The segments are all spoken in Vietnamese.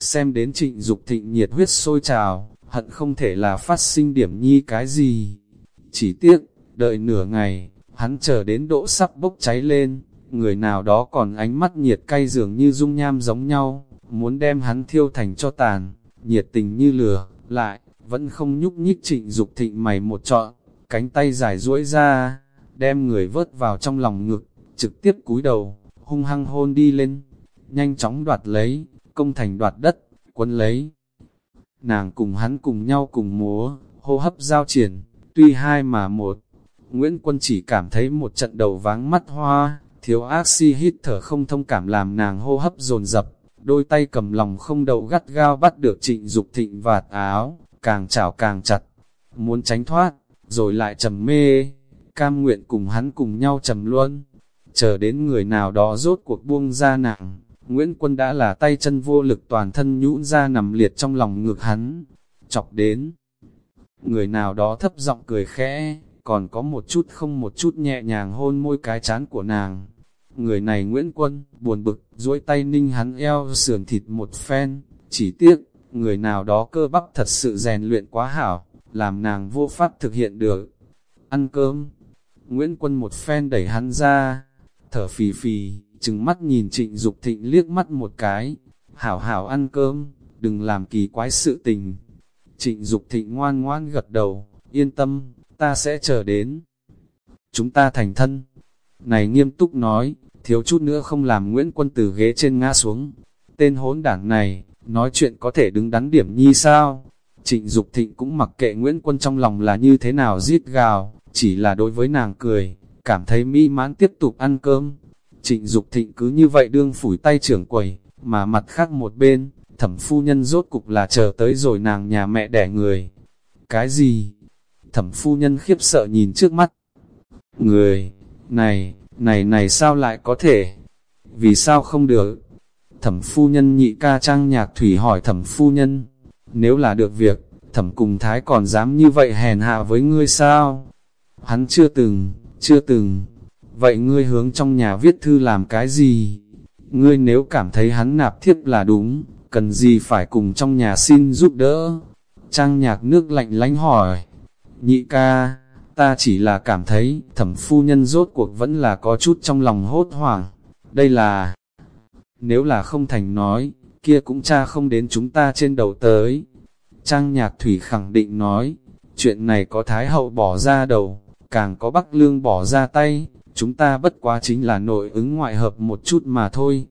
Xem đến trịnh Dục thịnh nhiệt huyết sôi trào, hận không thể là phát sinh điểm nhi cái gì. Chỉ tiếc, đợi nửa ngày, hắn chờ đến đỗ sắp bốc cháy lên, người nào đó còn ánh mắt nhiệt cay dường như dung nham giống nhau, muốn đem hắn thiêu thành cho tàn, nhiệt tình như lửa, lại, vẫn không nhúc nhích trịnh Dục thịnh mày một trọn, cánh tay dài duỗi ra, đem người vớt vào trong lòng ngực, trực tiếp cúi đầu, hung hăng hôn đi lên, nhanh chóng đoạt lấy, công thành đoạt đất, quân lấy. Nàng cùng hắn cùng nhau cùng múa, hô hấp giao triển, tuy hai mà một. Nguyễn Quân chỉ cảm thấy một trận đầu váng mắt hoa, thiếu ác si hít thở không thông cảm làm nàng hô hấp dồn dập, đôi tay cầm lòng không đầu gắt gao bắt được trịnh Dục thịnh vạt áo, càng chảo càng chặt, muốn tránh thoát, rồi lại trầm mê, cam nguyện cùng hắn cùng nhau trầm luôn, chờ đến người nào đó rốt cuộc buông ra nặng, Nguyễn Quân đã là tay chân vô lực toàn thân nhũn ra nằm liệt trong lòng ngực hắn, chọc đến. Người nào đó thấp giọng cười khẽ, còn có một chút không một chút nhẹ nhàng hôn môi cái chán của nàng. Người này Nguyễn Quân, buồn bực, duỗi tay ninh hắn eo sườn thịt một phen, chỉ tiếc, người nào đó cơ bắp thật sự rèn luyện quá hảo, làm nàng vô pháp thực hiện được. Ăn cơm, Nguyễn Quân một phen đẩy hắn ra, thở phì phì, chừng mắt nhìn trịnh Dục thịnh liếc mắt một cái, hảo hảo ăn cơm, đừng làm kỳ quái sự tình. Trịnh Dục thịnh ngoan ngoan gật đầu, yên tâm, ta sẽ chờ đến. Chúng ta thành thân. Này nghiêm túc nói, thiếu chút nữa không làm Nguyễn Quân từ ghế trên ngã xuống. Tên hốn đảng này, nói chuyện có thể đứng đắn điểm nhi sao? Trịnh Dục thịnh cũng mặc kệ Nguyễn Quân trong lòng là như thế nào giết gào, chỉ là đối với nàng cười, cảm thấy mỹ mãn tiếp tục ăn cơm. Trịnh Dục thịnh cứ như vậy đương phủi tay trưởng quầy, mà mặt khác một bên, thẩm phu nhân rốt cục là chờ tới rồi nàng nhà mẹ đẻ người. Cái gì? Thẩm phu nhân khiếp sợ nhìn trước mắt. Người, này, này này sao lại có thể? Vì sao không được? Thẩm phu nhân nhị ca trang nhạc thủy hỏi thẩm phu nhân. Nếu là được việc, thẩm cùng thái còn dám như vậy hèn hạ với ngươi sao? Hắn chưa từng, chưa từng. Vậy ngươi hướng trong nhà viết thư làm cái gì? Ngươi nếu cảm thấy hắn nạp thiếp là đúng, cần gì phải cùng trong nhà xin giúp đỡ? Trang nhạc nước lạnh lánh hỏi. Nhị ca, ta chỉ là cảm thấy thẩm phu nhân rốt cuộc vẫn là có chút trong lòng hốt hoảng. Đây là... Nếu là không thành nói, kia cũng cha không đến chúng ta trên đầu tới. Trang nhạc thủy khẳng định nói, chuyện này có Thái hậu bỏ ra đầu, càng có Bắc Lương bỏ ra tay, chúng ta bất quá chính là nội ứng ngoại hợp một chút mà thôi.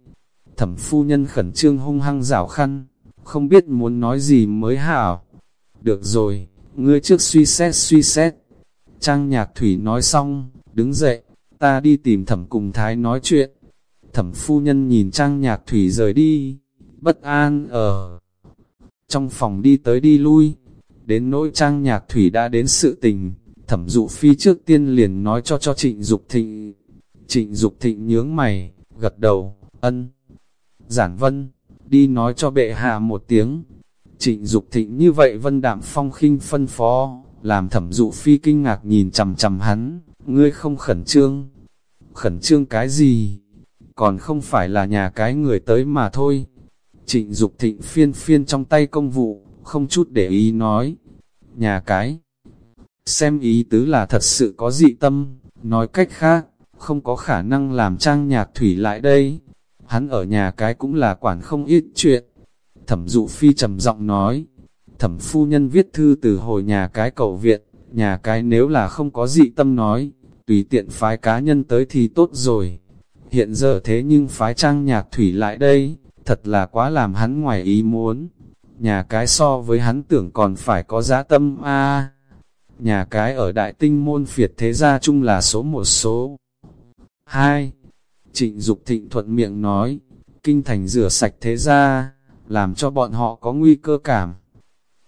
Thẩm phu nhân khẩn trương hung hăng rảo khăn, không biết muốn nói gì mới hảo. Được rồi, ngươi trước suy xét suy xét. Trang nhạc thủy nói xong, đứng dậy, ta đi tìm thẩm cùng thái nói chuyện. Thẩm phu nhân nhìn trang nhạc thủy rời đi, bất an ở trong phòng đi tới đi lui. Đến nỗi trang nhạc thủy đã đến sự tình, thẩm dụ phi trước tiên liền nói cho cho trịnh Dục thịnh. Trịnh Dục thịnh nhướng mày, gật đầu, ân. Giản vân, đi nói cho bệ hạ một tiếng. Trịnh Dục thịnh như vậy vân đạm phong khinh phân phó, làm thẩm dụ phi kinh ngạc nhìn chầm chầm hắn, ngươi không khẩn trương. Khẩn trương cái gì? Còn không phải là nhà cái người tới mà thôi. Trịnh Dục thịnh phiên phiên trong tay công vụ, không chút để ý nói. Nhà cái xem ý tứ là thật sự có dị tâm, nói cách khác, không có khả năng làm trang nhạc thủy lại đây. Hắn ở nhà cái cũng là quản không ít chuyện. Thẩm dụ phi trầm giọng nói, thẩm phu nhân viết thư từ hồi nhà cái cầu viện, nhà cái nếu là không có dị tâm nói, tùy tiện phái cá nhân tới thì tốt rồi. Hiện giờ thế nhưng phái trang nhạc thủy lại đây, thật là quá làm hắn ngoài ý muốn. Nhà cái so với hắn tưởng còn phải có giá tâm a nhà cái ở đại tinh môn phiệt thế gia chung là số một số. 2. Trịnh Dục thịnh thuận miệng nói, kinh thành rửa sạch thế gia, làm cho bọn họ có nguy cơ cảm.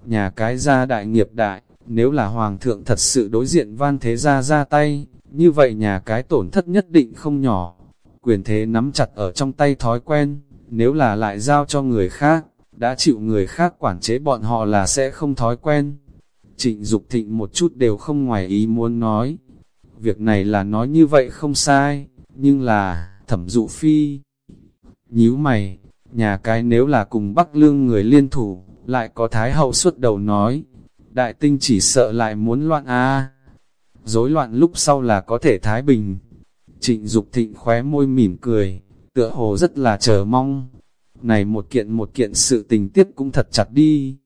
Nhà cái gia đại nghiệp đại, nếu là hoàng thượng thật sự đối diện van thế gia ra tay, như vậy nhà cái tổn thất nhất định không nhỏ. Quyền thế nắm chặt ở trong tay thói quen, nếu là lại giao cho người khác, đã chịu người khác quản chế bọn họ là sẽ không thói quen. Trịnh Dục thịnh một chút đều không ngoài ý muốn nói. Việc này là nói như vậy không sai, nhưng là, thẩm dụ phi. Nhíu mày, nhà cái nếu là cùng Bắc Lương người liên thủ, lại có Thái Hậu suốt đầu nói, đại tinh chỉ sợ lại muốn loạn a Rối loạn lúc sau là có thể Thái Bình. Trịnh Dục thịnh khóe môi mỉm cười, tựa hồ rất là chờ mong. Này một kiện một kiện sự tình tiết cũng thật chặt đi.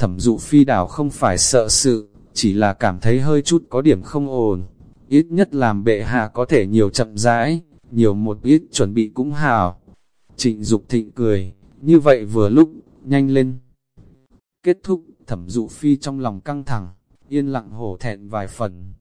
Thẩm dụ phi đảo không phải sợ sự, chỉ là cảm thấy hơi chút có điểm không ổn. Ít nhất làm bệ hạ có thể nhiều chậm rãi, nhiều một ít chuẩn bị cũng hào. Trịnh Dục thịnh cười, như vậy vừa lúc, nhanh lên. Kết thúc, thẩm dụ phi trong lòng căng thẳng, yên lặng hổ thẹn vài phần.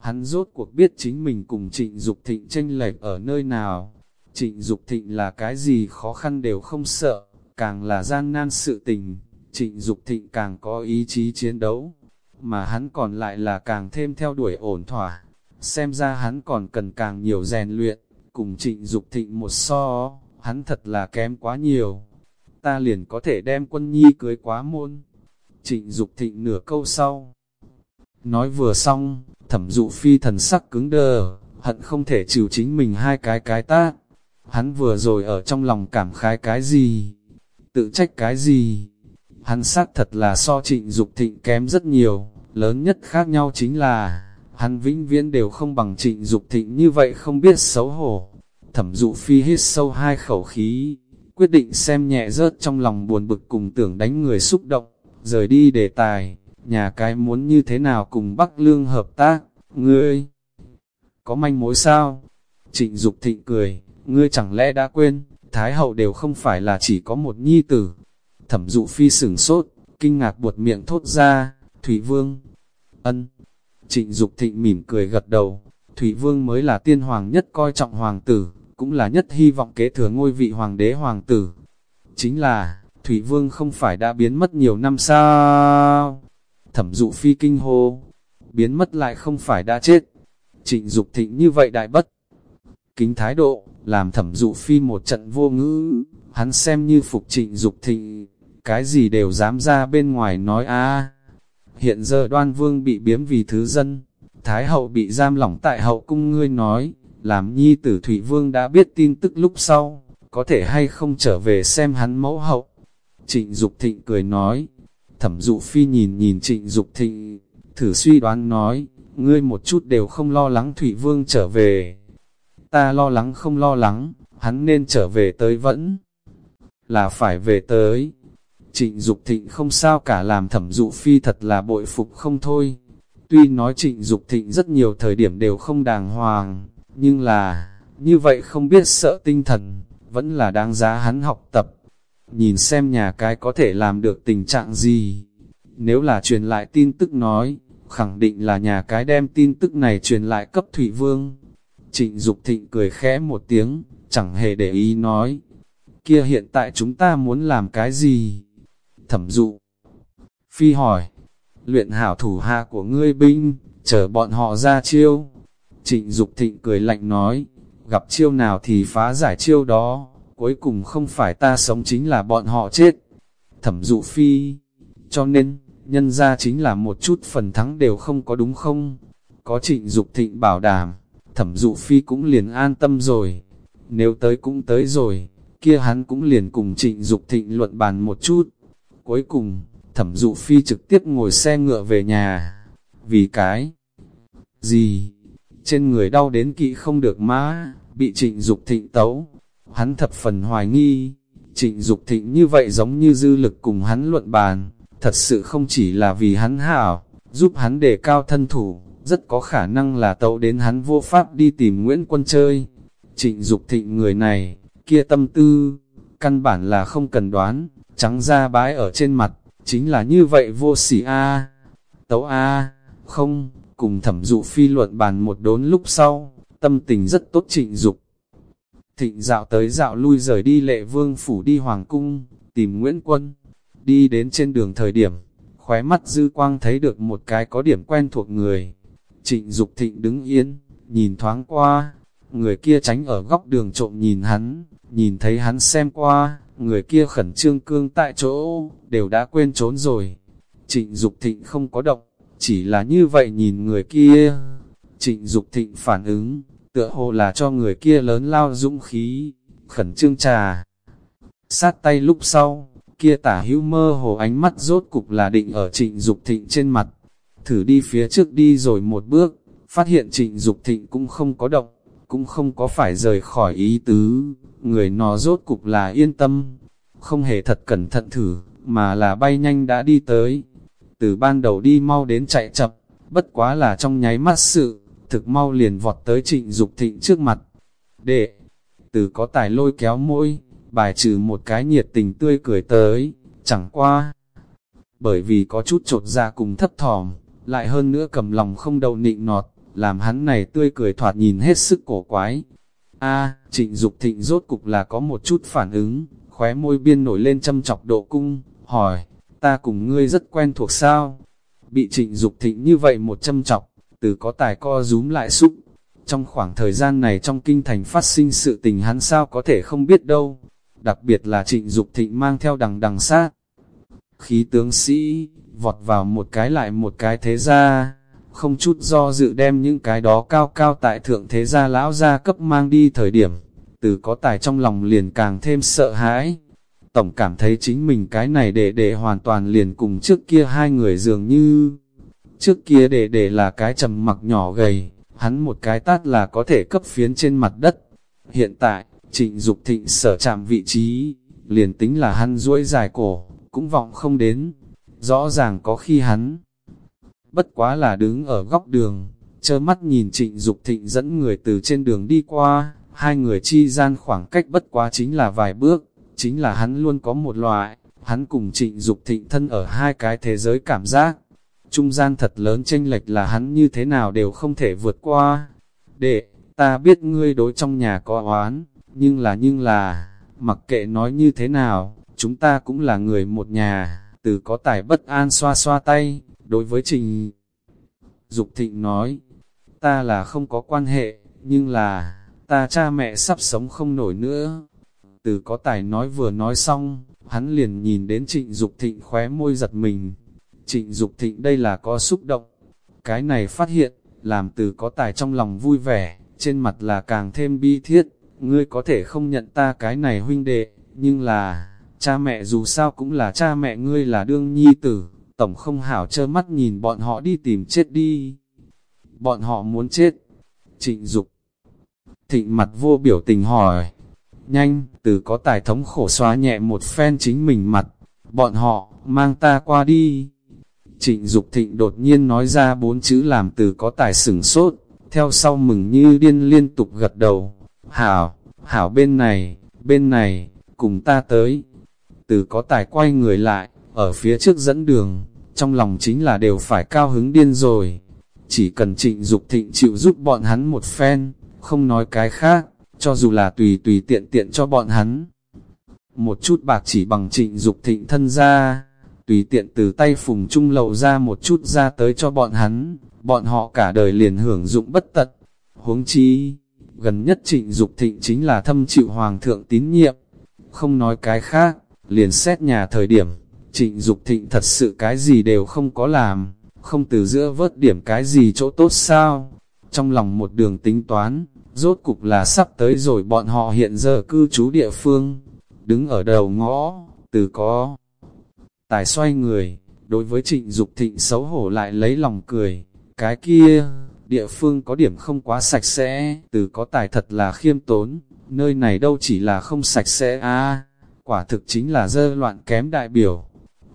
Hắn rốt cuộc biết chính mình cùng trịnh Dục thịnh tranh lệch ở nơi nào. Trịnh Dục thịnh là cái gì khó khăn đều không sợ, càng là gian nan sự tình. Trịnh Dục thịnh càng có ý chí chiến đấu, mà hắn còn lại là càng thêm theo đuổi ổn thỏa. Xem ra hắn còn cần càng nhiều rèn luyện, cùng trịnh Dục thịnh một so, hắn thật là kém quá nhiều. Ta liền có thể đem quân nhi cưới quá môn. Trịnh Dục thịnh nửa câu sau. Nói vừa xong, thẩm dụ phi thần sắc cứng đờ, hận không thể chịu chính mình hai cái cái ta. Hắn vừa rồi ở trong lòng cảm khái cái gì? Tự trách cái gì? Hắn xác thật là so trịnh Dục thịnh kém rất nhiều, lớn nhất khác nhau chính là, hắn vĩnh viễn đều không bằng trịnh Dục thịnh như vậy không biết xấu hổ. Thẩm dụ phi hít sâu hai khẩu khí, quyết định xem nhẹ rớt trong lòng buồn bực cùng tưởng đánh người xúc động, rời đi đề tài, nhà cái muốn như thế nào cùng Bắc Lương hợp tác, ngươi có manh mối sao? Trịnh Dục thịnh cười, ngươi chẳng lẽ đã quên, Thái hậu đều không phải là chỉ có một nhi tử. Thẩm dụ phi sửng sốt, kinh ngạc buột miệng thốt ra, Thủy Vương, ân. Trịnh Dục thịnh mỉm cười gật đầu, Thủy Vương mới là tiên hoàng nhất coi trọng hoàng tử, cũng là nhất hy vọng kế thừa ngôi vị hoàng đế hoàng tử. Chính là, Thủy Vương không phải đã biến mất nhiều năm sao? Thẩm dụ phi kinh hô, biến mất lại không phải đã chết. Trịnh Dục thịnh như vậy đại bất. Kính thái độ, làm thẩm dụ phi một trận vô ngữ, hắn xem như phục trịnh Dục thịnh, cái gì đều dám ra bên ngoài nói a Hiện giờ đoan vương bị biếm vì thứ dân, Thái hậu bị giam lỏng tại hậu cung ngươi nói, làm nhi tử Thủy Vương đã biết tin tức lúc sau, có thể hay không trở về xem hắn mẫu hậu. Trịnh Dục Thịnh cười nói, thẩm dụ phi nhìn nhìn trịnh Dục Thịnh, thử suy đoán nói, ngươi một chút đều không lo lắng Thủy Vương trở về. Ta lo lắng không lo lắng, hắn nên trở về tới vẫn là phải về tới. Trịnh Dục Thịnh không sao cả làm thẩm dụ phi thật là bội phục không thôi. Tuy nói trịnh Dục Thịnh rất nhiều thời điểm đều không đàng hoàng, nhưng là, như vậy không biết sợ tinh thần, vẫn là đáng giá hắn học tập. Nhìn xem nhà cái có thể làm được tình trạng gì. Nếu là truyền lại tin tức nói, khẳng định là nhà cái đem tin tức này truyền lại cấp Thủy Vương. Trịnh Dục Thịnh cười khẽ một tiếng, chẳng hề để ý nói. Kia hiện tại chúng ta muốn làm cái gì? Thẩm dụ. Phi hỏi, luyện hảo thủ hạ của ngươi binh, chờ bọn họ ra chiêu. Trịnh Dục Thịnh cười lạnh nói, gặp chiêu nào thì phá giải chiêu đó, cuối cùng không phải ta sống chính là bọn họ chết. Thẩm dụ phi, cho nên, nhân ra chính là một chút phần thắng đều không có đúng không? Có trịnh Dục Thịnh bảo đảm, thẩm dụ phi cũng liền an tâm rồi. Nếu tới cũng tới rồi, kia hắn cũng liền cùng trịnh Dục Thịnh luận bàn một chút. Cuối cùng, thẩm dụ phi trực tiếp ngồi xe ngựa về nhà. Vì cái gì? Trên người đau đến kỵ không được má, bị trịnh Dục thịnh tấu. Hắn thập phần hoài nghi, trịnh Dục thịnh như vậy giống như dư lực cùng hắn luận bàn, thật sự không chỉ là vì hắn hảo, giúp hắn đề cao thân thủ, rất có khả năng là tấu đến hắn vô pháp đi tìm Nguyễn Quân chơi. Trịnh Dục thịnh người này, kia tâm tư, căn bản là không cần đoán, trắng ra bái ở trên mặt, chính là như vậy vô sỉ a Tấu a không, cùng thẩm dụ phi luận bàn một đốn lúc sau, tâm tình rất tốt trịnh dục. Thịnh dạo tới dạo lui rời đi lệ vương phủ đi hoàng cung, tìm Nguyễn Quân. Đi đến trên đường thời điểm, khóe mắt dư quang thấy được một cái có điểm quen thuộc người. Trịnh Dục thịnh đứng yên, nhìn thoáng qua, người kia tránh ở góc đường trộm nhìn hắn, nhìn thấy hắn xem qua, người kia khẩn trương cương tại chỗ, đều đã quên trốn rồi. Trịnh Dục thịnh không có động, chỉ là như vậy nhìn người kia. Trịnh Dục thịnh phản ứng, tựa hồ là cho người kia lớn lao dũng khí, khẩn trương trà. Sát tay lúc sau, kia tả hữu mơ hồ ánh mắt rốt cục là định ở trịnh Dục thịnh trên mặt. Thử đi phía trước đi rồi một bước, phát hiện trịnh Dục thịnh cũng không có động, cũng không có phải rời khỏi ý tứ, người nó rốt cục là yên tâm, không hề thật cẩn thận thử, mà là bay nhanh đã đi tới. Từ ban đầu đi mau đến chạy chậm, bất quá là trong nháy mắt sự, thực mau liền vọt tới trịnh Dục thịnh trước mặt. Đệ, từ có tài lôi kéo môi, bài trừ một cái nhiệt tình tươi cười tới, chẳng qua. Bởi vì có chút trột ra cùng thấp thỏm, lại hơn nữa cầm lòng không đầu nịnh nọt, làm hắn này tươi cười thoạt nhìn hết sức cổ quái. A, trịnh Dục thịnh rốt cục là có một chút phản ứng, khóe môi biên nổi lên châm chọc độ cung, hỏi, ta cùng ngươi rất quen thuộc sao? Bị trịnh Dục thịnh như vậy một châm chọc, từ có tài co rúm lại xúc. Trong khoảng thời gian này trong kinh thành phát sinh sự tình hắn sao có thể không biết đâu, đặc biệt là trịnh Dục thịnh mang theo đằng đằng sát. Khí tướng sĩ, vọt vào một cái lại một cái thế ra, không chút do dự đem những cái đó cao cao tại thượng thế gia lão gia cấp mang đi thời điểm, từ có tài trong lòng liền càng thêm sợ hãi. Tổng cảm thấy chính mình cái này để để hoàn toàn liền cùng trước kia hai người dường như, trước kia để để là cái trầm mặc nhỏ gầy, hắn một cái tát là có thể cấp phiến trên mặt đất. Hiện tại, trịnh Dục thịnh sở chạm vị trí, liền tính là hắn duỗi dài cổ, cũng vọng không đến. Rõ ràng có khi hắn, bất quá là đứng ở góc đường, chơ mắt nhìn trịnh Dục thịnh dẫn người từ trên đường đi qua, hai người chi gian khoảng cách bất quá chính là vài bước, chính là hắn luôn có một loại, hắn cùng trịnh Dục thịnh thân ở hai cái thế giới cảm giác. Trung gian thật lớn chênh lệch là hắn như thế nào đều không thể vượt qua. Đệ, ta biết ngươi đối trong nhà có oán, nhưng là nhưng là, mặc kệ nói như thế nào, chúng ta cũng là người một nhà, từ có tài bất an xoa xoa tay, đối với trình Dục thịnh nói, ta là không có quan hệ, nhưng là, ta cha mẹ sắp sống không nổi nữa. Từ có tài nói vừa nói xong, hắn liền nhìn đến trịnh Dục thịnh khóe môi giật mình. Trịnh Dục thịnh đây là có xúc động. Cái này phát hiện, làm từ có tài trong lòng vui vẻ, trên mặt là càng thêm bi thiết ngươi có thể không nhận ta cái này huynh đệ, nhưng là, cha mẹ dù sao cũng là cha mẹ ngươi là đương nhi tử, tổng không hảo trơ mắt nhìn bọn họ đi tìm chết đi. Bọn họ muốn chết. Trịnh Dục Thịnh mặt vô biểu tình hỏi. Nhanh, từ có tài thống khổ xóa nhẹ một phen chính mình mặt. Bọn họ, mang ta qua đi. Trịnh Dục Thịnh đột nhiên nói ra bốn chữ làm từ có tài sửng sốt, theo sau mừng như điên liên tục gật đầu. Hảo, Hảo bên này, bên này, cùng ta tới. Từ có tài quay người lại, ở phía trước dẫn đường, trong lòng chính là đều phải cao hứng điên rồi. Chỉ cần trịnh Dục thịnh chịu giúp bọn hắn một phen, không nói cái khác, cho dù là tùy tùy tiện tiện cho bọn hắn. Một chút bạc chỉ bằng trịnh Dục thịnh thân ra, tùy tiện từ tay phùng trung lậu ra một chút ra tới cho bọn hắn, bọn họ cả đời liền hưởng dụng bất tận. Huống chi, gần nhất trịnh Dục thịnh chính là thâm chịu hoàng thượng tín nhiệm, không nói cái khác, liền xét nhà thời điểm, trịnh Dục thịnh thật sự cái gì đều không có làm, không từ giữa vớt điểm cái gì chỗ tốt sao, trong lòng một đường tính toán, rốt cục là sắp tới rồi bọn họ hiện giờ cư trú địa phương, đứng ở đầu ngõ, từ có tài xoay người, đối với trịnh Dục thịnh xấu hổ lại lấy lòng cười, cái kia, địa phương có điểm không quá sạch sẽ, từ có tài thật là khiêm tốn, nơi này đâu chỉ là không sạch sẽ a. Quả thực chính là dơ loạn kém đại biểu.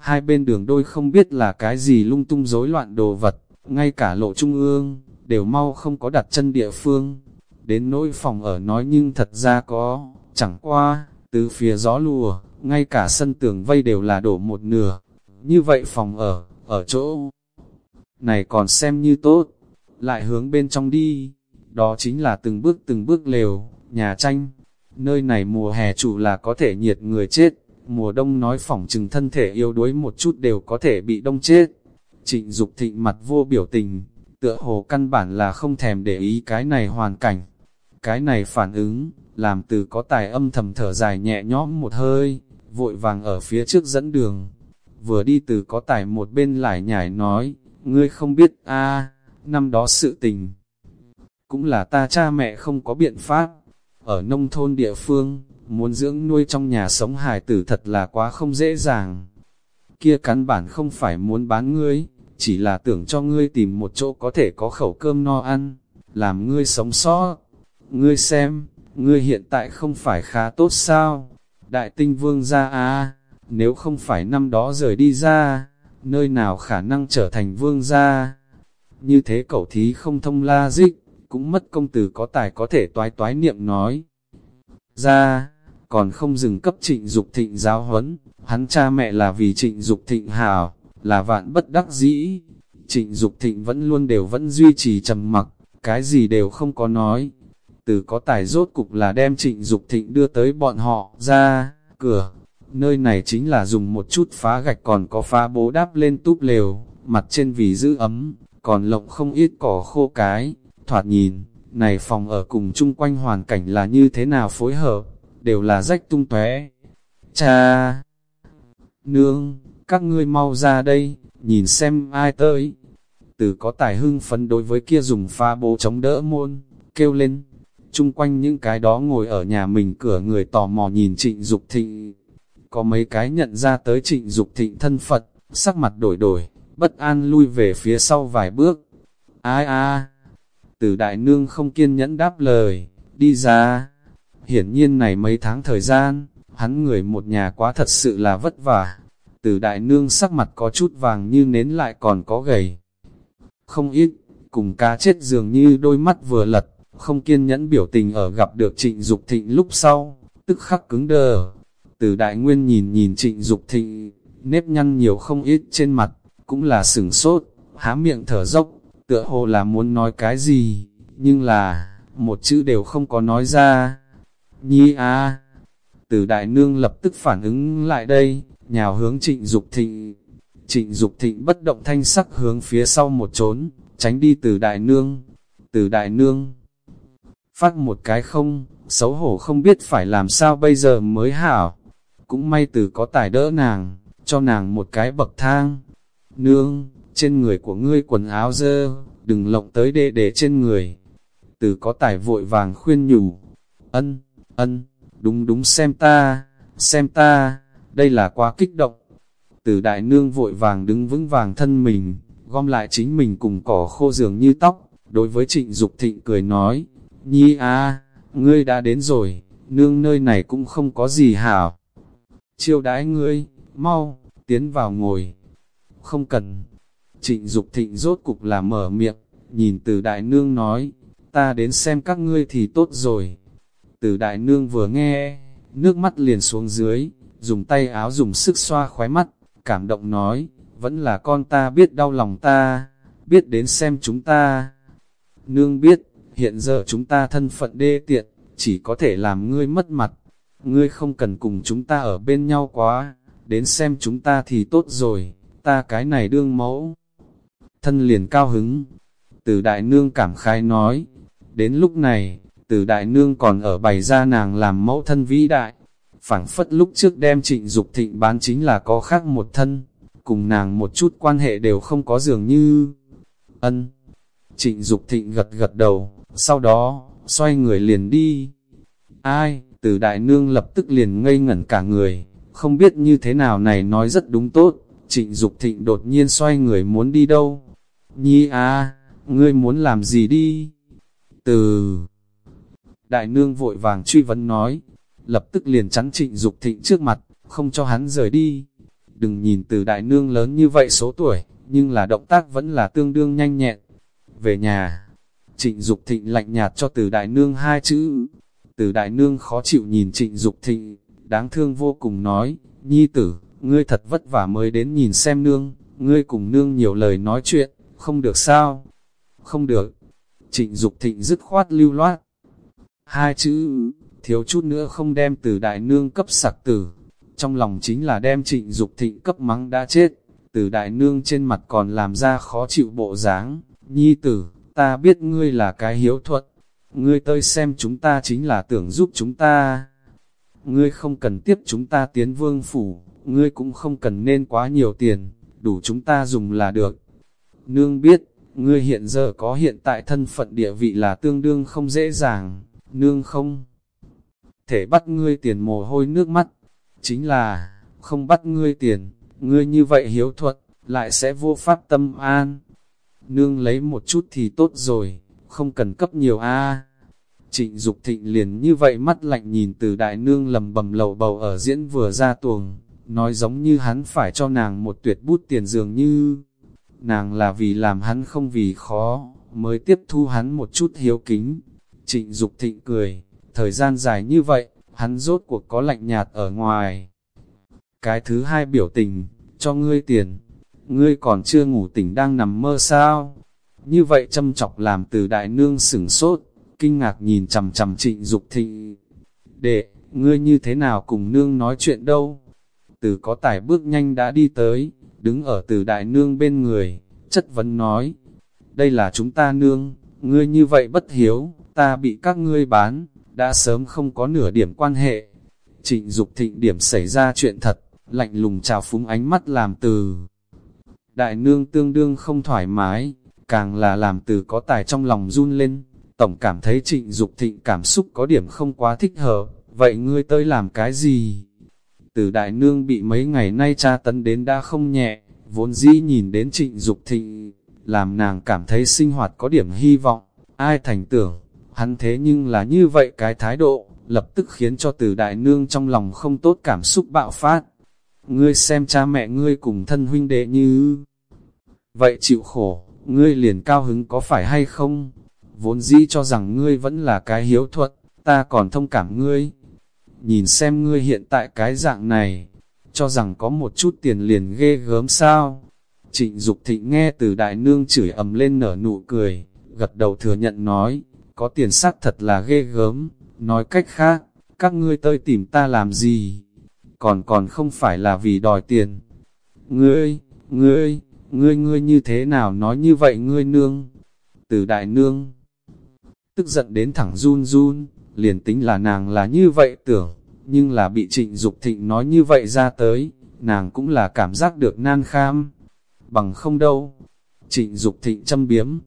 Hai bên đường đôi không biết là cái gì lung tung rối loạn đồ vật, ngay cả lộ trung ương, đều mau không có đặt chân địa phương. Đến nỗi phòng ở nói nhưng thật ra có, chẳng qua, từ phía gió lùa, ngay cả sân tường vây đều là đổ một nửa. Như vậy phòng ở, ở chỗ này còn xem như tốt, lại hướng bên trong đi, đó chính là từng bước từng bước lều, nhà tranh. Nơi này mùa hè chủ là có thể nhiệt người chết, mùa đông nói phỏng chừng thân thể yếu đuối một chút đều có thể bị đông chết. Trịnh Dục thịnh mặt vô biểu tình, tựa hồ căn bản là không thèm để ý cái này hoàn cảnh. Cái này phản ứng, làm từ có tài âm thầm thở dài nhẹ nhõm một hơi, vội vàng ở phía trước dẫn đường. Vừa đi từ có tài một bên lại nhảy nói, ngươi không biết a năm đó sự tình. Cũng là ta cha mẹ không có biện pháp. Ở nông thôn địa phương, muốn dưỡng nuôi trong nhà sống hài tử thật là quá không dễ dàng. Kia căn bản không phải muốn bán ngươi, chỉ là tưởng cho ngươi tìm một chỗ có thể có khẩu cơm no ăn, làm ngươi sống sót. Ngươi xem, ngươi hiện tại không phải khá tốt sao? Đại tinh vương ra à, nếu không phải năm đó rời đi ra, nơi nào khả năng trở thành vương gia? Như thế cậu thí không thông la dích, cũng mất công tử có tài có thể toái toái niệm nói. Ra, còn không dừng cấp trịnh Dục thịnh giáo huấn, hắn cha mẹ là vì trịnh Dục thịnh hào, là vạn bất đắc dĩ. Trịnh Dục thịnh vẫn luôn đều vẫn duy trì trầm mặc, cái gì đều không có nói. Từ có tài rốt cục là đem trịnh Dục thịnh đưa tới bọn họ ra, cửa. Nơi này chính là dùng một chút phá gạch còn có phá bố đáp lên túp lều, mặt trên vì giữ ấm, còn lộng không ít cỏ khô cái. Thoạt nhìn, này phòng ở cùng chung quanh hoàn cảnh là như thế nào phối hợp, đều là rách tung tóe. Cha! Nương, các ngươi mau ra đây, nhìn xem ai tới. Từ có tài hưng phấn đối với kia dùng pha bố chống đỡ môn, kêu lên. Trung quanh những cái đó ngồi ở nhà mình cửa người tò mò nhìn trịnh Dục thịnh. Có mấy cái nhận ra tới trịnh Dục thịnh thân Phật, sắc mặt đổi đổi, bất an lui về phía sau vài bước. Ai a từ đại nương không kiên nhẫn đáp lời, đi ra. Hiển nhiên này mấy tháng thời gian, hắn người một nhà quá thật sự là vất vả. Từ đại nương sắc mặt có chút vàng như nến lại còn có gầy. Không ít, cùng cá chết dường như đôi mắt vừa lật, không kiên nhẫn biểu tình ở gặp được trịnh Dục thịnh lúc sau, tức khắc cứng đờ. Từ đại nguyên nhìn nhìn trịnh Dục thịnh, nếp nhăn nhiều không ít trên mặt, cũng là sửng sốt, há miệng thở dốc, tựa hồ là muốn nói cái gì, nhưng là, một chữ đều không có nói ra. Nhi a Từ đại nương lập tức phản ứng lại đây, nhào hướng trịnh Dục thịnh. Trịnh Dục thịnh bất động thanh sắc hướng phía sau một trốn, tránh đi từ đại nương. Từ đại nương, phát một cái không, xấu hổ không biết phải làm sao bây giờ mới hảo. Cũng may từ có tài đỡ nàng, cho nàng một cái bậc thang. Nương, trên người của ngươi quần áo dơ, đừng lộng tới đệ để trên người. Từ có tài vội vàng khuyên nhủ, ân, ân, đúng đúng xem ta, xem ta, đây là quá kích động. Từ đại nương vội vàng đứng vững vàng thân mình, gom lại chính mình cùng cỏ khô dường như tóc, đối với trịnh Dục thịnh cười nói, Nhi a ngươi đã đến rồi, nương nơi này cũng không có gì hảo. Chiêu đãi ngươi, mau, tiến vào ngồi. Không cần, Trịnh Dục thịnh rốt cục là mở miệng, nhìn từ đại nương nói, ta đến xem các ngươi thì tốt rồi. Từ đại nương vừa nghe, nước mắt liền xuống dưới, dùng tay áo dùng sức xoa khóe mắt, cảm động nói, vẫn là con ta biết đau lòng ta, biết đến xem chúng ta. Nương biết, hiện giờ chúng ta thân phận đê tiện, chỉ có thể làm ngươi mất mặt. Ngươi không cần cùng chúng ta ở bên nhau quá, đến xem chúng ta thì tốt rồi, ta cái này đương mẫu thân liền cao hứng. Từ đại nương cảm khai nói, đến lúc này, từ đại nương còn ở bày ra nàng làm mẫu thân vĩ đại. phảng phất lúc trước đem trịnh Dục thịnh bán chính là có khác một thân, cùng nàng một chút quan hệ đều không có dường như ân. Trịnh Dục thịnh gật gật đầu, sau đó, xoay người liền đi. Ai, từ đại nương lập tức liền ngây ngẩn cả người, không biết như thế nào này nói rất đúng tốt. Trịnh Dục thịnh đột nhiên xoay người muốn đi đâu, Nhi à, ngươi muốn làm gì đi? Từ đại nương vội vàng truy vấn nói, lập tức liền chắn trịnh Dục thịnh trước mặt, không cho hắn rời đi. Đừng nhìn từ đại nương lớn như vậy số tuổi, nhưng là động tác vẫn là tương đương nhanh nhẹn. Về nhà, trịnh Dục thịnh lạnh nhạt cho từ đại nương hai chữ. Từ đại nương khó chịu nhìn trịnh Dục thịnh, đáng thương vô cùng nói, Nhi tử, ngươi thật vất vả mới đến nhìn xem nương, ngươi cùng nương nhiều lời nói chuyện, không được sao? Không được. Trịnh Dục thịnh dứt khoát lưu loát. Hai chữ, thiếu chút nữa không đem từ đại nương cấp sặc tử. Trong lòng chính là đem trịnh Dục thịnh cấp mắng đã chết. Từ đại nương trên mặt còn làm ra khó chịu bộ dáng. Nhi tử, ta biết ngươi là cái hiếu thuật. Ngươi tới xem chúng ta chính là tưởng giúp chúng ta. Ngươi không cần tiếp chúng ta tiến vương phủ, ngươi cũng không cần nên quá nhiều tiền, đủ chúng ta dùng là được. Nương biết, ngươi hiện giờ có hiện tại thân phận địa vị là tương đương không dễ dàng, nương không thể bắt ngươi tiền mồ hôi nước mắt. Chính là, không bắt ngươi tiền, ngươi như vậy hiếu thuận, lại sẽ vô pháp tâm an. Nương lấy một chút thì tốt rồi, không cần cấp nhiều a. Trịnh Dục Thịnh liền như vậy mắt lạnh nhìn từ đại nương lầm bầm lầu bầu ở diễn vừa ra tuồng, nói giống như hắn phải cho nàng một tuyệt bút tiền dường như nàng là vì làm hắn không vì khó, mới tiếp thu hắn một chút hiếu kính. Trịnh Dục Thịnh cười, thời gian dài như vậy, hắn rốt cuộc có lạnh nhạt ở ngoài. Cái thứ hai biểu tình, cho ngươi tiền, ngươi còn chưa ngủ tỉnh đang nằm mơ sao? Như vậy châm chọc làm từ đại nương sửng sốt, kinh ngạc nhìn chầm chầm trịnh Dục Thịnh. Đệ, ngươi như thế nào cùng nương nói chuyện đâu? Từ có tải bước nhanh đã đi tới, đứng ở từ đại nương bên người, chất vấn nói, đây là chúng ta nương, ngươi như vậy bất hiếu, ta bị các ngươi bán, đã sớm không có nửa điểm quan hệ. Trịnh Dục thịnh điểm xảy ra chuyện thật, lạnh lùng trào phúng ánh mắt làm từ. Đại nương tương đương không thoải mái, càng là làm từ có tài trong lòng run lên, tổng cảm thấy trịnh Dục thịnh cảm xúc có điểm không quá thích hợp, vậy ngươi tới làm cái gì? Từ đại nương bị mấy ngày nay tra tấn đến đã không nhẹ, vốn dĩ nhìn đến trịnh Dục thịnh, làm nàng cảm thấy sinh hoạt có điểm hy vọng, ai thành tưởng, hắn thế nhưng là như vậy cái thái độ, lập tức khiến cho từ đại nương trong lòng không tốt cảm xúc bạo phát. Ngươi xem cha mẹ ngươi cùng thân huynh đệ như vậy chịu khổ, ngươi liền cao hứng có phải hay không? Vốn dĩ cho rằng ngươi vẫn là cái hiếu thuận, ta còn thông cảm ngươi. Nhìn xem ngươi hiện tại cái dạng này, cho rằng có một chút tiền liền ghê gớm sao. Trịnh Dục Thịnh nghe từ đại nương chửi ầm lên nở nụ cười, gật đầu thừa nhận nói, có tiền sắc thật là ghê gớm, nói cách khác, các ngươi tới tìm ta làm gì, còn còn không phải là vì đòi tiền. Ngươi, ngươi, ngươi ngươi như thế nào nói như vậy ngươi nương? Từ đại nương, tức giận đến thẳng run run, liền tính là nàng là như vậy tưởng, nhưng là bị trịnh Dục thịnh nói như vậy ra tới, nàng cũng là cảm giác được nan kham, bằng không đâu. Trịnh Dục thịnh châm biếm,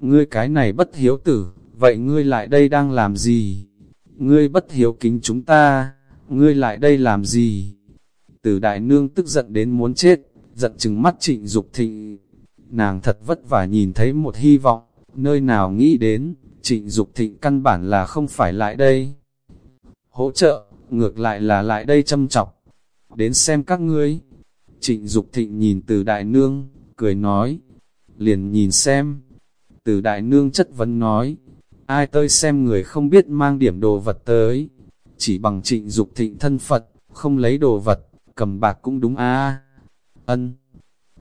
ngươi cái này bất hiếu tử, vậy ngươi lại đây đang làm gì? Ngươi bất hiếu kính chúng ta, ngươi lại đây làm gì? Từ đại nương tức giận đến muốn chết, giận chừng mắt trịnh Dục thịnh. Nàng thật vất vả nhìn thấy một hy vọng, nơi nào nghĩ đến, trịnh Dục thịnh căn bản là không phải lại đây. Hỗ trợ, ngược lại là lại đây châm chọc. Đến xem các ngươi. Trịnh Dục thịnh nhìn từ đại nương, cười nói. Liền nhìn xem. Từ đại nương chất vấn nói. Ai tơi xem người không biết mang điểm đồ vật tới. Chỉ bằng trịnh Dục thịnh thân Phật, không lấy đồ vật, cầm bạc cũng đúng a Ân.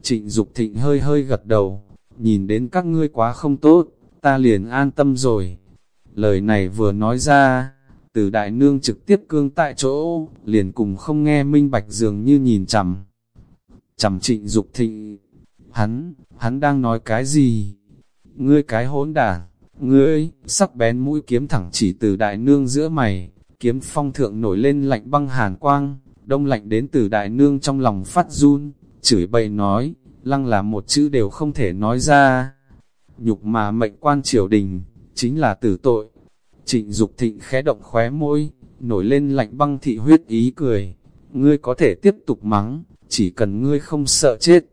Trịnh Dục thịnh hơi hơi gật đầu. Nhìn đến các ngươi quá không tốt, ta liền an tâm rồi. Lời này vừa nói ra, từ đại nương trực tiếp cương tại chỗ, liền cùng không nghe minh bạch dường như nhìn chằm chầm trịnh Dục thịnh, hắn, hắn đang nói cái gì? Ngươi cái hỗn đản, ngươi, sắc bén mũi kiếm thẳng chỉ từ đại nương giữa mày, kiếm phong thượng nổi lên lạnh băng hàn quang, đông lạnh đến từ đại nương trong lòng phát run, chửi bậy nói, lăng là một chữ đều không thể nói ra. Nhục mà mệnh quan triều đình, chính là tử tội. Trịnh Dục thịnh khẽ động khóe môi, nổi lên lạnh băng thị huyết ý cười. Ngươi có thể tiếp tục mắng, chỉ cần ngươi không sợ chết.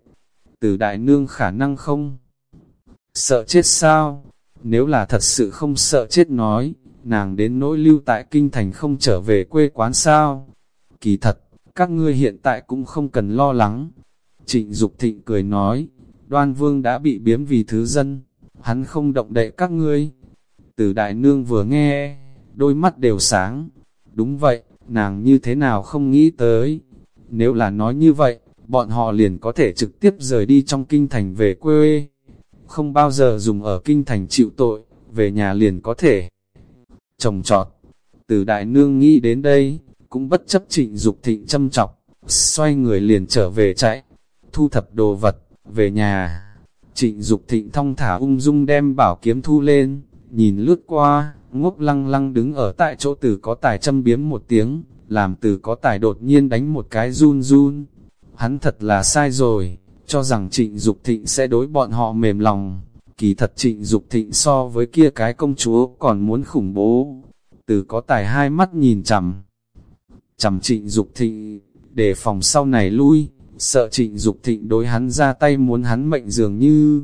Từ đại nương khả năng không sợ chết sao? Nếu là thật sự không sợ chết nói, nàng đến nỗi lưu tại kinh thành không trở về quê quán sao? Kỳ thật, các ngươi hiện tại cũng không cần lo lắng. Trịnh Dục thịnh cười nói, đoan vương đã bị biếm vì thứ dân, hắn không động đậy các ngươi từ đại nương vừa nghe, đôi mắt đều sáng. Đúng vậy, nàng như thế nào không nghĩ tới. Nếu là nói như vậy, bọn họ liền có thể trực tiếp rời đi trong kinh thành về quê. Không bao giờ dùng ở kinh thành chịu tội, về nhà liền có thể. Trồng trọt, từ đại nương nghĩ đến đây, cũng bất chấp trịnh Dục thịnh châm chọc, xoay người liền trở về chạy, thu thập đồ vật, về nhà. Trịnh Dục thịnh thong thả ung dung đem bảo kiếm thu lên, nhìn lướt qua, ngốc lăng lăng đứng ở tại chỗ tử có tài châm biếm một tiếng, làm từ có tài đột nhiên đánh một cái run run. Hắn thật là sai rồi, cho rằng trịnh Dục thịnh sẽ đối bọn họ mềm lòng. Kỳ thật trịnh Dục thịnh so với kia cái công chúa còn muốn khủng bố. từ có tài hai mắt nhìn chằm. Chằm trịnh Dục thịnh, để phòng sau này lui, sợ trịnh Dục thịnh đối hắn ra tay muốn hắn mệnh dường như.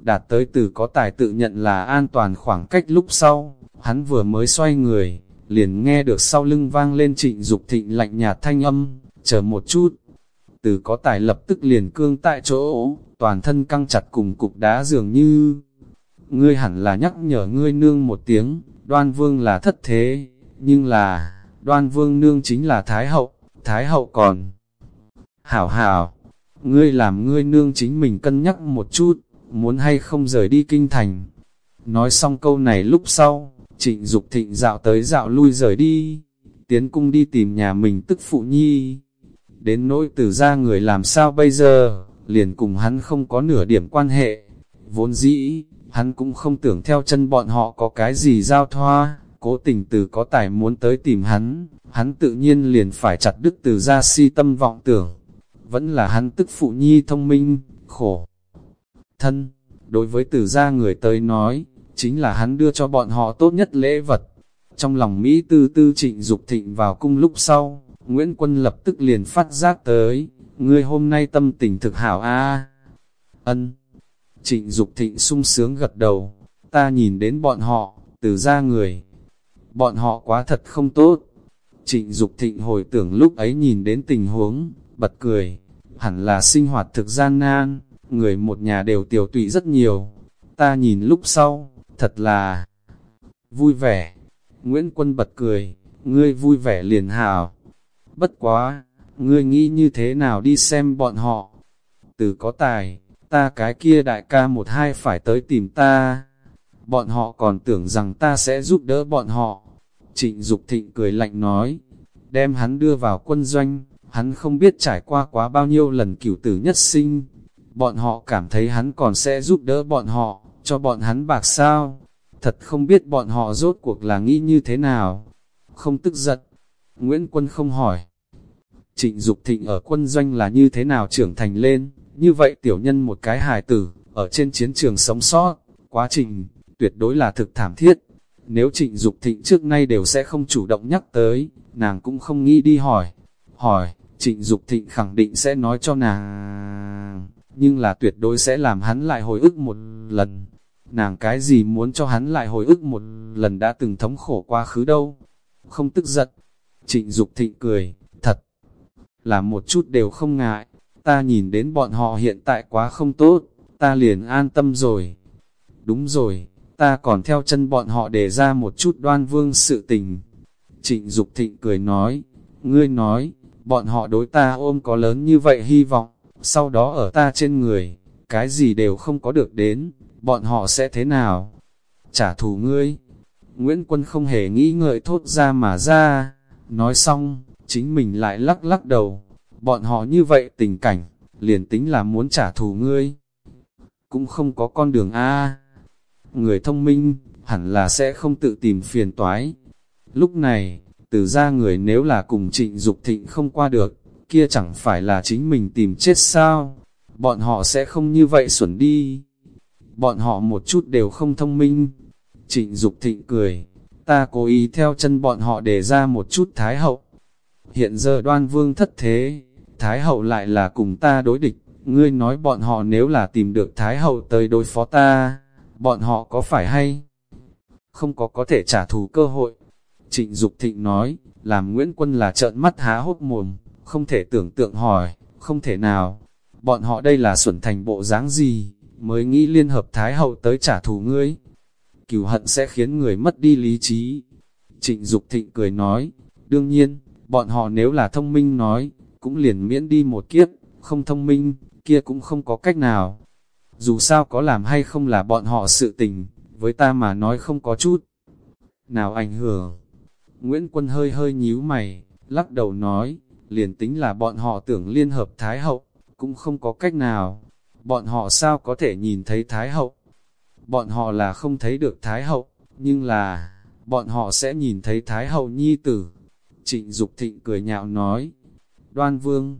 Đạt tới từ có tài tự nhận là an toàn khoảng cách lúc sau, hắn vừa mới xoay người, liền nghe được sau lưng vang lên trịnh Dục thịnh lạnh nhạt thanh âm, chờ một chút. Từ có tài lập tức liền cương tại chỗ, toàn thân căng chặt cùng cục đá dường như. Ngươi hẳn là nhắc nhở ngươi nương một tiếng, đoan vương là thất thế, nhưng là, đoan vương nương chính là Thái Hậu, Thái Hậu còn. Hảo hảo, ngươi làm ngươi nương chính mình cân nhắc một chút, muốn hay không rời đi kinh thành. Nói xong câu này lúc sau, trịnh Dục thịnh dạo tới dạo lui rời đi, tiến cung đi tìm nhà mình tức phụ nhi. Đến nỗi từ ra người làm sao bây giờ, liền cùng hắn không có nửa điểm quan hệ. Vốn dĩ, hắn cũng không tưởng theo chân bọn họ có cái gì giao thoa, cố tình từ có tài muốn tới tìm hắn, hắn tự nhiên liền phải chặt đứt từ ra si tâm vọng tưởng. Vẫn là hắn tức phụ nhi thông minh, khổ. Thân, đối với từ gia người tới nói, chính là hắn đưa cho bọn họ tốt nhất lễ vật. Trong lòng Mỹ tư tư trịnh Dục thịnh vào cung lúc sau, Nguyễn Quân lập tức liền phát giác tới, ngươi hôm nay tâm tình thực hảo a Ân. Trịnh Dục thịnh sung sướng gật đầu, ta nhìn đến bọn họ, từ ra người. Bọn họ quá thật không tốt. Trịnh Dục thịnh hồi tưởng lúc ấy nhìn đến tình huống, bật cười, hẳn là sinh hoạt thực gian nan, người một nhà đều tiểu tụy rất nhiều. Ta nhìn lúc sau, thật là vui vẻ. Nguyễn Quân bật cười, ngươi vui vẻ liền hào. Bất quá, ngươi nghĩ như thế nào đi xem bọn họ. Từ có tài, ta cái kia đại ca một hai phải tới tìm ta. Bọn họ còn tưởng rằng ta sẽ giúp đỡ bọn họ. Trịnh Dục thịnh cười lạnh nói, đem hắn đưa vào quân doanh, hắn không biết trải qua quá bao nhiêu lần cửu tử nhất sinh. Bọn họ cảm thấy hắn còn sẽ giúp đỡ bọn họ, cho bọn hắn bạc sao. Thật không biết bọn họ rốt cuộc là nghĩ như thế nào. Không tức giận. Nguyễn Quân không hỏi. Trịnh Dục thịnh ở quân doanh là như thế nào trưởng thành lên, như vậy tiểu nhân một cái hài tử, ở trên chiến trường sống sót, quá trình, tuyệt đối là thực thảm thiết. Nếu trịnh Dục thịnh trước nay đều sẽ không chủ động nhắc tới, nàng cũng không nghĩ đi hỏi. Hỏi, trịnh Dục thịnh khẳng định sẽ nói cho nàng, nhưng là tuyệt đối sẽ làm hắn lại hồi ức một lần. Nàng cái gì muốn cho hắn lại hồi ức một lần đã từng thống khổ quá khứ đâu. Không tức giận. Trịnh Dục thịnh cười, thật là một chút đều không ngại. Ta nhìn đến bọn họ hiện tại quá không tốt, ta liền an tâm rồi. Đúng rồi, ta còn theo chân bọn họ để ra một chút đoan vương sự tình. Trịnh Dục thịnh cười nói, ngươi nói, bọn họ đối ta ôm có lớn như vậy hy vọng, sau đó ở ta trên người, cái gì đều không có được đến, bọn họ sẽ thế nào? Trả thù ngươi. Nguyễn Quân không hề nghĩ ngợi thốt ra mà ra, nói xong, chính mình lại lắc lắc đầu. Bọn họ như vậy tình cảnh, liền tính là muốn trả thù ngươi. Cũng không có con đường A. Người thông minh, hẳn là sẽ không tự tìm phiền toái. Lúc này, từ ra người nếu là cùng trịnh Dục thịnh không qua được, kia chẳng phải là chính mình tìm chết sao? Bọn họ sẽ không như vậy xuẩn đi. Bọn họ một chút đều không thông minh. Trịnh Dục thịnh cười, ta cố ý theo chân bọn họ để ra một chút thái hậu. Hiện giờ đoan vương thất thế, thái hậu lại là cùng ta đối địch, ngươi nói bọn họ nếu là tìm được thái hậu tới đối phó ta, bọn họ có phải hay? Không có có thể trả thù cơ hội. Trịnh Dục thịnh nói, làm Nguyễn Quân là trợn mắt há hốt mồm, không thể tưởng tượng hỏi, không thể nào. Bọn họ đây là xuẩn thành bộ dáng gì, mới nghĩ liên hợp Thái Hậu tới trả thù ngươi. Cửu hận sẽ khiến người mất đi lý trí. Trịnh Dục thịnh cười nói, đương nhiên, bọn họ nếu là thông minh nói, cũng liền miễn đi một kiếp, không thông minh, kia cũng không có cách nào. Dù sao có làm hay không là bọn họ sự tình, với ta mà nói không có chút. Nào ảnh hưởng? Nguyễn Quân hơi hơi nhíu mày, lắc đầu nói, liền tính là bọn họ tưởng liên hợp Thái Hậu, cũng không có cách nào. Bọn họ sao có thể nhìn thấy Thái Hậu? Bọn họ là không thấy được Thái Hậu, nhưng là, bọn họ sẽ nhìn thấy Thái Hậu Nhi Tử. Trịnh Dục Thịnh cười nhạo nói, Đoan Vương,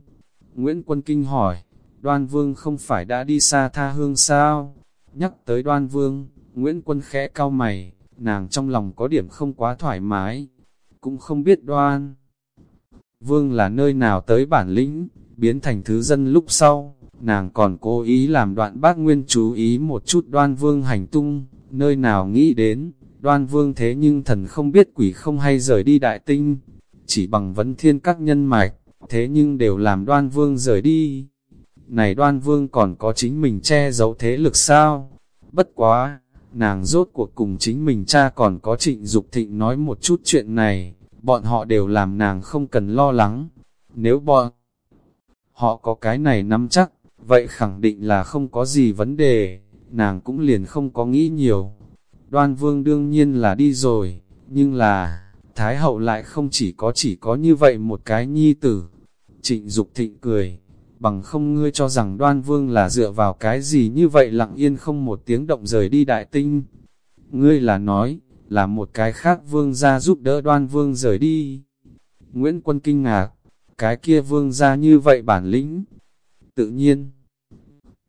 Nguyễn Quân Kinh hỏi, Đoan Vương không phải đã đi xa tha hương sao? Nhắc tới Đoan Vương, Nguyễn Quân khẽ cau mày, nàng trong lòng có điểm không quá thoải mái, cũng không biết đoan. Vương là nơi nào tới bản lĩnh, biến thành thứ dân lúc sau, nàng còn cố ý làm đoạn bác nguyên chú ý một chút đoan vương hành tung, nơi nào nghĩ đến, đoan vương thế nhưng thần không biết quỷ không hay rời đi đại tinh, chỉ bằng vấn thiên các nhân mạch, thế nhưng đều làm đoan vương rời đi. Này đoan vương còn có chính mình che giấu thế lực sao? Bất quá, nàng rốt cuộc cùng chính mình cha còn có trịnh Dục thịnh nói một chút chuyện này, bọn họ đều làm nàng không cần lo lắng. Nếu bọn họ có cái này nắm chắc, vậy khẳng định là không có gì vấn đề, nàng cũng liền không có nghĩ nhiều. Đoan vương đương nhiên là đi rồi, nhưng là, Thái hậu lại không chỉ có chỉ có như vậy một cái nhi tử. Trịnh Dục thịnh cười, bằng không ngươi cho rằng đoan vương là dựa vào cái gì như vậy lặng yên không một tiếng động rời đi đại tinh. Ngươi là nói, là một cái khác vương ra giúp đỡ đoan vương rời đi. Nguyễn Quân kinh ngạc, cái kia vương ra như vậy bản lĩnh. Tự nhiên,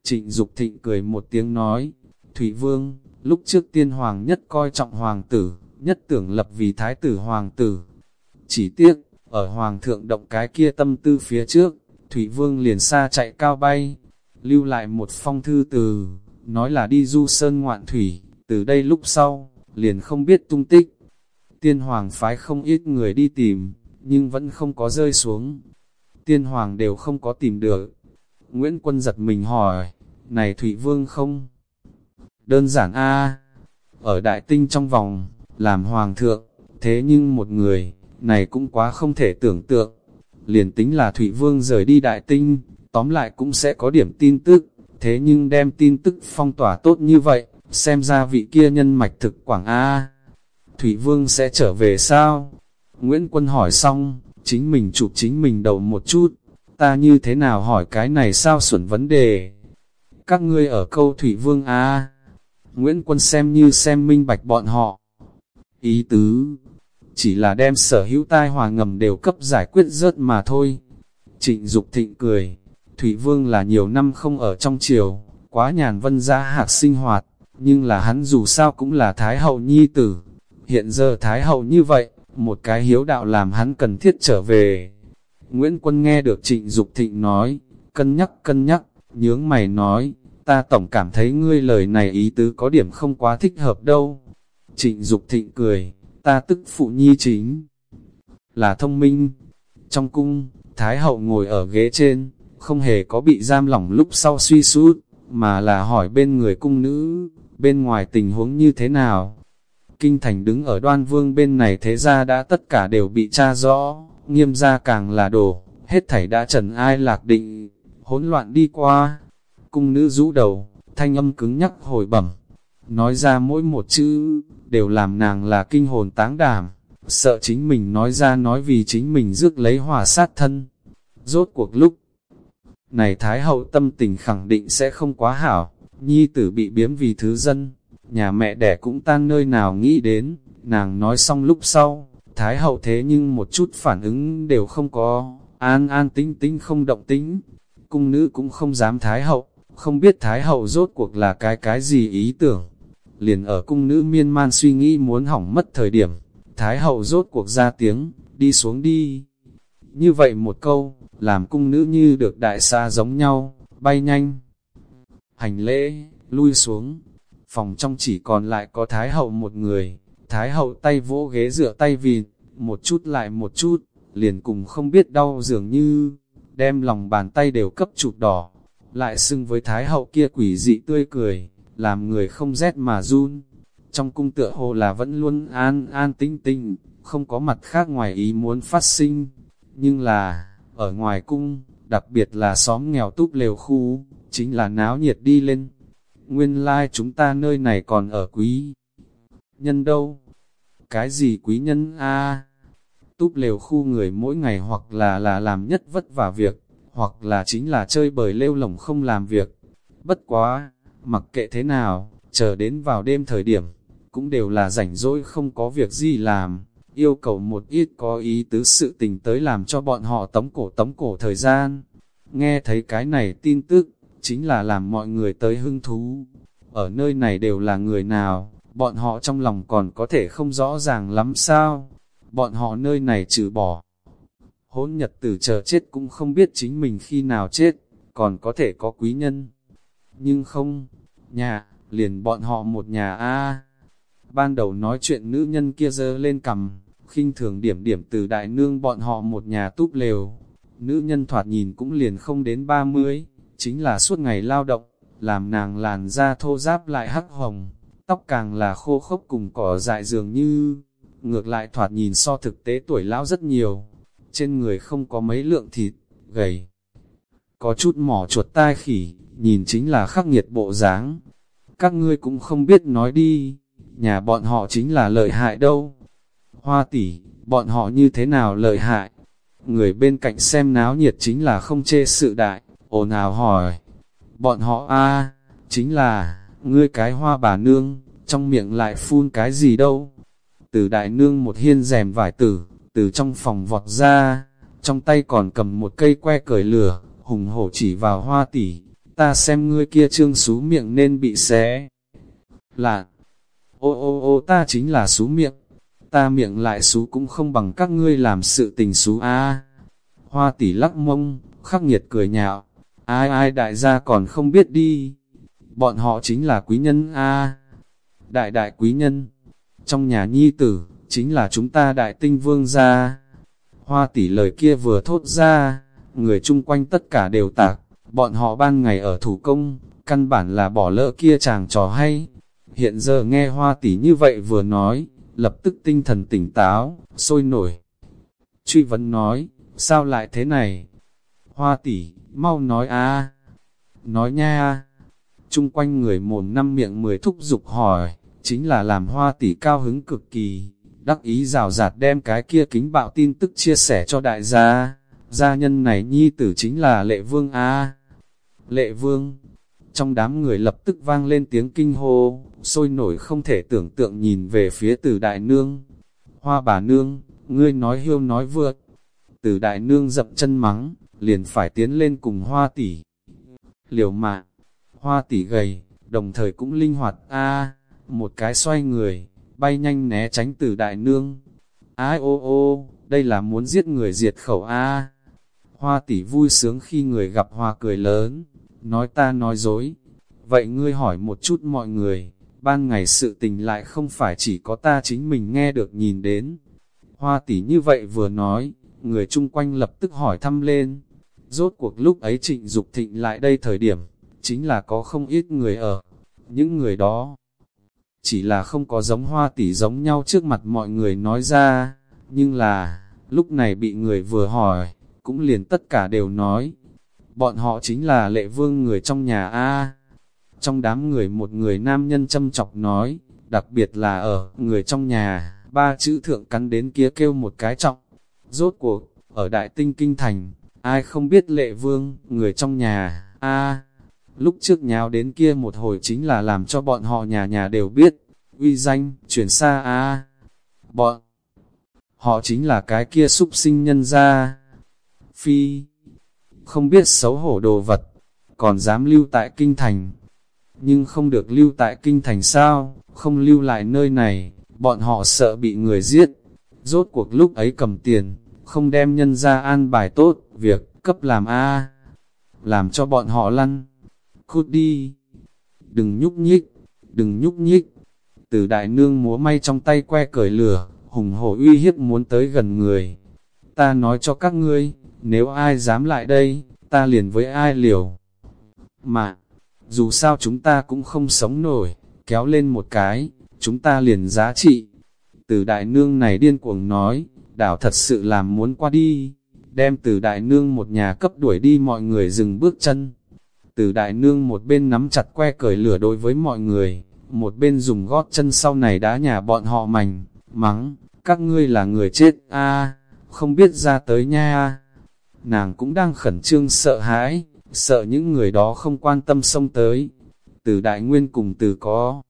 trịnh Dục thịnh cười một tiếng nói, Thủy Vương, lúc trước tiên hoàng nhất coi trọng hoàng tử, nhất tưởng lập vì thái tử hoàng tử. Chỉ tiếc, ở hoàng thượng động cái kia tâm tư phía trước, Thủy Vương liền xa chạy cao bay, lưu lại một phong thư từ, nói là đi du sơn ngoạn thủy, từ đây lúc sau, liền không biết tung tích. Tiên hoàng phái không ít người đi tìm, nhưng vẫn không có rơi xuống. Tiên hoàng đều không có tìm được. Nguyễn Quân giật mình hỏi, này Thụy Vương không? Đơn giản a ở đại tinh trong vòng, làm hoàng thượng, thế nhưng một người, này cũng quá không thể tưởng tượng. Liền tính là Thụy Vương rời đi đại tinh, tóm lại cũng sẽ có điểm tin tức, thế nhưng đem tin tức phong tỏa tốt như vậy, xem ra vị kia nhân mạch thực quảng A. Thủy Vương sẽ trở về sao? Nguyễn Quân hỏi xong, chính mình chụp chính mình đầu một chút, ta như thế nào hỏi cái này sao xuẩn vấn đề? Các ngươi ở câu Thủy Vương A. Nguyễn Quân xem như xem minh bạch bọn họ. Ý tứ, chỉ là đem sở hữu tai hòa ngầm đều cấp giải quyết rớt mà thôi. Trịnh Dục thịnh cười, Thủy Vương là nhiều năm không ở trong triều, quá nhàn vân gia hạc sinh hoạt, nhưng là hắn dù sao cũng là Thái Hậu Nhi Tử. Hiện giờ Thái Hậu như vậy, một cái hiếu đạo làm hắn cần thiết trở về. Nguyễn Quân nghe được trịnh Dục thịnh nói, cân nhắc cân nhắc, nhướng mày nói, ta tổng cảm thấy ngươi lời này ý tứ có điểm không quá thích hợp đâu. Trịnh Dục thịnh cười, ta tức phụ nhi chính là thông minh. Trong cung, Thái hậu ngồi ở ghế trên, không hề có bị giam lỏng lúc sau suy sút, mà là hỏi bên người cung nữ, bên ngoài tình huống như thế nào. Kinh thành đứng ở đoan vương bên này thế ra đã tất cả đều bị tra rõ, nghiêm ra càng là đổ, hết thảy đã trần ai lạc định, hỗn loạn đi qua. Cung nữ rũ đầu, thanh âm cứng nhắc hồi bẩm, nói ra mỗi một chữ, đều làm nàng là kinh hồn táng đảm, sợ chính mình nói ra nói vì chính mình rước lấy hòa sát thân. Rốt cuộc lúc này Thái hậu tâm tình khẳng định sẽ không quá hảo, nhi tử bị biếm vì thứ dân, nhà mẹ đẻ cũng tan nơi nào nghĩ đến, nàng nói xong lúc sau, Thái hậu thế nhưng một chút phản ứng đều không có, an an tính tính không động tính, cung nữ cũng không dám Thái hậu, không biết Thái hậu rốt cuộc là cái cái gì ý tưởng liền ở cung nữ miên man suy nghĩ muốn hỏng mất thời điểm, Thái hậu rốt cuộc ra tiếng, đi xuống đi. Như vậy một câu, làm cung nữ như được đại xa giống nhau, bay nhanh. Hành lễ, lui xuống, phòng trong chỉ còn lại có Thái hậu một người, Thái hậu tay vỗ ghế dựa tay vịt, một chút lại một chút, liền cùng không biết đau dường như, đem lòng bàn tay đều cấp chụp đỏ, lại xưng với Thái hậu kia quỷ dị tươi cười làm người không rét mà run. Trong cung tựa hồ là vẫn luôn an an tinh tinh, không có mặt khác ngoài ý muốn phát sinh. Nhưng là, ở ngoài cung, đặc biệt là xóm nghèo túp lều khu, chính là náo nhiệt đi lên. Nguyên lai like chúng ta nơi này còn ở quý. Nhân đâu? Cái gì quý nhân a Túp lều khu người mỗi ngày hoặc là là làm nhất vất vả việc, hoặc là chính là chơi bời lêu lỏng không làm việc. Bất quá, mặc kệ thế nào, chờ đến vào đêm thời điểm, cũng đều là rảnh rỗi không có việc gì làm, yêu cầu một ít có ý tứ sự tình tới làm cho bọn họ tống cổ tống cổ thời gian. Nghe thấy cái này tin tức, chính là làm mọi người tới hưng thú. Ở nơi này đều là người nào, bọn họ trong lòng còn có thể không rõ ràng lắm sao, bọn họ nơi này trừ bỏ. Hỗn nhật tử chờ chết cũng không biết chính mình khi nào chết, còn có thể có quý nhân. Nhưng không, nhà, liền bọn họ một nhà a Ban đầu nói chuyện nữ nhân kia dơ lên cầm, khinh thường điểm điểm từ đại nương bọn họ một nhà túp lều. Nữ nhân thoạt nhìn cũng liền không đến ba mươi, chính là suốt ngày lao động, làm nàng làn da thô giáp lại hắc hồng, tóc càng là khô khốc cùng cỏ dại dường như, ngược lại thoạt nhìn so thực tế tuổi lão rất nhiều, trên người không có mấy lượng thịt, gầy. Có chút mỏ chuột tai khỉ, nhìn chính là khắc nghiệt bộ dáng. Các ngươi cũng không biết nói đi, nhà bọn họ chính là lợi hại đâu. Hoa tỷ, bọn họ như thế nào lợi hại? Người bên cạnh xem náo nhiệt chính là không chê sự đại, ồn ào hỏi. Bọn họ a chính là, ngươi cái hoa bà nương, trong miệng lại phun cái gì đâu. Từ đại nương một hiên rèm vải tử, từ trong phòng vọt ra, trong tay còn cầm một cây que cởi lửa, hùng hổ chỉ vào hoa tỷ, ta xem ngươi kia trương xú miệng nên bị xé. Là, ô ô ô ta chính là xú miệng, ta miệng lại xú cũng không bằng các ngươi làm sự tình xú a. Hoa tỷ lắc mông, khắc nghiệt cười nhạo, ai ai đại gia còn không biết đi, bọn họ chính là quý nhân a. Đại đại quý nhân, trong nhà nhi tử, chính là chúng ta đại tinh vương gia. Hoa tỷ lời kia vừa thốt ra, người chung quanh tất cả đều tạc, bọn họ ban ngày ở thủ công, căn bản là bỏ lỡ kia chàng trò hay. Hiện giờ nghe hoa tỷ như vậy vừa nói, lập tức tinh thần tỉnh táo, sôi nổi. Truy vấn nói, sao lại thế này? Hoa tỷ, mau nói a Nói nha Chung quanh người mồm năm miệng mười thúc dục hỏi, chính là làm hoa tỷ cao hứng cực kỳ, đắc ý rào rạt đem cái kia kính bạo tin tức chia sẻ cho đại gia. Gia nhân này nhi tử chính là lệ vương a Lệ vương, trong đám người lập tức vang lên tiếng kinh hô, sôi nổi không thể tưởng tượng nhìn về phía từ đại nương. Hoa bà nương, ngươi nói hiêu nói vượt. Từ đại nương dậm chân mắng, liền phải tiến lên cùng hoa tỷ. Liều mạng, hoa tỷ gầy, đồng thời cũng linh hoạt a một cái xoay người, bay nhanh né tránh từ đại nương. Ai ô ô, đây là muốn giết người diệt khẩu a Hoa tỷ vui sướng khi người gặp hoa cười lớn, nói ta nói dối. Vậy ngươi hỏi một chút mọi người, ban ngày sự tình lại không phải chỉ có ta chính mình nghe được nhìn đến. Hoa tỷ như vậy vừa nói, người chung quanh lập tức hỏi thăm lên. Rốt cuộc lúc ấy trịnh Dục thịnh lại đây thời điểm, chính là có không ít người ở. Những người đó, chỉ là không có giống hoa tỷ giống nhau trước mặt mọi người nói ra, nhưng là, lúc này bị người vừa hỏi, cũng liền tất cả đều nói, bọn họ chính là lệ vương người trong nhà A. Trong đám người một người nam nhân châm chọc nói, đặc biệt là ở người trong nhà, ba chữ thượng cắn đến kia kêu một cái trọng. Rốt cuộc, ở Đại Tinh Kinh Thành, ai không biết lệ vương, người trong nhà, a Lúc trước nháo đến kia một hồi chính là làm cho bọn họ nhà nhà đều biết, uy danh, chuyển xa a Bọn họ chính là cái kia súc sinh nhân ra. Phi, không biết xấu hổ đồ vật, còn dám lưu tại kinh thành. Nhưng không được lưu tại kinh thành sao, không lưu lại nơi này, bọn họ sợ bị người giết. Rốt cuộc lúc ấy cầm tiền, không đem nhân ra an bài tốt, việc cấp làm A. Làm cho bọn họ lăn. Cút đi. Đừng nhúc nhích, đừng nhúc nhích. Từ đại nương múa may trong tay que cởi lửa, hùng hổ uy hiếp muốn tới gần người. Ta nói cho các ngươi, nếu ai dám lại đây, ta liền với ai liều. Mà, dù sao chúng ta cũng không sống nổi, kéo lên một cái, chúng ta liền giá trị. Từ đại nương này điên cuồng nói, đảo thật sự làm muốn qua đi, đem từ đại nương một nhà cấp đuổi đi mọi người dừng bước chân. Từ đại nương một bên nắm chặt que cởi lửa đối với mọi người, một bên dùng gót chân sau này đá nhà bọn họ mảnh, mắng, các ngươi là người chết a không biết ra tới nha nàng cũng đang khẩn trương sợ hãi, sợ những người đó không quan tâm xông tới. Từ đại nguyên cùng từ có,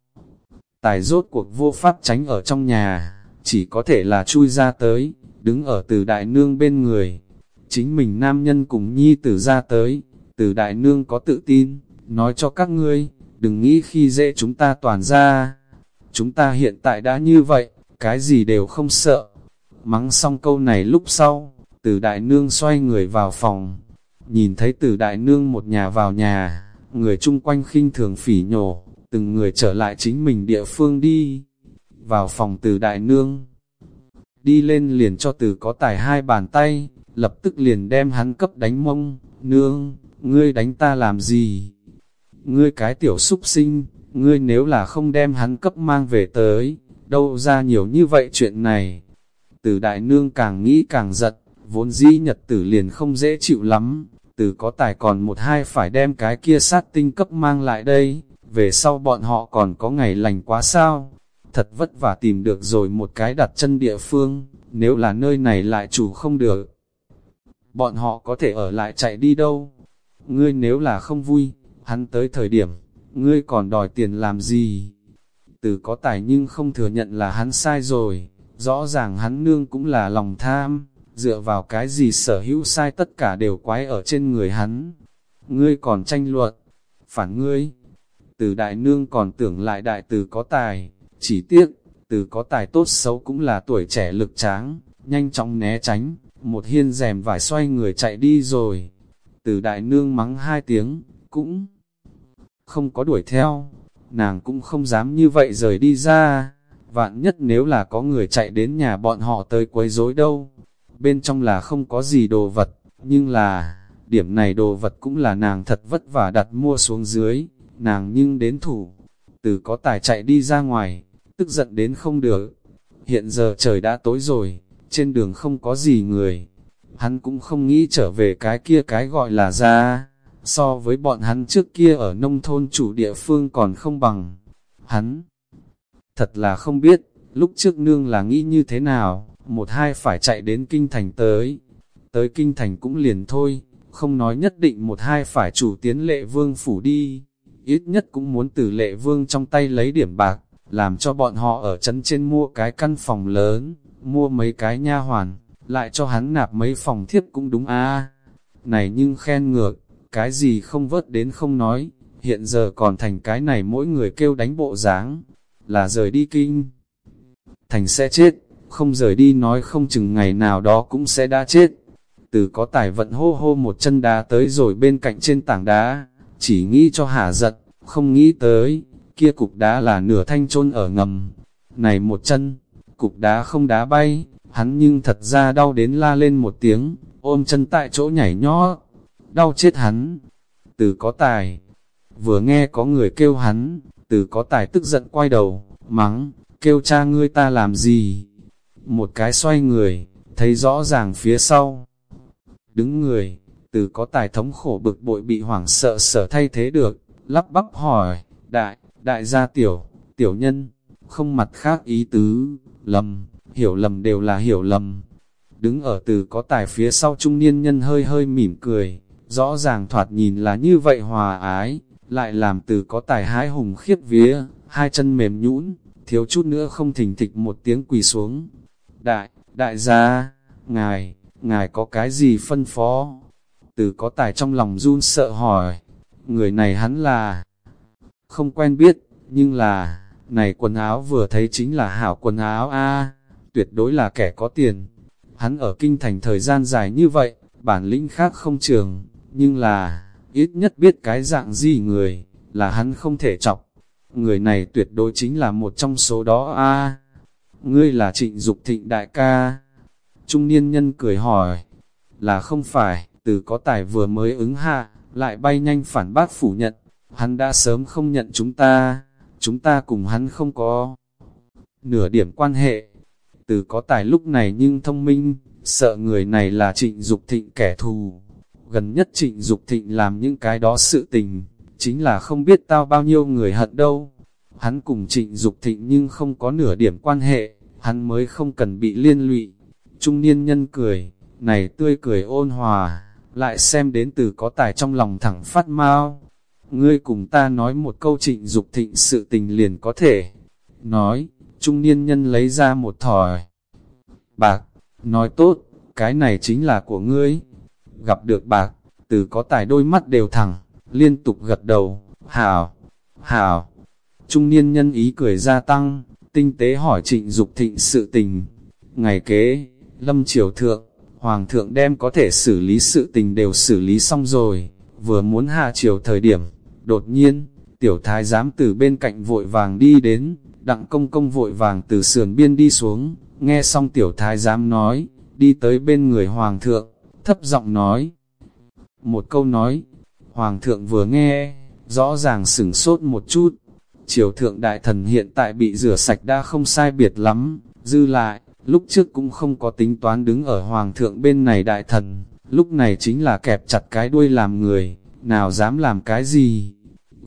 tài rốt cuộc vô pháp tránh ở trong nhà, chỉ có thể là chui ra tới, đứng ở từ đại nương bên người. Chính mình nam nhân cùng nhi tử ra tới, từ đại nương có tự tin, nói cho các ngươi, đừng nghĩ khi dễ chúng ta toàn ra. chúng ta hiện tại đã như vậy, cái gì đều không sợ. Mắng xong câu này lúc sau, từ đại nương xoay người vào phòng, nhìn thấy từ đại nương một nhà vào nhà, người chung quanh khinh thường phỉ nhổ, từng người trở lại chính mình địa phương đi. Vào phòng từ đại nương, đi lên liền cho từ có tài hai bàn tay, lập tức liền đem hắn cấp đánh mông, nương, ngươi đánh ta làm gì? Ngươi cái tiểu súc sinh, ngươi nếu là không đem hắn cấp mang về tới, đâu ra nhiều như vậy chuyện này. Từ đại nương càng nghĩ càng giật, vốn dĩ nhật tử liền không dễ chịu lắm, từ có tài còn một hai phải đem cái kia sát tinh cấp mang lại đây, về sau bọn họ còn có ngày lành quá sao, thật vất vả tìm được rồi một cái đặt chân địa phương, nếu là nơi này lại chủ không được. Bọn họ có thể ở lại chạy đi đâu? Ngươi nếu là không vui, hắn tới thời điểm, ngươi còn đòi tiền làm gì? Từ có tài nhưng không thừa nhận là hắn sai rồi, rõ ràng hắn nương cũng là lòng tham, dựa vào cái gì sở hữu sai tất cả đều quái ở trên người hắn. Ngươi còn tranh luận, phản ngươi. Từ đại nương còn tưởng lại đại từ có tài, chỉ tiếc, từ có tài tốt xấu cũng là tuổi trẻ lực tráng, nhanh chóng né tránh, một hiên rèm vải xoay người chạy đi rồi. Từ đại nương mắng hai tiếng, cũng không có đuổi theo, nàng cũng không dám như vậy rời đi ra, vạn nhất nếu là có người chạy đến nhà bọn họ tới quấy rối đâu. Bên trong là không có gì đồ vật, nhưng là, điểm này đồ vật cũng là nàng thật vất vả đặt mua xuống dưới, nàng nhưng đến thủ, từ có tài chạy đi ra ngoài, tức giận đến không được. Hiện giờ trời đã tối rồi, trên đường không có gì người, hắn cũng không nghĩ trở về cái kia cái gọi là ra, so với bọn hắn trước kia ở nông thôn chủ địa phương còn không bằng. Hắn thật là không biết, lúc trước nương là nghĩ như thế nào, một hai phải chạy đến kinh thành tới. Tới kinh thành cũng liền thôi, không nói nhất định một hai phải chủ tiến lệ vương phủ đi, ít nhất cũng muốn từ lệ vương trong tay lấy điểm bạc, làm cho bọn họ ở trấn trên mua cái căn phòng lớn, mua mấy cái nha hoàn, lại cho hắn nạp mấy phòng thiếp cũng đúng a Này nhưng khen ngược, cái gì không vớt đến không nói, hiện giờ còn thành cái này mỗi người kêu đánh bộ dáng là rời đi kinh. Thành sẽ chết, không rời đi nói không chừng ngày nào đó cũng sẽ đã chết. Từ có tài vận hô hô một chân đá tới rồi bên cạnh trên tảng đá, chỉ nghĩ cho hả giật, không nghĩ tới, kia cục đá là nửa thanh chôn ở ngầm. Này một chân, cục đá không đá bay, hắn nhưng thật ra đau đến la lên một tiếng, ôm chân tại chỗ nhảy nhó, đau chết hắn. Từ có tài, vừa nghe có người kêu hắn, từ có tài tức giận quay đầu, mắng, kêu cha ngươi ta làm gì? Một cái xoay người, thấy rõ ràng phía sau. Đứng người, từ có tài thống khổ bực bội bị hoảng sợ sở thay thế được, lắp bắp hỏi, đại, đại gia tiểu, tiểu nhân, không mặt khác ý tứ, lầm, hiểu lầm đều là hiểu lầm. Đứng ở từ có tài phía sau trung niên nhân hơi hơi mỉm cười, rõ ràng thoạt nhìn là như vậy hòa ái, lại làm từ có tài hái hùng khiếp vía, hai chân mềm nhũn, thiếu chút nữa không thình thịch một tiếng quỳ xuống. Đại, đại gia, ngài, ngài có cái gì phân phó? Từ có tài trong lòng run sợ hỏi, người này hắn là không quen biết, nhưng là, này quần áo vừa thấy chính là hảo quần áo a tuyệt đối là kẻ có tiền. Hắn ở kinh thành thời gian dài như vậy, bản lĩnh khác không trường, nhưng là, ít nhất biết cái dạng gì người, là hắn không thể chọc. Người này tuyệt đối chính là một trong số đó a Ngươi là trịnh Dục thịnh đại ca. Trung niên nhân cười hỏi, là không phải, từ có tài vừa mới ứng hạ, lại bay nhanh phản bác phủ nhận, hắn đã sớm không nhận chúng ta, chúng ta cùng hắn không có nửa điểm quan hệ. Từ có tài lúc này nhưng thông minh, sợ người này là trịnh Dục thịnh kẻ thù. Gần nhất trịnh Dục thịnh làm những cái đó sự tình, chính là không biết tao bao nhiêu người hận đâu. Hắn cùng trịnh Dục thịnh nhưng không có nửa điểm quan hệ, hắn mới không cần bị liên lụy. Trung niên nhân cười, này tươi cười ôn hòa, lại xem đến từ có tài trong lòng thẳng phát mau. Ngươi cùng ta nói một câu trịnh Dục thịnh sự tình liền có thể. Nói, trung niên nhân lấy ra một thỏi. Bạc, nói tốt, cái này chính là của ngươi. Gặp được bạc, từ có tài đôi mắt đều thẳng, liên tục gật đầu, hảo, hảo. trung niên nhân ý cười gia tăng, tinh tế hỏi trịnh Dục thịnh sự tình. Ngày kế, lâm triều thượng, hoàng thượng đem có thể xử lý sự tình đều xử lý xong rồi, vừa muốn hạ triều thời điểm, đột nhiên, tiểu thái giám từ bên cạnh vội vàng đi đến, đặng công công vội vàng từ sườn biên đi xuống, nghe xong tiểu thái giám nói, đi tới bên người hoàng thượng, thấp giọng nói. Một câu nói, hoàng thượng vừa nghe, rõ ràng sửng sốt một chút, triều thượng đại thần hiện tại bị rửa sạch đã không sai biệt lắm, dư lại, lúc trước cũng không có tính toán đứng ở hoàng thượng bên này đại thần, lúc này chính là kẹp chặt cái đuôi làm người, nào dám làm cái gì,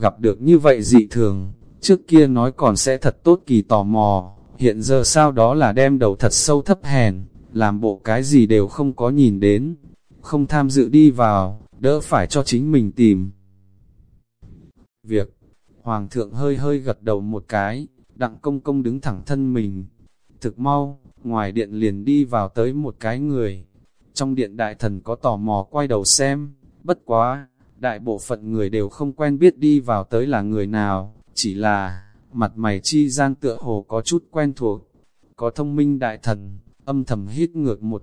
gặp được như vậy dị thường, trước kia nói còn sẽ thật tốt kỳ tò mò, hiện giờ sao đó là đem đầu thật sâu thấp hèn, làm bộ cái gì đều không có nhìn đến, không tham dự đi vào, đỡ phải cho chính mình tìm. Việc, Hoàng thượng hơi hơi gật đầu một cái, đặng công công đứng thẳng thân mình. Thực mau, ngoài điện liền đi vào tới một cái người. Trong điện đại thần có tò mò quay đầu xem, bất quá, đại bộ phận người đều không quen biết đi vào tới là người nào, chỉ là, mặt mày chi gian tựa hồ có chút quen thuộc. Có thông minh đại thần, âm thầm hít ngược một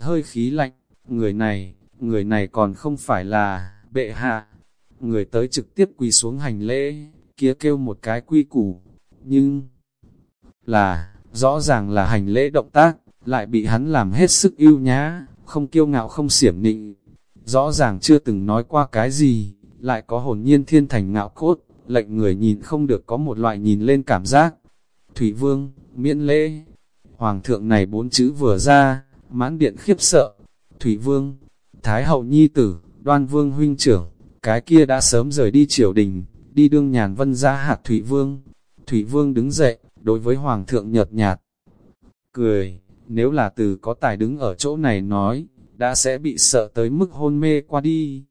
hơi khí lạnh, người này, người này còn không phải là bệ hạ. Người tới trực tiếp quỳ xuống hành lễ, kia kêu một cái quy củ, nhưng là, rõ ràng là hành lễ động tác, lại bị hắn làm hết sức yêu nhá, không kiêu ngạo không xiểm nịnh. Rõ ràng chưa từng nói qua cái gì, lại có hồn nhiên thiên thành ngạo cốt, lệnh người nhìn không được có một loại nhìn lên cảm giác. Thủy Vương, miễn lễ, Hoàng thượng này bốn chữ vừa ra, mãn điện khiếp sợ. Thủy Vương, Thái Hậu Nhi Tử, Đoan Vương Huynh Trưởng, cái kia đã sớm rời đi triều đình, đi đương nhàn vân ra hạt Thủy Vương. Thủy Vương đứng dậy, đối với Hoàng thượng nhợt nhạt. Cười, nếu là từ có tài đứng ở chỗ này nói, đã sẽ bị sợ tới mức hôn mê qua đi.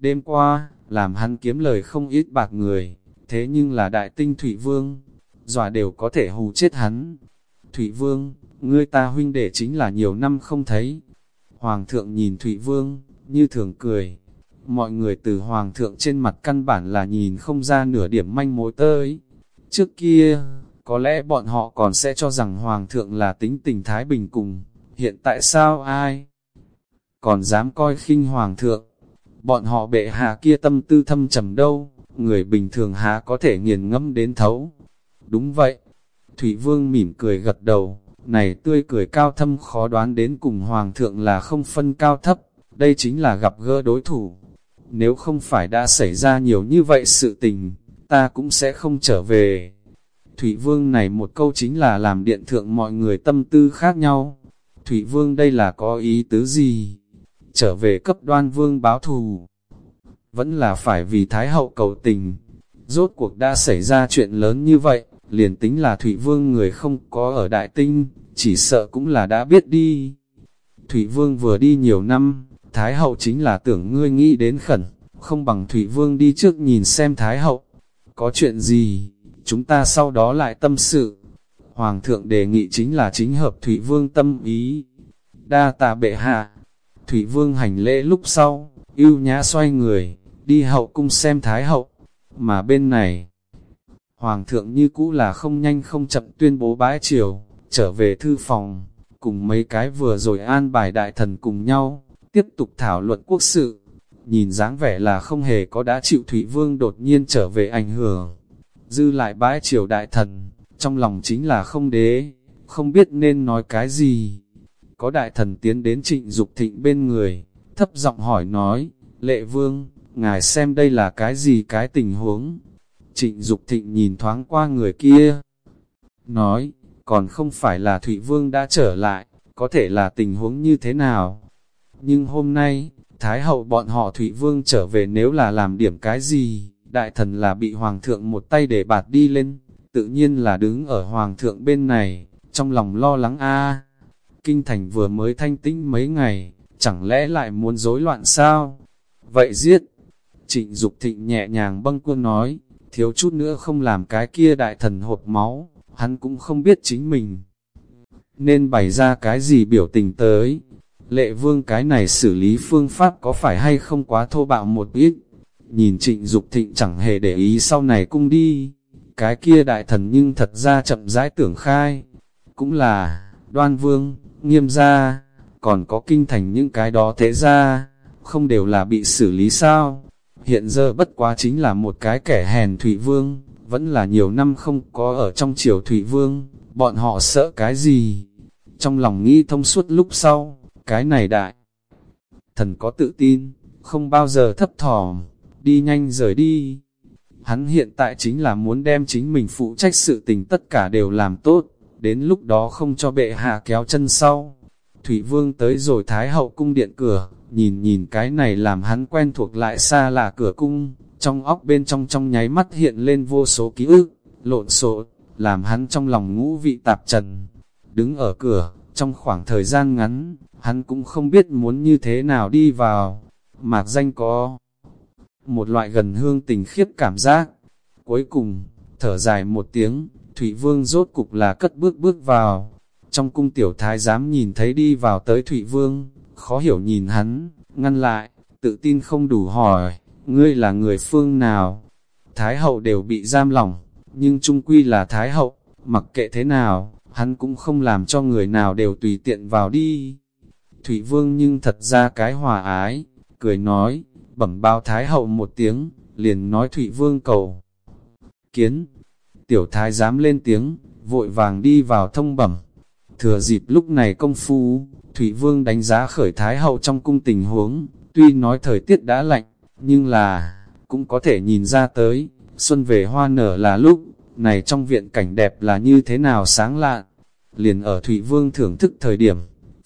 Đêm qua, làm hắn kiếm lời không ít bạc người, thế nhưng là đại tinh Thủy Vương, dọa đều có thể hù chết hắn. Thủy Vương, ngươi ta huynh đệ chính là nhiều năm không thấy. Hoàng thượng nhìn Thủy Vương, như thường cười. Mọi người từ Hoàng thượng trên mặt căn bản là nhìn không ra nửa điểm manh mối tới. Trước kia, có lẽ bọn họ còn sẽ cho rằng Hoàng thượng là tính tình Thái Bình cùng. Hiện tại sao ai? Còn dám coi khinh Hoàng thượng? Bọn họ bệ hạ kia tâm tư thâm trầm đâu, người bình thường há có thể nghiền ngẫm đến thấu. Đúng vậy, Thủy Vương mỉm cười gật đầu, này tươi cười cao thâm khó đoán đến cùng Hoàng thượng là không phân cao thấp, đây chính là gặp gỡ đối thủ. Nếu không phải đã xảy ra nhiều như vậy sự tình, ta cũng sẽ không trở về. Thủy Vương này một câu chính là làm điện thượng mọi người tâm tư khác nhau. Thủy Vương đây là có ý tứ gì? Trở về cấp đoan vương báo thù. Vẫn là phải vì Thái Hậu cầu tình. Rốt cuộc đã xảy ra chuyện lớn như vậy, liền tính là Thủy Vương người không có ở Đại Tinh, chỉ sợ cũng là đã biết đi. Thủy Vương vừa đi nhiều năm, Thái Hậu chính là tưởng ngươi nghĩ đến khẩn, không bằng Thủy Vương đi trước nhìn xem Thái Hậu. Có chuyện gì, chúng ta sau đó lại tâm sự. Hoàng thượng đề nghị chính là chính hợp Thủy Vương tâm ý. Đa tạ bệ hạ, Thủy Vương hành lễ lúc sau, yêu nhã xoay người, đi hậu cung xem Thái Hậu. Mà bên này, Hoàng thượng như cũ là không nhanh không chậm tuyên bố bãi triều, trở về thư phòng, cùng mấy cái vừa rồi an bài đại thần cùng nhau, tiếp tục thảo luận quốc sự. Nhìn dáng vẻ là không hề có đã chịu Thủy Vương đột nhiên trở về ảnh hưởng. Dư lại bãi triều đại thần, trong lòng chính là không đế, không biết nên nói cái gì. Có đại thần tiến đến trịnh Dục thịnh bên người, thấp giọng hỏi nói, lệ vương, ngài xem đây là cái gì cái tình huống, Trịnh Dục Thịnh nhìn thoáng qua người kia, nói, còn không phải là Thụy Vương đã trở lại, có thể là tình huống như thế nào. Nhưng hôm nay, Thái hậu bọn họ Thụy Vương trở về nếu là làm điểm cái gì, đại thần là bị Hoàng thượng một tay để bạt đi lên, tự nhiên là đứng ở Hoàng thượng bên này, trong lòng lo lắng a Kinh thành vừa mới thanh tĩnh mấy ngày, chẳng lẽ lại muốn rối loạn sao? Vậy giết! Trịnh Dục Thịnh nhẹ nhàng bâng quân nói, thiếu chút nữa không làm cái kia đại thần hộp máu, hắn cũng không biết chính mình. Nên bày ra cái gì biểu tình tới. Lệ vương cái này xử lý phương pháp có phải hay không quá thô bạo một ít. Nhìn trịnh Dục thịnh chẳng hề để ý sau này cung đi. cái kia đại thần nhưng thật ra chậm rãi tưởng khai. Cũng là, đoan vương, nghiêm gia, còn có kinh thành những cái đó thế ra, không đều là bị xử lý sao. Hiện giờ bất quá chính là một cái kẻ hèn Thủy Vương, vẫn là nhiều năm không có ở trong triều Thủy Vương, bọn họ sợ cái gì? Trong lòng nghĩ thông suốt lúc sau, cái này đại. Thần có tự tin, không bao giờ thấp thỏm, đi nhanh rời đi. Hắn hiện tại chính là muốn đem chính mình phụ trách sự tình tất cả đều làm tốt, đến lúc đó không cho bệ hạ kéo chân sau. Thủy Vương tới rồi Thái Hậu cung điện cửa, nhìn nhìn cái này làm hắn quen thuộc lại xa là cửa cung, trong óc bên trong trong nháy mắt hiện lên vô số ký ức, lộn xộn, làm hắn trong lòng ngũ vị tạp trần. Đứng ở cửa, trong khoảng thời gian ngắn, hắn cũng không biết muốn như thế nào đi vào. Mạc danh có một loại gần hương tình khiếp cảm giác. Cuối cùng, thở dài một tiếng, Thủy Vương rốt cục là cất bước bước vào. Trong cung tiểu thái dám nhìn thấy đi vào tới Thủy Vương, khó hiểu nhìn hắn, ngăn lại, tự tin không đủ hỏi, ngươi là người phương nào? Thái hậu đều bị giam lỏng, nhưng trung quy là Thái hậu, mặc kệ thế nào, hắn cũng không làm cho người nào đều tùy tiện vào đi. Thủy Vương nhưng thật ra cái hòa ái, cười nói, bẩm bao Thái hậu một tiếng, liền nói Thủy Vương cầu. Kiến, tiểu thái dám lên tiếng, vội vàng đi vào thông bẩm. Thừa dịp lúc này công phu, Thủy Vương đánh giá khởi Thái hậu trong cung tình huống, tuy nói thời tiết đã lạnh, nhưng là, cũng có thể nhìn ra tới, xuân về hoa nở là lúc, này trong viện cảnh đẹp là như thế nào sáng lạ. Liền ở Thủy Vương thưởng thức thời điểm,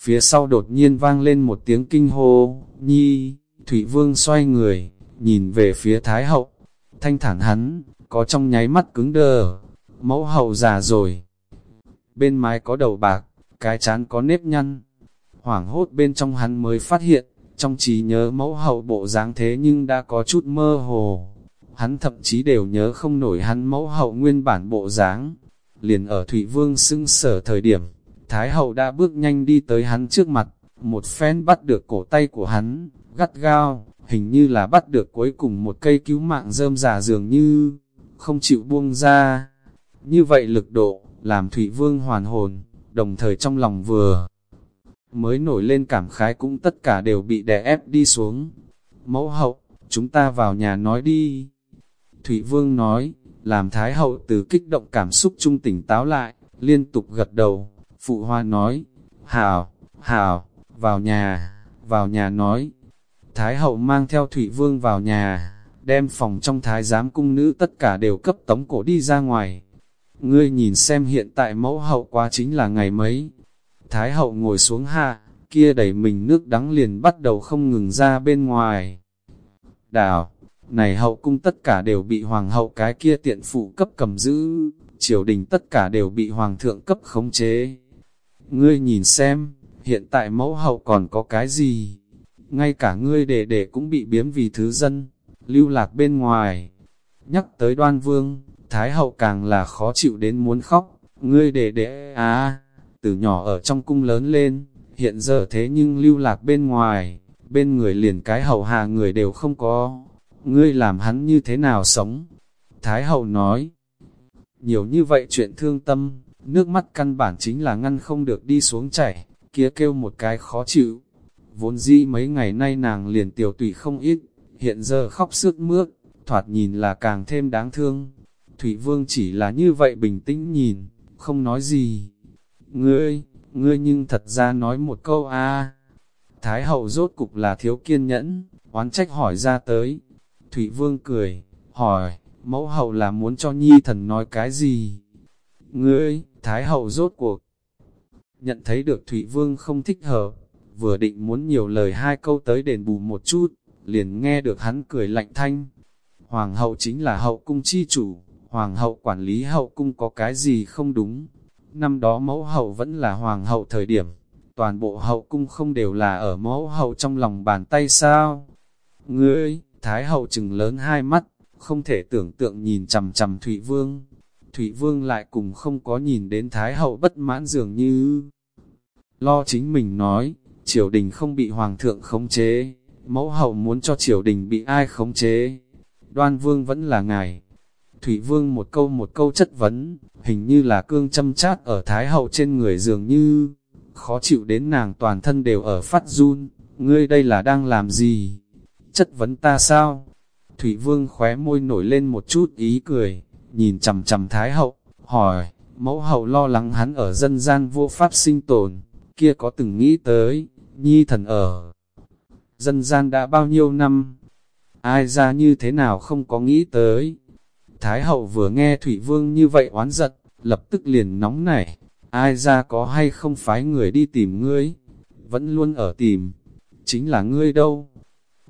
phía sau đột nhiên vang lên một tiếng kinh hô, nhi, Thủy Vương xoay người, nhìn về phía Thái Hậu, thanh thản hắn, có trong nháy mắt cứng đờ, mẫu hậu già rồi. Bên mái có đầu bạc, cái chán có nếp nhăn, hoảng hốt bên trong hắn mới phát hiện, trong trí nhớ mẫu hậu bộ dáng thế nhưng đã có chút mơ hồ. Hắn thậm chí đều nhớ không nổi hắn mẫu hậu nguyên bản bộ dáng. Liền ở Thủy Vương xưng sở thời điểm, Thái hậu đã bước nhanh đi tới hắn trước mặt, một phen bắt được cổ tay của hắn, gắt gao, hình như là bắt được cuối cùng một cây cứu mạng rơm già dường như, không chịu buông ra. Như vậy lực độ, làm Thủy Vương hoàn hồn, đồng thời trong lòng vừa mới nổi lên cảm khái cũng tất cả đều bị đè ép đi xuống. Mẫu hậu, chúng ta vào nhà nói đi. Thủy Vương nói, làm Thái hậu từ kích động cảm xúc trung tỉnh táo lại, liên tục gật đầu. Phụ Hoa nói, hào, hào, vào nhà, vào nhà nói. Thái hậu mang theo Thủy Vương vào nhà, đem phòng trong thái giám cung nữ tất cả đều cấp tống cổ đi ra ngoài. Ngươi nhìn xem hiện tại mẫu hậu quá chính là ngày mấy, Thái hậu ngồi xuống hạ, kia đẩy mình nước đắng liền bắt đầu không ngừng ra bên ngoài. Đảo, này hậu cung tất cả đều bị hoàng hậu cái kia tiện phụ cấp cầm giữ, triều đình tất cả đều bị hoàng thượng cấp khống chế. Ngươi nhìn xem, hiện tại mẫu hậu còn có cái gì? Ngay cả ngươi đệ đệ cũng bị biếm vì thứ dân, lưu lạc bên ngoài. Nhắc tới đoan vương, thái hậu càng là khó chịu đến muốn khóc, ngươi đệ đệ à từ nhỏ ở trong cung lớn lên, hiện giờ thế nhưng lưu lạc bên ngoài, bên người liền cái hậu hạ người đều không có, ngươi làm hắn như thế nào sống? Thái hậu nói, nhiều như vậy chuyện thương tâm, nước mắt căn bản chính là ngăn không được đi xuống chảy, kia kêu một cái khó chịu. Vốn dĩ mấy ngày nay nàng liền tiểu tùy không ít, hiện giờ khóc sướt mướt, thoạt nhìn là càng thêm đáng thương. Thủy Vương chỉ là như vậy bình tĩnh nhìn, không nói gì, Ngươi, ngươi nhưng thật ra nói một câu a Thái hậu rốt cục là thiếu kiên nhẫn, oán trách hỏi ra tới. Thủy vương cười, hỏi, mẫu hậu là muốn cho nhi thần nói cái gì? Ngươi, Thái hậu rốt cuộc. Nhận thấy được Thủy vương không thích hợp, vừa định muốn nhiều lời hai câu tới đền bù một chút, liền nghe được hắn cười lạnh thanh. Hoàng hậu chính là hậu cung chi chủ, hoàng hậu quản lý hậu cung có cái gì không đúng, Năm đó mẫu hậu vẫn là hoàng hậu thời điểm, toàn bộ hậu cung không đều là ở mẫu hậu trong lòng bàn tay sao? Ngươi, Thái hậu chừng lớn hai mắt, không thể tưởng tượng nhìn chầm chầm Thụy Vương. Thụy Vương lại cùng không có nhìn đến Thái hậu bất mãn dường như lo chính mình nói, triều đình không bị hoàng thượng khống chế, mẫu hậu muốn cho triều đình bị ai khống chế. Đoan Vương vẫn là ngài. Thủy Vương một câu một câu chất vấn, hình như là cương châm chát ở Thái Hậu trên người dường như, khó chịu đến nàng toàn thân đều ở phát run, ngươi đây là đang làm gì? Chất vấn ta sao? Thủy Vương khóe môi nổi lên một chút ý cười, nhìn chầm chầm Thái Hậu, hỏi, mẫu hậu lo lắng hắn ở dân gian vô pháp sinh tồn, kia có từng nghĩ tới, nhi thần ở. Dân gian đã bao nhiêu năm, ai ra như thế nào không có nghĩ tới. Thái hậu vừa nghe Thủy Vương như vậy oán giận, lập tức liền nóng nảy, ai ra có hay không phái người đi tìm ngươi, vẫn luôn ở tìm, chính là ngươi đâu.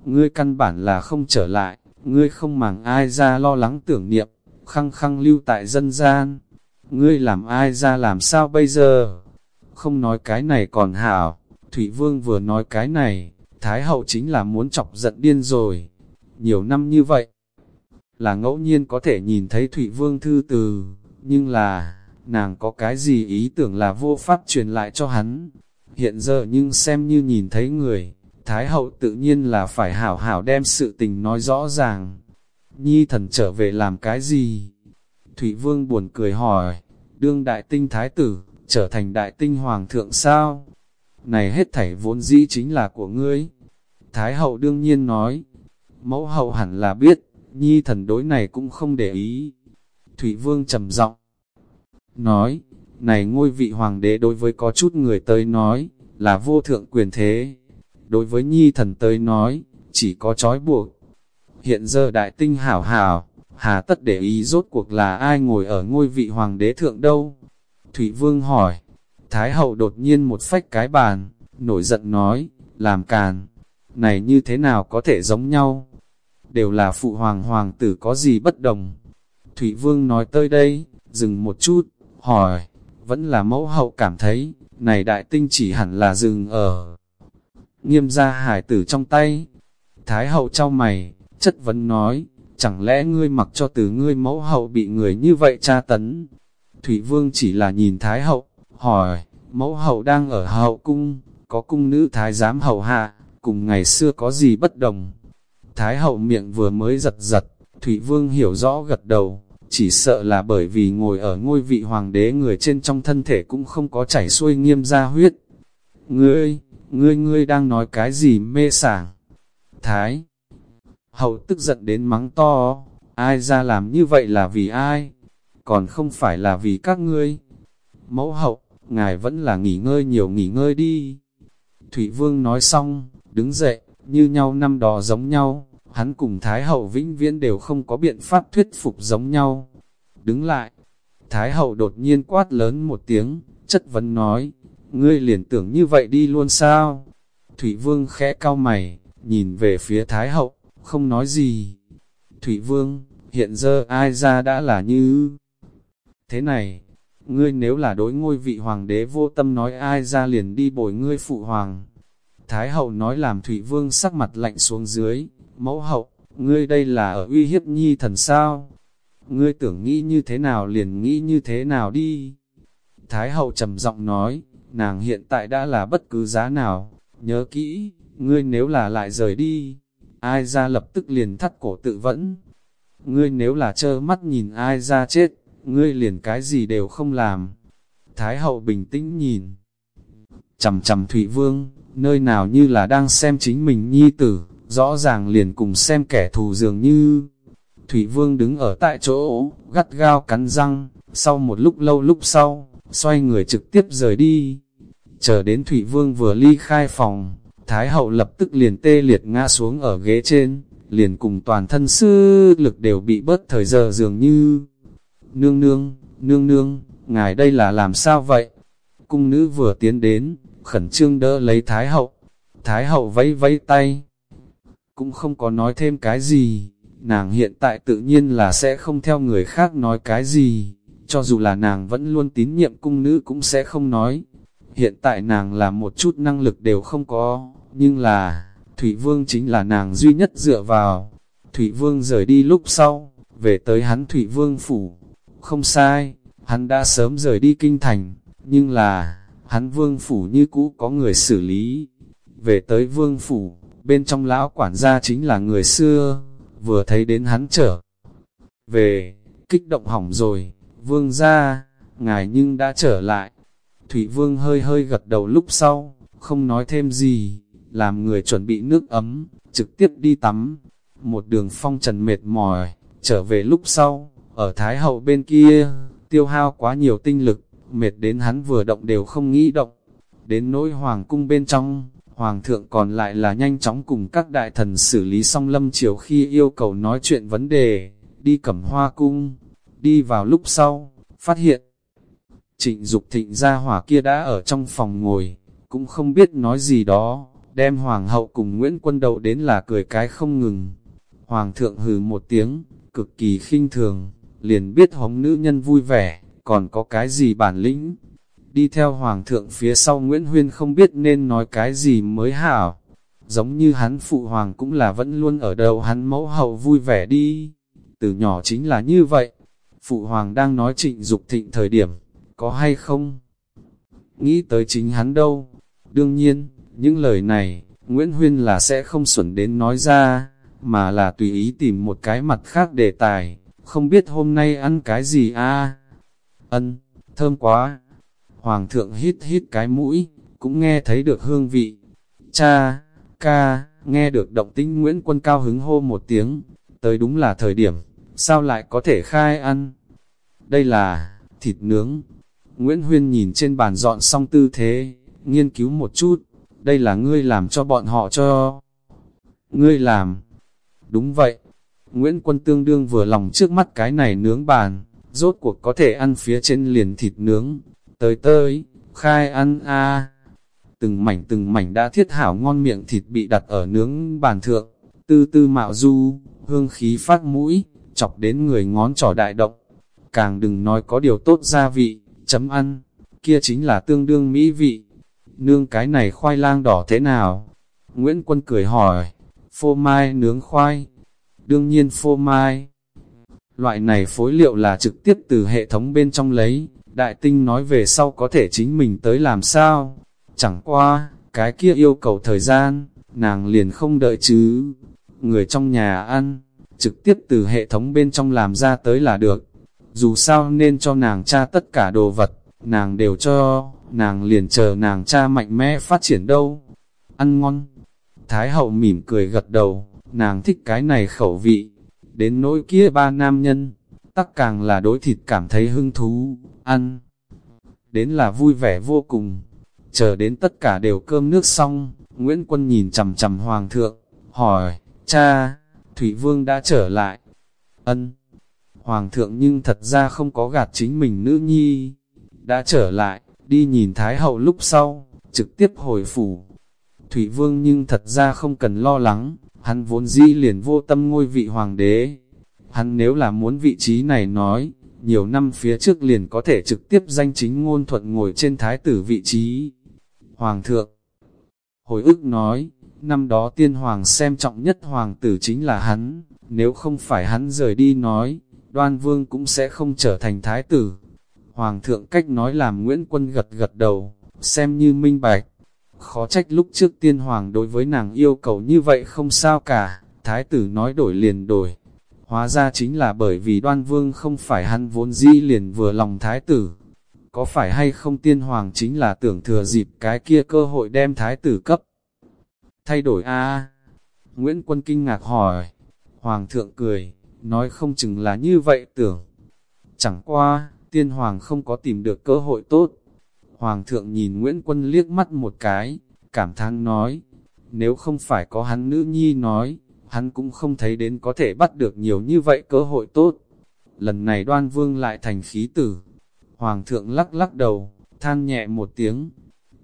Ngươi căn bản là không trở lại, ngươi không màng ai ra lo lắng tưởng niệm, khăng khăng lưu tại dân gian. Ngươi làm ai ra làm sao bây giờ? Không nói cái này còn hảo, Thủy Vương vừa nói cái này, Thái Hậu chính là muốn chọc giận điên rồi. Nhiều năm như vậy, là ngẫu nhiên có thể nhìn thấy Thủy Vương thư từ, nhưng là, nàng có cái gì ý tưởng là vô pháp truyền lại cho hắn. Hiện giờ nhưng xem như nhìn thấy người, Thái Hậu tự nhiên là phải hảo hảo đem sự tình nói rõ ràng. Nhi thần trở về làm cái gì? Thủy Vương buồn cười hỏi, đương đại tinh thái tử, trở thành đại tinh hoàng thượng sao? Này hết thảy vốn dĩ chính là của ngươi. Thái hậu đương nhiên nói, mẫu hậu hẳn là biết, nhi thần đối này cũng không để ý. Thủy Vương trầm giọng nói, này ngôi vị hoàng đế đối với có chút người tới nói, là vô thượng quyền thế. Đối với nhi thần tới nói, chỉ có trói buộc. Hiện giờ đại tinh hảo hảo, hà tất để ý rốt cuộc là ai ngồi ở ngôi vị hoàng đế thượng đâu? Thủy Vương hỏi, Thái hậu đột nhiên một phách cái bàn, nổi giận nói, làm càn, này như thế nào có thể giống nhau? Đều là phụ hoàng hoàng tử có gì bất đồng? Thủy Vương nói tới đây, dừng một chút, hỏi, vẫn là mẫu hậu cảm thấy, này đại tinh chỉ hẳn là dừng ở nghiêm gia hải tử trong tay. Thái hậu trao mày, chất vấn nói, chẳng lẽ ngươi mặc cho từ ngươi mẫu hậu bị người như vậy tra tấn? Thủy Vương chỉ là nhìn Thái hậu, hỏi, mẫu hậu đang ở hậu cung, có cung nữ thái giám hậu hạ, cùng ngày xưa có gì bất đồng? Thái hậu miệng vừa mới giật giật, Thủy Vương hiểu rõ gật đầu, chỉ sợ là bởi vì ngồi ở ngôi vị hoàng đế người trên trong thân thể cũng không có chảy xuôi nghiêm ra huyết. Ngươi, ngươi ngươi đang nói cái gì mê sảng? Thái hậu tức giận đến mắng to, ai ra làm như vậy là vì ai? Còn không phải là vì các ngươi. Mẫu hậu, ngài vẫn là nghỉ ngơi nhiều nghỉ ngơi đi. Thủy Vương nói xong, đứng dậy, như nhau năm đó giống nhau, hắn cùng Thái Hậu vĩnh viễn đều không có biện pháp thuyết phục giống nhau. Đứng lại, Thái Hậu đột nhiên quát lớn một tiếng, chất vấn nói, ngươi liền tưởng như vậy đi luôn sao? Thủy Vương khẽ cao mày, nhìn về phía Thái Hậu, không nói gì. Thủy Vương, hiện giờ ai ra đã là như... Thế này, ngươi nếu là đối ngôi vị hoàng đế vô tâm nói ai ra liền đi bồi ngươi phụ hoàng. Thái hậu nói làm Thủy Vương sắc mặt lạnh xuống dưới, mẫu hậu, ngươi đây là ở uy hiếp nhi thần sao? Ngươi tưởng nghĩ như thế nào liền nghĩ như thế nào đi. Thái hậu trầm giọng nói, nàng hiện tại đã là bất cứ giá nào, nhớ kỹ, ngươi nếu là lại rời đi, ai ra lập tức liền thắt cổ tự vẫn. Ngươi nếu là trơ mắt nhìn ai ra chết, ngươi liền cái gì đều không làm. Thái hậu bình tĩnh nhìn. Chầm chầm Thụy Vương, nơi nào như là đang xem chính mình nhi tử, rõ ràng liền cùng xem kẻ thù dường như. Thủy Vương đứng ở tại chỗ, gắt gao cắn răng, sau một lúc lâu lúc sau, xoay người trực tiếp rời đi. Chờ đến Thủy Vương vừa ly khai phòng, Thái hậu lập tức liền tê liệt ngã xuống ở ghế trên, liền cùng toàn thân sư lực đều bị bớt thời giờ dường như. Nương nương, nương nương, ngài đây là làm sao vậy? Cung nữ vừa tiến đến, khẩn trương đỡ lấy Thái hậu. Thái hậu vẫy vẫy tay. Cũng không có nói thêm cái gì, nàng hiện tại tự nhiên là sẽ không theo người khác nói cái gì, cho dù là nàng vẫn luôn tín nhiệm cung nữ cũng sẽ không nói. Hiện tại nàng là một chút năng lực đều không có, nhưng là, Thủy Vương chính là nàng duy nhất dựa vào. Thủy Vương rời đi lúc sau, về tới hắn Thủy Vương phủ. Không sai, hắn đã sớm rời đi kinh thành, nhưng là, hắn Vương phủ như cũ có người xử lý. Về tới Vương phủ, bên trong lão quản gia chính là người xưa, vừa thấy đến hắn trở. Về, kích động hỏng rồi, vương ra, ngài nhưng đã trở lại. Thủy vương hơi hơi gật đầu lúc sau, không nói thêm gì, làm người chuẩn bị nước ấm, trực tiếp đi tắm. Một đường phong trần mệt mỏi, trở về lúc sau, ở Thái Hậu bên kia, tiêu hao quá nhiều tinh lực, mệt đến hắn vừa động đều không nghĩ động. Đến nỗi hoàng cung bên trong, hoàng thượng còn lại là nhanh chóng cùng các đại thần xử lý xong lâm chiều khi yêu cầu nói chuyện vấn đề, đi cẩm hoa cung, đi vào lúc sau, phát hiện. Trịnh Dục thịnh ra hỏa kia đã ở trong phòng ngồi, cũng không biết nói gì đó, đem hoàng hậu cùng Nguyễn Quân Đậu đến là cười cái không ngừng. Hoàng thượng hừ một tiếng, cực kỳ khinh thường, liền biết hống nữ nhân vui vẻ, còn có cái gì bản lĩnh. Đi theo hoàng thượng phía sau Nguyễn Huyên không biết nên nói cái gì mới hảo. Giống như hắn phụ hoàng cũng là vẫn luôn ở đầu hắn mẫu hậu vui vẻ đi. Từ nhỏ chính là như vậy. Phụ hoàng đang nói trịnh Dục thịnh thời điểm, có hay không? Nghĩ tới chính hắn đâu. Đương nhiên, những lời này, Nguyễn Huyên là sẽ không xuẩn đến nói ra, mà là tùy ý tìm một cái mặt khác đề tài, không biết hôm nay ăn cái gì a Ân, thơm quá. Hoàng thượng hít hít cái mũi, cũng nghe thấy được hương vị. Cha, ca, nghe được động tĩnh Nguyễn Quân cao hứng hô một tiếng, tới đúng là thời điểm, sao lại có thể khai ăn? Đây là thịt nướng. Nguyễn Huyên nhìn trên bàn dọn xong tư thế, nghiên cứu một chút, đây là ngươi làm cho bọn họ cho. Ngươi làm. Đúng vậy. Nguyễn Quân tương đương vừa lòng trước mắt cái này nướng bàn, rốt cuộc có thể ăn phía trên liền thịt nướng. Tới tới, khai ăn a Từng mảnh từng mảnh đã thiết hảo ngon miệng thịt bị đặt ở nướng bàn thượng, tư tư mạo du, hương khí phát mũi, chọc đến người ngón trỏ đại động. Càng đừng nói có điều tốt gia vị, chấm ăn, kia chính là tương đương mỹ vị nương cái này khoai lang đỏ thế nào? Nguyễn Quân cười hỏi, phô mai nướng khoai, đương nhiên phô mai. Loại này phối liệu là trực tiếp từ hệ thống bên trong lấy, đại tinh nói về sau có thể chính mình tới làm sao? Chẳng qua, cái kia yêu cầu thời gian, nàng liền không đợi chứ. Người trong nhà ăn, trực tiếp từ hệ thống bên trong làm ra tới là được. Dù sao nên cho nàng cha tất cả đồ vật, nàng đều cho, nàng liền chờ nàng cha mạnh mẽ phát triển đâu. Ăn ngon. Thái hậu mỉm cười gật đầu, nàng thích cái này khẩu vị. Đến nỗi kia ba nam nhân, tắc càng là đối thịt cảm thấy hứng thú, ăn. Đến là vui vẻ vô cùng. Chờ đến tất cả đều cơm nước xong, Nguyễn Quân nhìn chầm chầm hoàng thượng, hỏi, cha, Thủy Vương đã trở lại. Ân. Hoàng thượng nhưng thật ra không có gạt chính mình nữ nhi, đã trở lại, đi nhìn Thái Hậu lúc sau, trực tiếp hồi phủ. Thủy Vương nhưng thật ra không cần lo lắng, hắn vốn dĩ liền vô tâm ngôi vị hoàng đế. Hắn nếu là muốn vị trí này nói, nhiều năm phía trước liền có thể trực tiếp danh chính ngôn thuận ngồi trên thái tử vị trí. Hoàng thượng Hồi ức nói, năm đó tiên hoàng xem trọng nhất hoàng tử chính là hắn, nếu không phải hắn rời đi nói, đoan vương cũng sẽ không trở thành thái tử. Hoàng thượng cách nói làm Nguyễn Quân gật gật đầu, xem như minh bạch. Khó trách lúc trước tiên hoàng đối với nàng yêu cầu như vậy không sao cả, thái tử nói đổi liền đổi. Hóa ra chính là bởi vì đoan vương không phải hắn vốn di liền vừa lòng thái tử. Có phải hay không tiên hoàng chính là tưởng thừa dịp cái kia cơ hội đem thái tử cấp. Thay đổi a Nguyễn Quân kinh ngạc hỏi. Hoàng thượng cười, nói không chừng là như vậy tưởng. Chẳng qua, tiên hoàng không có tìm được cơ hội tốt. Hoàng thượng nhìn Nguyễn Quân liếc mắt một cái, cảm thán nói, nếu không phải có hắn nữ nhi nói, hắn cũng không thấy đến có thể bắt được nhiều như vậy cơ hội tốt. Lần này đoan vương lại thành khí tử. Hoàng thượng lắc lắc đầu, than nhẹ một tiếng.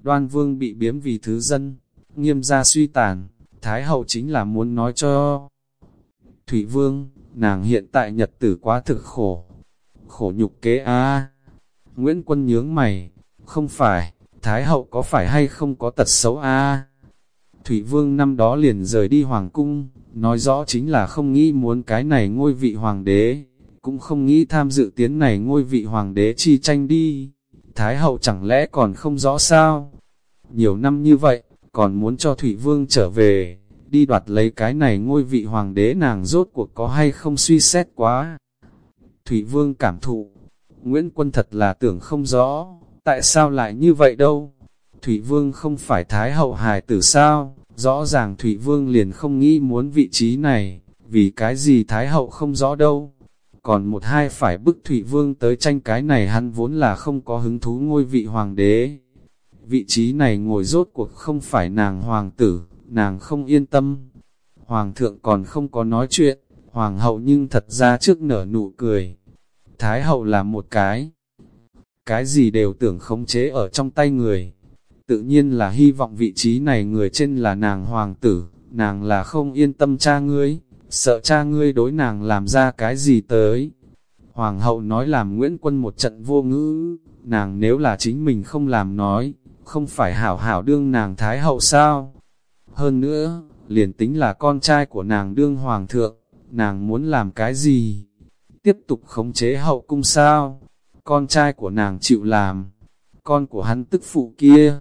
Đoan vương bị biếm vì thứ dân, nghiêm gia suy tàn, Thái hậu chính là muốn nói cho. Thủy vương, nàng hiện tại nhật tử quá thực khổ, khổ nhục kế a Nguyễn Quân nhướng mày, không phải, Thái hậu có phải hay không có tật xấu a Thủy Vương năm đó liền rời đi Hoàng Cung, nói rõ chính là không nghĩ muốn cái này ngôi vị Hoàng đế, cũng không nghĩ tham dự tiến này ngôi vị Hoàng đế chi tranh đi. Thái hậu chẳng lẽ còn không rõ sao? Nhiều năm như vậy, còn muốn cho Thủy Vương trở về, đi đoạt lấy cái này ngôi vị Hoàng đế nàng rốt cuộc có hay không suy xét quá. Thủy Vương cảm thụ, Nguyễn Quân thật là tưởng không rõ, tại sao lại như vậy đâu? Thủy Vương không phải Thái Hậu hài tử sao? Rõ ràng Thủy Vương liền không nghĩ muốn vị trí này, vì cái gì Thái Hậu không rõ đâu. Còn một hai phải bức Thủy Vương tới tranh cái này hắn vốn là không có hứng thú ngôi vị hoàng đế. Vị trí này ngồi rốt cuộc không phải nàng hoàng tử, nàng không yên tâm. Hoàng thượng còn không có nói chuyện, hoàng hậu nhưng thật ra trước nở nụ cười. Thái hậu là một cái, cái gì đều tưởng khống chế ở trong tay người. Tự nhiên là hy vọng vị trí này người trên là nàng hoàng tử, nàng là không yên tâm cha ngươi, sợ cha ngươi đối nàng làm ra cái gì tới. Hoàng hậu nói làm Nguyễn Quân một trận vô ngữ, nàng nếu là chính mình không làm nói, không phải hảo hảo đương nàng Thái hậu sao? Hơn nữa, liền tính là con trai của nàng đương hoàng thượng, nàng muốn làm cái gì? Tiếp tục khống chế hậu cung sao? Con trai của nàng chịu làm, con của hắn tức phụ kia,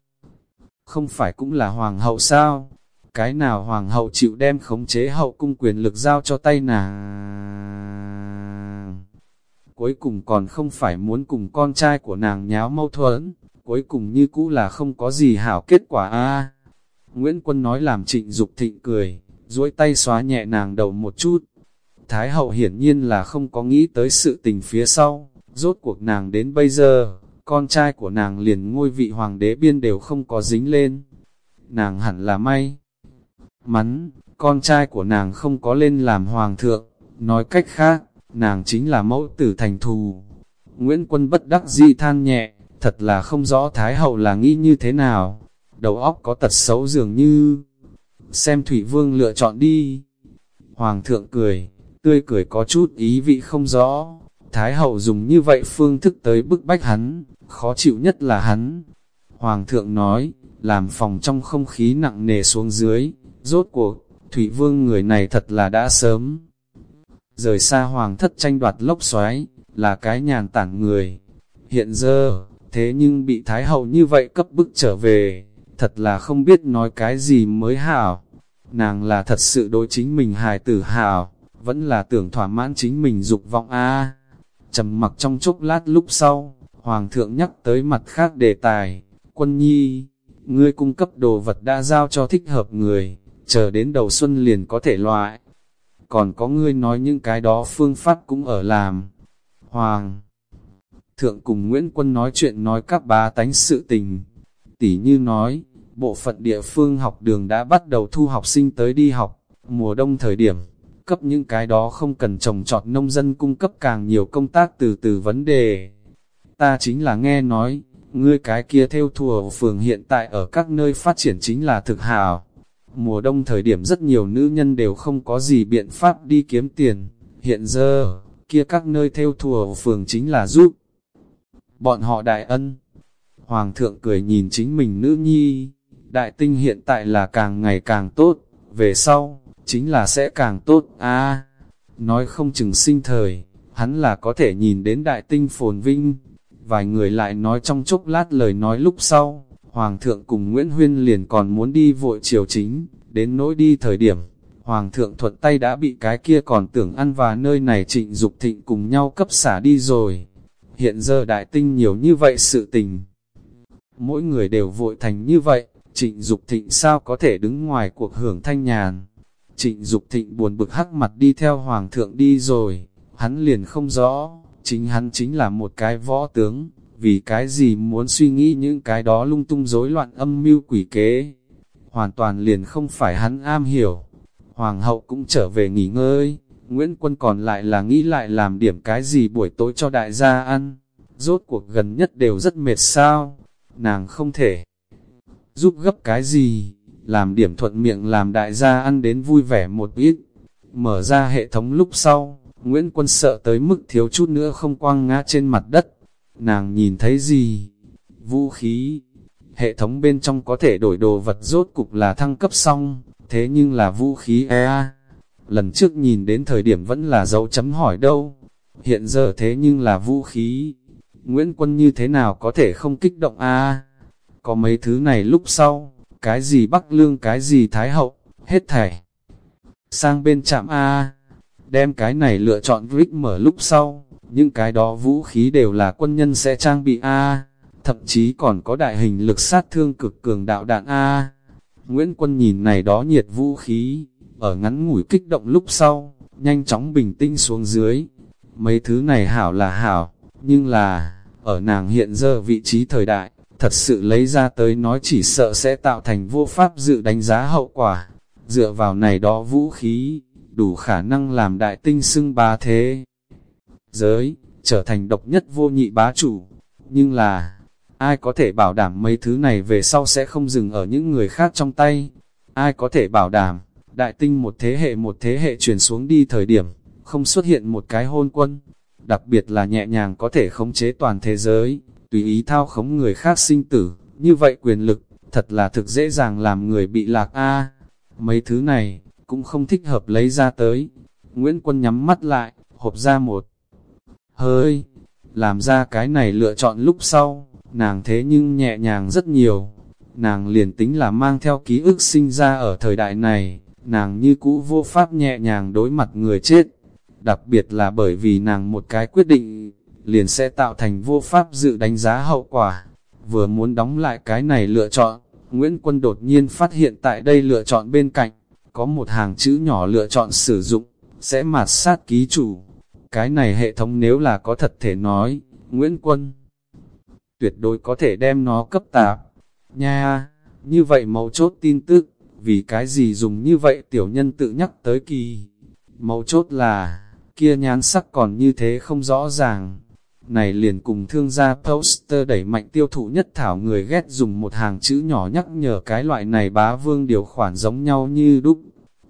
không phải cũng là hoàng hậu sao? Cái nào hoàng hậu chịu đem khống chế hậu cung quyền lực giao cho tay nàng? Cuối cùng còn không phải muốn cùng con trai của nàng nháo mâu thuẫn, cuối cùng như cũ là không có gì hảo kết quả a. Nguyễn Quân nói làm trịnh Dục thịnh cười, duỗi tay xóa nhẹ nàng đầu một chút. Thái hậu hiển nhiên là không có nghĩ tới sự tình phía sau, rốt cuộc nàng đến bây giờ, con trai của nàng liền ngôi vị hoàng đế biên đều không có dính lên. Nàng hẳn là may. Mắn, con trai của nàng không có lên làm hoàng thượng, nói cách khác, nàng chính là mẫu tử thành thù. Nguyễn Quân bất đắc dĩ than nhẹ, thật là không rõ Thái Hậu là nghĩ như thế nào, đầu óc có tật xấu dường như, xem Thủy Vương lựa chọn đi. Hoàng thượng cười, tươi cười có chút ý vị không rõ, Thái Hậu dùng như vậy phương thức tới bức bách hắn, khó chịu nhất là hắn. Hoàng thượng nói, làm phòng trong không khí nặng nề xuống dưới, rốt cuộc, Thủy Vương người này thật là đã sớm. Rời xa Hoàng thất tranh đoạt lốc xoáy, là cái nhàn tản người. Hiện giờ, thế nhưng bị Thái Hậu như vậy cấp bức trở về, thật là không biết nói cái gì mới hảo. Nàng là thật sự đối chính mình hài tử hảo, vẫn là tưởng thỏa mãn chính mình dục vọng a. Trầm mặc trong chốc lát lúc sau, Hoàng thượng nhắc tới mặt khác đề tài, quân nhi, ngươi cung cấp đồ vật đã giao cho thích hợp người, chờ đến đầu xuân liền có thể loại. Còn có ngươi nói những cái đó phương pháp cũng ở làm. Hoàng thượng cùng Nguyễn Quân nói chuyện nói các bá tánh sự tình. Tỷ như nói, bộ phận địa phương học đường đã bắt đầu thu học sinh tới đi học, mùa đông thời điểm, cấp những cái đó không cần trồng trọt nông dân cung cấp càng nhiều công tác từ từ vấn đề. Ta chính là nghe nói, ngươi cái kia theo thùa phường hiện tại ở các nơi phát triển chính là thực hào. Mùa đông thời điểm rất nhiều nữ nhân đều không có gì biện pháp đi kiếm tiền. Hiện giờ, kia các nơi theo thùa phường chính là giúp bọn họ đại ân. Hoàng thượng cười nhìn chính mình nữ nhi, đại tinh hiện tại là càng ngày càng tốt, về sau, chính là sẽ càng tốt, a nói không chừng sinh thời, hắn là có thể nhìn đến đại tinh phồn vinh. Vài người lại nói trong chốc lát lời nói lúc sau, Hoàng thượng cùng Nguyễn Huyên liền còn muốn đi vội chiều chính, đến nỗi đi thời điểm, Hoàng thượng thuận tay đã bị cái kia còn tưởng ăn và nơi này trịnh Dục thịnh cùng nhau cấp xả đi rồi hiện giờ đại tinh nhiều như vậy sự tình. Mỗi người đều vội thành như vậy, trịnh Dục thịnh sao có thể đứng ngoài cuộc hưởng thanh nhàn. Trịnh Dục thịnh buồn bực hắc mặt đi theo hoàng thượng đi rồi, hắn liền không rõ, chính hắn chính là một cái võ tướng, vì cái gì muốn suy nghĩ những cái đó lung tung rối loạn âm mưu quỷ kế. Hoàn toàn liền không phải hắn am hiểu. Hoàng hậu cũng trở về nghỉ ngơi, Nguyễn Quân còn lại là nghĩ lại làm điểm cái gì buổi tối cho đại gia ăn. Rốt cuộc gần nhất đều rất mệt sao. Nàng không thể giúp gấp cái gì, làm điểm thuận miệng làm đại gia ăn đến vui vẻ một ít. Mở ra hệ thống lúc sau, Nguyễn Quân sợ tới mức thiếu chút nữa không quăng ngã trên mặt đất. Nàng nhìn thấy gì? Vũ khí. Hệ thống bên trong có thể đổi đồ vật rốt cục là thăng cấp xong, thế nhưng là vũ khí EA lần trước nhìn đến thời điểm vẫn là dấu chấm hỏi đâu, hiện giờ thế nhưng là vũ khí. Nguyễn Quân như thế nào có thể không kích động a Có mấy thứ này lúc sau, cái gì Bắc Lương cái gì Thái Hậu, hết thảy. Sang bên trạm A, đem cái này lựa chọn Rick mở lúc sau, những cái đó vũ khí đều là quân nhân sẽ trang bị A, thậm chí còn có đại hình lực sát thương cực cường đạo đạn A. Nguyễn Quân nhìn này đó nhiệt vũ khí, ở ngắn ngủi kích động lúc sau, nhanh chóng bình tĩnh xuống dưới. Mấy thứ này hảo là hảo, nhưng là, ở nàng hiện giờ vị trí thời đại, thật sự lấy ra tới nói chỉ sợ sẽ tạo thành vô pháp dự đánh giá hậu quả. Dựa vào này đó vũ khí, đủ khả năng làm đại tinh xưng ba thế. Giới, trở thành độc nhất vô nhị bá chủ. Nhưng là, ai có thể bảo đảm mấy thứ này về sau sẽ không dừng ở những người khác trong tay? Ai có thể bảo đảm, đại tinh một thế hệ một thế hệ truyền xuống đi thời điểm, không xuất hiện một cái hôn quân, đặc biệt là nhẹ nhàng có thể khống chế toàn thế giới, tùy ý thao khống người khác sinh tử, như vậy quyền lực, thật là thực dễ dàng làm người bị lạc a. mấy thứ này, cũng không thích hợp lấy ra tới. Nguyễn Quân nhắm mắt lại, hộp ra một hơi, làm ra cái này lựa chọn lúc sau, nàng thế nhưng nhẹ nhàng rất nhiều. Nàng liền tính là mang theo ký ức sinh ra ở thời đại này, nàng như cũ vô pháp nhẹ nhàng đối mặt người chết. Đặc biệt là bởi vì nàng một cái quyết định, liền sẽ tạo thành vô pháp dự đánh giá hậu quả. Vừa muốn đóng lại cái này lựa chọn, Nguyễn Quân đột nhiên phát hiện tại đây lựa chọn bên cạnh, có một hàng chữ nhỏ lựa chọn sử dụng, sẽ mạt sát ký chủ. Cái này hệ thống nếu là có thật thể nói, Nguyễn Quân tuyệt đối có thể đem nó cấp tạp. Nha, như vậy mấu chốt tin tức, vì cái gì dùng như vậy tiểu nhân tự nhắc tới kỳ. Mấu chốt là, kia nhán sắc còn như thế không rõ ràng. Này liền cùng thương gia poster đẩy mạnh tiêu thụ nhất thảo người ghét dùng một hàng chữ nhỏ nhắc nhở cái loại này bá vương điều khoản giống nhau như đúc.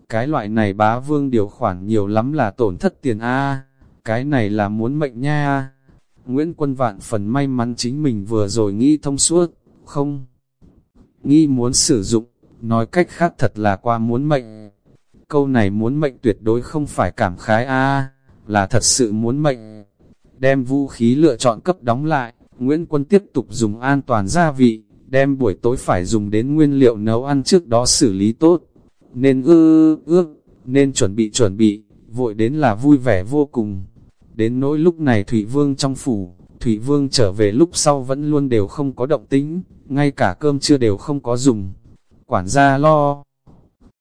Cái loại này bá vương điều khoản nhiều lắm là tổn thất tiền A, cái này là muốn mệnh nha. a Nguyễn Quân Vạn phần may mắn chính mình vừa rồi nghĩ thông suốt, không? Nghĩ muốn sử dụng, nói cách khác thật là qua muốn mệnh. Câu này muốn mệnh tuyệt đối không phải cảm khái A, là thật sự muốn mệnh. Đem vũ khí lựa chọn cấp đóng lại, Nguyễn Quân tiếp tục dùng an toàn gia vị, đem buổi tối phải dùng đến nguyên liệu nấu ăn trước đó xử lý tốt. Nên ư ước, nên chuẩn bị chuẩn bị, vội đến là vui vẻ vô cùng. Đến nỗi lúc này Thủy Vương trong phủ, Thủy Vương trở về lúc sau vẫn luôn đều không có động tính, ngay cả cơm chưa đều không có dùng. Quản gia lo.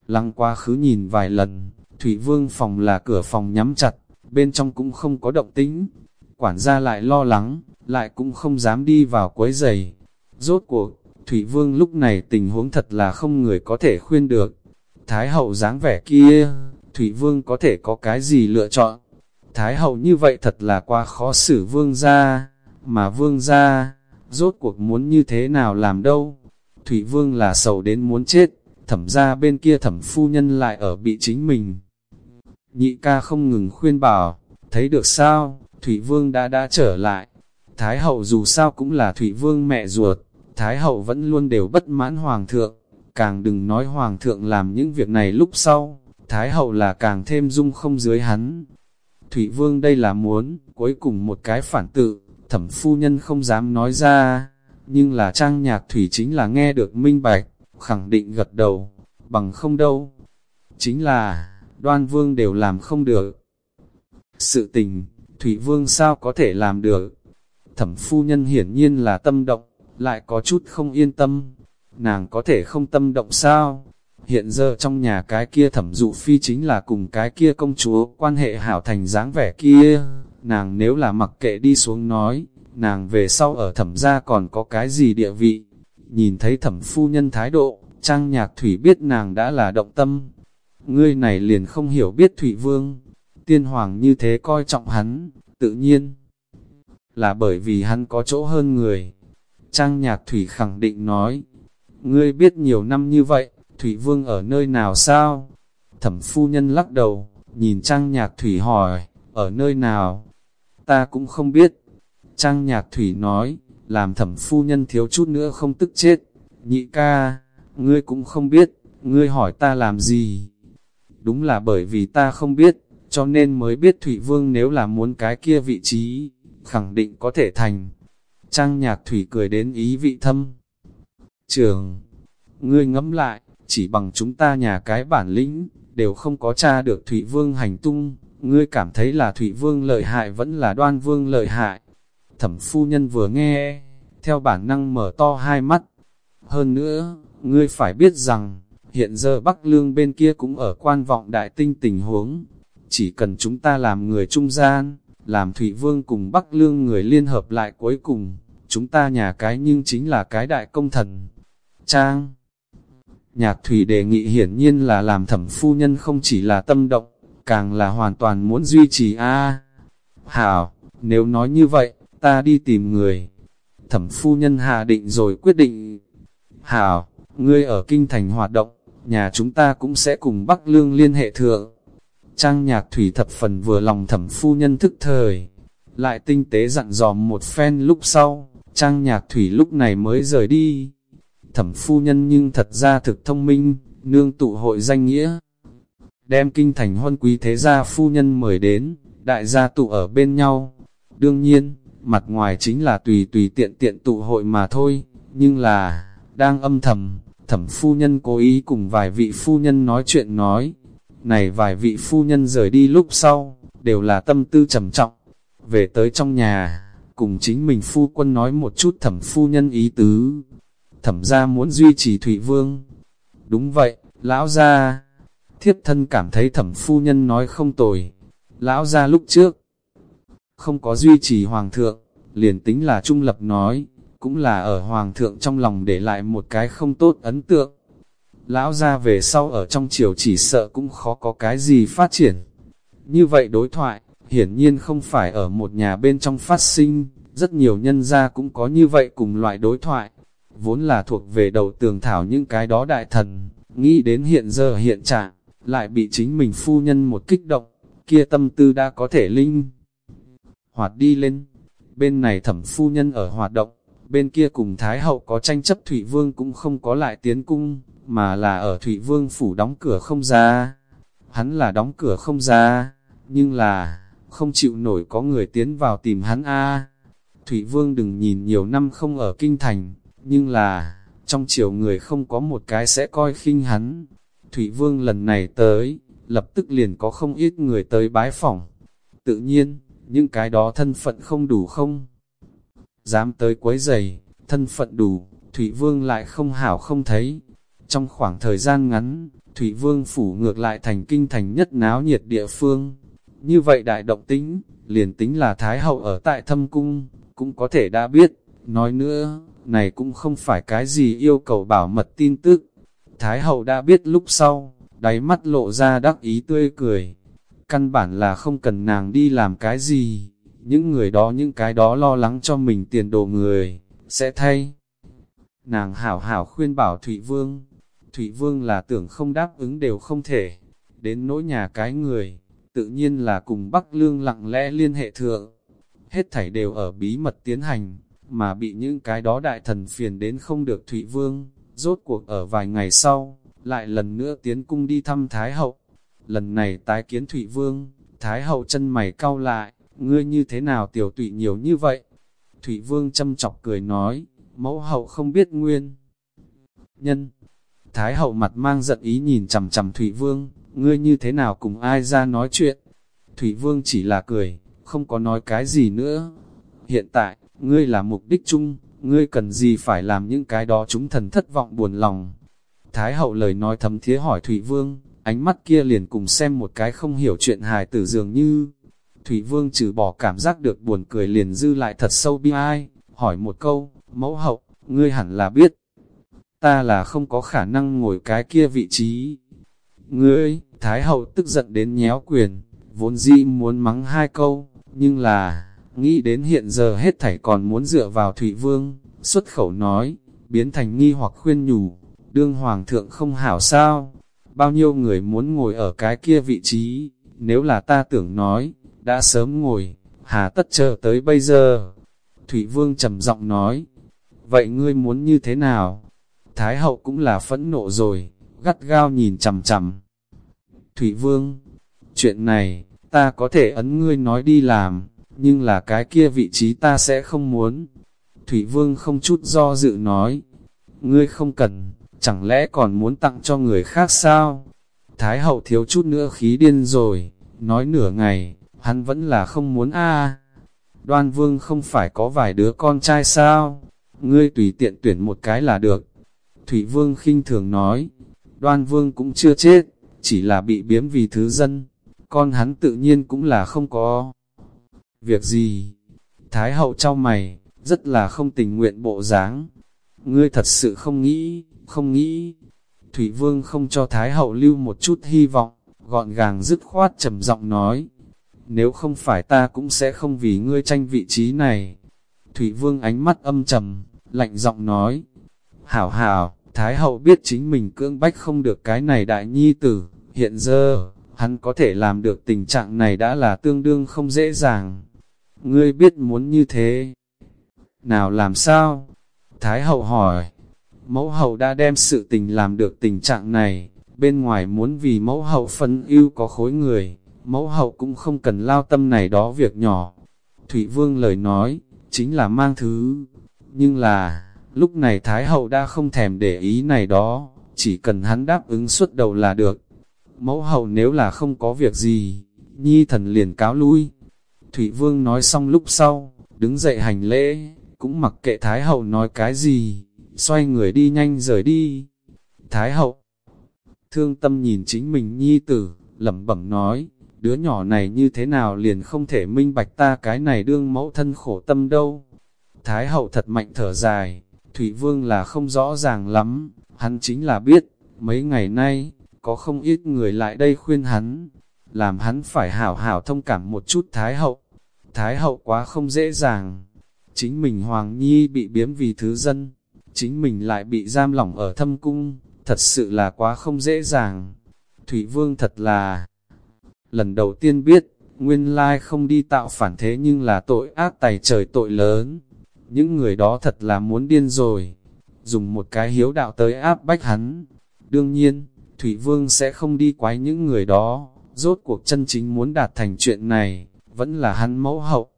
Lăng quá khứ nhìn vài lần, Thủy Vương phòng là cửa phòng nhắm chặt, bên trong cũng không có động tính. Quản gia lại lo lắng, lại cũng không dám đi vào quấy giày. Rốt cuộc, Thủy Vương lúc này tình huống thật là không người có thể khuyên được. Thái hậu dáng vẻ kia, Thủy Vương có thể có cái gì lựa chọn? Thái hậu như vậy thật là qua khó xử Vương gia, mà Vương gia, rốt cuộc muốn như thế nào làm đâu? Thủy Vương là sầu đến muốn chết, thẩm ra bên kia thẩm phu nhân lại ở bị chính mình. Nhị ca không ngừng khuyên bảo, thấy được sao, Thủy Vương đã đã trở lại. Thái hậu dù sao cũng là Thủy Vương mẹ ruột, Thái hậu vẫn luôn đều bất mãn Hoàng thượng, càng đừng nói Hoàng thượng làm những việc này lúc sau, Thái hậu là càng thêm dung không dưới hắn. Thủy Vương đây là muốn, cuối cùng một cái phản tự, thẩm phu nhân không dám nói ra, nhưng là trang nhạc Thủy chính là nghe được minh bạch, khẳng định gật đầu, bằng không đâu. Chính là, đoan vương đều làm không được. Sự tình, Thủy Vương sao có thể làm được? Thẩm phu nhân hiển nhiên là tâm động, lại có chút không yên tâm. Nàng có thể không tâm động sao? Hiện giờ trong nhà cái kia thẩm dụ phi chính là cùng cái kia công chúa quan hệ hảo thành dáng vẻ kia. Nàng nếu là mặc kệ đi xuống nói, nàng về sau ở thẩm gia còn có cái gì địa vị. Nhìn thấy thẩm phu nhân thái độ, trang nhạc thủy biết nàng đã là động tâm. Ngươi này liền không hiểu biết thủy vương, tiên hoàng như thế coi trọng hắn, tự nhiên là bởi vì hắn có chỗ hơn người. Trang nhạc thủy khẳng định nói, ngươi biết nhiều năm như vậy, Thủy Vương ở nơi nào sao? Thẩm phu nhân lắc đầu, nhìn Trang Nhạc Thủy hỏi, ở nơi nào? Ta cũng không biết. Trang Nhạc Thủy nói, làm thẩm phu nhân thiếu chút nữa không tức chết. Nhị ca, ngươi cũng không biết, ngươi hỏi ta làm gì? Đúng là bởi vì ta không biết, cho nên mới biết Thủy Vương nếu là muốn cái kia vị trí, khẳng định có thể thành. Trang Nhạc Thủy cười đến ý vị thâm. Trường, ngươi ngẫm lại, chỉ bằng chúng ta nhà cái bản lĩnh, đều không có tra được Thủy Vương hành tung, ngươi cảm thấy là Thủy Vương lợi hại vẫn là đoan vương lợi hại. Thẩm phu nhân vừa nghe, theo bản năng mở to hai mắt. Hơn nữa, ngươi phải biết rằng, hiện giờ Bắc Lương bên kia cũng ở quan vọng đại tinh tình huống. Chỉ cần chúng ta làm người trung gian, làm Thủy Vương cùng Bắc Lương người liên hợp lại cuối cùng, chúng ta nhà cái nhưng chính là cái đại công thần. Trang Nhạc Thủy đề nghị hiển nhiên là làm thẩm phu nhân không chỉ là tâm động, càng là hoàn toàn muốn duy trì a Hảo, nếu nói như vậy, ta đi tìm người. Thẩm phu nhân hạ định rồi quyết định. Hảo, ngươi ở kinh thành hoạt động, nhà chúng ta cũng sẽ cùng Bắc Lương liên hệ thượng. Trang nhạc thủy thập phần vừa lòng thẩm phu nhân thức thời, lại tinh tế dặn dòm một phen lúc sau, trang nhạc thủy lúc này mới rời đi. Thẩm phu nhân nhưng thật ra thực thông minh, nương tụ hội danh nghĩa. Đem kinh thành huân quý thế gia phu nhân mời đến, đại gia tụ ở bên nhau. Đương nhiên, mặt ngoài chính là tùy tùy tiện tiện tụ hội mà thôi, nhưng là, đang âm thầm, thẩm phu nhân cố ý cùng vài vị phu nhân nói chuyện nói. Này vài vị phu nhân rời đi lúc sau, đều là tâm tư trầm trọng. Về tới trong nhà, cùng chính mình phu quân nói một chút thẩm phu nhân ý tứ. Thẩm ra muốn duy trì Thụy Vương. Đúng vậy, lão gia thiếp thân cảm thấy thẩm phu nhân nói không tồi. Lão gia lúc trước, không có duy trì hoàng thượng, liền tính là trung lập nói, cũng là ở hoàng thượng trong lòng để lại một cái không tốt ấn tượng. Lão ra về sau ở trong triều chỉ sợ cũng khó có cái gì phát triển. Như vậy đối thoại, hiển nhiên không phải ở một nhà bên trong phát sinh, rất nhiều nhân gia cũng có như vậy cùng loại đối thoại. Vốn là thuộc về đầu tường thảo những cái đó đại thần, nghĩ đến hiện giờ hiện trạng, lại bị chính mình phu nhân một kích động, kia tâm tư đã có thể linh. Hoạt đi lên, bên này thẩm phu nhân ở hoạt động, bên kia cùng Thái Hậu có tranh chấp Thủy Vương cũng không có lại tiến cung, mà là ở Thụy Vương phủ đóng cửa không ra. Hắn là đóng cửa không ra, nhưng là, không chịu nổi có người tiến vào tìm hắn a Thụy Vương đừng nhìn nhiều năm không ở kinh thành, nhưng là, trong chiều người không có một cái sẽ coi khinh hắn. Thụy Vương lần này tới, lập tức liền có không ít người tới bái phỏng. Tự nhiên, những cái đó thân phận không đủ không? Dám tới quấy giày, thân phận đủ, Thụy Vương lại không hảo không thấy. Trong khoảng thời gian ngắn, Thủy Vương phủ ngược lại thành kinh thành nhất náo nhiệt địa phương. Như vậy đại động tính, liền tính là Thái Hậu ở tại thâm cung, cũng có thể đã biết. Nói nữa, này cũng không phải cái gì yêu cầu bảo mật tin tức. Thái Hậu đã biết lúc sau, đáy mắt lộ ra đắc ý tươi cười. Căn bản là không cần nàng đi làm cái gì, những người đó những cái đó lo lắng cho mình tiền đồ người, sẽ thay. Nàng hảo hảo khuyên bảo Thụy Vương, Thụy Vương là tưởng không đáp ứng đều không thể, đến nỗi nhà cái người, tự nhiên là cùng Bắc Lương lặng lẽ liên hệ thượng. Hết thảy đều ở bí mật tiến hành, mà bị những cái đó đại thần phiền đến không được Thụy Vương, rốt cuộc ở vài ngày sau, lại lần nữa tiến cung đi thăm Thái Hậu. Lần này tái kiến Thụy Vương, Thái Hậu chân mày cau lại, ngươi như thế nào tiểu tụy nhiều như vậy? Thụy Vương châm chọc cười nói, mẫu hậu không biết nguyên. Nhân, Thái hậu mặt mang giận ý nhìn chầm chầm Thụy Vương, ngươi như thế nào cùng ai ra nói chuyện? Thụy Vương chỉ là cười, không có nói cái gì nữa. Hiện tại, ngươi là mục đích chung, ngươi cần gì phải làm những cái đó chúng thần thất vọng buồn lòng. Thái hậu lời nói thấm thía hỏi Thụy Vương, ánh mắt kia liền cùng xem một cái không hiểu chuyện hài tử dường như. Thụy Vương trừ bỏ cảm giác được buồn cười liền dư lại thật sâu bi ai, hỏi một câu, mẫu hậu, ngươi hẳn là biết. Ta là không có khả năng ngồi cái kia vị trí. Ngươi, Thái hậu tức giận đến nhéo quyền, vốn dĩ muốn mắng hai câu, nhưng là, nghĩ đến hiện giờ hết thảy còn muốn dựa vào Thụy Vương, xuất khẩu nói, biến thành nghi hoặc khuyên nhủ, đương hoàng thượng không hảo sao, bao nhiêu người muốn ngồi ở cái kia vị trí, nếu là ta tưởng nói, đã sớm ngồi, hà tất chờ tới bây giờ. Thủy Vương trầm giọng nói, vậy ngươi muốn như thế nào? Thái hậu cũng là phẫn nộ rồi, gắt gao nhìn chầm chầm. Thủy Vương, chuyện này, ta có thể ấn ngươi nói đi làm, nhưng là cái kia vị trí ta sẽ không muốn. Thủy Vương không chút do dự nói, ngươi không cần, chẳng lẽ còn muốn tặng cho người khác sao? Thái hậu thiếu chút nữa khí điên rồi, nói nửa ngày, hắn vẫn là không muốn a Đoan vương không phải có vài đứa con trai sao? Ngươi tùy tiện tuyển một cái là được. Thủy vương khinh thường nói, đoan vương cũng chưa chết, chỉ là bị biếm vì thứ dân. Con hắn tự nhiên cũng là không có việc gì. Thái hậu trao mày, rất là không tình nguyện bộ dáng. Ngươi thật sự không nghĩ, không nghĩ. Thủy vương không cho Thái hậu lưu một chút hy vọng, gọn gàng dứt khoát trầm giọng nói, nếu không phải ta cũng sẽ không vì ngươi tranh vị trí này. Thủy Vương ánh mắt âm trầm, lạnh giọng nói, hảo hảo, Thái Hậu biết chính mình cưỡng bách không được cái này đại nhi tử, hiện giờ, hắn có thể làm được tình trạng này đã là tương đương không dễ dàng. Ngươi biết muốn như thế. Nào làm sao? Thái Hậu hỏi, mẫu hậu đã đem sự tình làm được tình trạng này, bên ngoài muốn vì mẫu hậu phân ưu có khối người, mẫu hậu cũng không cần lao tâm này đó việc nhỏ. Thủy Vương lời nói, chính là mang thứ, nhưng là, lúc này Thái hậu đã không thèm để ý này đó, chỉ cần hắn đáp ứng suốt đầu là được. Mẫu hậu nếu là không có việc gì, nhi thần liền cáo lui. Thủy Vương nói xong lúc sau, đứng dậy hành lễ, cũng mặc kệ Thái hậu nói cái gì, xoay người đi nhanh rời đi. Thái hậu, thương tâm nhìn chính mình nhi tử, lẩm bẩm nói, đứa nhỏ này như thế nào liền không thể minh bạch ta cái này đương mẫu thân khổ tâm đâu. Thái hậu thật mạnh thở dài, Thủy Vương là không rõ ràng lắm, hắn chính là biết, mấy ngày nay, có không ít người lại đây khuyên hắn, làm hắn phải hảo hảo thông cảm một chút Thái hậu. Thái hậu quá không dễ dàng, chính mình Hoàng Nhi bị biếm vì thứ dân, chính mình lại bị giam lỏng ở thâm cung, thật sự là quá không dễ dàng. Thủy Vương thật là lần đầu tiên biết, nguyên lai không đi tạo phản thế nhưng là tội ác tài trời tội lớn. Những người đó thật là muốn điên rồi, dùng một cái hiếu đạo tới áp bách hắn. Đương nhiên, Thủy Vương sẽ không đi quái những người đó, rốt cuộc chân chính muốn đạt thành chuyện này, vẫn là hắn mẫu hậu.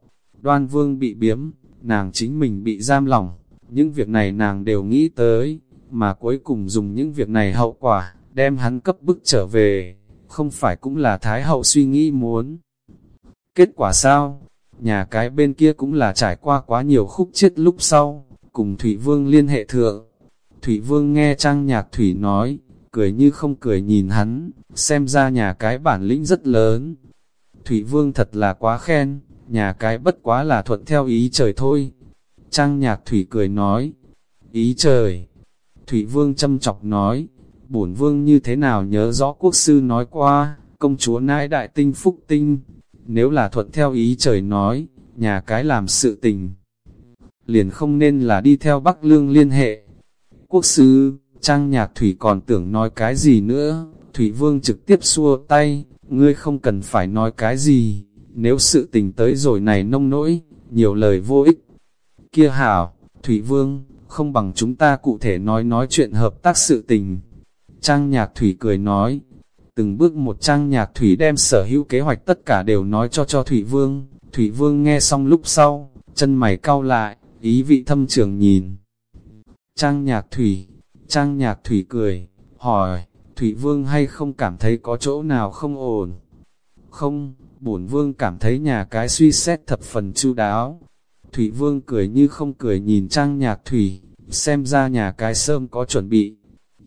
Đoan Vương bị biếm, nàng chính mình bị giam lỏng, những việc này nàng đều nghĩ tới, mà cuối cùng dùng những việc này hậu quả, đem hắn cấp bức trở về không phải cũng là Thái Hậu suy nghĩ muốn. Kết quả sao? Nhà cái bên kia cũng là trải qua quá nhiều khúc chết lúc sau, cùng Thủy Vương liên hệ thượng. Thủy Vương nghe trang nhạc Thủy nói, cười như không cười nhìn hắn, xem ra nhà cái bản lĩnh rất lớn. Thủy Vương thật là quá khen, nhà cái bất quá là thuận theo ý trời thôi. Trang nhạc Thủy cười nói, ý trời. Thủy Vương châm chọc nói, bổn vương như thế nào nhớ rõ quốc sư nói qua, công chúa nãi đại tinh phúc tinh, nếu là thuận theo ý trời nói, nhà cái làm sự tình. Liền không nên là đi theo Bắc Lương liên hệ. Quốc sư, trang nhạc thủy còn tưởng nói cái gì nữa, thủy vương trực tiếp xua tay, ngươi không cần phải nói cái gì, nếu sự tình tới rồi này nông nỗi, nhiều lời vô ích. Kia hảo, thủy vương, không bằng chúng ta cụ thể nói nói chuyện hợp tác sự tình. Trang nhạc thủy cười nói, từng bước một trang nhạc thủy đem sở hữu kế hoạch tất cả đều nói cho cho Thủy Vương. Thủy Vương nghe xong lúc sau, chân mày cau lại, ý vị thâm trường nhìn. Trang nhạc thủy, trang nhạc thủy cười, hỏi, Thủy Vương hay không cảm thấy có chỗ nào không ổn? Không, bổn Vương cảm thấy nhà cái suy xét thập phần chu đáo. Thủy Vương cười như không cười nhìn trang nhạc thủy, xem ra nhà cái sơm có chuẩn bị,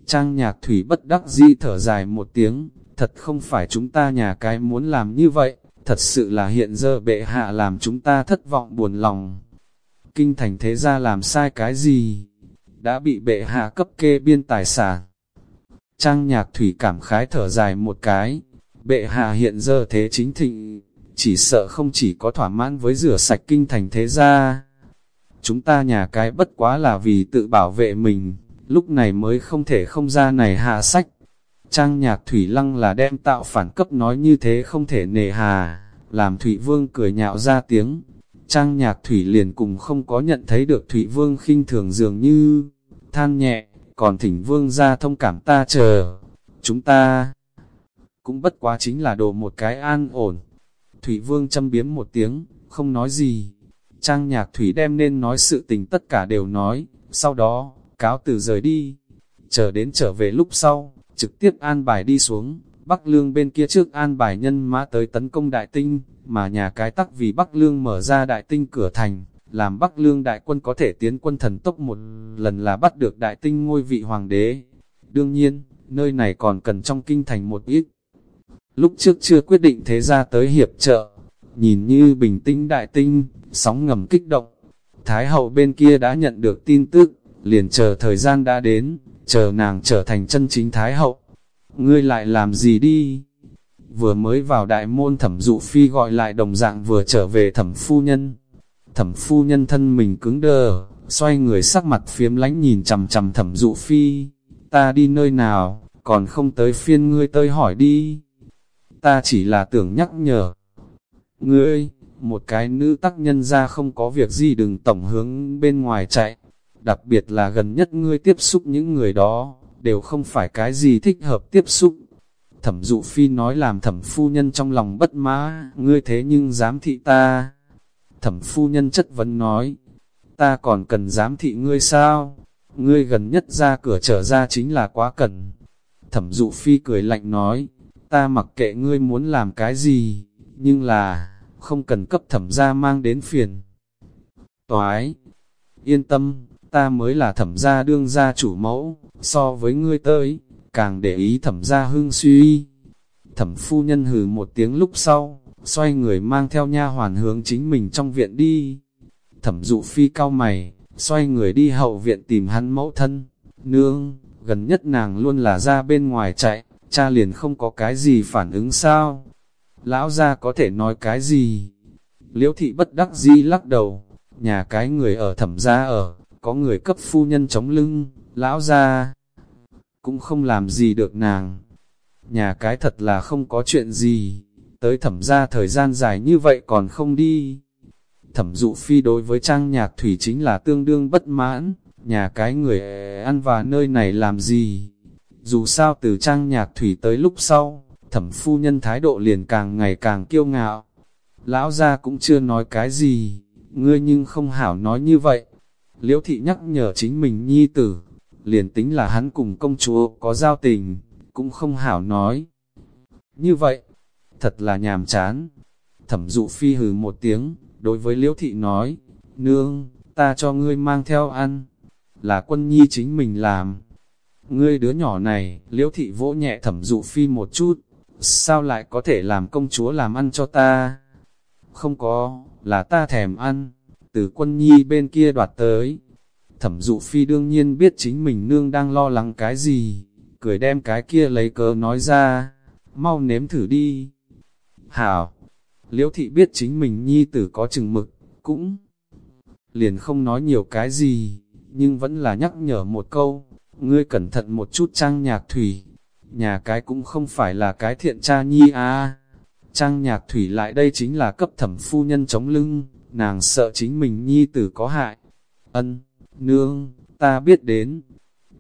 Trang nhạc thủy bất đắc dĩ thở dài một tiếng, thật không phải chúng ta nhà cái muốn làm như vậy, thật sự là hiện giờ bệ hạ làm chúng ta thất vọng buồn lòng. Kinh thành thế ra làm sai cái gì? Đã bị bệ hạ cấp kê biên tài sản. Trang nhạc thủy cảm khái thở dài một cái, bệ hạ hiện giờ thế chính thịnh, chỉ sợ không chỉ có thỏa mãn với rửa sạch kinh thành thế gia. Chúng ta nhà cái bất quá là vì tự bảo vệ mình, lúc này mới không thể không ra này hạ sách. Trang nhạc Thủy Lăng là đem tạo phản cấp nói như thế không thể nề hà, làm Thủy Vương cười nhạo ra tiếng. Trang nhạc Thủy liền cùng không có nhận thấy được Thủy Vương khinh thường dường như than nhẹ, còn thỉnh Vương ra thông cảm ta chờ. Chúng ta cũng bất quá chính là đồ một cái an ổn. Thủy Vương châm biếm một tiếng, không nói gì. Trang nhạc Thủy đem nên nói sự tình tất cả đều nói, sau đó, cáo từ rời đi. Chờ đến trở về lúc sau, trực tiếp an bài đi xuống, Bắc Lương bên kia trước an bài nhân mã tới tấn công đại tinh, mà nhà cái tắc vì Bắc Lương mở ra đại tinh cửa thành, làm Bắc Lương đại quân có thể tiến quân thần tốc một lần là bắt được đại tinh ngôi vị hoàng đế. Đương nhiên, nơi này còn cần trong kinh thành một ít. Lúc trước chưa quyết định thế ra tới hiệp trợ, nhìn như bình tĩnh đại tinh, sóng ngầm kích động. Thái hậu bên kia đã nhận được tin tức, liền chờ thời gian đã đến, chờ nàng trở thành chân chính Thái hậu. Ngươi lại làm gì đi? Vừa mới vào đại môn thẩm dụ phi gọi lại đồng dạng vừa trở về thẩm phu nhân. Thẩm phu nhân thân mình cứng đờ, xoay người sắc mặt phiếm lánh nhìn chầm chầm thẩm dụ phi. Ta đi nơi nào, còn không tới phiên ngươi tới hỏi đi. Ta chỉ là tưởng nhắc nhở. Ngươi, một cái nữ tác nhân ra không có việc gì đừng tổng hướng bên ngoài chạy. Đặc biệt là gần nhất ngươi tiếp xúc những người đó, đều không phải cái gì thích hợp tiếp xúc. Thẩm dụ phi nói làm thẩm phu nhân trong lòng bất mã, ngươi thế nhưng dám thị ta. Thẩm phu nhân chất vấn nói, ta còn cần dám thị ngươi sao? Ngươi gần nhất ra cửa trở ra chính là quá cần. Thẩm dụ phi cười lạnh nói, ta mặc kệ ngươi muốn làm cái gì, nhưng là, không cần cấp thẩm gia mang đến phiền. Toái, yên tâm, ta mới là thẩm gia đương gia chủ mẫu, so với ngươi tới, càng để ý thẩm gia hương suy. Thẩm phu nhân hừ một tiếng lúc sau, xoay người mang theo nha hoàn hướng chính mình trong viện đi. Thẩm dụ phi cao mày, xoay người đi hậu viện tìm hắn mẫu thân. Nương, gần nhất nàng luôn là ra bên ngoài chạy, cha liền không có cái gì phản ứng sao? Lão gia có thể nói cái gì? Liễu thị bất đắc di lắc đầu, nhà cái người ở thẩm gia ở, có người cấp phu nhân chống lưng, lão gia cũng không làm gì được nàng. Nhà cái thật là không có chuyện gì, tới thẩm gia thời gian dài như vậy còn không đi. Thẩm dụ phi đối với trang nhạc thủy chính là tương đương bất mãn, nhà cái người ăn và nơi này làm gì. Dù sao từ trang nhạc thủy tới lúc sau, thẩm phu nhân thái độ liền càng ngày càng kiêu ngạo. Lão gia cũng chưa nói cái gì, ngươi nhưng không hảo nói như vậy. Liễu thị nhắc nhở chính mình nhi tử, liền tính là hắn cùng công chúa có giao tình, cũng không hảo nói. Như vậy, thật là nhàm chán. Thẩm dụ phi hừ một tiếng, đối với liễu thị nói, nương, ta cho ngươi mang theo ăn, là quân nhi chính mình làm. Ngươi đứa nhỏ này, liễu thị vỗ nhẹ thẩm dụ phi một chút, sao lại có thể làm công chúa làm ăn cho ta? Không có, là ta thèm ăn, từ quân nhi bên kia đoạt tới. Thẩm dụ phi đương nhiên biết chính mình nương đang lo lắng cái gì, cười đem cái kia lấy cớ nói ra, mau nếm thử đi. Hảo, liễu thị biết chính mình nhi tử có chừng mực, cũng liền không nói nhiều cái gì, nhưng vẫn là nhắc nhở một câu, ngươi cẩn thận một chút trang nhạc thủy, nhà cái cũng không phải là cái thiện cha nhi à. Trang nhạc thủy lại đây chính là cấp thẩm phu nhân chống lưng, nàng sợ chính mình nhi tử có hại. Ân, nương, ta biết đến.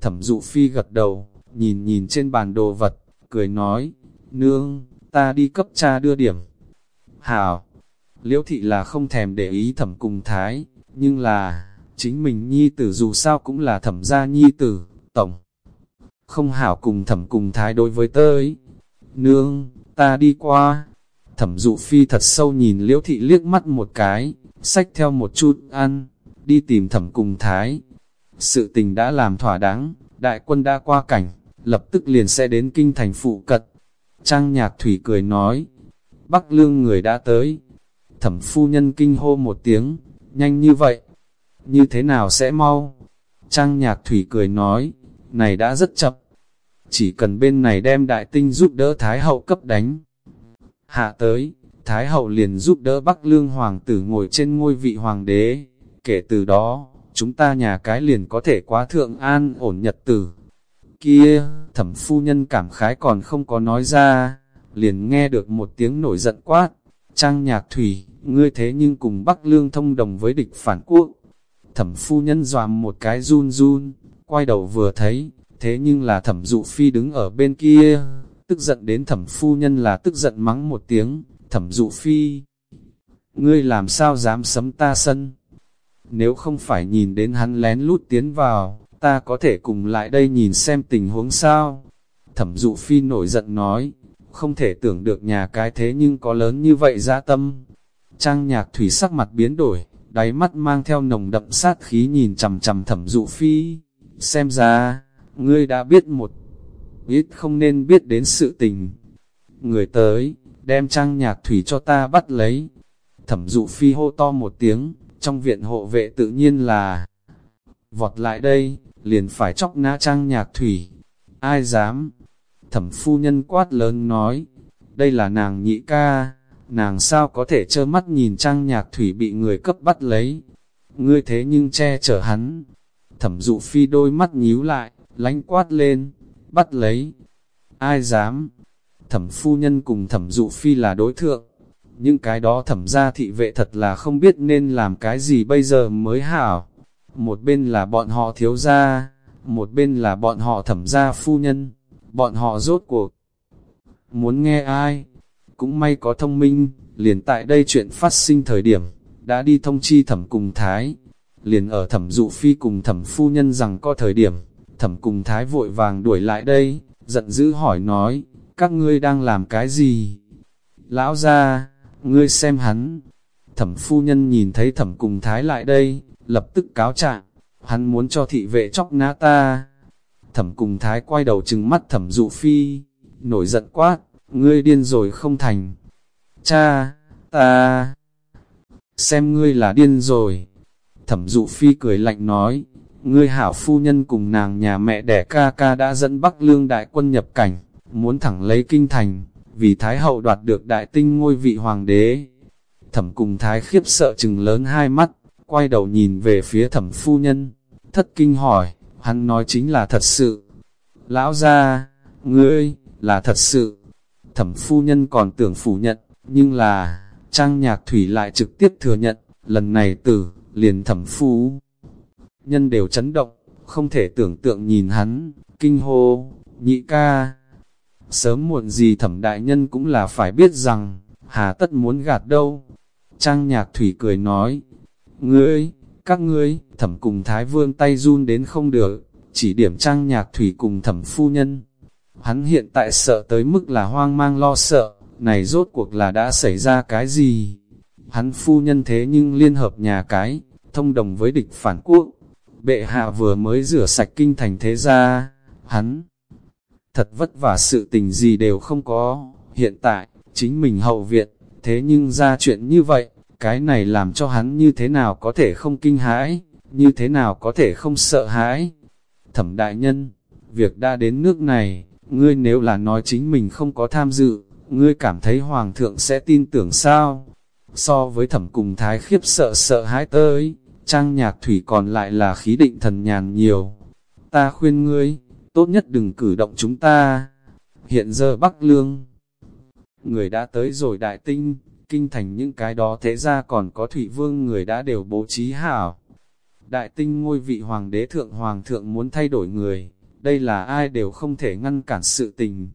Thẩm dụ phi gật đầu, nhìn nhìn trên bàn đồ vật, cười nói, nương, ta đi cấp cha đưa điểm. Hảo, liễu thị là không thèm để ý thẩm cùng thái, nhưng là, chính mình nhi tử dù sao cũng là thẩm gia nhi tử, tổng. Không hảo cùng thẩm cùng thái đối với tới. Nương, ta đi qua. Thẩm dụ phi thật sâu nhìn liễu thị liếc mắt một cái, xách theo một chút ăn, đi tìm thẩm cùng thái. Sự tình đã làm thỏa đáng, đại quân đã qua cảnh, lập tức liền sẽ đến kinh thành phụ cận. Trang nhạc thủy cười nói, Bắc lương người đã tới. Thẩm phu nhân kinh hô một tiếng, nhanh như vậy, như thế nào sẽ mau? Trang nhạc thủy cười nói, này đã rất chậm. Chỉ cần bên này đem đại tinh giúp đỡ Thái hậu cấp đánh. Hạ tới, Thái hậu liền giúp đỡ Bắc Lương Hoàng tử ngồi trên ngôi vị Hoàng đế. Kể từ đó, chúng ta nhà cái liền có thể quá thượng an ổn nhật tử. Kia, thẩm phu nhân cảm khái còn không có nói ra, liền nghe được một tiếng nổi giận quát. Trang nhạc thủy, ngươi thế nhưng cùng Bắc Lương thông đồng với địch phản quốc. Thẩm phu nhân dòm một cái run run, quay đầu vừa thấy, thế nhưng là thẩm dụ phi đứng ở bên kia, tức giận đến thẩm phu nhân là tức giận mắng một tiếng, thẩm dụ phi. Ngươi làm sao dám sấm ta sân? Nếu không phải nhìn đến hắn lén lút tiến vào, ta có thể cùng lại đây nhìn xem tình huống sao? Thẩm dụ phi nổi giận nói, không thể tưởng được nhà cái thế nhưng có lớn như vậy ra tâm. Trang nhạc thủy sắc mặt biến đổi, đáy mắt mang theo nồng đậm sát khí nhìn chầm chầm thẩm dụ phi. Xem ra, ngươi đã biết một ít không nên biết đến sự tình. Người tới, đem trang nhạc thủy cho ta bắt lấy. Thẩm dụ phi hô to một tiếng, trong viện hộ vệ tự nhiên là vọt lại đây, liền phải chóc nã trang nhạc thủy. Ai dám? Thẩm phu nhân quát lớn nói, đây là nàng nhị ca, nàng sao có thể trơ mắt nhìn trang nhạc thủy bị người cấp bắt lấy. Ngươi thế nhưng che chở hắn. Thẩm dụ phi đôi mắt nhíu lại, lánh quát lên, bắt lấy. Ai dám? Thẩm phu nhân cùng thẩm dụ phi là đối thượng. Những cái đó thẩm gia thị vệ thật là không biết nên làm cái gì bây giờ mới hảo. Một bên là bọn họ thiếu gia, một bên là bọn họ thẩm gia phu nhân, bọn họ rốt cuộc. Muốn nghe ai? Cũng may có thông minh, liền tại đây chuyện phát sinh thời điểm, đã đi thông chi thẩm cùng thái. Liền ở thẩm dụ phi cùng thẩm phu nhân rằng có thời điểm, thẩm cùng thái vội vàng đuổi lại đây, giận dữ hỏi nói, các ngươi đang làm cái gì? Lão ra, ngươi xem hắn. Thẩm phu nhân nhìn thấy thẩm cùng thái lại đây, lập tức cáo trạng, hắn muốn cho thị vệ chóc nã ta. Thẩm cùng thái quay đầu trừng mắt thẩm dụ phi, nổi giận quá, ngươi điên rồi không thành. Cha, ta, xem ngươi là điên rồi. Thẩm dụ phi cười lạnh nói, ngươi hảo phu nhân cùng nàng nhà mẹ đẻ ca ca đã dẫn Bắc Lương đại quân nhập cảnh, muốn thẳng lấy kinh thành, vì Thái hậu đoạt được đại tinh ngôi vị hoàng đế. Thẩm cùng Thái khiếp sợ chừng lớn hai mắt, quay đầu nhìn về phía thẩm phu nhân, thất kinh hỏi, hắn nói chính là thật sự. Lão gia, ngươi, là thật sự. Thẩm phu nhân còn tưởng phủ nhận, nhưng là, trang nhạc thủy lại trực tiếp thừa nhận, lần này tử, liền thẩm phu. Nhân đều chấn động, không thể tưởng tượng nhìn hắn, kinh hô, nhị ca. Sớm muộn gì thẩm đại nhân cũng là phải biết rằng, hà tất muốn gạt đâu. Trang nhạc thủy cười nói, Ngươi, các ngươi, thẩm cùng Thái Vương tay run đến không được, chỉ điểm trang nhạc thủy cùng thẩm phu nhân. Hắn hiện tại sợ tới mức là hoang mang lo sợ, này rốt cuộc là đã xảy ra cái gì? Hắn phu nhân thế nhưng liên hợp nhà cái, thông đồng với địch phản quốc. Bệ hạ vừa mới rửa sạch kinh thành thế gia hắn thật vất vả sự tình gì đều không có. Hiện tại, chính mình hậu viện, thế nhưng ra chuyện như vậy, cái này làm cho hắn như thế nào có thể không kinh hãi, như thế nào có thể không sợ hãi. Thẩm đại nhân, việc đã đến nước này, ngươi nếu là nói chính mình không có tham dự, ngươi cảm thấy hoàng thượng sẽ tin tưởng sao? So với thẩm cùng thái khiếp sợ sợ hãi tới, trang nhạc thủy còn lại là khí định thần nhàn nhiều. Ta khuyên ngươi, tốt nhất đừng cử động chúng ta. Hiện giờ Bắc Lương, người đã tới rồi đại tinh, kinh thành những cái đó thế ra còn có thủy vương người đã đều bố trí hảo. Đại tinh ngôi vị hoàng đế thượng hoàng thượng muốn thay đổi người, đây là ai đều không thể ngăn cản sự tình.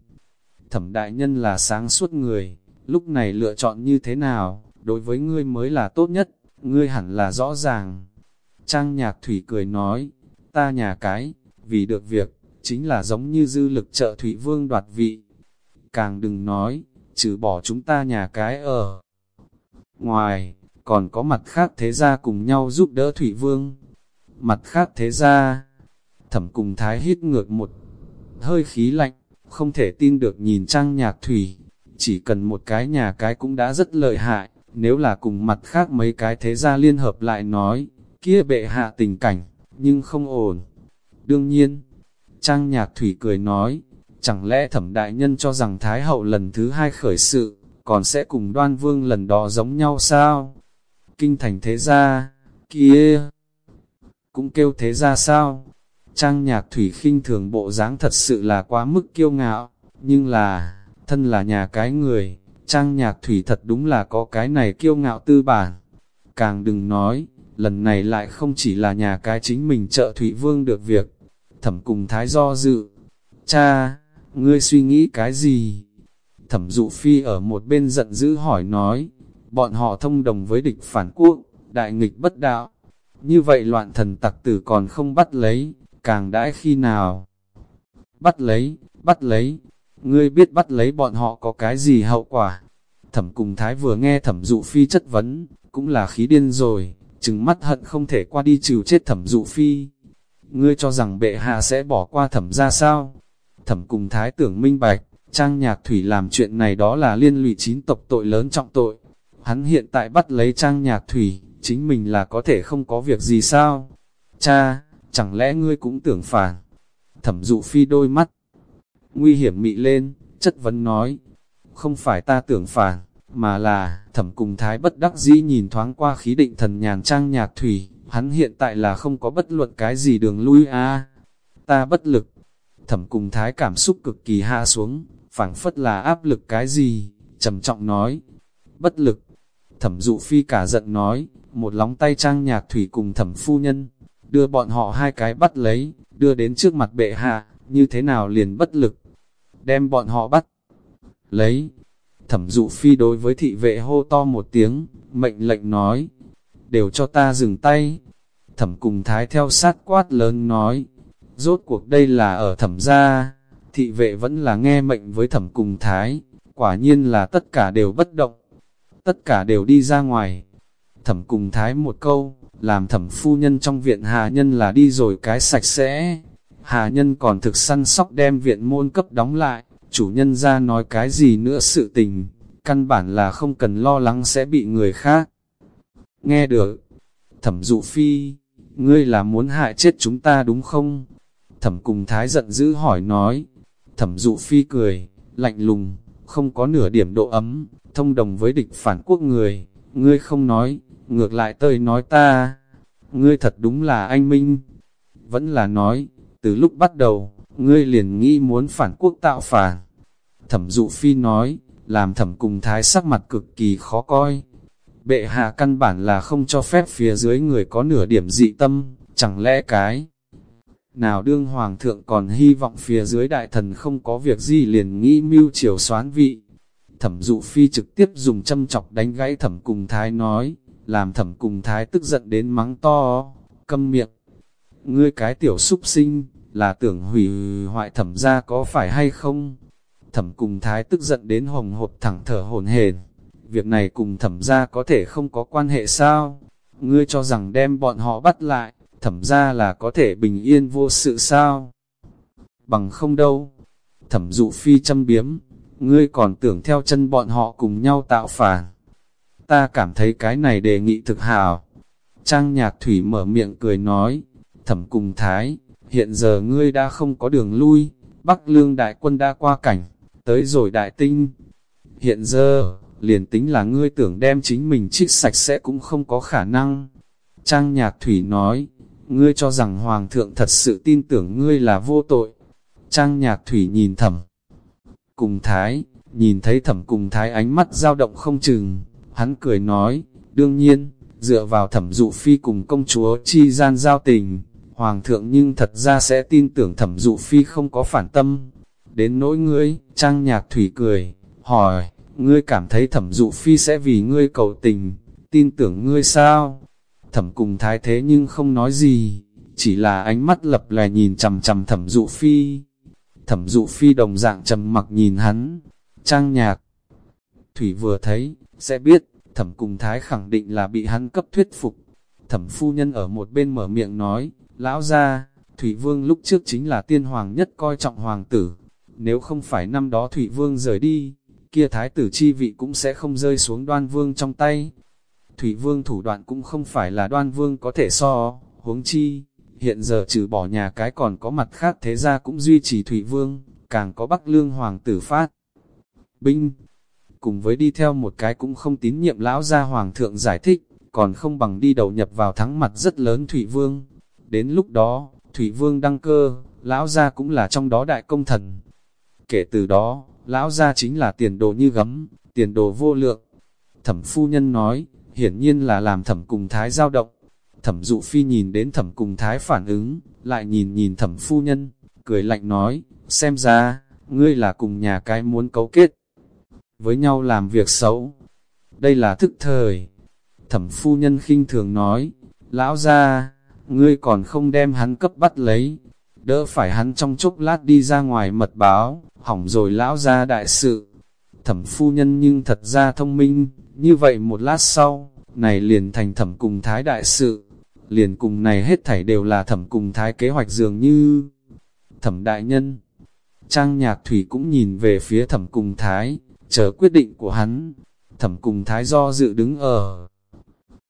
Thẩm đại nhân là sáng suốt người, lúc này lựa chọn như thế nào, đối với ngươi mới là tốt nhất, ngươi hẳn là rõ ràng. Trang nhạc thủy cười nói, ta nhà cái, vì được việc, chính là giống như dư lực trợ thủy vương đoạt vị. Càng đừng nói, trừ bỏ chúng ta nhà cái ở. Ngoài, còn có mặt khác thế gia cùng nhau giúp đỡ Thủy Vương. Mặt khác thế gia, thẩm cùng thái hít ngược một hơi khí lạnh, không thể tin được nhìn trang nhạc thủy. Chỉ cần một cái nhà cái cũng đã rất lợi hại, nếu là cùng mặt khác mấy cái thế gia liên hợp lại nói, kia bệ hạ tình cảnh, nhưng không ổn. Đương nhiên, trang nhạc thủy cười nói, chẳng lẽ thẩm đại nhân cho rằng Thái hậu lần thứ hai khởi sự, còn sẽ cùng đoan vương lần đó giống nhau sao? Kinh thành thế gia, kia, cũng kêu thế gia sao? Trang nhạc thủy khinh thường bộ dáng thật sự là quá mức kiêu ngạo, nhưng là, thân là nhà cái người, trang nhạc thủy thật đúng là có cái này kiêu ngạo tư bản. Càng đừng nói, lần này lại không chỉ là nhà cái chính mình trợ thủy vương được việc, thẩm cùng thái do dự. Cha, ngươi suy nghĩ cái gì? Thẩm dụ phi ở một bên giận dữ hỏi nói, bọn họ thông đồng với địch phản quốc, đại nghịch bất đạo. Như vậy loạn thần tặc tử còn không bắt lấy, càng đãi khi nào? Bắt lấy, bắt lấy. ngươi biết bắt lấy bọn họ có cái gì hậu quả. Thẩm cùng thái vừa nghe thẩm dụ phi chất vấn, cũng là khí điên rồi, chừng mắt hận không thể qua đi trừ chết thẩm dụ phi. Ngươi cho rằng bệ hạ sẽ bỏ qua thẩm ra sao? Thẩm cùng thái tưởng minh bạch, trang nhạc thủy làm chuyện này đó là liên lụy chín tộc tội lớn trọng tội. Hắn hiện tại bắt lấy trang nhạc thủy, chính mình là có thể không có việc gì sao? Cha, chẳng lẽ ngươi cũng tưởng phản? Thẩm dụ phi đôi mắt, nguy hiểm mị lên, chất vấn nói, không phải ta tưởng phản, mà là, thẩm cùng thái bất đắc dĩ nhìn thoáng qua khí định thần nhàn trang nhạc thủy, hắn hiện tại là không có bất luận cái gì đường lui a ta bất lực. Thẩm cùng thái cảm xúc cực kỳ hạ xuống, phảng phất là áp lực cái gì, trầm trọng nói, bất lực. Thẩm dụ phi cả giận nói, một lóng tay trang nhạc thủy cùng thẩm phu nhân, đưa bọn họ hai cái bắt lấy, đưa đến trước mặt bệ hạ, như thế nào liền bất lực, đem bọn họ bắt lấy. Thẩm dụ phi đối với thị vệ hô to một tiếng, mệnh lệnh nói, đều cho ta dừng tay. Thẩm cùng thái theo sát quát lớn nói, rốt cuộc đây là ở thẩm gia, thị vệ vẫn là nghe mệnh với thẩm cùng thái, quả nhiên là tất cả đều bất động, tất cả đều đi ra ngoài. Thẩm cùng thái một câu, làm thẩm phu nhân trong viện hà nhân là đi rồi cái sạch sẽ. Hà nhân còn thực săn sóc đem viện môn cấp đóng lại, chủ nhân ra nói cái gì nữa sự tình, căn bản là không cần lo lắng sẽ bị người khác. Nghe được, thẩm dụ phi, ngươi là muốn hại chết chúng ta đúng không? Thẩm cùng thái giận dữ hỏi nói, thẩm dụ phi cười, lạnh lùng, không có nửa điểm độ ấm, thông đồng với địch phản quốc người, ngươi không nói, ngược lại tơi nói ta, ngươi thật đúng là anh minh, vẫn là nói, từ lúc bắt đầu, ngươi liền nghĩ muốn phản quốc tạo phản. Thẩm dụ phi nói, làm thẩm cùng thái sắc mặt cực kỳ khó coi. Bệ hạ căn bản là không cho phép phía dưới người có nửa điểm dị tâm, chẳng lẽ cái nào đương hoàng thượng còn hy vọng phía dưới đại thần không có việc gì liền nghĩ mưu triều xoán vị. Thẩm dụ phi trực tiếp dùng châm chọc đánh gãy thẩm cùng thái nói, làm thẩm cùng thái tức giận đến mắng to, câm miệng. Ngươi cái tiểu súc sinh, là tưởng hủy hoại thẩm ra có phải hay không? Thẩm cùng thái tức giận đến hồng hộp thẳng thở hồn hền. Việc này cùng thẩm gia có thể không có quan hệ sao? Ngươi cho rằng đem bọn họ bắt lại, thẩm gia là có thể bình yên vô sự sao? Bằng không đâu. Thẩm dụ phi châm biếm, ngươi còn tưởng theo chân bọn họ cùng nhau tạo phản. Ta cảm thấy cái này đề nghị thực hào. Trang nhạc thủy mở miệng cười nói, thẩm cùng thái, hiện giờ ngươi đã không có đường lui, Bắc Lương đại quân đã qua cảnh, tới rồi đại tinh. Hiện giờ, liền tính là ngươi tưởng đem chính mình trích sạch sẽ cũng không có khả năng. Trang Nhạc Thủy nói, ngươi cho rằng Hoàng thượng thật sự tin tưởng ngươi là vô tội. Trang Nhạc Thủy nhìn thẩm cùng Thái, nhìn thấy thẩm cùng Thái ánh mắt dao động không chừng, hắn cười nói, đương nhiên, dựa vào thẩm dụ phi cùng công chúa chi gian giao tình, Hoàng thượng nhưng thật ra sẽ tin tưởng thẩm dụ phi không có phản tâm. Đến nỗi ngươi, trang nhạc thủy cười, hỏi, ngươi cảm thấy thẩm dụ phi sẽ vì ngươi cầu tình, tin tưởng ngươi sao? Thẩm cùng thái thế nhưng không nói gì, chỉ là ánh mắt lập lè nhìn chầm chầm thẩm dụ phi. Thẩm dụ phi đồng dạng trầm mặc nhìn hắn, trang nhạc. Thủy vừa thấy, sẽ biết, thẩm cùng thái khẳng định là bị hắn cấp thuyết phục. Thẩm phu nhân ở một bên mở miệng nói, Lão gia, Thủy Vương lúc trước chính là tiên hoàng nhất coi trọng hoàng tử. Nếu không phải năm đó Thủy Vương rời đi, kia thái tử chi vị cũng sẽ không rơi xuống đoan vương trong tay. Thủy Vương thủ đoạn cũng không phải là đoan vương có thể so, huống chi, hiện giờ trừ bỏ nhà cái còn có mặt khác thế ra cũng duy trì Thủy Vương, càng có Bắc Lương Hoàng tử phát. Binh, cùng với đi theo một cái cũng không tín nhiệm lão gia Hoàng thượng giải thích, còn không bằng đi đầu nhập vào thắng mặt rất lớn Thủy Vương, Đến lúc đó, Thủy Vương đăng cơ, lão gia cũng là trong đó đại công thần. Kể từ đó, lão gia chính là tiền đồ như gấm, tiền đồ vô lượng. Thẩm phu nhân nói, hiển nhiên là làm thẩm cùng thái giao động. Thẩm dụ phi nhìn đến thẩm cùng thái phản ứng, lại nhìn nhìn thẩm phu nhân, cười lạnh nói, xem ra, ngươi là cùng nhà cái muốn cấu kết. Với nhau làm việc xấu. Đây là thức thời. Thẩm phu nhân khinh thường nói, lão gia, ngươi còn không đem hắn cấp bắt lấy, đỡ phải hắn trong chốc lát đi ra ngoài mật báo, hỏng rồi lão ra đại sự. Thẩm phu nhân nhưng thật ra thông minh, như vậy một lát sau, này liền thành thẩm cùng thái đại sự. Liền cùng này hết thảy đều là thẩm cùng thái kế hoạch dường như thẩm đại nhân. Trang nhạc thủy cũng nhìn về phía thẩm cùng thái, chờ quyết định của hắn. Thẩm cùng thái do dự đứng ở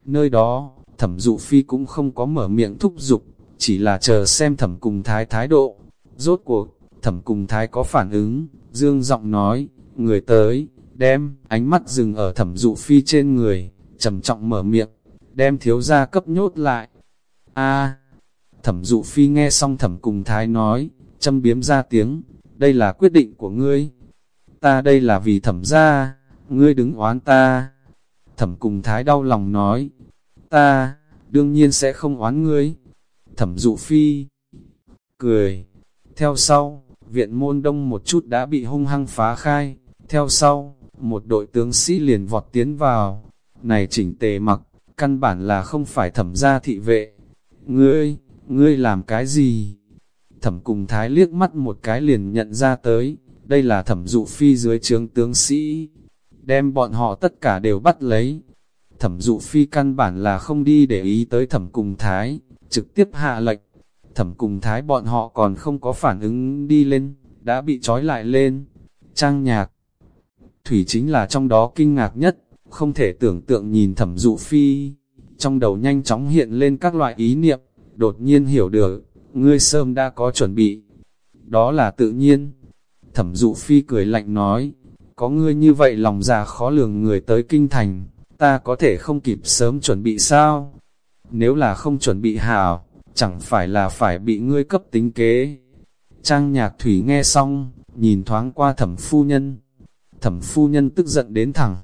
nơi đó, thẩm dụ phi cũng không có mở miệng thúc giục, chỉ là chờ xem thẩm cùng thái thái độ. Rốt cuộc, thẩm cùng thái có phản ứng, dương giọng nói, người tới, đem, ánh mắt dừng ở thẩm dụ phi trên người, trầm trọng mở miệng, đem thiếu gia cấp nhốt lại. A, thẩm dụ phi nghe xong thẩm cùng thái nói, châm biếm ra tiếng, đây là quyết định của ngươi. Ta đây là vì thẩm gia, ngươi đứng oán ta. Thẩm cùng thái đau lòng nói, ta, đương nhiên sẽ không oán ngươi. Thẩm dụ phi, cười, theo sau, viện môn đông một chút đã bị hung hăng phá khai, theo sau, một đội tướng sĩ liền vọt tiến vào, này chỉnh tề mặc, căn bản là không phải thẩm gia thị vệ. Ngươi, ngươi làm cái gì? Thẩm cùng thái liếc mắt một cái liền nhận ra tới, đây là thẩm dụ phi dưới trướng tướng sĩ, đem bọn họ tất cả đều bắt lấy. Thẩm dụ phi căn bản là không đi để ý tới thẩm cùng thái, trực tiếp hạ lệnh. Thẩm cùng thái bọn họ còn không có phản ứng đi lên, đã bị trói lại lên. Trang nhạc, thủy chính là trong đó kinh ngạc nhất, không thể tưởng tượng nhìn thẩm dụ phi. Trong đầu nhanh chóng hiện lên các loại ý niệm, đột nhiên hiểu được, ngươi sớm đã có chuẩn bị. Đó là tự nhiên. Thẩm dụ phi cười lạnh nói, có ngươi như vậy lòng già khó lường người tới kinh thành, ta có thể không kịp sớm chuẩn bị sao? Nếu là không chuẩn bị hảo, chẳng phải là phải bị ngươi cấp tính kế. Trang nhạc thủy nghe xong, nhìn thoáng qua thẩm phu nhân. Thẩm phu nhân tức giận đến thẳng.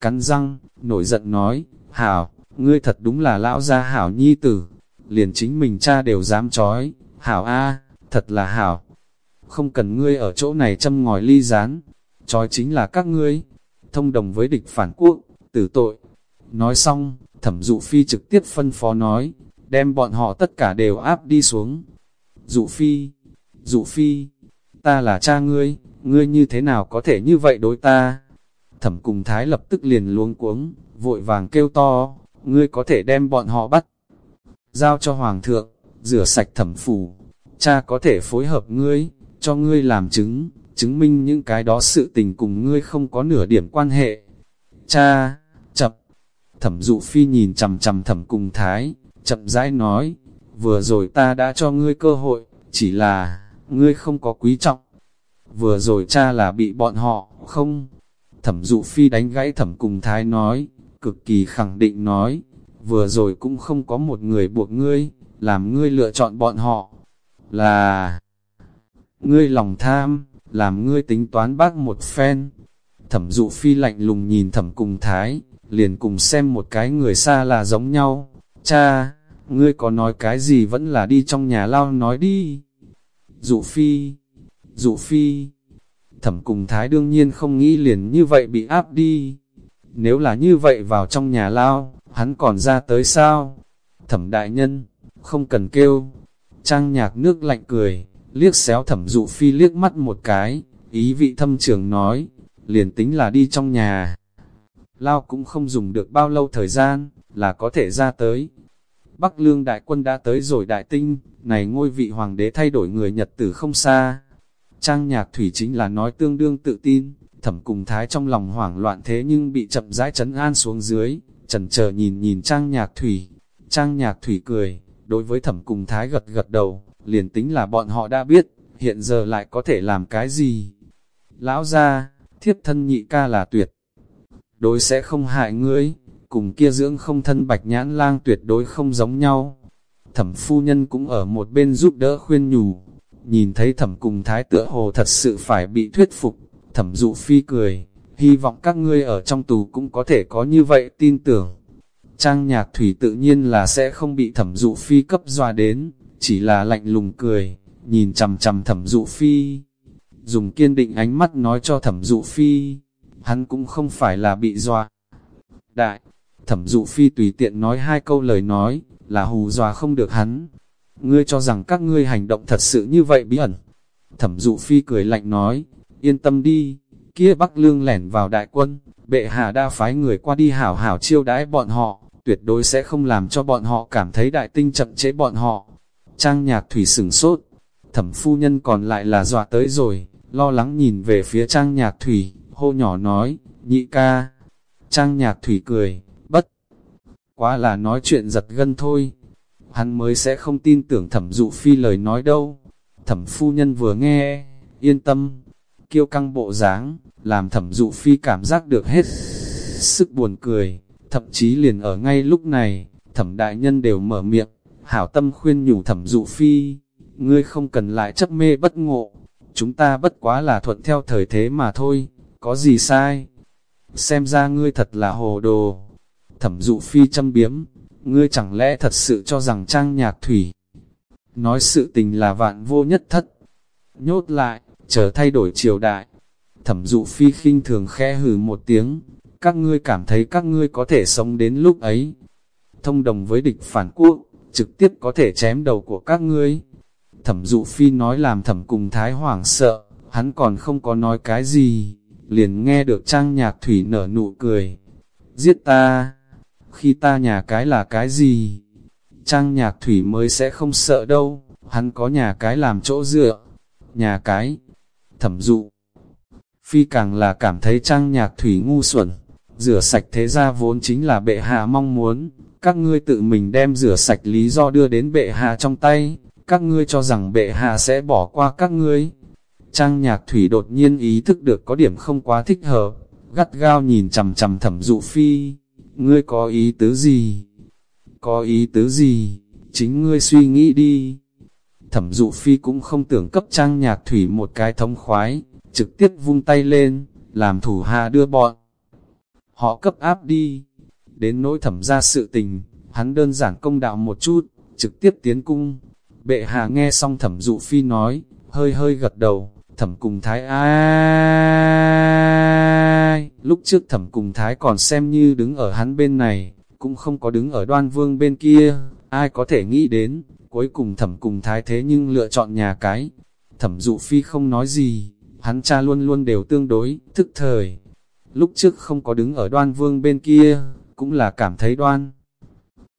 Cắn răng, nổi giận nói, hảo, ngươi thật đúng là lão gia hảo nhi tử, liền chính mình cha đều dám chói, hảo a, thật là hảo. Không cần ngươi ở chỗ này châm ngòi ly rán, chói chính là các ngươi, thông đồng với địch phản quốc, tử tội. Nói xong, thẩm dụ phi trực tiếp phân phó nói, đem bọn họ tất cả đều áp đi xuống. Dụ phi, dụ phi, ta là cha ngươi, ngươi như thế nào có thể như vậy đối ta? Thẩm cùng thái lập tức liền luống cuống, vội vàng kêu to, ngươi có thể đem bọn họ bắt giao cho hoàng thượng, rửa sạch thẩm phủ, cha có thể phối hợp ngươi, cho ngươi làm chứng, chứng minh những cái đó sự tình cùng ngươi không có nửa điểm quan hệ. Cha, chập, thẩm dụ phi nhìn chầm chầm thẩm cùng thái, chậm rãi nói, vừa rồi ta đã cho ngươi cơ hội, chỉ là, ngươi không có quý trọng. Vừa rồi cha là bị bọn họ, không? Thẩm dụ phi đánh gãy thẩm cùng thái nói, cực kỳ khẳng định nói, vừa rồi cũng không có một người buộc ngươi, làm ngươi lựa chọn bọn họ, là ngươi lòng tham, làm ngươi tính toán bác một phen. Thẩm dụ phi lạnh lùng nhìn thẩm cùng thái, liền cùng xem một cái người xa là giống nhau. Cha, ngươi có nói cái gì vẫn là đi trong nhà lao nói đi. Dụ phi, dụ phi, thẩm cùng thái đương nhiên không nghĩ liền như vậy bị áp đi. Nếu là như vậy vào trong nhà lao, hắn còn ra tới sao? Thẩm đại nhân, không cần kêu. Trang nhạc nước lạnh cười, liếc xéo thẩm dụ phi liếc mắt một cái, ý vị thâm trường nói, liền tính là đi trong nhà. Lao cũng không dùng được bao lâu thời gian, là có thể ra tới. Bắc lương đại quân đã tới rồi đại tinh, này ngôi vị hoàng đế thay đổi người Nhật tử không xa. Trang nhạc thủy chính là nói tương đương tự tin, thẩm cùng thái trong lòng hoảng loạn thế nhưng bị chậm rãi chấn an xuống dưới, trần chờ nhìn nhìn trang nhạc thủy. Trang nhạc thủy cười, đối với thẩm cùng thái gật gật đầu, liền tính là bọn họ đã biết, hiện giờ lại có thể làm cái gì. Lão ra, thiếp thân nhị ca là tuyệt. Đối sẽ không hại ngươi, cùng kia dưỡng không thân bạch nhãn lang tuyệt đối không giống nhau. Thẩm phu nhân cũng ở một bên giúp đỡ khuyên nhủ, nhìn thấy thẩm cùng thái tựa hồ thật sự phải bị thuyết phục, thẩm dụ phi cười, hy vọng các ngươi ở trong tù cũng có thể có như vậy tin tưởng. Trang nhạc thủy tự nhiên là sẽ không bị thẩm dụ phi cấp doa đến, chỉ là lạnh lùng cười, nhìn chầm chầm thẩm dụ phi. Dùng kiên định ánh mắt nói cho thẩm dụ phi, hắn cũng không phải là bị doa. Đại, thẩm dụ phi tùy tiện nói hai câu lời nói, là hù dọa không được hắn. Ngươi cho rằng các ngươi hành động thật sự như vậy bí ẩn. Thẩm dụ phi cười lạnh nói, yên tâm đi, kia Bắc Lương lẻn vào đại quân, bệ hạ đa phái người qua đi hảo hảo chiêu đãi bọn họ, tuyệt đối sẽ không làm cho bọn họ cảm thấy đại tinh chậm chế bọn họ. Trang nhạc thủy sửng sốt, thẩm phu nhân còn lại là dọa tới rồi, lo lắng nhìn về phía trang nhạc thủy, hô nhỏ nói, nhị ca. Trang nhạc thủy cười, quá là nói chuyện giật gân thôi. Hắn mới sẽ không tin tưởng thẩm dụ phi lời nói đâu. Thẩm phu nhân vừa nghe, yên tâm, kiêu căng bộ dáng, làm thẩm dụ phi cảm giác được hết sức buồn cười, thậm chí liền ở ngay lúc này, thẩm đại nhân đều mở miệng, hảo tâm khuyên nhủ thẩm dụ phi, ngươi không cần lại chấp mê bất ngộ, chúng ta bất quá là thuận theo thời thế mà thôi, có gì sai? Xem ra ngươi thật là hồ đồ. Thẩm dụ phi châm biếm, ngươi chẳng lẽ thật sự cho rằng trang nhạc thủy. Nói sự tình là vạn vô nhất thất. Nhốt lại, chờ thay đổi triều đại. Thẩm dụ phi khinh thường khe hừ một tiếng, các ngươi cảm thấy các ngươi có thể sống đến lúc ấy. Thông đồng với địch phản quốc, trực tiếp có thể chém đầu của các ngươi. Thẩm dụ phi nói làm thẩm cùng thái hoàng sợ, hắn còn không có nói cái gì, liền nghe được trang nhạc thủy nở nụ cười. Giết ta, khi ta nhà cái là cái gì? Trang nhạc thủy mới sẽ không sợ đâu, hắn có nhà cái làm chỗ dựa. Nhà cái, thẩm dụ. Phi càng là cảm thấy trang nhạc thủy ngu xuẩn, rửa sạch thế ra vốn chính là bệ hạ mong muốn, các ngươi tự mình đem rửa sạch lý do đưa đến bệ hạ trong tay, các ngươi cho rằng bệ hạ sẽ bỏ qua các ngươi. Trang nhạc thủy đột nhiên ý thức được có điểm không quá thích hợp, gắt gao nhìn chầm chầm thẩm dụ phi, ngươi có ý tứ gì? Có ý tứ gì? Chính ngươi suy nghĩ đi. Thẩm dụ phi cũng không tưởng cấp trang nhạc thủy một cái thống khoái, trực tiếp vung tay lên, làm thủ hạ đưa bọn. Họ cấp áp đi. Đến nỗi thẩm ra sự tình, hắn đơn giản công đạo một chút, trực tiếp tiến cung. Bệ hạ nghe xong thẩm dụ phi nói, hơi hơi gật đầu, thẩm cùng thái ai. Lúc trước thẩm cùng thái còn xem như đứng ở hắn bên này, cũng không có đứng ở đoan vương bên kia, ai có thể nghĩ đến, cuối cùng thẩm cùng thái thế nhưng lựa chọn nhà cái. Thẩm dụ phi không nói gì, hắn cha luôn luôn đều tương đối, thức thời. Lúc trước không có đứng ở đoan vương bên kia, cũng là cảm thấy đoan.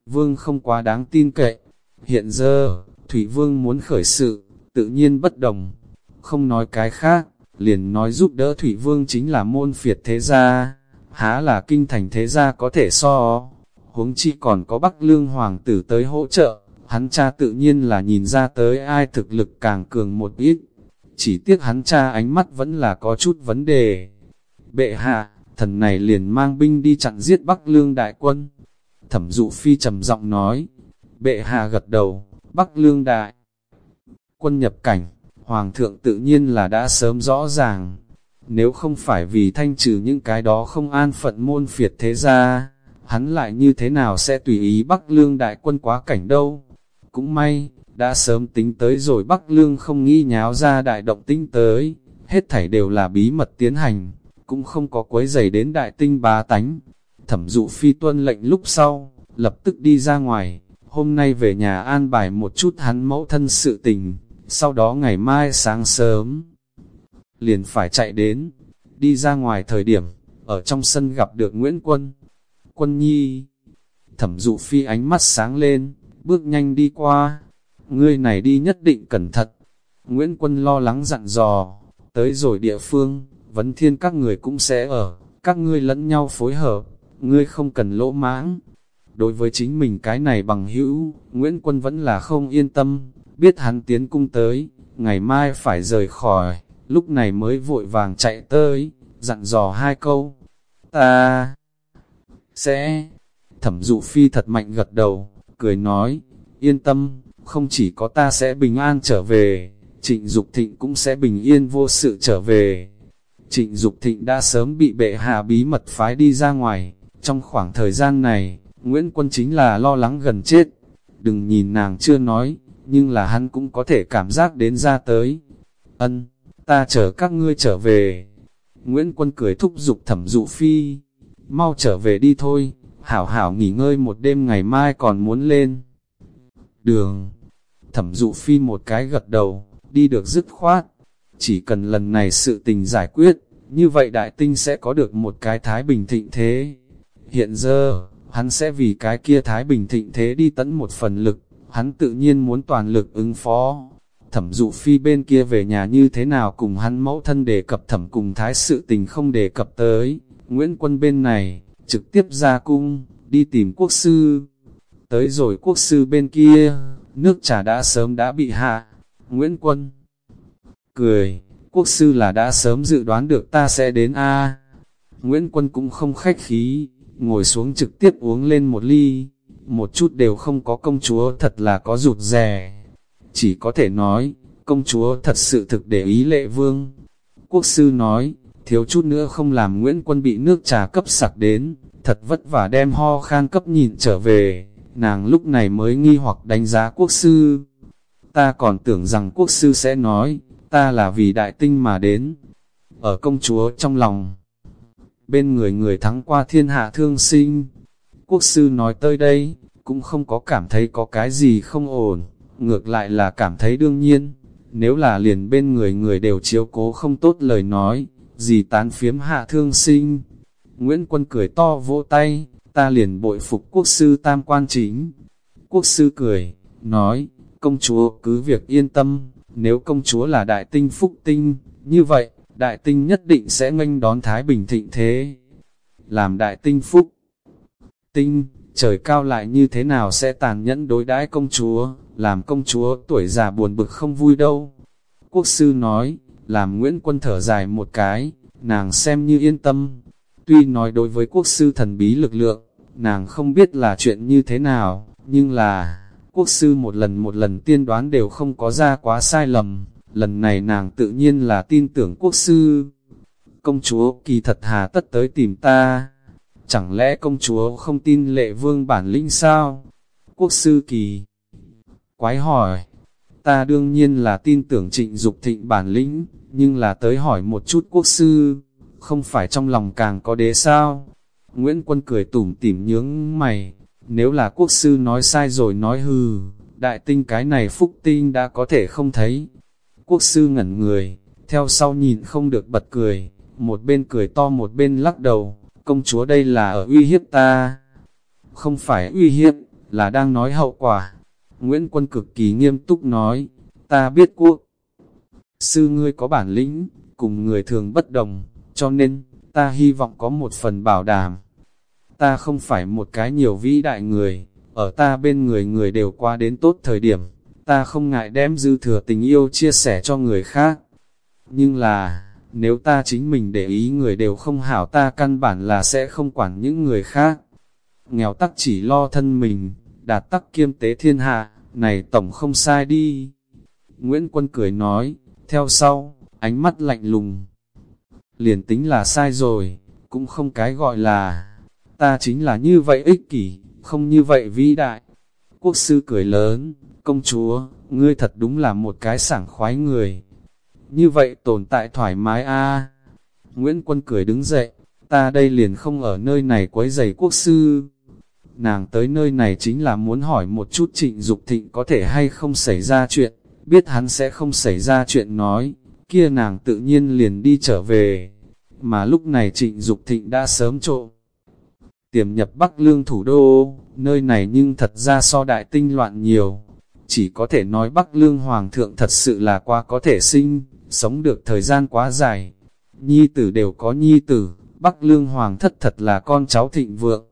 Vương không quá đáng tin cậy. Hiện giờ, Thủy Vương muốn khởi sự, tự nhiên bất đồng. Không nói cái khác, liền nói giúp đỡ Thủy Vương chính là môn phiệt thế gia, há là kinh thành thế gia có thể so. Huống chi còn có Bắc Lương Hoàng tử tới hỗ trợ, hắn cha tự nhiên là nhìn ra tới ai thực lực càng cường một ít. Chỉ tiếc hắn cha ánh mắt vẫn là có chút vấn đề. Bệ hạ, thần này liền mang binh đi chặn giết Bắc Lương đại quân. Thẩm dụ phi trầm giọng nói, bệ hạ gật đầu, Bắc Lương đại quân nhập cảnh, Hoàng thượng tự nhiên là đã sớm rõ ràng. Nếu không phải vì thanh trừ những cái đó không an phận môn phiệt thế ra, hắn lại như thế nào sẽ tùy ý Bắc Lương đại quân quá cảnh đâu. Cũng may, đã sớm tính tới rồi Bắc Lương không nghi nháo ra đại động tinh tới, hết thảy đều là bí mật tiến hành, cũng không có quấy giày đến đại tinh bá tánh. Thẩm dụ phi tuân lệnh lúc sau, lập tức đi ra ngoài, hôm nay về nhà an bài một chút hắn mẫu thân sự tình, sau đó ngày mai sáng sớm, liền phải chạy đến, đi ra ngoài thời điểm, ở trong sân gặp được Nguyễn Quân. Quân nhi, thẩm dụ phi ánh mắt sáng lên, bước nhanh đi qua, ngươi này đi nhất định cẩn thận. Nguyễn Quân lo lắng dặn dò, tới rồi địa phương, vấn thiên các người cũng sẽ ở, các ngươi lẫn nhau phối hợp, ngươi không cần lỗ mãng. Đối với chính mình cái này bằng hữu, Nguyễn Quân vẫn là không yên tâm, biết hắn tiến cung tới, ngày mai phải rời khỏi, lúc này mới vội vàng chạy tới, dặn dò hai câu. Ta sẽ, thẩm dụ phi thật mạnh gật đầu, cười nói, yên tâm, không chỉ có ta sẽ bình an trở về, trịnh Dục thịnh cũng sẽ bình yên vô sự trở về. Trịnh Dục thịnh đã sớm bị bệ hạ bí mật phái đi ra ngoài, trong khoảng thời gian này, Nguyễn Quân chính là lo lắng gần chết. Đừng nhìn nàng chưa nói, nhưng là hắn cũng có thể cảm giác đến ra tới. Ân, ta chờ các ngươi trở về. Nguyễn Quân cười thúc giục thẩm dụ phi, mau trở về đi thôi, hảo hảo nghỉ ngơi một đêm ngày mai còn muốn lên. Đường, thẩm dụ phi một cái gật đầu, đi được dứt khoát, chỉ cần lần này sự tình giải quyết, như vậy đại tinh sẽ có được một cái thái bình thịnh thế. Hiện giờ, hắn sẽ vì cái kia thái bình thịnh thế đi tấn một phần lực, hắn tự nhiên muốn toàn lực ứng phó. Thẩm dụ phi bên kia về nhà như thế nào cùng hắn mẫu thân đề cập thẩm cùng thái sự tình không đề cập tới. Nguyễn Quân bên này, trực tiếp ra cung, đi tìm quốc sư. Tới rồi quốc sư bên kia, nước trà đã sớm đã bị hạ. Nguyễn Quân cười, quốc sư là đã sớm dự đoán được ta sẽ đến A. Nguyễn Quân cũng không khách khí, ngồi xuống trực tiếp uống lên một ly, một chút đều không có công chúa thật là có rụt rè. Chỉ có thể nói, công chúa thật sự thực để ý lệ vương. Quốc sư nói, thiếu chút nữa không làm Nguyễn Quân bị nước trà cấp sặc đến, thật vất vả đem ho khan cấp nhìn trở về, nàng lúc này mới nghi hoặc đánh giá quốc sư. Ta còn tưởng rằng quốc sư sẽ nói, ta là vì đại tinh mà đến. Ở công chúa trong lòng, bên người người thắng qua thiên hạ thương sinh. Quốc sư nói tới đây, cũng không có cảm thấy có cái gì không ổn, ngược lại là cảm thấy đương nhiên. Nếu là liền bên người người đều chiếu cố không tốt lời nói, gì tán phiếm hạ thương sinh. Nguyễn Quân cười to vỗ tay, ta liền bội phục quốc sư tam quan chính. Quốc sư cười, nói, công chúa cứ việc yên tâm, nếu công chúa là đại tinh phúc tinh, như vậy, đại tinh nhất định sẽ nghênh đón Thái Bình thịnh thế. Làm đại tinh phúc tinh, trời cao lại như thế nào sẽ tàn nhẫn đối đãi công chúa, làm công chúa tuổi già buồn bực không vui đâu. Quốc sư nói, làm Nguyễn Quân thở dài một cái, nàng xem như yên tâm. Tuy nói đối với quốc sư thần bí lực lượng, nàng không biết là chuyện như thế nào, nhưng là, quốc sư một lần một lần tiên đoán đều không có ra quá sai lầm, lần này nàng tự nhiên là tin tưởng quốc sư. Công chúa kỳ thật hà tất tới tìm ta, chẳng lẽ công chúa không tin lệ vương bản lĩnh sao? Quốc sư kỳ quái hỏi, ta đương nhiên là tin tưởng trịnh Dục thịnh bản lĩnh, nhưng là tới hỏi một chút quốc sư, không phải trong lòng càng có đế sao? Nguyễn Quân cười tủm tỉm nhướng mày, nếu là quốc sư nói sai rồi nói hừ, đại tinh cái này phúc tinh đã có thể không thấy. Quốc sư ngẩn người, theo sau nhìn không được bật cười, một bên cười to một bên lắc đầu, công chúa đây là ở uy hiếp ta. Không phải uy hiếp, là đang nói hậu quả. Nguyễn Quân cực kỳ nghiêm túc nói, ta biết quốc. Sư ngươi có bản lĩnh, cùng người thường bất đồng, cho nên, ta hy vọng có một phần bảo đảm. Ta không phải một cái nhiều vĩ đại người, ở ta bên người người đều qua đến tốt thời điểm, ta không ngại đem dư thừa tình yêu chia sẻ cho người khác. Nhưng là, nếu ta chính mình để ý người đều không hảo ta căn bản là sẽ không quản những người khác. Nghèo tắc chỉ lo thân mình, đạt tắc kiêm tế thiên hạ, này tổng không sai đi. Nguyễn Quân cười nói, theo sau, ánh mắt lạnh lùng. Liền tính là sai rồi, cũng không cái gọi là, ta chính là như vậy ích kỷ, không như vậy vĩ đại. Quốc sư cười lớn, công chúa, ngươi thật đúng là một cái sảng khoái người. Như vậy tồn tại thoải mái a Nguyễn Quân cười đứng dậy, ta đây liền không ở nơi này quấy giày quốc sư. Nàng tới nơi này chính là muốn hỏi một chút trịnh Dục thịnh có thể hay không xảy ra chuyện, biết hắn sẽ không xảy ra chuyện nói, kia nàng tự nhiên liền đi trở về. Mà lúc này trịnh Dục thịnh đã sớm trộm. Tiềm nhập Bắc Lương thủ đô, nơi này nhưng thật ra so đại tinh loạn nhiều. Chỉ có thể nói Bắc Lương Hoàng thượng thật sự là quá có thể sinh, sống được thời gian quá dài. Nhi tử đều có nhi tử, Bắc Lương Hoàng thất thật là con cháu thịnh vượng.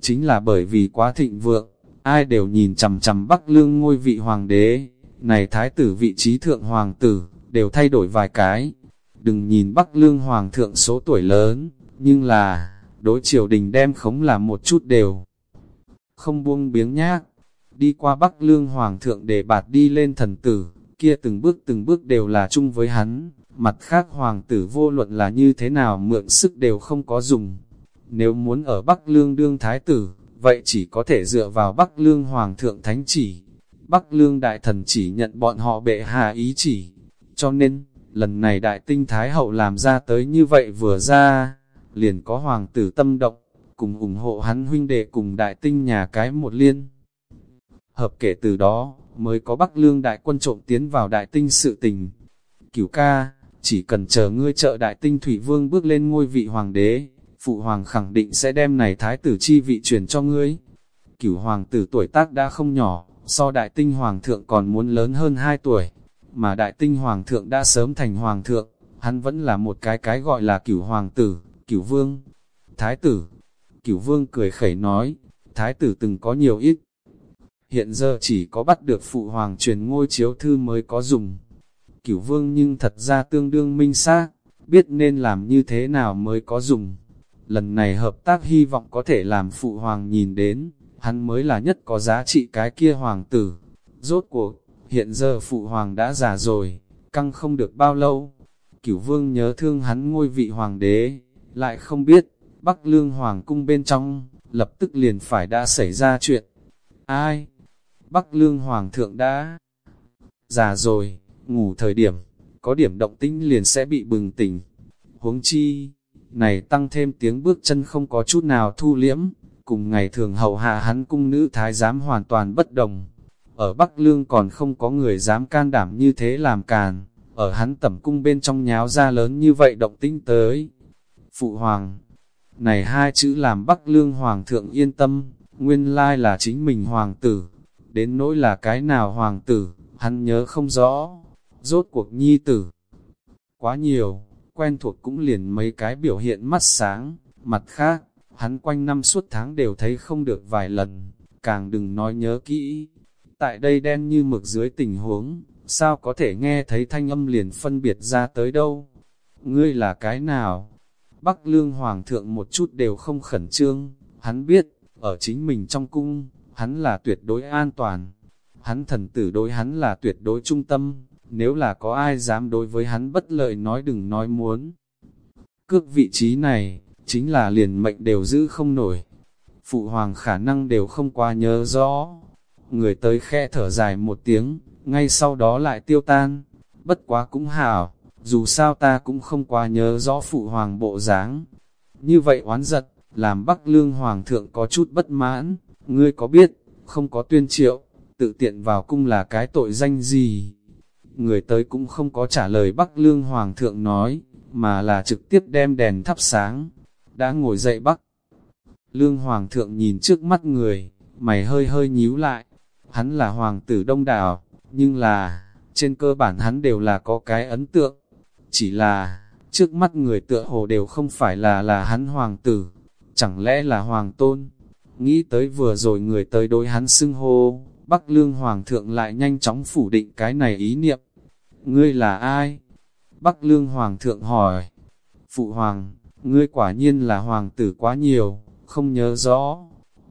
Chính là bởi vì quá thịnh vượng, ai đều nhìn chằm chằm Bắc Lương ngôi vị hoàng đế. Này thái tử vị trí thượng hoàng tử, đều thay đổi vài cái. Đừng nhìn Bắc Lương Hoàng thượng số tuổi lớn, nhưng là, đối triều đình đem khống là một chút đều. Không buông biếng nhác, đi qua Bắc Lương Hoàng thượng để bạt đi lên thần tử, kia từng bước từng bước đều là chung với hắn, mặt khác Hoàng tử vô luận là như thế nào mượn sức đều không có dùng. Nếu muốn ở Bắc Lương đương thái tử, vậy chỉ có thể dựa vào Bắc Lương Hoàng thượng thánh chỉ. Bắc Lương Đại Thần chỉ nhận bọn họ bệ hạ ý chỉ, cho nên, lần này Đại Tinh Thái Hậu làm ra tới như vậy vừa ra, liền có hoàng tử tâm động, cùng ủng hộ hắn huynh đệ cùng đại tinh nhà cái một liên. Hợp kể từ đó, mới có Bắc Lương đại quân trộm tiến vào đại tinh sự tình. Cửu ca, chỉ cần chờ ngươi trợ đại tinh thủy vương bước lên ngôi vị hoàng đế, phụ hoàng khẳng định sẽ đem này thái tử chi vị truyền cho ngươi. Cửu hoàng tử tuổi tác đã không nhỏ, so đại tinh hoàng thượng còn muốn lớn hơn 2 tuổi, mà đại tinh hoàng thượng đã sớm thành hoàng thượng, hắn vẫn là một cái cái gọi là cửu hoàng tử, cửu vương, thái tử. Cửu vương cười khẩy nói, thái tử từng có nhiều ít. Hiện giờ chỉ có bắt được phụ hoàng truyền ngôi chiếu thư mới có dùng. Cửu vương nhưng thật ra tương đương minh xác, biết nên làm như thế nào mới có dùng. Lần này hợp tác hy vọng có thể làm phụ hoàng nhìn đến, hắn mới là nhất có giá trị cái kia hoàng tử. Rốt cuộc, hiện giờ phụ hoàng đã già rồi, căng không được bao lâu. Cửu vương nhớ thương hắn ngôi vị hoàng đế, lại không biết, Bắc Lương Hoàng cung bên trong, lập tức liền phải đã xảy ra chuyện. Ai? Bắc Lương Hoàng thượng đã già rồi, ngủ thời điểm, có điểm động tĩnh liền sẽ bị bừng tỉnh. Huống chi, này tăng thêm tiếng bước chân không có chút nào thu liễm, cùng ngày thường hầu hạ hắn cung nữ thái giám hoàn toàn bất đồng. Ở Bắc Lương còn không có người dám can đảm như thế làm càn, ở hắn tẩm cung bên trong nháo ra lớn như vậy động tĩnh tới. Phụ Hoàng, này hai chữ làm Bắc Lương Hoàng thượng yên tâm, nguyên lai là chính mình Hoàng tử, đến nỗi là cái nào Hoàng tử, hắn nhớ không rõ, rốt cuộc nhi tử. Quá nhiều, quen thuộc cũng liền mấy cái biểu hiện mắt sáng, mặt khác, hắn quanh năm suốt tháng đều thấy không được vài lần, càng đừng nói nhớ kỹ. Tại đây đen như mực dưới tình huống, sao có thể nghe thấy thanh âm liền phân biệt ra tới đâu? Ngươi là cái nào? Bắc Lương Hoàng thượng một chút đều không khẩn trương, hắn biết, ở chính mình trong cung, hắn là tuyệt đối an toàn. Hắn thần tử đối hắn là tuyệt đối trung tâm, nếu là có ai dám đối với hắn bất lợi nói đừng nói muốn. Cước vị trí này, chính là liền mệnh đều giữ không nổi. Phụ hoàng khả năng đều không qua nhớ rõ. Người tới khe thở dài một tiếng, ngay sau đó lại tiêu tan. Bất quá cũng hảo, dù sao ta cũng không qua nhớ rõ phụ hoàng bộ dáng. Như vậy oán giật, làm Bắc Lương Hoàng thượng có chút bất mãn, ngươi có biết, không có tuyên triệu, tự tiện vào cung là cái tội danh gì? Người tới cũng không có trả lời Bắc Lương Hoàng thượng nói, mà là trực tiếp đem đèn thắp sáng, đã ngồi dậy Bắc. Lương Hoàng thượng nhìn trước mắt người, mày hơi hơi nhíu lại, hắn là Hoàng tử Đông Đảo, nhưng là, trên cơ bản hắn đều là có cái ấn tượng, chỉ là, trước mắt người tựa hồ đều không phải là là hắn hoàng tử, chẳng lẽ là hoàng tôn. Nghĩ tới vừa rồi người tới đối hắn xưng hô, Bắc Lương Hoàng thượng lại nhanh chóng phủ định cái này ý niệm. Ngươi là ai? Bắc Lương Hoàng thượng hỏi. Phụ Hoàng, ngươi quả nhiên là Hoàng tử quá nhiều, không nhớ rõ.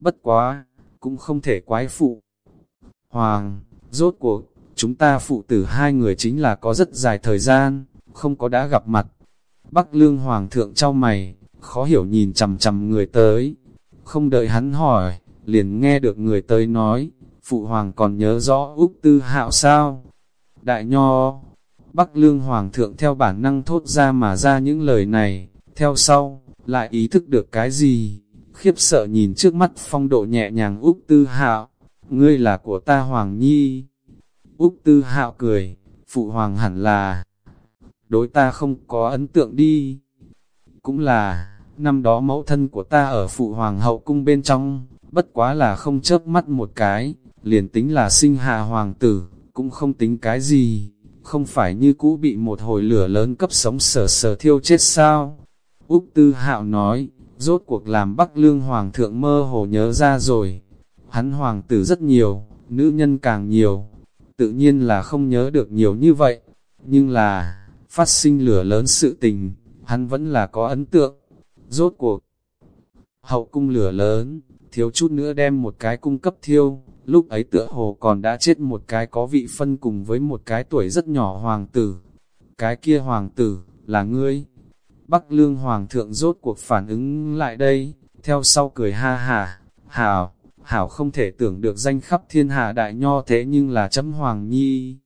Bất quá, cũng không thể quái phụ. Hoàng, rốt cuộc, chúng ta phụ tử hai người chính là có rất dài thời gian, không có đã gặp mặt. Bắc lương hoàng thượng trao mày, khó hiểu nhìn chầm chầm người tới. Không đợi hắn hỏi, liền nghe được người tới nói, phụ hoàng còn nhớ rõ Úc Tư Hạo sao? Đại nho, Bắc lương hoàng thượng theo bản năng thốt ra mà ra những lời này, theo sau, lại ý thức được cái gì? Khiếp sợ nhìn trước mắt phong độ nhẹ nhàng Úc Tư Hạo, ngươi là của ta Hoàng Nhi. Úc Tư Hạo cười, phụ hoàng hẳn là đối ta không có ấn tượng đi. Cũng là, năm đó mẫu thân của ta ở phụ hoàng hậu cung bên trong, bất quá là không chớp mắt một cái, liền tính là sinh hạ hoàng tử, cũng không tính cái gì, không phải như cũ bị một hồi lửa lớn cấp sống sờ sờ thiêu chết sao. Úc Tư Hạo nói, rốt cuộc làm Bắc Lương Hoàng thượng mơ hồ nhớ ra rồi. Hắn hoàng tử rất nhiều, nữ nhân càng nhiều, tự nhiên là không nhớ được nhiều như vậy. Nhưng là, phát sinh lửa lớn sự tình, hắn vẫn là có ấn tượng. Rốt cuộc, hậu cung lửa lớn, thiếu chút nữa đem một cái cung cấp thiêu, lúc ấy tựa hồ còn đã chết một cái có vị phân cùng với một cái tuổi rất nhỏ hoàng tử. Cái kia hoàng tử, là ngươi. Bắc lương hoàng thượng rốt cuộc phản ứng lại đây, theo sau cười ha hà, hảo, hảo không thể tưởng được danh khắp thiên hạ đại nho thế nhưng là chấm hoàng nhi.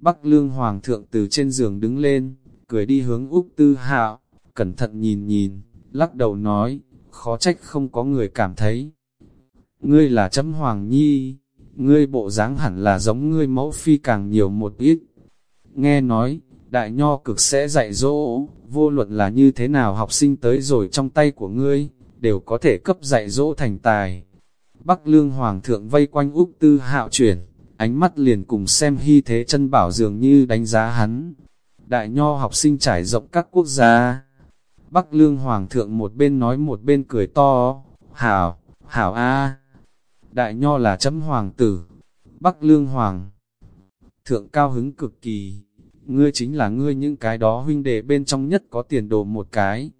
Bắc Lương Hoàng thượng từ trên giường đứng lên, cười đi hướng Úc Tư Hạo, cẩn thận nhìn nhìn, lắc đầu nói, khó trách không có người cảm thấy. Ngươi là chấm Hoàng Nhi, ngươi bộ dáng hẳn là giống ngươi mẫu phi càng nhiều một ít. Nghe nói, đại nho cực sẽ dạy dỗ, vô luận là như thế nào học sinh tới rồi trong tay của ngươi, đều có thể cấp dạy dỗ thành tài. Bắc lương hoàng thượng vây quanh Úc Tư hạo chuyển, ánh mắt liền cùng xem hy thế chân bảo dường như đánh giá hắn. Đại nho học sinh trải rộng các quốc gia. Bắc lương hoàng thượng một bên nói một bên cười to, hảo, hảo a Đại nho là chấm hoàng tử, Bắc lương hoàng. Thượng cao hứng cực kỳ, ngươi chính là ngươi những cái đó huynh đệ bên trong nhất có tiền đồ một cái.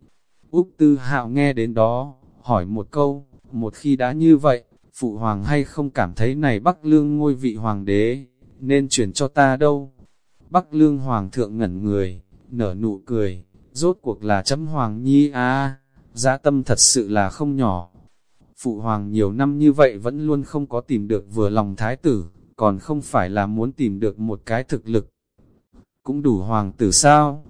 Úc Tư Hạo nghe đến đó, hỏi một câu, một khi đã như vậy, phụ hoàng hay không cảm thấy này Bắc Lương ngôi vị hoàng đế, nên chuyển cho ta đâu. Bắc Lương hoàng thượng ngẩn người, nở nụ cười, rốt cuộc là chấm hoàng nhi a giá tâm thật sự là không nhỏ. Phụ hoàng nhiều năm như vậy vẫn luôn không có tìm được vừa lòng thái tử, còn không phải là muốn tìm được một cái thực lực. Cũng đủ hoàng tử sao?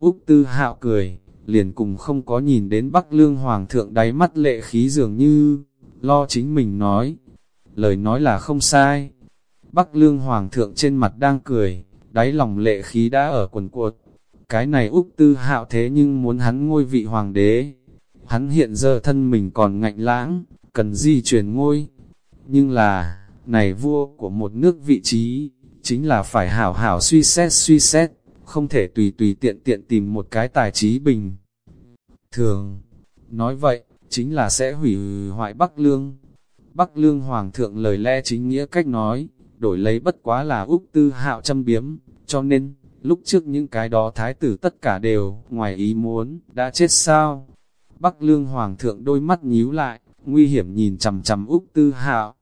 Úc Tư Hạo cười, liền cùng không có nhìn đến Bắc Lương Hoàng thượng đáy mắt lệ khí dường như, lo chính mình nói. Lời nói là không sai. Bắc Lương Hoàng thượng trên mặt đang cười, đáy lòng lệ khí đã ở quần cuột. Cái này Úc Tư Hạo thế nhưng muốn hắn ngôi vị hoàng đế. Hắn hiện giờ thân mình còn ngạnh lãng, cần di chuyển ngôi. Nhưng là, này vua của một nước vị trí, chính là phải hảo hảo suy xét suy xét, không thể tùy tùy tiện tiện tìm một cái tài trí bình. Thường, nói vậy, chính là sẽ hủy hoại Bắc Lương. Bắc Lương Hoàng thượng lời lẽ chính nghĩa cách nói, đổi lấy bất quá là Úc Tư Hạo châm biếm, cho nên, lúc trước những cái đó thái tử tất cả đều, ngoài ý muốn, đã chết sao? Bắc Lương Hoàng thượng đôi mắt nhíu lại, nguy hiểm nhìn chầm chầm Úc Tư Hạo.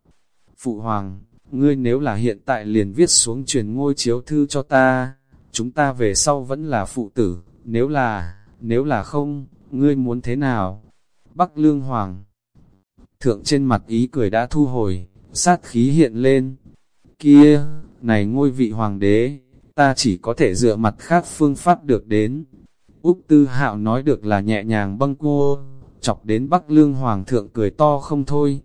Phụ Hoàng, ngươi nếu là hiện tại liền viết xuống truyền ngôi chiếu thư cho ta, chúng ta về sau vẫn là phụ tử, nếu là, nếu là không, ngươi muốn thế nào? Bắc Lương Hoàng Thượng trên mặt ý cười đã thu hồi, sát khí hiện lên. Kia, này ngôi vị hoàng đế, ta chỉ có thể dựa mặt khác phương pháp được đến. Úc Tư Hạo nói được là nhẹ nhàng băng cua, chọc đến Bắc Lương Hoàng thượng cười to không thôi.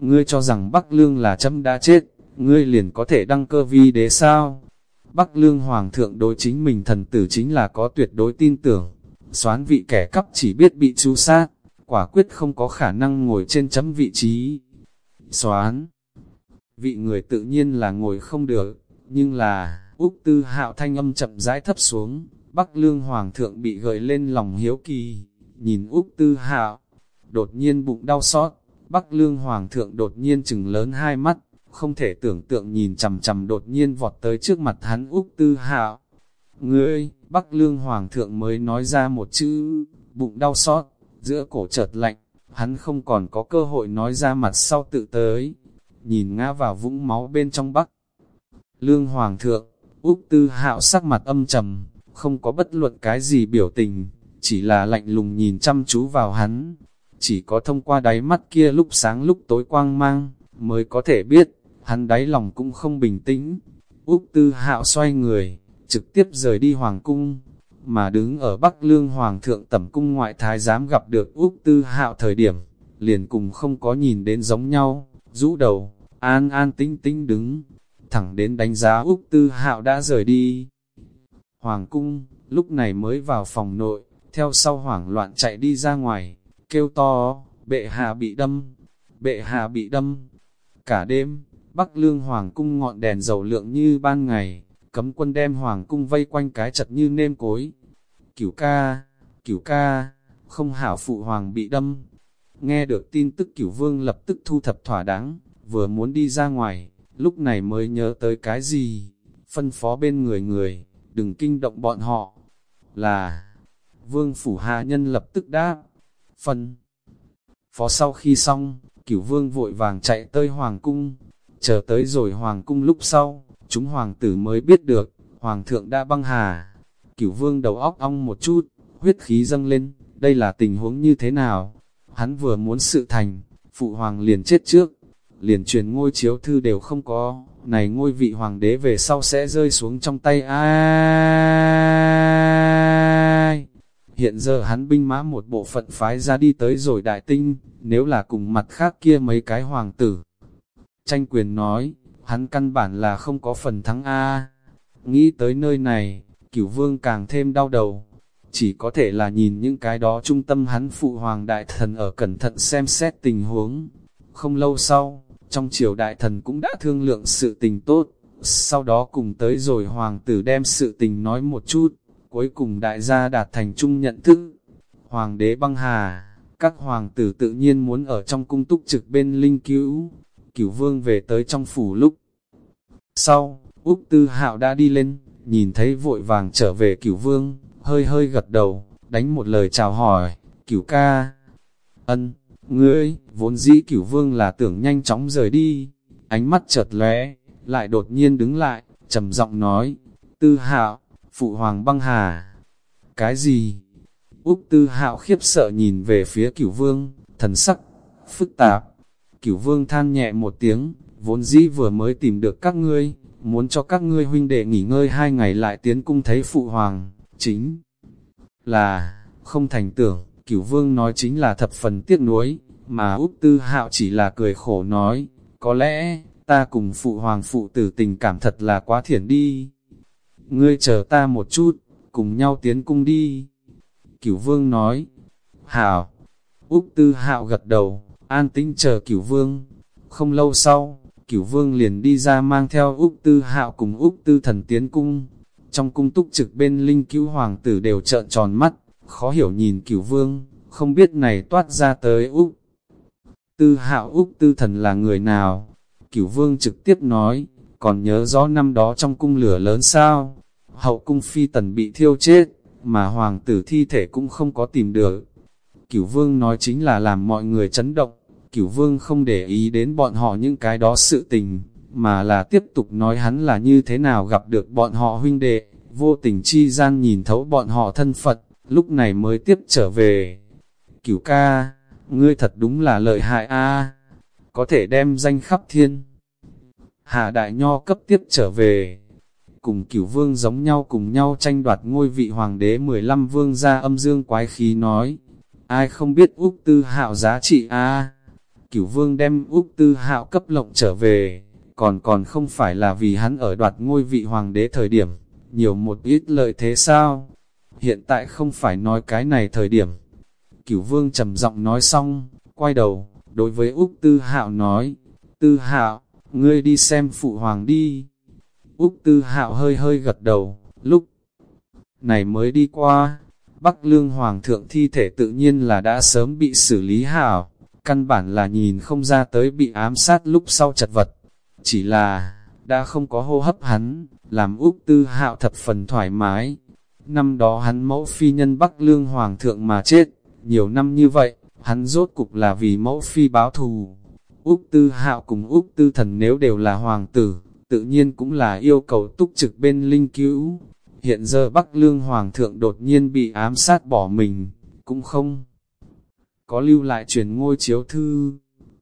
Ngươi cho rằng Bắc Lương là châm đã chết, ngươi liền có thể đăng cơ vi đế sao? Bắc Lương Hoàng thượng đối chính mình thần tử chính là có tuyệt đối tin tưởng, xoán vị kẻ cắp chỉ biết bị chú sát, quả quyết không có khả năng ngồi trên chấm vị trí. Xoán vị người tự nhiên là ngồi không được, nhưng là, Úc Tư Hạo thanh âm chậm rãi thấp xuống, Bắc Lương Hoàng thượng bị gợi lên lòng hiếu kỳ, nhìn Úc Tư Hạo, đột nhiên bụng đau xót, Bắc Lương Hoàng thượng đột nhiên chừng lớn hai mắt, không thể tưởng tượng nhìn chằm chằm đột nhiên vọt tới trước mặt hắn Úc Tư Hạo. Ngươi, Bắc Lương Hoàng thượng mới nói ra một chữ, bụng đau xót, giữa cổ chợt lạnh, hắn không còn có cơ hội nói ra mặt sau tự tới. Nhìn ngã vào vũng máu bên trong Bắc. Lương Hoàng thượng, Úc Tư Hạo sắc mặt âm trầm, không có bất luận cái gì biểu tình, chỉ là lạnh lùng nhìn chăm chú vào hắn. Chỉ có thông qua đáy mắt kia lúc sáng lúc tối quang mang, mới có thể biết, hắn đáy lòng cũng không bình tĩnh. Úc Tư Hạo xoay người, trực tiếp rời đi Hoàng Cung, mà đứng ở Bắc Lương Hoàng thượng tẩm cung ngoại thái giám gặp được Úc Tư Hạo thời điểm, liền cùng không có nhìn đến giống nhau, rũ đầu, an an tinh tinh đứng, thẳng đến đánh giá Úc Tư Hạo đã rời đi. Hoàng Cung, lúc này mới vào phòng nội, theo sau hoảng loạn chạy đi ra ngoài, kêu to, bệ hạ bị đâm, bệ hạ bị đâm. Cả đêm, Bắc Lương Hoàng cung ngọn đèn dầu lượng như ban ngày, cấm quân đem Hoàng cung vây quanh cái chật như nêm cối. Cửu ca, cửu ca, không hảo phụ Hoàng bị đâm. Nghe được tin tức cửu vương lập tức thu thập thỏa đáng, vừa muốn đi ra ngoài, lúc này mới nhớ tới cái gì, phân phó bên người người, đừng kinh động bọn họ. Là, vương phủ hạ nhân lập tức đáp, phân. Phó sau khi xong, cửu vương vội vàng chạy tới hoàng cung, chờ tới rồi hoàng cung lúc sau, chúng hoàng tử mới biết được, hoàng thượng đã băng hà. Cửu vương đầu óc ong một chút, huyết khí dâng lên, đây là tình huống như thế nào? Hắn vừa muốn sự thành, phụ hoàng liền chết trước, liền truyền ngôi chiếu thư đều không có, này ngôi vị hoàng đế về sau sẽ rơi xuống trong tay ai. Hiện giờ hắn binh mã một bộ phận phái ra đi tới rồi đại tinh, nếu là cùng mặt khác kia mấy cái hoàng tử. Tranh quyền nói, hắn căn bản là không có phần thắng A. Nghĩ tới nơi này, cửu vương càng thêm đau đầu. Chỉ có thể là nhìn những cái đó trung tâm hắn phụ hoàng đại thần ở cẩn thận xem xét tình huống. Không lâu sau, trong triều đại thần cũng đã thương lượng sự tình tốt, sau đó cùng tới rồi hoàng tử đem sự tình nói một chút, cuối cùng đại gia đạt thành chung nhận thức. Hoàng đế băng hà, các hoàng tử tự nhiên muốn ở trong cung túc trực bên linh cứu, cửu vương về tới trong phủ lúc. Sau, Úc Tư Hạo đã đi lên, nhìn thấy vội vàng trở về cửu vương, hơi hơi gật đầu, đánh một lời chào hỏi, cửu ca. Ân, ngươi, vốn dĩ cửu vương là tưởng nhanh chóng rời đi, ánh mắt chợt lóe, lại đột nhiên đứng lại, trầm giọng nói, Tư Hạo, phụ hoàng băng hà. Cái gì? Úc Tư Hạo khiếp sợ nhìn về phía cửu vương, thần sắc, phức tạp. Cửu vương than nhẹ một tiếng, vốn dĩ vừa mới tìm được các ngươi, muốn cho các ngươi huynh đệ nghỉ ngơi hai ngày lại tiến cung thấy phụ hoàng, chính là, không thành tưởng, cửu vương nói chính là thập phần tiếc nuối, mà Úc Tư Hạo chỉ là cười khổ nói, có lẽ, ta cùng phụ hoàng phụ tử tình cảm thật là quá thiển đi. Ngươi chờ ta một chút, cùng nhau tiến cung đi. Cửu vương nói, hảo, Úc Tư Hạo gật đầu, an tĩnh chờ cửu vương. Không lâu sau, cửu vương liền đi ra mang theo Úc Tư Hạo cùng Úc Tư thần tiến cung. Trong cung túc trực bên linh cứu hoàng tử đều trợn tròn mắt, khó hiểu nhìn cửu vương, không biết này toát ra tới Úc. Tư Hạo Úc Tư thần là người nào? Cửu vương trực tiếp nói, còn nhớ rõ năm đó trong cung lửa lớn sao? Hậu cung phi tần bị thiêu chết, mà hoàng tử thi thể cũng không có tìm được. Cửu vương nói chính là làm mọi người chấn động, cửu vương không để ý đến bọn họ những cái đó sự tình, mà là tiếp tục nói hắn là như thế nào gặp được bọn họ huynh đệ, vô tình chi gian nhìn thấu bọn họ thân phận lúc này mới tiếp trở về. Cửu ca, ngươi thật đúng là lợi hại a có thể đem danh khắp thiên. Hạ đại nho cấp tiếp trở về, cùng cửu vương giống nhau cùng nhau tranh đoạt ngôi vị hoàng đế 15 vương ra âm dương quái khí nói, ai không biết Úc Tư Hạo giá trị a Cửu vương đem Úc Tư Hạo cấp lộng trở về, còn còn không phải là vì hắn ở đoạt ngôi vị hoàng đế thời điểm, nhiều một ít lợi thế sao? Hiện tại không phải nói cái này thời điểm. Cửu vương trầm giọng nói xong, quay đầu, đối với Úc Tư Hạo nói, Tư Hạo, ngươi đi xem phụ hoàng đi. Úc Tư Hạo hơi hơi gật đầu, lúc này mới đi qua, Bắc Lương Hoàng thượng thi thể tự nhiên là đã sớm bị xử lý hảo, căn bản là nhìn không ra tới bị ám sát lúc sau chật vật. Chỉ là, đã không có hô hấp hắn, làm Úc Tư Hạo thập phần thoải mái. Năm đó hắn mẫu phi nhân Bắc Lương Hoàng thượng mà chết, nhiều năm như vậy, hắn rốt cục là vì mẫu phi báo thù. Úc Tư Hạo cùng Úc Tư Thần nếu đều là hoàng tử, tự nhiên cũng là yêu cầu túc trực bên linh cứu. Hiện giờ Bắc Lương Hoàng thượng đột nhiên bị ám sát bỏ mình, cũng không có lưu lại truyền ngôi chiếu thư.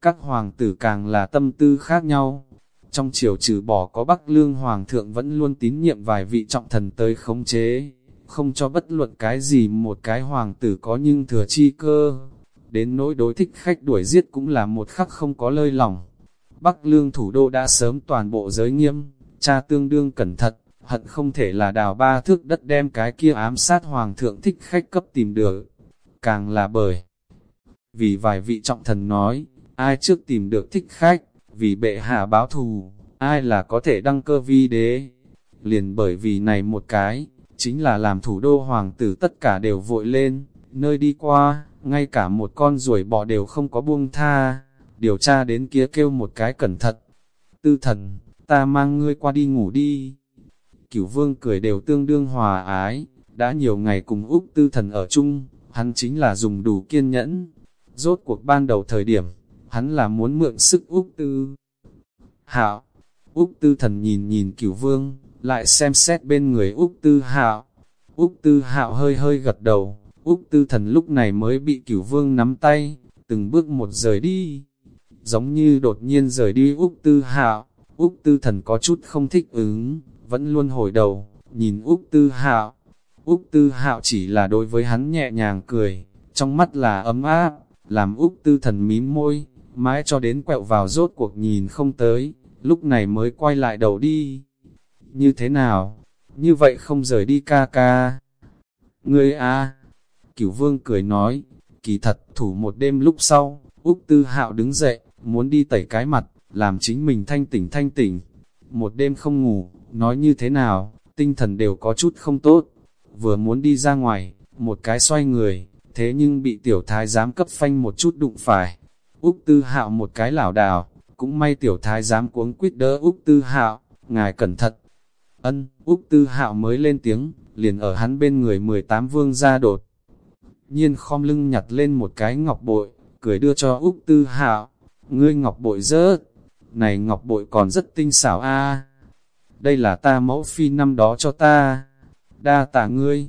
Các hoàng tử càng là tâm tư khác nhau. Trong triều trừ bỏ có Bắc Lương Hoàng thượng vẫn luôn tín nhiệm vài vị trọng thần tới khống chế, không cho bất luận cái gì một cái hoàng tử có nhưng thừa chi cơ. Đến nỗi đối thích khách đuổi giết cũng là một khắc không có lơi lòng Bắc Lương thủ đô đã sớm toàn bộ giới nghiêm, cha tương đương cẩn thận, hận không thể là đào ba thước đất đem cái kia ám sát hoàng thượng thích khách cấp tìm được. Càng là bởi. Vì vài vị trọng thần nói, ai trước tìm được thích khách, vì bệ hạ báo thù, ai là có thể đăng cơ vi đế. Liền bởi vì này một cái, chính là làm thủ đô hoàng tử tất cả đều vội lên, nơi đi qua, ngay cả một con ruồi bò đều không có buông tha điều tra đến kia kêu một cái cẩn thận. Tư thần, ta mang ngươi qua đi ngủ đi. Cửu vương cười đều tương đương hòa ái, đã nhiều ngày cùng Úc tư thần ở chung, hắn chính là dùng đủ kiên nhẫn. Rốt cuộc ban đầu thời điểm, hắn là muốn mượn sức Úc tư. Hạo, Úc tư thần nhìn nhìn cửu vương, lại xem xét bên người Úc tư hạo. Úc tư hạo hơi hơi gật đầu, Úc tư thần lúc này mới bị cửu vương nắm tay, từng bước một rời đi giống như đột nhiên rời đi Úc Tư Hạo, Úc Tư Thần có chút không thích ứng, vẫn luôn hồi đầu, nhìn Úc Tư Hạo. Úc Tư Hạo chỉ là đối với hắn nhẹ nhàng cười, trong mắt là ấm áp, làm Úc Tư Thần mím môi, mãi cho đến quẹo vào rốt cuộc nhìn không tới, lúc này mới quay lại đầu đi. Như thế nào? như vậy không rời đi ca ca. Ngươi a Cửu vương cười nói, kỳ thật, thủ một đêm lúc sau, Úc Tư Hạo đứng dậy, muốn đi tẩy cái mặt, làm chính mình thanh tỉnh thanh tỉnh. Một đêm không ngủ, nói như thế nào, tinh thần đều có chút không tốt. Vừa muốn đi ra ngoài, một cái xoay người, thế nhưng bị tiểu thái giám cấp phanh một chút đụng phải. Úc Tư Hạo một cái lảo đảo, cũng may tiểu thái giám cuống quýt đỡ Úc Tư Hạo, ngài cẩn thận. Ân, Úc Tư Hạo mới lên tiếng, liền ở hắn bên người 18 vương ra đột. Nhiên khom lưng nhặt lên một cái ngọc bội, cười đưa cho Úc Tư Hạo, ngươi ngọc bội rớt, này ngọc bội còn rất tinh xảo a. Đây là ta mẫu phi năm đó cho ta, đa tạ ngươi.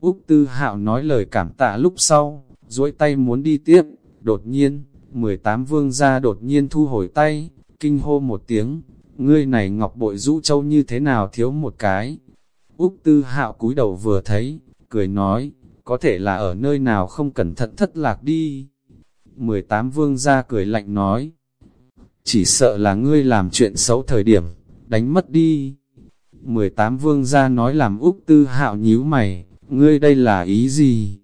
Úc Tư Hạo nói lời cảm tạ lúc sau, duỗi tay muốn đi tiếp, đột nhiên, 18 vương gia đột nhiên thu hồi tay, kinh hô một tiếng, ngươi này ngọc bội rũ châu như thế nào thiếu một cái. Úc Tư Hạo cúi đầu vừa thấy, cười nói, có thể là ở nơi nào không cẩn thận thất lạc đi. 18 vương gia cười lạnh nói, chỉ sợ là ngươi làm chuyện xấu thời điểm, đánh mất đi. 18 vương gia nói làm Úc Tư Hạo nhíu mày, ngươi đây là ý gì?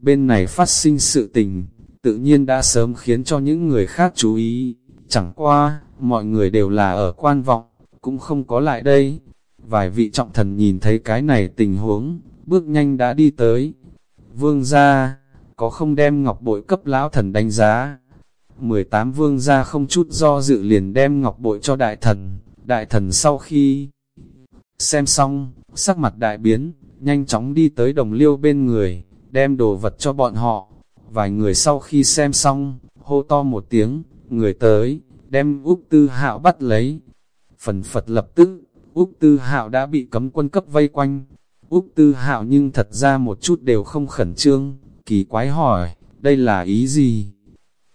Bên này phát sinh sự tình, tự nhiên đã sớm khiến cho những người khác chú ý, chẳng qua, mọi người đều là ở quan vọng, cũng không có lại đây. Vài vị trọng thần nhìn thấy cái này tình huống, bước nhanh đã đi tới. Vương gia, có không đem ngọc bội cấp lão thần đánh giá? 18 vương gia không chút do dự liền đem ngọc bội cho đại thần, đại thần sau khi xem xong, sắc mặt đại biến, nhanh chóng đi tới đồng liêu bên người, đem đồ vật cho bọn họ. Vài người sau khi xem xong, hô to một tiếng, người tới, đem Úc Tư Hạo bắt lấy. Phần Phật lập tức, Úc Tư Hạo đã bị cấm quân cấp vây quanh. Úc Tư Hạo nhưng thật ra một chút đều không khẩn trương, kỳ quái hỏi, đây là ý gì?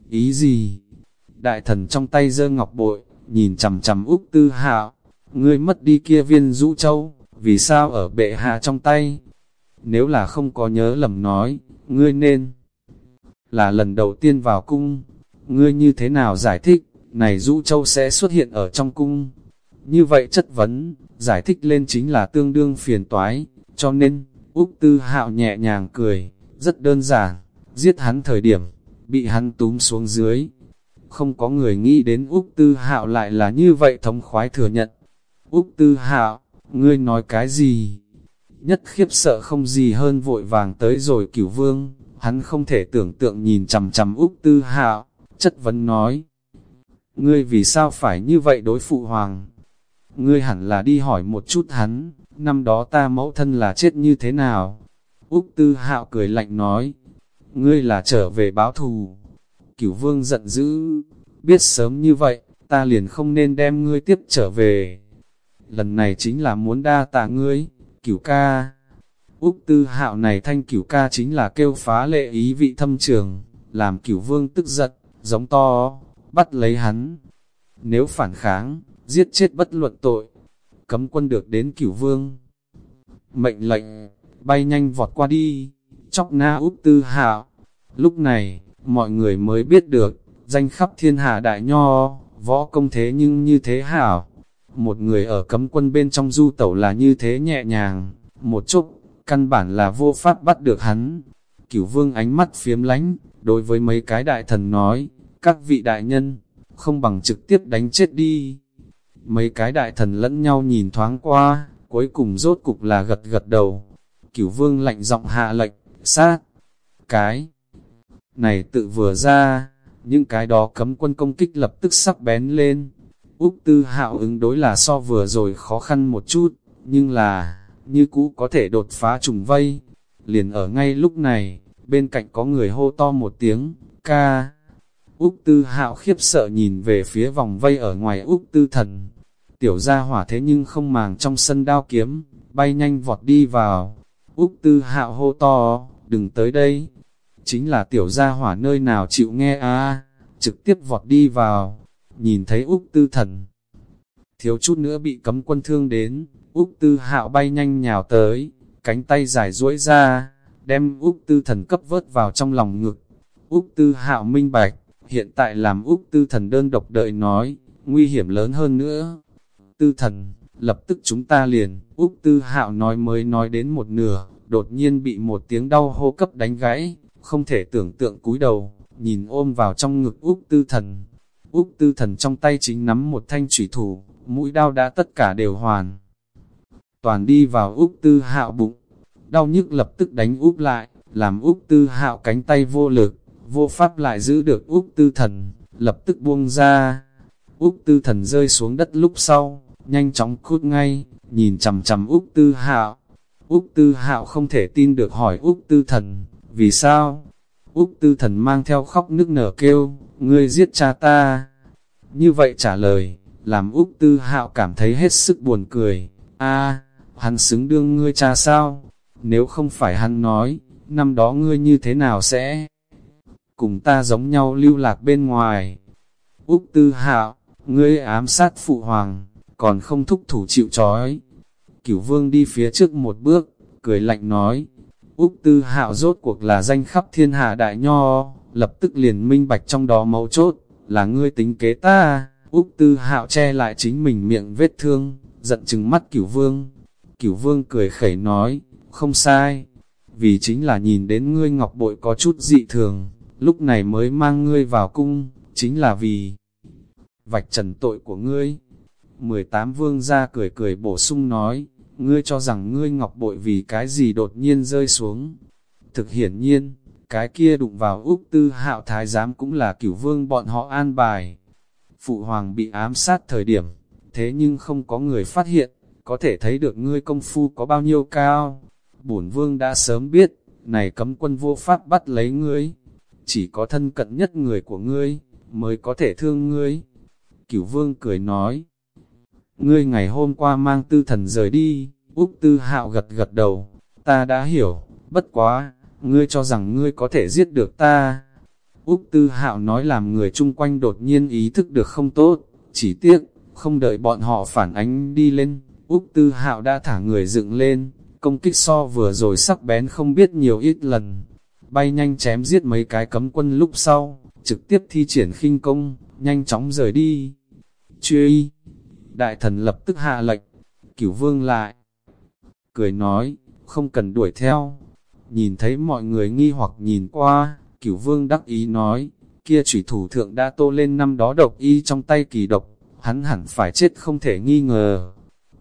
Ý gì? Đại thần trong tay giơ ngọc bội, nhìn chằm chằm Úc Tư Hạo, ngươi mất đi kia viên rũ châu, vì sao ở bệ hạ trong tay? Nếu là không có nhớ lầm nói, ngươi nên là lần đầu tiên vào cung, ngươi như thế nào giải thích, này du châu sẽ xuất hiện ở trong cung? Như vậy chất vấn, giải thích lên chính là tương đương phiền toái, cho nên, Úc Tư Hạo nhẹ nhàng cười, rất đơn giản, giết hắn thời điểm, bị hắn túm xuống dưới. Không có người nghĩ đến Úc Tư Hạo lại là như vậy thống khoái thừa nhận. Úc Tư Hạo, ngươi nói cái gì? Nhất khiếp sợ không gì hơn vội vàng tới rồi cửu vương, hắn không thể tưởng tượng nhìn chằm chằm Úc Tư Hạo, chất vấn nói. Ngươi vì sao phải như vậy đối phụ hoàng? Ngươi hẳn là đi hỏi một chút hắn, năm đó ta mẫu thân là chết như thế nào? Úc Tư Hạo cười lạnh nói, ngươi là trở về báo thù. Cửu vương giận dữ, biết sớm như vậy, ta liền không nên đem ngươi tiếp trở về. Lần này chính là muốn đa tạ ngươi, cửu ca. Úc Tư Hạo này thanh cửu ca chính là kêu phá lệ ý vị thâm trường, làm cửu vương tức giận, giống to, bắt lấy hắn. Nếu phản kháng, giết chết bất luận tội, cấm quân được đến cửu vương. Mệnh lệnh, bay nhanh vọt qua đi, chóc na úp tư hạo. Lúc này, mọi người mới biết được, danh khắp thiên hạ đại nho, võ công thế nhưng như thế hảo. Một người ở cấm quân bên trong du tẩu là như thế nhẹ nhàng, một chút, căn bản là vô pháp bắt được hắn. Cửu vương ánh mắt phiếm lánh, đối với mấy cái đại thần nói, các vị đại nhân, không bằng trực tiếp đánh chết đi. Mấy cái đại thần lẫn nhau nhìn thoáng qua, cuối cùng rốt cục là gật gật đầu. Cửu vương lạnh giọng hạ lệnh, sát. Cái này tự vừa ra, những cái đó cấm quân công kích lập tức sắc bén lên. Úc tư hạo ứng đối là so vừa rồi khó khăn một chút, nhưng là, như cũ có thể đột phá trùng vây. Liền ở ngay lúc này, bên cạnh có người hô to một tiếng, ca. Úc tư hạo khiếp sợ nhìn về phía vòng vây ở ngoài Úc tư thần. Tiểu gia hỏa thế nhưng không màng trong sân đao kiếm, bay nhanh vọt đi vào. Úc tư hạo hô to, đừng tới đây. Chính là tiểu gia hỏa nơi nào chịu nghe a trực tiếp vọt đi vào. Nhìn thấy Úc tư thần. Thiếu chút nữa bị cấm quân thương đến, Úc tư hạo bay nhanh nhào tới, cánh tay dài duỗi ra, đem Úc tư thần cấp vớt vào trong lòng ngực. Úc tư hạo minh bạch, hiện tại làm Úc tư thần đơn độc đợi nói, nguy hiểm lớn hơn nữa. Tư thần, lập tức chúng ta liền, Úc Tư Hạo nói mới nói đến một nửa, đột nhiên bị một tiếng đau hô cấp đánh gãy, không thể tưởng tượng cúi đầu, nhìn ôm vào trong ngực Úc Tư Thần. Úc Tư Thần trong tay chính nắm một thanh thủy thủ, mũi đau đã tất cả đều hoàn. Toàn đi vào Úc Tư Hạo bụng, đau nhức lập tức đánh Úc lại, làm Úc Tư Hạo cánh tay vô lực, vô pháp lại giữ được Úc Tư Thần, lập tức buông ra. Úc Tư Thần rơi xuống đất lúc sau, nhanh chóng cút ngay, nhìn chầm chầm Úc Tư Hạo. Úc Tư Hạo không thể tin được hỏi Úc Tư Thần, vì sao? Úc Tư Thần mang theo khóc nức nở kêu, ngươi giết cha ta. Như vậy trả lời, làm Úc Tư Hạo cảm thấy hết sức buồn cười. A, hắn xứng đương ngươi cha sao? Nếu không phải hắn nói, năm đó ngươi như thế nào sẽ cùng ta giống nhau lưu lạc bên ngoài? Úc Tư Hạo, ngươi ám sát phụ hoàng, còn không thúc thủ chịu trói. Cửu vương đi phía trước một bước, cười lạnh nói, Úc Tư Hạo rốt cuộc là danh khắp thiên hạ đại nho, lập tức liền minh bạch trong đó mấu chốt, là ngươi tính kế ta. Úc Tư Hạo che lại chính mình miệng vết thương, giận chừng mắt cửu vương. Cửu vương cười khẩy nói, không sai, vì chính là nhìn đến ngươi ngọc bội có chút dị thường, lúc này mới mang ngươi vào cung, chính là vì vạch trần tội của ngươi. 18 vương ra cười cười bổ sung nói, ngươi cho rằng ngươi ngọc bội vì cái gì đột nhiên rơi xuống. Thực hiển nhiên, cái kia đụng vào Úc Tư Hạo Thái Giám cũng là cửu vương bọn họ an bài. Phụ hoàng bị ám sát thời điểm, thế nhưng không có người phát hiện, có thể thấy được ngươi công phu có bao nhiêu cao. Bổn vương đã sớm biết, này cấm quân vô pháp bắt lấy ngươi, chỉ có thân cận nhất người của ngươi, mới có thể thương ngươi. Cửu vương cười nói, ngươi ngày hôm qua mang tư thần rời đi, Úc tư hạo gật gật đầu, ta đã hiểu, bất quá, ngươi cho rằng ngươi có thể giết được ta. Úc tư hạo nói làm người chung quanh đột nhiên ý thức được không tốt, chỉ tiếc, không đợi bọn họ phản ánh đi lên, Úc tư hạo đã thả người dựng lên, công kích so vừa rồi sắc bén không biết nhiều ít lần, bay nhanh chém giết mấy cái cấm quân lúc sau, trực tiếp thi triển khinh công, nhanh chóng rời đi. Truy! Đại thần lập tức hạ lệnh, cửu vương lại. Cười nói, không cần đuổi theo. Nhìn thấy mọi người nghi hoặc nhìn qua, cửu vương đắc ý nói, kia chủy thủ thượng đã tô lên năm đó độc y trong tay kỳ độc, hắn hẳn phải chết không thể nghi ngờ.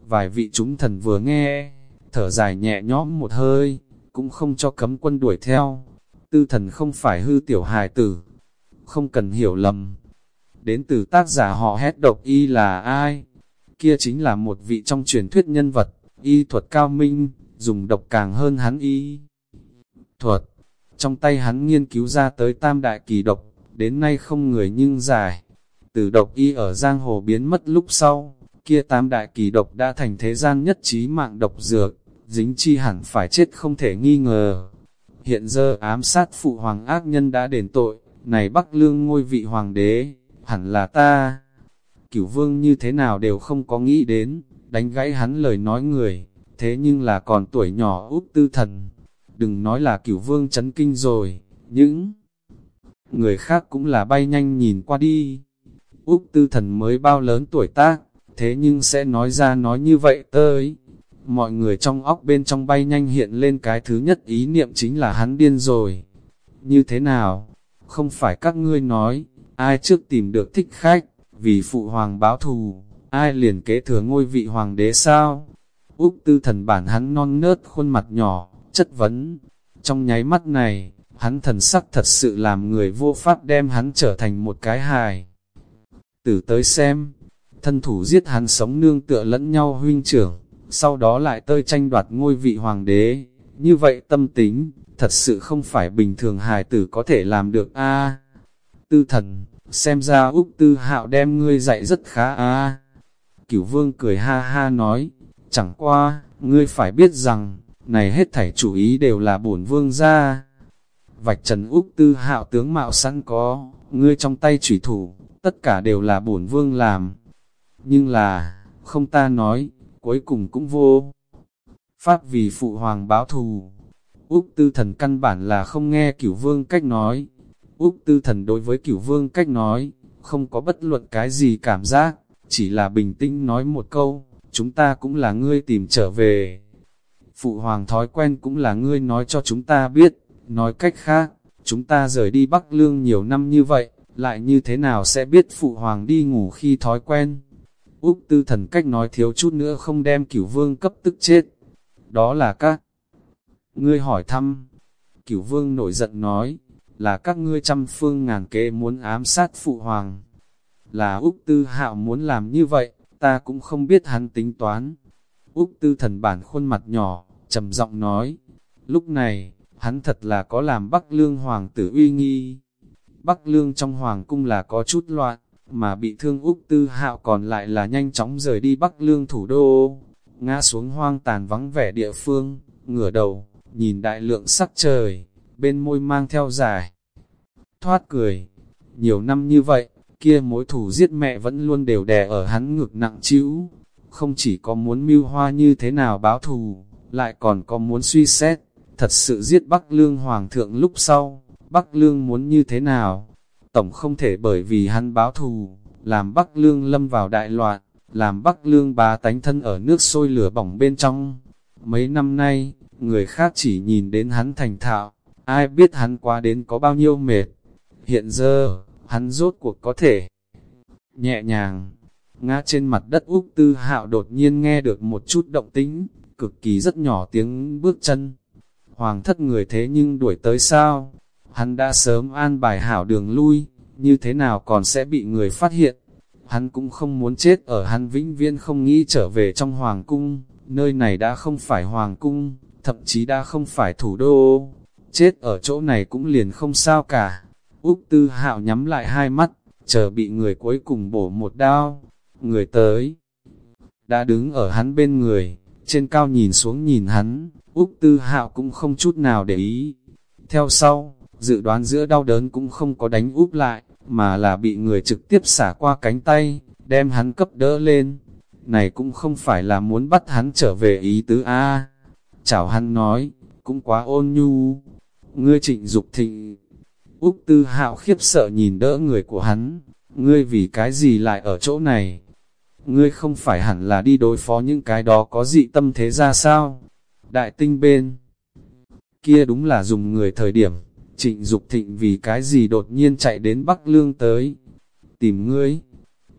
Vài vị chúng thần vừa nghe, thở dài nhẹ nhõm một hơi, cũng không cho cấm quân đuổi theo. Tư thần không phải hư tiểu hài tử, không cần hiểu lầm. Đến từ tác giả họ hét độc y là ai? kia chính là một vị trong truyền thuyết nhân vật, y thuật cao minh, dùng độc càng hơn hắn y thuật. Trong tay hắn nghiên cứu ra tới tam đại kỳ độc, đến nay không người nhưng giải. Từ độc y ở giang hồ biến mất lúc sau, kia tam đại kỳ độc đã thành thế gian nhất trí mạng độc dược, dính chi hẳn phải chết không thể nghi ngờ. Hiện giờ ám sát phụ hoàng ác nhân đã đền tội, này Bắc Lương ngôi vị hoàng đế, hẳn là ta cửu vương như thế nào đều không có nghĩ đến, đánh gãy hắn lời nói người, thế nhưng là còn tuổi nhỏ úp tư thần. Đừng nói là cửu vương chấn kinh rồi, những người khác cũng là bay nhanh nhìn qua đi. Úc tư thần mới bao lớn tuổi tác, thế nhưng sẽ nói ra nói như vậy tới. Mọi người trong óc bên trong bay nhanh hiện lên cái thứ nhất ý niệm chính là hắn điên rồi. Như thế nào? Không phải các ngươi nói, ai trước tìm được thích khách, vì phụ hoàng báo thù, ai liền kế thừa ngôi vị hoàng đế sao? Úc tư thần bản hắn non nớt khuôn mặt nhỏ, chất vấn. Trong nháy mắt này, hắn thần sắc thật sự làm người vô pháp đem hắn trở thành một cái hài. Tử tới xem, thân thủ giết hắn sống nương tựa lẫn nhau huynh trưởng, sau đó lại tơi tranh đoạt ngôi vị hoàng đế. Như vậy tâm tính, thật sự không phải bình thường hài tử có thể làm được a Tư thần, xem ra Úc Tư Hạo đem ngươi dạy rất khá à. Cửu vương cười ha ha nói, chẳng qua, ngươi phải biết rằng, này hết thảy chủ ý đều là bổn vương ra. Vạch trần Úc Tư Hạo tướng mạo sẵn có, ngươi trong tay chủy thủ, tất cả đều là bổn vương làm. Nhưng là, không ta nói, cuối cùng cũng vô. Pháp vì phụ hoàng báo thù. Úc Tư thần căn bản là không nghe cửu vương cách nói, Úc tư thần đối với cửu vương cách nói, không có bất luận cái gì cảm giác, chỉ là bình tĩnh nói một câu, chúng ta cũng là ngươi tìm trở về. Phụ hoàng thói quen cũng là ngươi nói cho chúng ta biết, nói cách khác, chúng ta rời đi Bắc Lương nhiều năm như vậy, lại như thế nào sẽ biết phụ hoàng đi ngủ khi thói quen. Úc tư thần cách nói thiếu chút nữa không đem cửu vương cấp tức chết. Đó là các ngươi hỏi thăm. Cửu vương nổi giận nói, là các ngươi trăm phương ngàn kế muốn ám sát phụ hoàng. Là Úc tư hạo muốn làm như vậy, ta cũng không biết hắn tính toán. Úc tư thần bản khuôn mặt nhỏ, trầm giọng nói, lúc này, hắn thật là có làm Bắc Lương Hoàng tử uy nghi. Bắc Lương trong Hoàng cung là có chút loạn, mà bị thương Úc Tư Hạo còn lại là nhanh chóng rời đi Bắc Lương thủ đô, ngã xuống hoang tàn vắng vẻ địa phương, ngửa đầu, nhìn đại lượng sắc trời, bên môi mang theo dài. Thoát cười, nhiều năm như vậy, kia mối thủ giết mẹ vẫn luôn đều đè ở hắn ngực nặng chịu, không chỉ có muốn mưu hoa như thế nào báo thù, lại còn có muốn suy xét, thật sự giết Bắc Lương Hoàng thượng lúc sau, Bắc Lương muốn như thế nào? Tổng không thể bởi vì hắn báo thù, làm Bắc Lương lâm vào đại loạn, làm Bắc Lương bá tánh thân ở nước sôi lửa bỏng bên trong. Mấy năm nay, người khác chỉ nhìn đến hắn thành thạo, ai biết hắn qua đến có bao nhiêu mệt. Hiện giờ, hắn rốt cuộc có thể nhẹ nhàng, ngã trên mặt đất Úc Tư Hạo đột nhiên nghe được một chút động tĩnh, cực kỳ rất nhỏ tiếng bước chân. Hoàng thất người thế nhưng đuổi tới sao? Hắn đã sớm an bài hảo đường lui, như thế nào còn sẽ bị người phát hiện? Hắn cũng không muốn chết ở hắn vĩnh viễn không nghĩ trở về trong hoàng cung, nơi này đã không phải hoàng cung, thậm chí đã không phải thủ đô. Chết ở chỗ này cũng liền không sao cả. Úc Tư Hạo nhắm lại hai mắt, chờ bị người cuối cùng bổ một đao. Người tới, đã đứng ở hắn bên người, trên cao nhìn xuống nhìn hắn, Úc Tư Hạo cũng không chút nào để ý. Theo sau, dự đoán giữa đau đớn cũng không có đánh úp lại, mà là bị người trực tiếp xả qua cánh tay, đem hắn cấp đỡ lên. Này cũng không phải là muốn bắt hắn trở về ý tứ A. Chảo hắn nói, cũng quá ôn nhu. Ngươi trịnh Dục thịnh. Úc Tư Hạo khiếp sợ nhìn đỡ người của hắn. Ngươi vì cái gì lại ở chỗ này? Ngươi không phải hẳn là đi đối phó những cái đó có dị tâm thế ra sao? Đại tinh bên kia đúng là dùng người thời điểm, trịnh Dục thịnh vì cái gì đột nhiên chạy đến Bắc Lương tới. Tìm ngươi,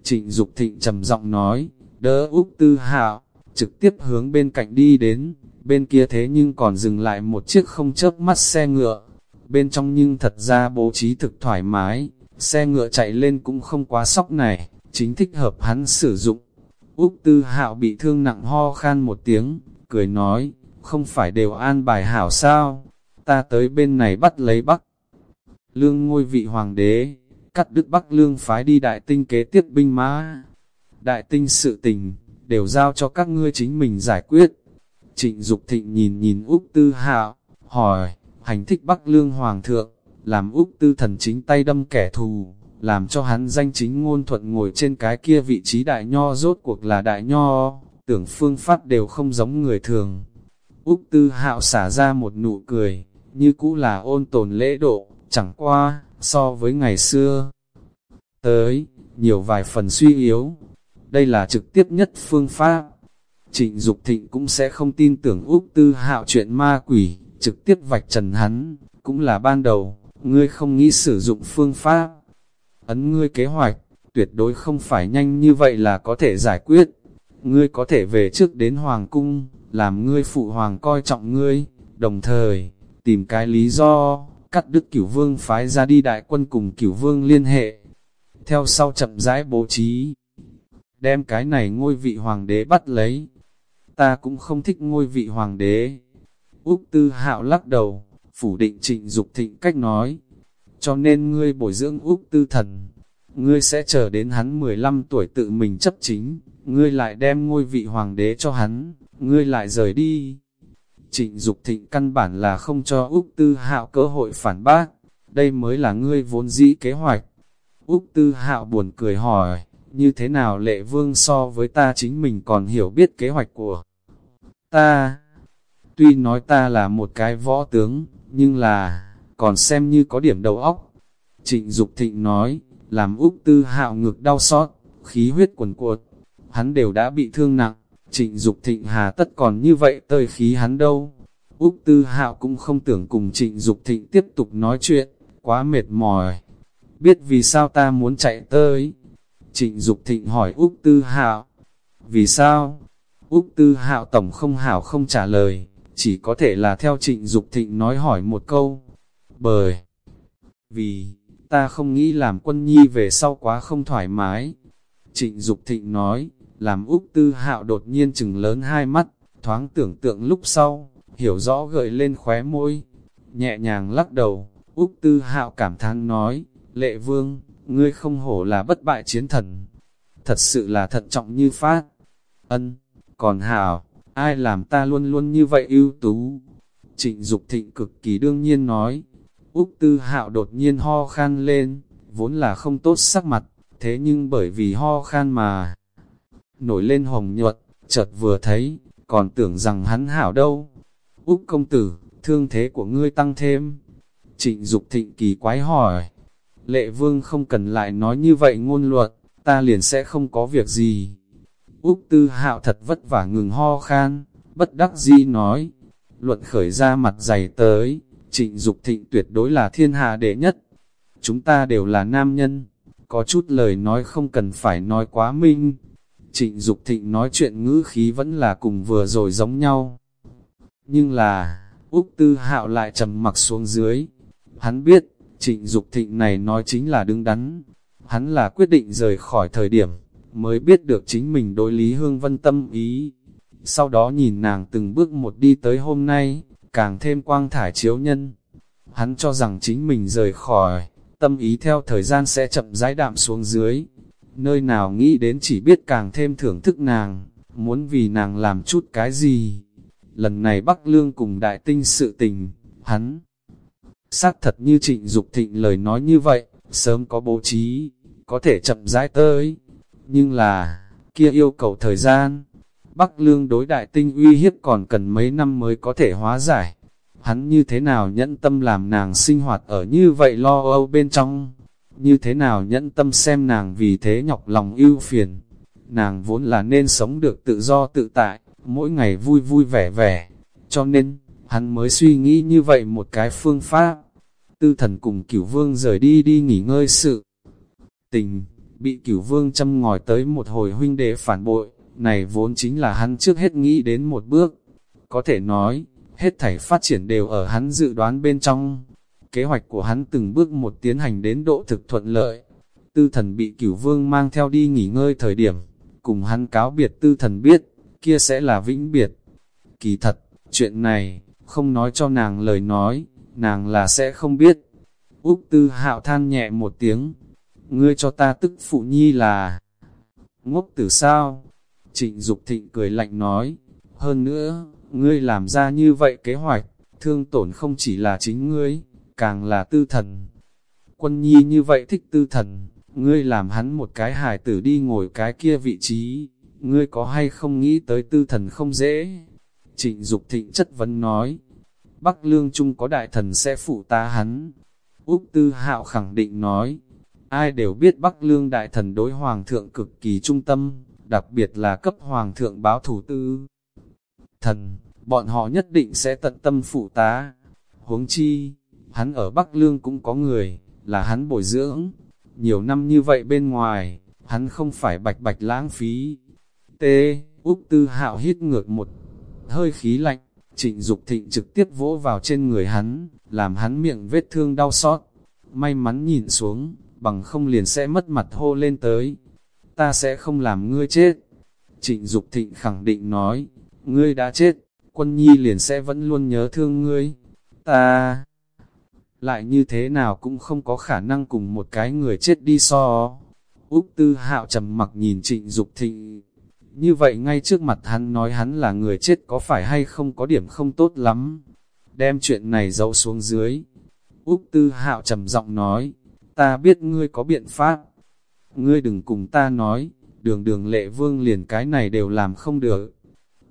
trịnh Dục thịnh trầm giọng nói, đỡ Úc Tư Hạo, trực tiếp hướng bên cạnh đi đến, bên kia thế nhưng còn dừng lại một chiếc không chớp mắt xe ngựa. Bên trong nhưng thật ra bố trí thực thoải mái, xe ngựa chạy lên cũng không quá sóc này, chính thích hợp hắn sử dụng. Úc Tư Hạo bị thương nặng ho khan một tiếng, cười nói, không phải đều an bài hảo sao, ta tới bên này bắt lấy Bắc. Lương ngôi vị hoàng đế, cắt đứt Bắc Lương phái đi đại tinh kế tiếp binh mã. Đại tinh sự tình, đều giao cho các ngươi chính mình giải quyết. Trịnh Dục Thịnh nhìn nhìn Úc Tư Hạo, hỏi, hành thích Bắc Lương Hoàng thượng, làm Úc Tư thần chính tay đâm kẻ thù, làm cho hắn danh chính ngôn thuận ngồi trên cái kia vị trí đại nho rốt cuộc là đại nho, tưởng phương pháp đều không giống người thường. Úc Tư Hạo xả ra một nụ cười, như cũ là ôn tồn lễ độ, chẳng qua, so với ngày xưa. Tới, nhiều vài phần suy yếu, đây là trực tiếp nhất phương pháp. Trịnh Dục Thịnh cũng sẽ không tin tưởng Úc Tư Hạo chuyện ma quỷ, trực tiếp vạch trần hắn, cũng là ban đầu, ngươi không nghĩ sử dụng phương pháp. Ấn ngươi kế hoạch, tuyệt đối không phải nhanh như vậy là có thể giải quyết. Ngươi có thể về trước đến Hoàng Cung, làm ngươi phụ hoàng coi trọng ngươi, đồng thời, tìm cái lý do, cắt đứt cửu vương phái ra đi đại quân cùng cửu vương liên hệ. Theo sau chậm rãi bố trí, đem cái này ngôi vị hoàng đế bắt lấy. Ta cũng không thích ngôi vị hoàng đế. Úc Tư Hạo lắc đầu, phủ định trịnh Dục thịnh cách nói. Cho nên ngươi bồi dưỡng Úc Tư thần, ngươi sẽ chờ đến hắn 15 tuổi tự mình chấp chính, ngươi lại đem ngôi vị hoàng đế cho hắn, ngươi lại rời đi. Trịnh Dục thịnh căn bản là không cho Úc Tư Hạo cơ hội phản bác, đây mới là ngươi vốn dĩ kế hoạch. Úc Tư Hạo buồn cười hỏi, như thế nào lệ vương so với ta chính mình còn hiểu biết kế hoạch của ta. Tuy nói ta là một cái võ tướng, nhưng là, còn xem như có điểm đầu óc. Trịnh Dục Thịnh nói, làm Úc Tư Hạo ngực đau xót, khí huyết quần cuột, hắn đều đã bị thương nặng, Trịnh Dục Thịnh hà tất còn như vậy tơi khí hắn đâu. Úc Tư Hạo cũng không tưởng cùng Trịnh Dục Thịnh tiếp tục nói chuyện, quá mệt mỏi. Biết vì sao ta muốn chạy tới? Trịnh Dục Thịnh hỏi Úc Tư Hạo. Vì sao? Úc Tư Hạo tổng không hảo không trả lời, chỉ có thể là theo Trịnh Dục Thịnh nói hỏi một câu. Bởi vì, ta không nghĩ làm quân nhi về sau quá không thoải mái. Trịnh Dục Thịnh nói, làm Úc Tư Hạo đột nhiên chừng lớn hai mắt, thoáng tưởng tượng lúc sau, hiểu rõ gợi lên khóe môi, nhẹ nhàng lắc đầu, Úc Tư Hạo cảm thán nói, lệ vương, ngươi không hổ là bất bại chiến thần, thật sự là thận trọng như phát, ân, còn hảo, ai làm ta luôn luôn như vậy ưu tú, trịnh Dục thịnh cực kỳ đương nhiên nói, Úc Tư Hạo đột nhiên ho khan lên, vốn là không tốt sắc mặt, thế nhưng bởi vì ho khan mà nổi lên hồng nhuận, chợt vừa thấy, còn tưởng rằng hắn hảo đâu. Úc công tử, thương thế của ngươi tăng thêm. Trịnh Dục thịnh kỳ quái hỏi. Lệ vương không cần lại nói như vậy ngôn luận, ta liền sẽ không có việc gì. Úc tư hạo thật vất vả ngừng ho khan, bất đắc di nói. Luận khởi ra mặt dày tới, trịnh Dục thịnh tuyệt đối là thiên hạ đệ nhất. Chúng ta đều là nam nhân, có chút lời nói không cần phải nói quá minh, Trịnh Dục Thịnh nói chuyện ngữ khí vẫn là cùng vừa rồi giống nhau. Nhưng là, Úc Tư Hạo lại trầm mặc xuống dưới. Hắn biết, Trịnh Dục Thịnh này nói chính là đứng đắn. Hắn là quyết định rời khỏi thời điểm, mới biết được chính mình đối Lý Hương Vân tâm ý. Sau đó nhìn nàng từng bước một đi tới hôm nay, càng thêm quang thải chiếu nhân. Hắn cho rằng chính mình rời khỏi, tâm ý theo thời gian sẽ chậm rãi đạm xuống dưới, nơi nào nghĩ đến chỉ biết càng thêm thưởng thức nàng, muốn vì nàng làm chút cái gì. Lần này Bắc Lương cùng đại tinh sự tình, hắn xác thật như trịnh Dục thịnh lời nói như vậy, sớm có bố trí, có thể chậm rãi tới. Nhưng là, kia yêu cầu thời gian, Bắc Lương đối đại tinh uy hiếp còn cần mấy năm mới có thể hóa giải. Hắn như thế nào nhẫn tâm làm nàng sinh hoạt ở như vậy lo âu bên trong, như thế nào nhẫn tâm xem nàng vì thế nhọc lòng ưu phiền. Nàng vốn là nên sống được tự do tự tại, mỗi ngày vui vui vẻ vẻ, cho nên, hắn mới suy nghĩ như vậy một cái phương pháp. Tư thần cùng cửu vương rời đi đi nghỉ ngơi sự. Tình, bị cửu vương châm ngòi tới một hồi huynh đệ phản bội, này vốn chính là hắn trước hết nghĩ đến một bước. Có thể nói, hết thảy phát triển đều ở hắn dự đoán bên trong, Kế hoạch của hắn từng bước một tiến hành đến độ thực thuận lợi. Tư thần bị cửu vương mang theo đi nghỉ ngơi thời điểm, cùng hắn cáo biệt tư thần biết, kia sẽ là vĩnh biệt. Kỳ thật, chuyện này, không nói cho nàng lời nói, nàng là sẽ không biết. Úc tư hạo than nhẹ một tiếng, ngươi cho ta tức phụ nhi là ngốc tử sao? Trịnh Dục thịnh cười lạnh nói, hơn nữa, ngươi làm ra như vậy kế hoạch, thương tổn không chỉ là chính ngươi, càng là tư thần. Quân nhi như vậy thích tư thần, ngươi làm hắn một cái hài tử đi ngồi cái kia vị trí, ngươi có hay không nghĩ tới tư thần không dễ. Trịnh Dục thịnh chất vấn nói, Bắc Lương Trung có đại thần sẽ phụ ta hắn. Úc Tư Hạo khẳng định nói, ai đều biết Bắc Lương đại thần đối hoàng thượng cực kỳ trung tâm, đặc biệt là cấp hoàng thượng báo thủ tư. Thần, bọn họ nhất định sẽ tận tâm phụ tá. Huống chi, hắn ở Bắc Lương cũng có người, là hắn bồi dưỡng. Nhiều năm như vậy bên ngoài, hắn không phải bạch bạch lãng phí. T. Úc Tư Hạo hít ngược một hơi khí lạnh, trịnh Dục thịnh trực tiếp vỗ vào trên người hắn, làm hắn miệng vết thương đau xót. May mắn nhìn xuống, bằng không liền sẽ mất mặt hô lên tới. Ta sẽ không làm ngươi chết. Trịnh Dục thịnh khẳng định nói, ngươi đã chết, quân nhi liền sẽ vẫn luôn nhớ thương ngươi. Ta lại như thế nào cũng không có khả năng cùng một cái người chết đi so. Úc Tư Hạo trầm mặc nhìn Trịnh Dục Thịnh. Như vậy ngay trước mặt hắn nói hắn là người chết có phải hay không có điểm không tốt lắm. Đem chuyện này giấu xuống dưới. Úc Tư Hạo trầm giọng nói, ta biết ngươi có biện pháp. Ngươi đừng cùng ta nói, đường đường lệ vương liền cái này đều làm không được.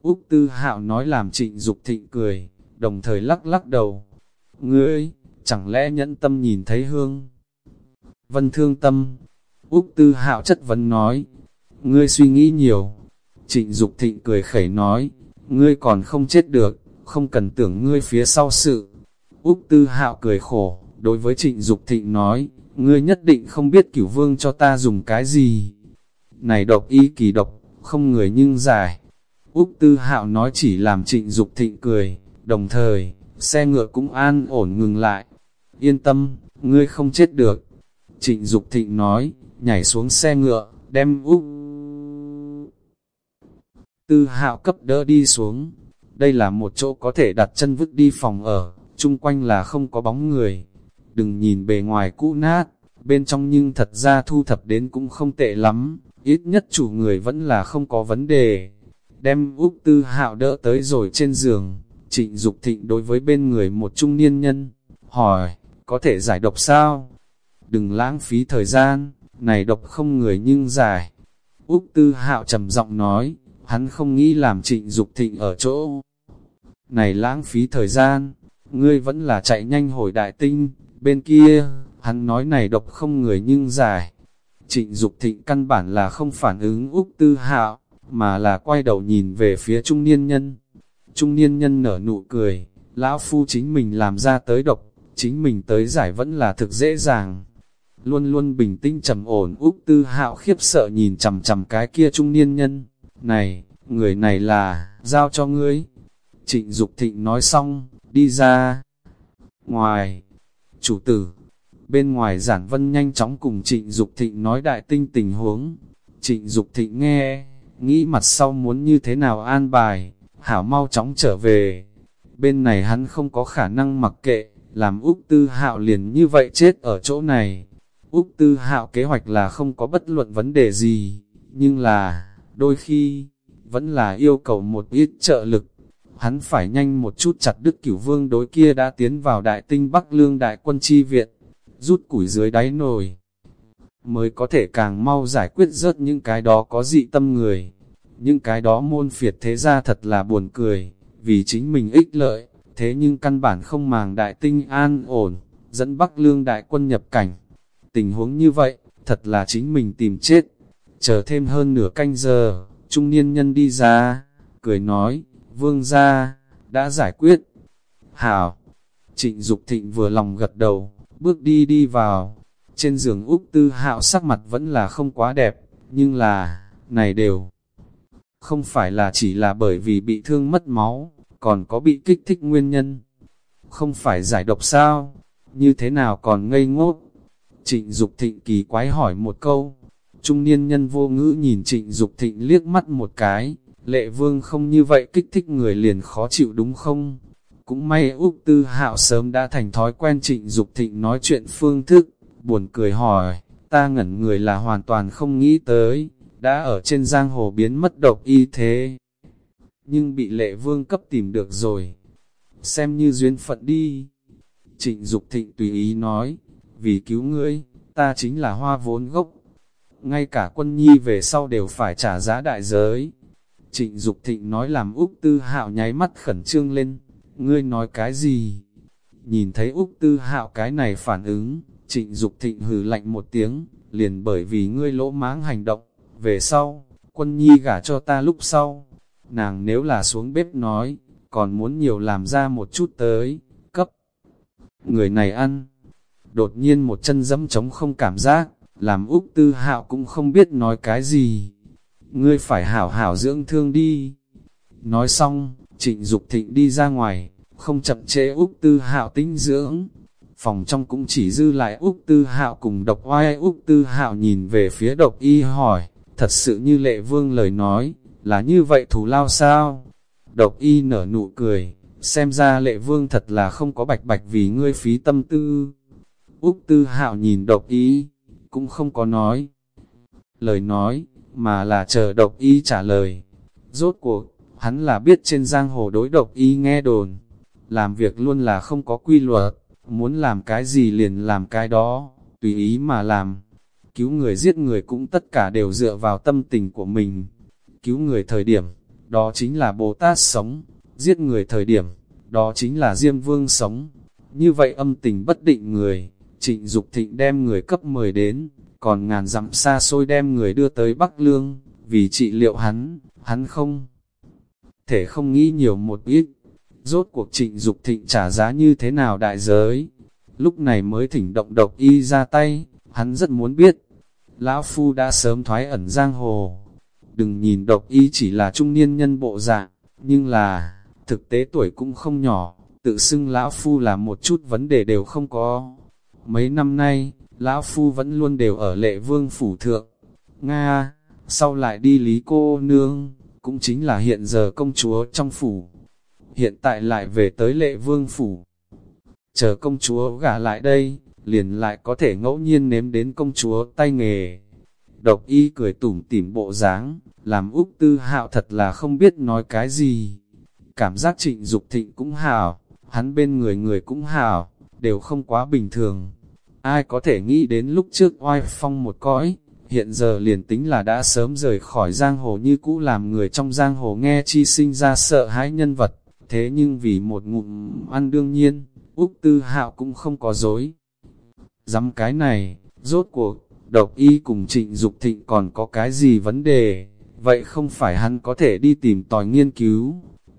Úc Tư Hạo nói làm Trịnh Dục Thịnh cười, đồng thời lắc lắc đầu. Ngươi, chẳng lẽ nhẫn tâm nhìn thấy hương? Vân thương tâm, Úc Tư Hạo chất vấn nói, ngươi suy nghĩ nhiều, Trịnh Dục Thịnh cười khẩy nói, ngươi còn không chết được, không cần tưởng ngươi phía sau sự. Úc Tư Hạo cười khổ, đối với Trịnh Dục Thịnh nói, ngươi nhất định không biết cửu vương cho ta dùng cái gì. Này độc y kỳ độc, không người nhưng giải. Úc Tư Hạo nói chỉ làm Trịnh Dục Thịnh cười, đồng thời, xe ngựa cũng an ổn ngừng lại. Yên tâm, ngươi không chết được. Trịnh Dục Thịnh nói, nhảy xuống xe ngựa, đem Úc Tư Hạo cấp đỡ đi xuống. Đây là một chỗ có thể đặt chân vứt đi phòng ở, chung quanh là không có bóng người. Đừng nhìn bề ngoài cũ nát, bên trong nhưng thật ra thu thập đến cũng không tệ lắm, ít nhất chủ người vẫn là không có vấn đề. Đem Úc Tư Hạo đỡ tới rồi trên giường, trịnh Dục thịnh đối với bên người một trung niên nhân, hỏi, có thể giải độc sao? Đừng lãng phí thời gian, này độc không người nhưng giải. Úc Tư Hạo trầm giọng nói, hắn không nghĩ làm trịnh Dục thịnh ở chỗ. Này lãng phí thời gian, ngươi vẫn là chạy nhanh hồi đại tinh, bên kia, hắn nói này độc không người nhưng giải. Trịnh Dục thịnh căn bản là không phản ứng Úc Tư Hạo, mà là quay đầu nhìn về phía trung niên nhân. Trung niên nhân nở nụ cười, lão phu chính mình làm ra tới độc, chính mình tới giải vẫn là thực dễ dàng. Luôn luôn bình tĩnh trầm ổn Úc Tư Hạo khiếp sợ nhìn chầm chầm cái kia trung niên nhân. Này, người này là, giao cho ngươi. Trịnh Dục Thịnh nói xong, đi ra. Ngoài, chủ tử, bên ngoài giản vân nhanh chóng cùng trịnh Dục Thịnh nói đại tinh tình huống. Trịnh Dục Thịnh nghe, nghĩ mặt sau muốn như thế nào an bài, hảo mau chóng trở về. Bên này hắn không có khả năng mặc kệ, làm Úc Tư Hạo liền như vậy chết ở chỗ này. Úc Tư Hạo kế hoạch là không có bất luận vấn đề gì, nhưng là, đôi khi, vẫn là yêu cầu một ít trợ lực. Hắn phải nhanh một chút chặt đức cửu vương đối kia đã tiến vào đại tinh Bắc Lương đại quân chi viện, rút củi dưới đáy nồi, mới có thể càng mau giải quyết rớt những cái đó có dị tâm người. Những cái đó môn phiệt thế ra thật là buồn cười, vì chính mình ích lợi, thế nhưng căn bản không màng đại tinh an ổn, dẫn Bắc Lương đại quân nhập cảnh. Tình huống như vậy, thật là chính mình tìm chết. Chờ thêm hơn nửa canh giờ, trung niên nhân đi ra, cười nói, vương gia, đã giải quyết. Hảo, trịnh Dục thịnh vừa lòng gật đầu, bước đi đi vào. Trên giường Úc Tư Hạo sắc mặt vẫn là không quá đẹp, nhưng là, này đều không phải là chỉ là bởi vì bị thương mất máu, còn có bị kích thích nguyên nhân. Không phải giải độc sao, như thế nào còn ngây ngốc. Trịnh Dục Thịnh kỳ quái hỏi một câu, trung niên nhân vô ngữ nhìn trịnh Dục Thịnh liếc mắt một cái, lệ vương không như vậy kích thích người liền khó chịu đúng không? Cũng may Úc Tư Hạo sớm đã thành thói quen trịnh Dục Thịnh nói chuyện phương thức, buồn cười hỏi, ta ngẩn người là hoàn toàn không nghĩ tới, đã ở trên giang hồ biến mất độc y thế. Nhưng bị lệ vương cấp tìm được rồi, xem như duyên phận đi. Trịnh Dục Thịnh tùy ý nói, vì cứu ngươi, ta chính là hoa vốn gốc. Ngay cả quân nhi về sau đều phải trả giá đại giới. Trịnh Dục Thịnh nói làm Úc Tư Hạo nháy mắt khẩn trương lên, ngươi nói cái gì? Nhìn thấy Úc Tư Hạo cái này phản ứng, Trịnh Dục Thịnh hừ lạnh một tiếng, liền bởi vì ngươi lỗ máng hành động, về sau, quân nhi gả cho ta lúc sau. Nàng nếu là xuống bếp nói, còn muốn nhiều làm ra một chút tới, cấp. Người này ăn, đột nhiên một chân dẫm trống không cảm giác, làm Úc Tư Hạo cũng không biết nói cái gì. Ngươi phải hảo hảo dưỡng thương đi. Nói xong, trịnh Dục thịnh đi ra ngoài, không chậm trễ Úc Tư Hạo tinh dưỡng. Phòng trong cũng chỉ dư lại Úc Tư Hạo cùng độc oai Úc Tư Hạo nhìn về phía độc y hỏi, thật sự như lệ vương lời nói, là như vậy thù lao sao? Độc y nở nụ cười, xem ra lệ vương thật là không có bạch bạch vì ngươi phí tâm tư. Úc Tư Hạo nhìn độc y, cũng không có nói. Lời nói, mà là chờ độc y trả lời. Rốt cuộc, hắn là biết trên giang hồ đối độc y nghe đồn. Làm việc luôn là không có quy luật, muốn làm cái gì liền làm cái đó, tùy ý mà làm cứu người giết người cũng tất cả đều dựa vào tâm tình của mình. Cứu người thời điểm, đó chính là Bồ Tát sống, giết người thời điểm, đó chính là Diêm Vương sống. Như vậy âm tình bất định người, trịnh Dục thịnh đem người cấp mời đến, còn ngàn dặm xa xôi đem người đưa tới Bắc Lương, vì trị liệu hắn, hắn không thể không nghĩ nhiều một ít. Rốt cuộc trịnh Dục thịnh trả giá như thế nào đại giới. Lúc này mới thỉnh động độc y ra tay, hắn rất muốn biết. Lão Phu đã sớm thoái ẩn giang hồ. Đừng nhìn độc y chỉ là trung niên nhân bộ dạng, nhưng là, thực tế tuổi cũng không nhỏ, tự xưng Lão Phu là một chút vấn đề đều không có. Mấy năm nay, Lão Phu vẫn luôn đều ở lệ vương phủ thượng. Nga, sau lại đi lý cô nương, cũng chính là hiện giờ công chúa trong phủ. Hiện tại lại về tới lệ vương phủ. Chờ công chúa gả lại đây, liền lại có thể ngẫu nhiên nếm đến công chúa tay nghề. Độc y cười tủm tỉm bộ dáng, làm Úc Tư Hạo thật là không biết nói cái gì. Cảm giác trịnh Dục thịnh cũng hảo, hắn bên người người cũng hảo, đều không quá bình thường. Ai có thể nghĩ đến lúc trước oai phong một cõi, hiện giờ liền tính là đã sớm rời khỏi giang hồ như cũ làm người trong giang hồ nghe chi sinh ra sợ hãi nhân vật, thế nhưng vì một ngụm ăn đương nhiên, Úc Tư Hạo cũng không có dối. Dám cái này, rốt cuộc, độc y cùng trịnh Dục thịnh còn có cái gì vấn đề, vậy không phải hắn có thể đi tìm tòi nghiên cứu.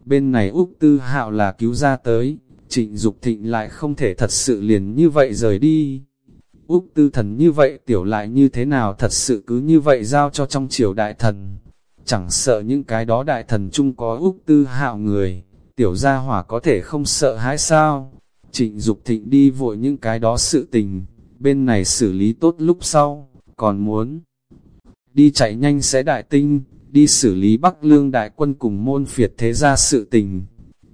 Bên này Úc Tư Hạo là cứu ra tới, trịnh Dục thịnh lại không thể thật sự liền như vậy rời đi. Úc tư thần như vậy tiểu lại như thế nào thật sự cứ như vậy giao cho trong triều đại thần. Chẳng sợ những cái đó đại thần chung có Úc tư hạo người, tiểu gia hỏa có thể không sợ hãi sao. Trịnh Dục thịnh đi vội những cái đó sự tình, bên này xử lý tốt lúc sau, còn muốn đi chạy nhanh sẽ đại tinh, đi xử lý Bắc Lương đại quân cùng môn phiệt thế gia sự tình.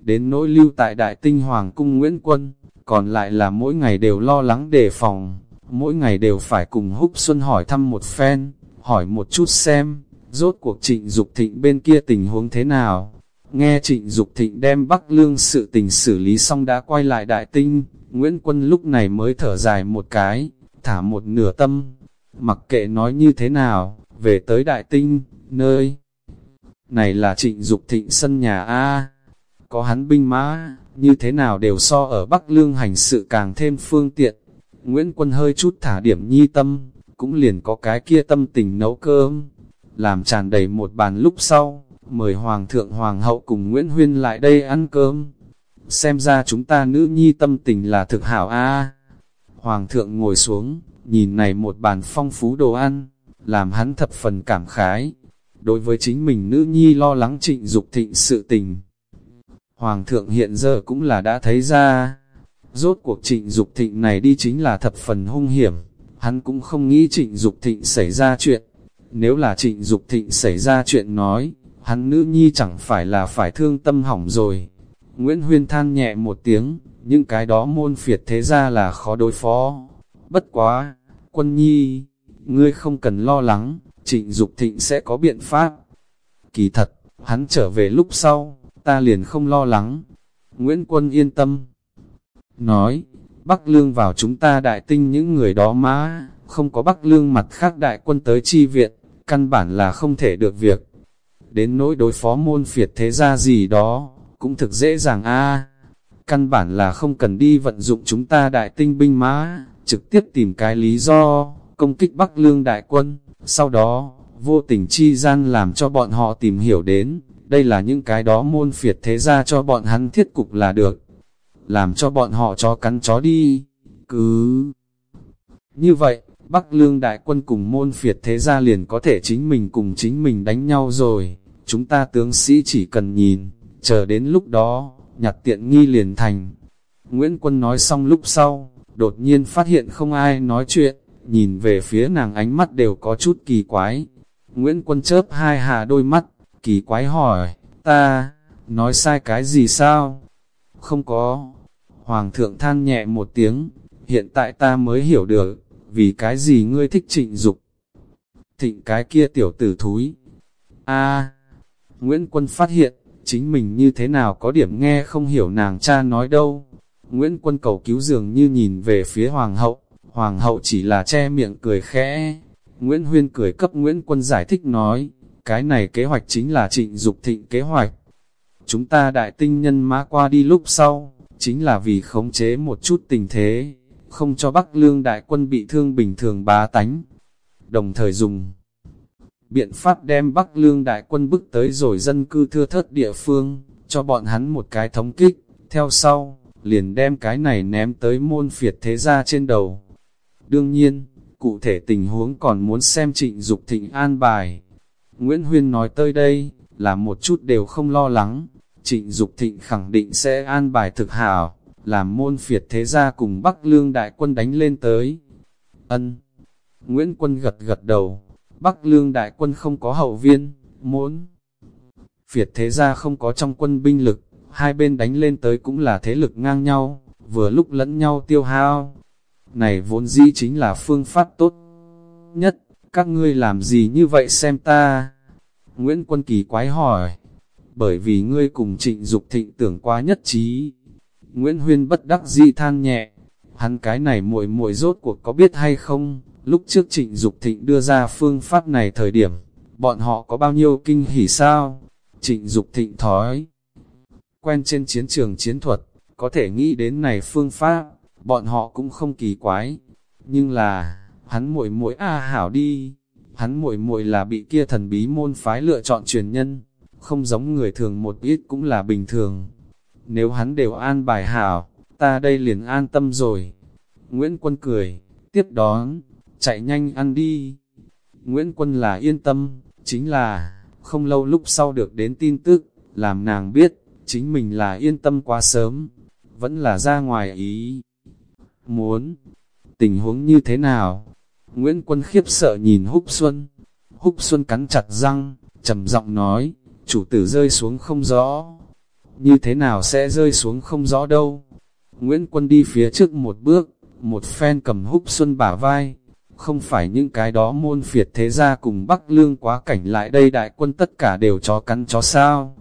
Đến nỗi lưu tại đại tinh Hoàng cung Nguyễn Quân, còn lại là mỗi ngày đều lo lắng đề phòng mỗi ngày đều phải cùng Húc Xuân hỏi thăm một phen, hỏi một chút xem, rốt cuộc trịnh Dục thịnh bên kia tình huống thế nào. Nghe trịnh Dục thịnh đem Bắc Lương sự tình xử lý xong đã quay lại đại tinh, Nguyễn Quân lúc này mới thở dài một cái, thả một nửa tâm, mặc kệ nói như thế nào, về tới đại tinh, nơi này là trịnh Dục thịnh sân nhà A, có hắn binh mã, như thế nào đều so ở Bắc Lương hành sự càng thêm phương tiện, Nguyễn Quân hơi chút thả điểm nhi tâm, cũng liền có cái kia tâm tình nấu cơm, làm tràn đầy một bàn lúc sau, mời Hoàng thượng Hoàng hậu cùng Nguyễn Huyên lại đây ăn cơm. Xem ra chúng ta nữ nhi tâm tình là thực hảo a. Hoàng thượng ngồi xuống, nhìn này một bàn phong phú đồ ăn, làm hắn thập phần cảm khái. Đối với chính mình nữ nhi lo lắng trịnh dục thịnh sự tình. Hoàng thượng hiện giờ cũng là đã thấy ra, Rốt cuộc trịnh Dục thịnh này đi chính là thập phần hung hiểm, hắn cũng không nghĩ trịnh Dục thịnh xảy ra chuyện. Nếu là trịnh Dục thịnh xảy ra chuyện nói, hắn nữ nhi chẳng phải là phải thương tâm hỏng rồi. Nguyễn Huyên than nhẹ một tiếng, những cái đó môn phiệt thế ra là khó đối phó. Bất quá, quân nhi, ngươi không cần lo lắng, trịnh Dục thịnh sẽ có biện pháp. Kỳ thật, hắn trở về lúc sau, ta liền không lo lắng. Nguyễn Quân yên tâm, nói, Bắc Lương vào chúng ta đại tinh những người đó má, không có Bắc Lương mặt khác đại quân tới chi viện, căn bản là không thể được việc. Đến nỗi đối phó môn phiệt thế gia gì đó, cũng thực dễ dàng a Căn bản là không cần đi vận dụng chúng ta đại tinh binh mã trực tiếp tìm cái lý do, công kích Bắc Lương đại quân, sau đó, vô tình chi gian làm cho bọn họ tìm hiểu đến, đây là những cái đó môn phiệt thế gia cho bọn hắn thiết cục là được làm cho bọn họ chó cắn chó đi. Cứ như vậy, Bắc Lương đại quân cùng môn phiệt thế gia liền có thể chính mình cùng chính mình đánh nhau rồi. Chúng ta tướng sĩ chỉ cần nhìn, chờ đến lúc đó, nhặt tiện nghi liền thành. Nguyễn Quân nói xong lúc sau, đột nhiên phát hiện không ai nói chuyện, nhìn về phía nàng ánh mắt đều có chút kỳ quái. Nguyễn Quân chớp hai hà đôi mắt, kỳ quái hỏi, ta, nói sai cái gì sao? Không có, Hoàng thượng than nhẹ một tiếng, hiện tại ta mới hiểu được, vì cái gì ngươi thích trịnh dục. Thịnh cái kia tiểu tử thúi. a Nguyễn Quân phát hiện, chính mình như thế nào có điểm nghe không hiểu nàng cha nói đâu. Nguyễn Quân cầu cứu dường như nhìn về phía Hoàng hậu, Hoàng hậu chỉ là che miệng cười khẽ. Nguyễn Huyên cười cấp Nguyễn Quân giải thích nói, cái này kế hoạch chính là trịnh dục thịnh kế hoạch. Chúng ta đại tinh nhân mã qua đi lúc sau, chính là vì khống chế một chút tình thế, không cho Bắc Lương đại quân bị thương bình thường bá tánh, đồng thời dùng biện pháp đem Bắc Lương đại quân bức tới rồi dân cư thưa thớt địa phương, cho bọn hắn một cái thống kích, theo sau, liền đem cái này ném tới môn phiệt thế gia trên đầu. Đương nhiên, cụ thể tình huống còn muốn xem trịnh Dục thịnh an bài. Nguyễn Huyên nói tới đây, là một chút đều không lo lắng, trịnh Dục thịnh khẳng định sẽ an bài thực hảo, làm môn phiệt thế gia cùng Bắc Lương đại quân đánh lên tới. Ân. Nguyễn Quân gật gật đầu, Bắc Lương đại quân không có hậu viên, muốn. việt thế gia không có trong quân binh lực, hai bên đánh lên tới cũng là thế lực ngang nhau, vừa lúc lẫn nhau tiêu hao. Này vốn dĩ chính là phương pháp tốt nhất, các ngươi làm gì như vậy xem ta? Nguyễn Quân Kỳ quái hỏi, bởi vì ngươi cùng trịnh Dục thịnh tưởng quá nhất trí. Nguyễn Huyên bất đắc dĩ than nhẹ, hắn cái này muội muội rốt cuộc có biết hay không, lúc trước trịnh Dục thịnh đưa ra phương pháp này thời điểm, bọn họ có bao nhiêu kinh hỉ sao? Trịnh Dục thịnh thói quen trên chiến trường chiến thuật, có thể nghĩ đến này phương pháp, bọn họ cũng không kỳ quái. Nhưng là, hắn muội muội a hảo đi, hắn muội muội là bị kia thần bí môn phái lựa chọn truyền nhân, không giống người thường một ít cũng là bình thường. Nếu hắn đều an bài hảo, ta đây liền an tâm rồi. Nguyễn Quân cười, tiếp đón, chạy nhanh ăn đi. Nguyễn Quân là yên tâm, chính là, không lâu lúc sau được đến tin tức, làm nàng biết, chính mình là yên tâm quá sớm, vẫn là ra ngoài ý. Muốn, tình huống như thế nào? Nguyễn Quân khiếp sợ nhìn Húc Xuân, Húc Xuân cắn chặt răng, trầm giọng nói, chủ tử rơi xuống không rõ. Như thế nào sẽ rơi xuống không rõ đâu? Nguyễn Quân đi phía trước một bước, một phen cầm Húc Xuân bả vai, không phải những cái đó môn phiệt thế gia cùng Bắc Lương quá cảnh lại đây đại quân tất cả đều chó cắn chó sao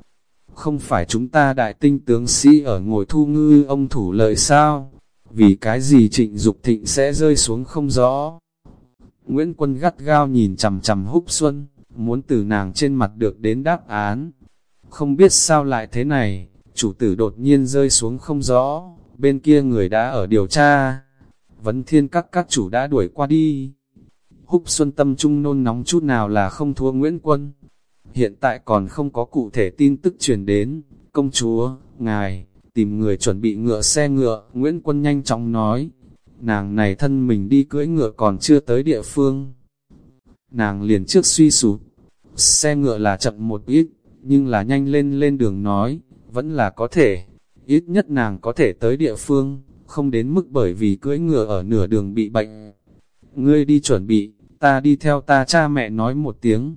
không phải chúng ta đại tinh tướng sĩ ở ngồi thu ngư ông thủ lợi sao, vì cái gì trịnh Dục thịnh sẽ rơi xuống không rõ. Nguyễn Quân gắt gao nhìn chầm chầm húc xuân, muốn từ nàng trên mặt được đến đáp án. Không biết sao lại thế này, chủ tử đột nhiên rơi xuống không rõ, bên kia người đã ở điều tra. Vấn thiên các các chủ đã đuổi qua đi. Húc Xuân tâm trung nôn nóng chút nào là không thua Nguyễn Quân hiện tại còn không có cụ thể tin tức truyền đến. Công chúa, ngài, tìm người chuẩn bị ngựa xe ngựa, Nguyễn Quân nhanh chóng nói. Nàng này thân mình đi cưỡi ngựa còn chưa tới địa phương. Nàng liền trước suy sụp, xe ngựa là chậm một ít, nhưng là nhanh lên lên đường nói, vẫn là có thể. Ít nhất nàng có thể tới địa phương, không đến mức bởi vì cưỡi ngựa ở nửa đường bị bệnh. Ngươi đi chuẩn bị, ta đi theo ta cha mẹ nói một tiếng,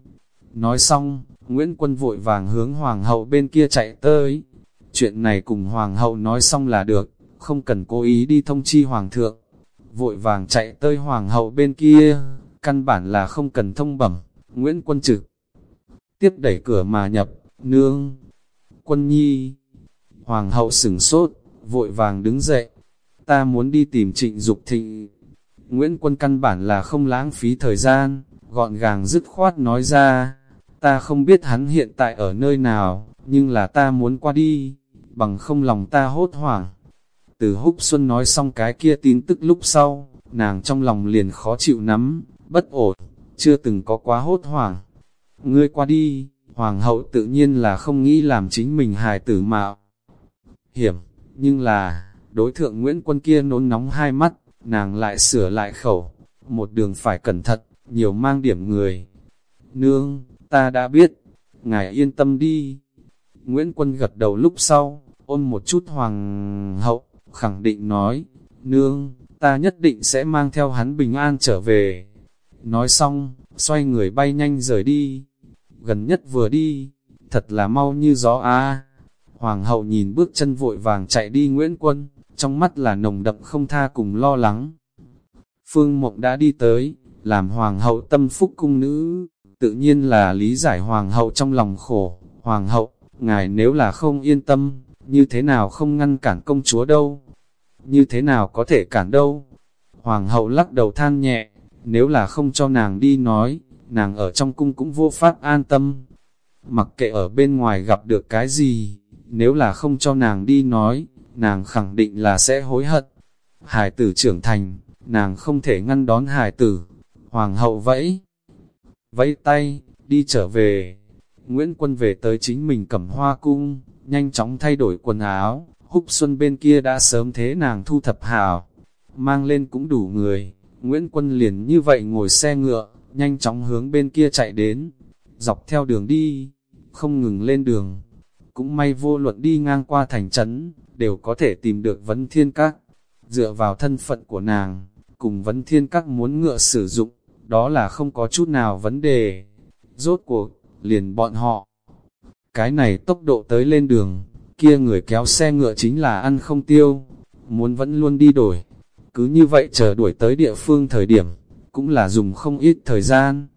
Nói xong, Nguyễn Quân vội vàng hướng Hoàng hậu bên kia chạy tới. Chuyện này cùng Hoàng hậu nói xong là được, không cần cố ý đi thông chi Hoàng thượng. Vội vàng chạy tới Hoàng hậu bên kia, căn bản là không cần thông bẩm. Nguyễn Quân trực tiếp đẩy cửa mà nhập, nương, quân nhi. Hoàng hậu sửng sốt, vội vàng đứng dậy. Ta muốn đi tìm trịnh Dục thịnh. Nguyễn Quân căn bản là không lãng phí thời gian, gọn gàng dứt khoát nói ra ta không biết hắn hiện tại ở nơi nào, nhưng là ta muốn qua đi, bằng không lòng ta hốt hoảng. Từ húc xuân nói xong cái kia tin tức lúc sau, nàng trong lòng liền khó chịu nắm, bất ổn, chưa từng có quá hốt hoảng. Ngươi qua đi, hoàng hậu tự nhiên là không nghĩ làm chính mình hài tử mạo. Hiểm, nhưng là, đối thượng Nguyễn Quân kia nôn nóng hai mắt, nàng lại sửa lại khẩu, một đường phải cẩn thận, nhiều mang điểm người. Nương, ta đã biết, ngài yên tâm đi. Nguyễn Quân gật đầu lúc sau, ôm một chút hoàng hậu, khẳng định nói, nương, ta nhất định sẽ mang theo hắn bình an trở về. Nói xong, xoay người bay nhanh rời đi, gần nhất vừa đi, thật là mau như gió a. Hoàng hậu nhìn bước chân vội vàng chạy đi Nguyễn Quân, trong mắt là nồng đậm không tha cùng lo lắng. Phương Mộng đã đi tới, làm hoàng hậu tâm phúc cung nữ, tự nhiên là lý giải hoàng hậu trong lòng khổ. Hoàng hậu, ngài nếu là không yên tâm, như thế nào không ngăn cản công chúa đâu? Như thế nào có thể cản đâu? Hoàng hậu lắc đầu than nhẹ, nếu là không cho nàng đi nói, nàng ở trong cung cũng vô pháp an tâm. Mặc kệ ở bên ngoài gặp được cái gì, nếu là không cho nàng đi nói, nàng khẳng định là sẽ hối hận. Hải tử trưởng thành, nàng không thể ngăn đón hải tử. Hoàng hậu vẫy, vẫy tay, đi trở về. Nguyễn Quân về tới chính mình cầm hoa cung, nhanh chóng thay đổi quần áo, húc xuân bên kia đã sớm thế nàng thu thập hào, mang lên cũng đủ người. Nguyễn Quân liền như vậy ngồi xe ngựa, nhanh chóng hướng bên kia chạy đến, dọc theo đường đi, không ngừng lên đường. Cũng may vô luận đi ngang qua thành trấn, đều có thể tìm được vấn thiên các. Dựa vào thân phận của nàng, cùng vấn thiên các muốn ngựa sử dụng, đó là không có chút nào vấn đề. Rốt cuộc, liền bọn họ. Cái này tốc độ tới lên đường, kia người kéo xe ngựa chính là ăn không tiêu, muốn vẫn luôn đi đổi. Cứ như vậy chờ đuổi tới địa phương thời điểm, cũng là dùng không ít thời gian.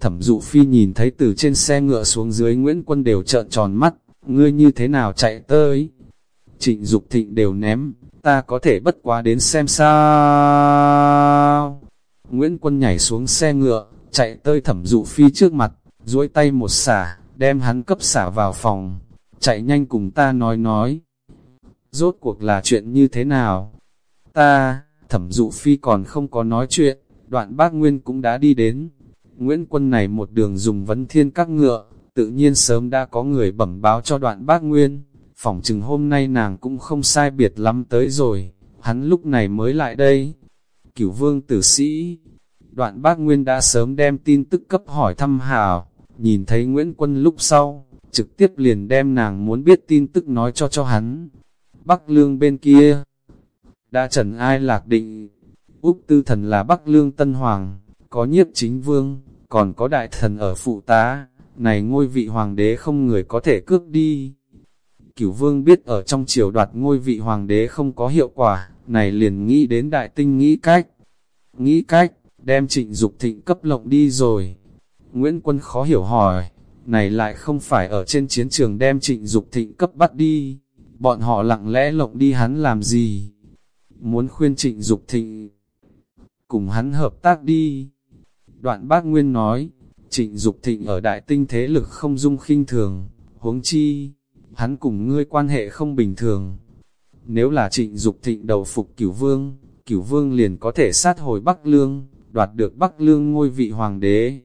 Thẩm dụ phi nhìn thấy từ trên xe ngựa xuống dưới Nguyễn Quân đều trợn tròn mắt, ngươi như thế nào chạy tới. Trịnh Dục thịnh đều ném, ta có thể bất quá đến xem sao. Nguyễn Quân nhảy xuống xe ngựa, chạy tới thẩm dụ phi trước mặt, duỗi tay một xả, đem hắn cấp xả vào phòng, chạy nhanh cùng ta nói nói. Rốt cuộc là chuyện như thế nào? Ta, thẩm dụ phi còn không có nói chuyện, đoạn bác Nguyên cũng đã đi đến. Nguyễn Quân này một đường dùng vấn thiên các ngựa, tự nhiên sớm đã có người bẩm báo cho đoạn bác Nguyên. Phỏng chừng hôm nay nàng cũng không sai biệt lắm tới rồi, hắn lúc này mới lại đây. Cửu vương tử sĩ, đoạn bác Nguyên đã sớm đem tin tức cấp hỏi thăm hào, nhìn thấy Nguyễn Quân lúc sau, trực tiếp liền đem nàng muốn biết tin tức nói cho cho hắn. Bắc Lương bên kia, đã trần ai lạc định, Úc Tư Thần là Bắc Lương Tân Hoàng, có nhiếp chính vương, còn có đại thần ở phụ tá, này ngôi vị hoàng đế không người có thể cướp đi. Cửu vương biết ở trong triều đoạt ngôi vị hoàng đế không có hiệu quả, này liền nghĩ đến đại tinh nghĩ cách. Nghĩ cách, đem trịnh Dục thịnh cấp lộng đi rồi. Nguyễn Quân khó hiểu hỏi, này lại không phải ở trên chiến trường đem trịnh Dục thịnh cấp bắt đi, bọn họ lặng lẽ lộng đi hắn làm gì? Muốn khuyên trịnh Dục thịnh, cùng hắn hợp tác đi. Đoạn bác Nguyên nói, trịnh Dục thịnh ở đại tinh thế lực không dung khinh thường, huống chi, hắn cùng ngươi quan hệ không bình thường. Nếu là trịnh Dục thịnh đầu phục cửu vương, cửu vương liền có thể sát hồi Bắc Lương, đoạt được Bắc Lương ngôi vị hoàng đế.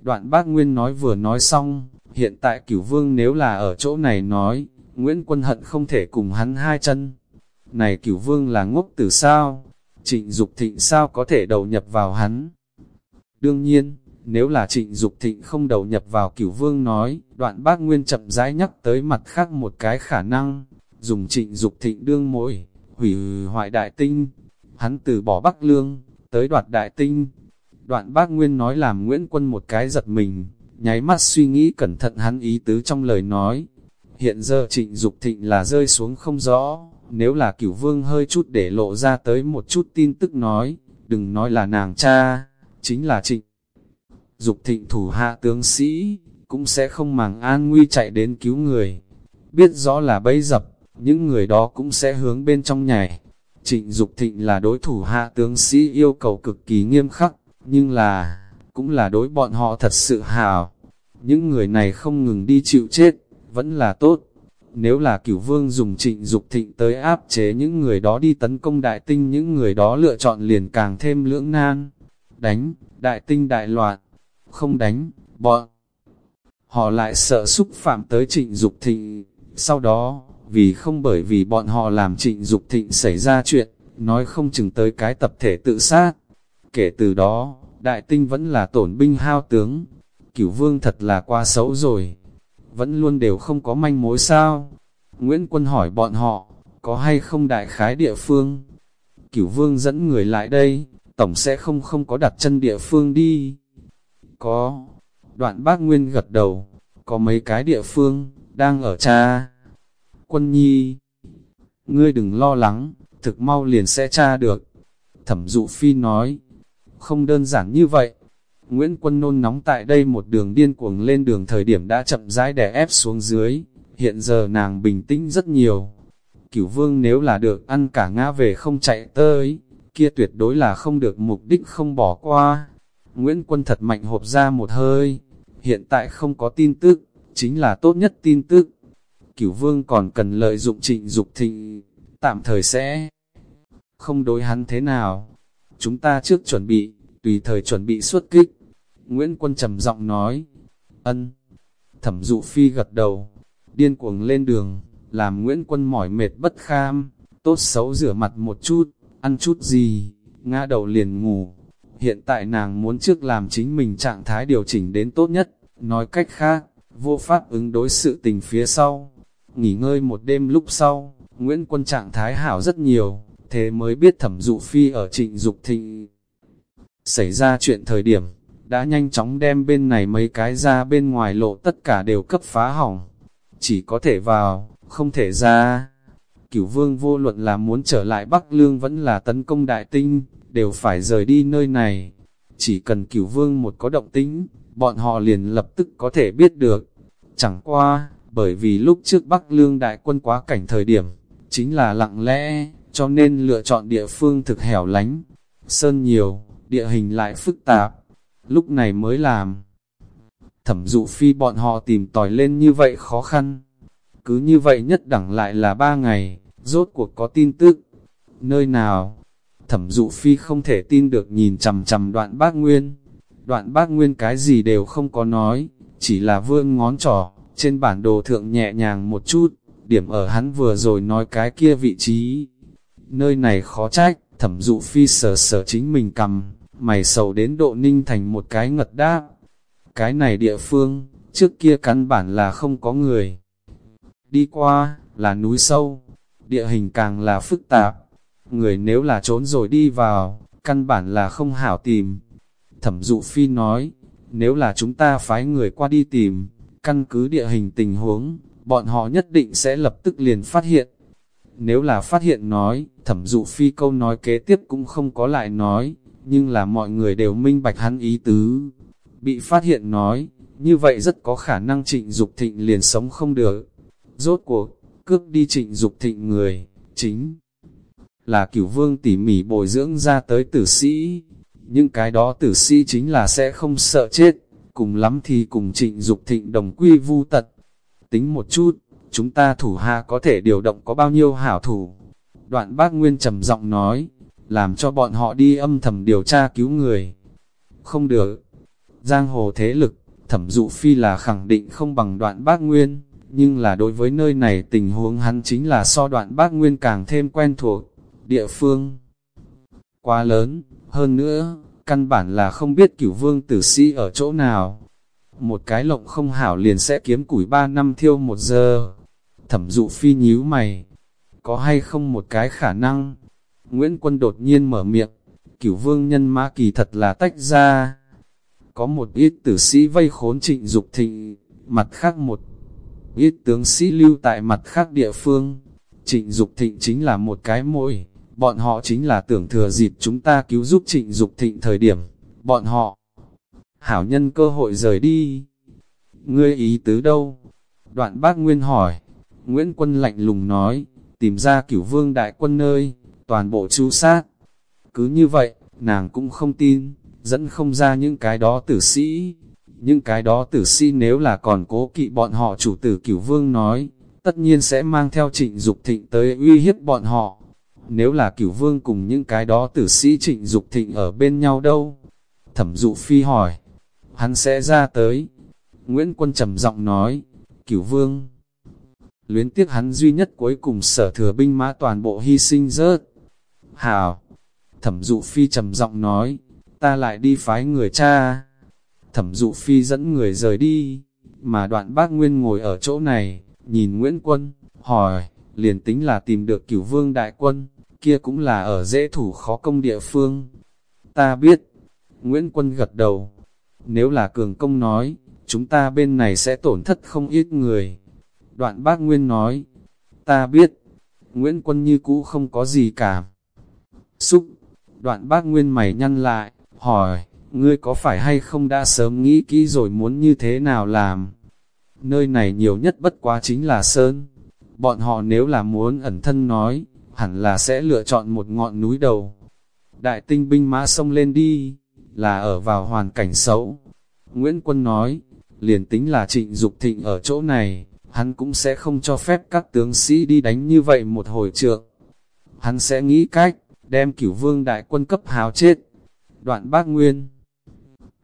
Đoạn bác Nguyên nói vừa nói xong, hiện tại cửu vương nếu là ở chỗ này nói, Nguyễn Quân Hận không thể cùng hắn hai chân. Này cửu vương là ngốc từ sao? Trịnh Dục Thịnh sao có thể đầu nhập vào hắn? Đương nhiên, nếu là trịnh Dục Thịnh không đầu nhập vào cửu vương nói, đoạn bác Nguyên chậm rãi nhắc tới mặt khác một cái khả năng, dùng trịnh Dục Thịnh đương mỗi, hủy hoại đại tinh, hắn từ bỏ Bắc Lương, tới đoạt đại tinh. Đoạn bác Nguyên nói làm Nguyễn Quân một cái giật mình, nháy mắt suy nghĩ cẩn thận hắn ý tứ trong lời nói. Hiện giờ trịnh Dục thịnh là rơi xuống không rõ, nếu là cửu vương hơi chút để lộ ra tới một chút tin tức nói, đừng nói là nàng cha, chính là trịnh. Dục thịnh thủ hạ tướng sĩ, cũng sẽ không màng an nguy chạy đến cứu người. Biết rõ là bấy dập, những người đó cũng sẽ hướng bên trong nhảy. Trịnh Dục Thịnh là đối thủ hạ tướng sĩ yêu cầu cực kỳ nghiêm khắc, nhưng là, cũng là đối bọn họ thật sự hào. Những người này không ngừng đi chịu chết, vẫn là tốt. Nếu là cửu vương dùng trịnh Dục Thịnh tới áp chế những người đó đi tấn công đại tinh những người đó lựa chọn liền càng thêm lưỡng nan. Đánh, đại tinh đại loạn, không đánh, bọn. Họ lại sợ xúc phạm tới trịnh Dục Thịnh, sau đó, vì không bởi vì bọn họ làm trịnh Dục thịnh xảy ra chuyện, nói không chừng tới cái tập thể tự sát. Kể từ đó, đại tinh vẫn là tổn binh hao tướng, cửu vương thật là quá xấu rồi, vẫn luôn đều không có manh mối sao. Nguyễn Quân hỏi bọn họ, có hay không đại khái địa phương? Cửu vương dẫn người lại đây, tổng sẽ không không có đặt chân địa phương đi. Có, đoạn bác Nguyên gật đầu, có mấy cái địa phương, đang ở cha quân nhi. Ngươi đừng lo lắng, thực mau liền sẽ tra được. Thẩm dụ phi nói, không đơn giản như vậy. Nguyễn Quân nôn nóng tại đây một đường điên cuồng lên đường thời điểm đã chậm rãi đè ép xuống dưới, hiện giờ nàng bình tĩnh rất nhiều. Cửu vương nếu là được ăn cả ngã về không chạy tới, kia tuyệt đối là không được mục đích không bỏ qua. Nguyễn Quân thật mạnh hộp ra một hơi, hiện tại không có tin tức, chính là tốt nhất tin tức cửu vương còn cần lợi dụng trịnh Dục thịnh, tạm thời sẽ không đối hắn thế nào. Chúng ta trước chuẩn bị, tùy thời chuẩn bị xuất kích. Nguyễn Quân trầm giọng nói, Ân. Thẩm dụ phi gật đầu, điên cuồng lên đường, làm Nguyễn Quân mỏi mệt bất kham, tốt xấu rửa mặt một chút, ăn chút gì, ngã đầu liền ngủ. Hiện tại nàng muốn trước làm chính mình trạng thái điều chỉnh đến tốt nhất, nói cách khác, vô pháp ứng đối sự tình phía sau. Nghỉ ngơi một đêm lúc sau, Nguyễn Quân trạng thái hảo rất nhiều, thế mới biết thẩm dụ phi ở trịnh Dục thịnh. Xảy ra chuyện thời điểm, đã nhanh chóng đem bên này mấy cái ra bên ngoài lộ tất cả đều cấp phá hỏng. Chỉ có thể vào, không thể ra. Cửu vương vô luận là muốn trở lại Bắc Lương vẫn là tấn công đại tinh, đều phải rời đi nơi này. Chỉ cần cửu vương một có động tính, bọn họ liền lập tức có thể biết được. Chẳng qua, bởi vì lúc trước Bắc Lương đại quân quá cảnh thời điểm, chính là lặng lẽ, cho nên lựa chọn địa phương thực hẻo lánh. Sơn nhiều, địa hình lại phức tạp, lúc này mới làm. Thẩm dụ phi bọn họ tìm tòi lên như vậy khó khăn. Cứ như vậy nhất đẳng lại là ba ngày, rốt cuộc có tin tức. Nơi nào? Thẩm dụ phi không thể tin được nhìn chầm chầm đoạn bác Nguyên. Đoạn bác Nguyên cái gì đều không có nói, chỉ là vương ngón trỏ, trên bản đồ thượng nhẹ nhàng một chút, điểm ở hắn vừa rồi nói cái kia vị trí. Nơi này khó trách, thẩm dụ phi sờ sờ chính mình cầm, mày sầu đến độ ninh thành một cái ngật đáp. Cái này địa phương, trước kia căn bản là không có người. Đi qua, là núi sâu, địa hình càng là phức tạp. Người nếu là trốn rồi đi vào, căn bản là không hảo tìm. Thẩm dụ phi nói, nếu là chúng ta phái người qua đi tìm, căn cứ địa hình tình huống, bọn họ nhất định sẽ lập tức liền phát hiện. Nếu là phát hiện nói, thẩm dụ phi câu nói kế tiếp cũng không có lại nói, nhưng là mọi người đều minh bạch hắn ý tứ. Bị phát hiện nói, như vậy rất có khả năng trịnh Dục thịnh liền sống không được. Rốt cuộc, cướp đi trịnh Dục thịnh người, chính là cửu vương tỉ mỉ bồi dưỡng ra tới tử sĩ. Những cái đó tử sĩ chính là sẽ không sợ chết, cùng lắm thì cùng trịnh Dục thịnh đồng quy vu tật. Tính một chút, chúng ta thủ hạ có thể điều động có bao nhiêu hảo thủ. Đoạn bác Nguyên trầm giọng nói, làm cho bọn họ đi âm thầm điều tra cứu người. Không được. Giang hồ thế lực, thẩm dụ phi là khẳng định không bằng đoạn bác Nguyên, nhưng là đối với nơi này tình huống hắn chính là so đoạn bác Nguyên càng thêm quen thuộc. Địa phương quá lớn, hơn nữa, căn bản là không biết cửu vương tử sĩ ở chỗ nào. Một cái lộng không hảo liền sẽ kiếm củi ba năm thiêu một giờ. Thẩm dụ phi nhíu mày, có hay không một cái khả năng, Nguyễn Quân đột nhiên mở miệng, cửu vương nhân mã kỳ thật là tách ra. Có một ít tử sĩ vây khốn trịnh Dục thịnh, mặt khác một ít tướng sĩ lưu tại mặt khác địa phương. Trịnh Dục thịnh chính là một cái môi, bọn họ chính là tưởng thừa dịp chúng ta cứu giúp trịnh Dục thịnh thời điểm, bọn họ hảo nhân cơ hội rời đi. Ngươi ý tứ đâu? Đoạn bác Nguyên hỏi, Nguyễn Quân lạnh lùng nói, tìm ra cửu vương đại quân nơi, toàn bộ chú sát. Cứ như vậy, nàng cũng không tin, dẫn không ra những cái đó tử sĩ. Những cái đó tử sĩ nếu là còn cố kỵ bọn họ chủ tử cửu vương nói, tất nhiên sẽ mang theo trịnh Dục thịnh tới uy hiếp bọn họ. Nếu là cửu vương cùng những cái đó tử sĩ trịnh Dục thịnh ở bên nhau đâu? Thẩm dụ phi hỏi, hắn sẽ ra tới. Nguyễn Quân trầm giọng nói, cửu vương. Luyến tiếc hắn duy nhất cuối cùng sở thừa binh mã toàn bộ hy sinh rớt, Hảo! Thẩm dụ phi trầm giọng nói, ta lại đi phái người cha. Thẩm dụ phi dẫn người rời đi, mà đoạn bác Nguyên ngồi ở chỗ này, nhìn Nguyễn Quân, hỏi, liền tính là tìm được cửu vương đại quân, kia cũng là ở dễ thủ khó công địa phương. Ta biết, Nguyễn Quân gật đầu, nếu là cường công nói, chúng ta bên này sẽ tổn thất không ít người. Đoạn bác Nguyên nói, ta biết, Nguyễn Quân như cũ không có gì cả. Xúc, đoạn bác nguyên mày nhăn lại, hỏi, ngươi có phải hay không đã sớm nghĩ kỹ rồi muốn như thế nào làm? Nơi này nhiều nhất bất quá chính là Sơn. Bọn họ nếu là muốn ẩn thân nói, hẳn là sẽ lựa chọn một ngọn núi đầu. Đại tinh binh mã sông lên đi, là ở vào hoàn cảnh xấu. Nguyễn Quân nói, liền tính là trịnh Dục thịnh ở chỗ này, hắn cũng sẽ không cho phép các tướng sĩ đi đánh như vậy một hồi trượng. Hắn sẽ nghĩ cách, đem cửu vương đại quân cấp hào chết. Đoạn bác Nguyên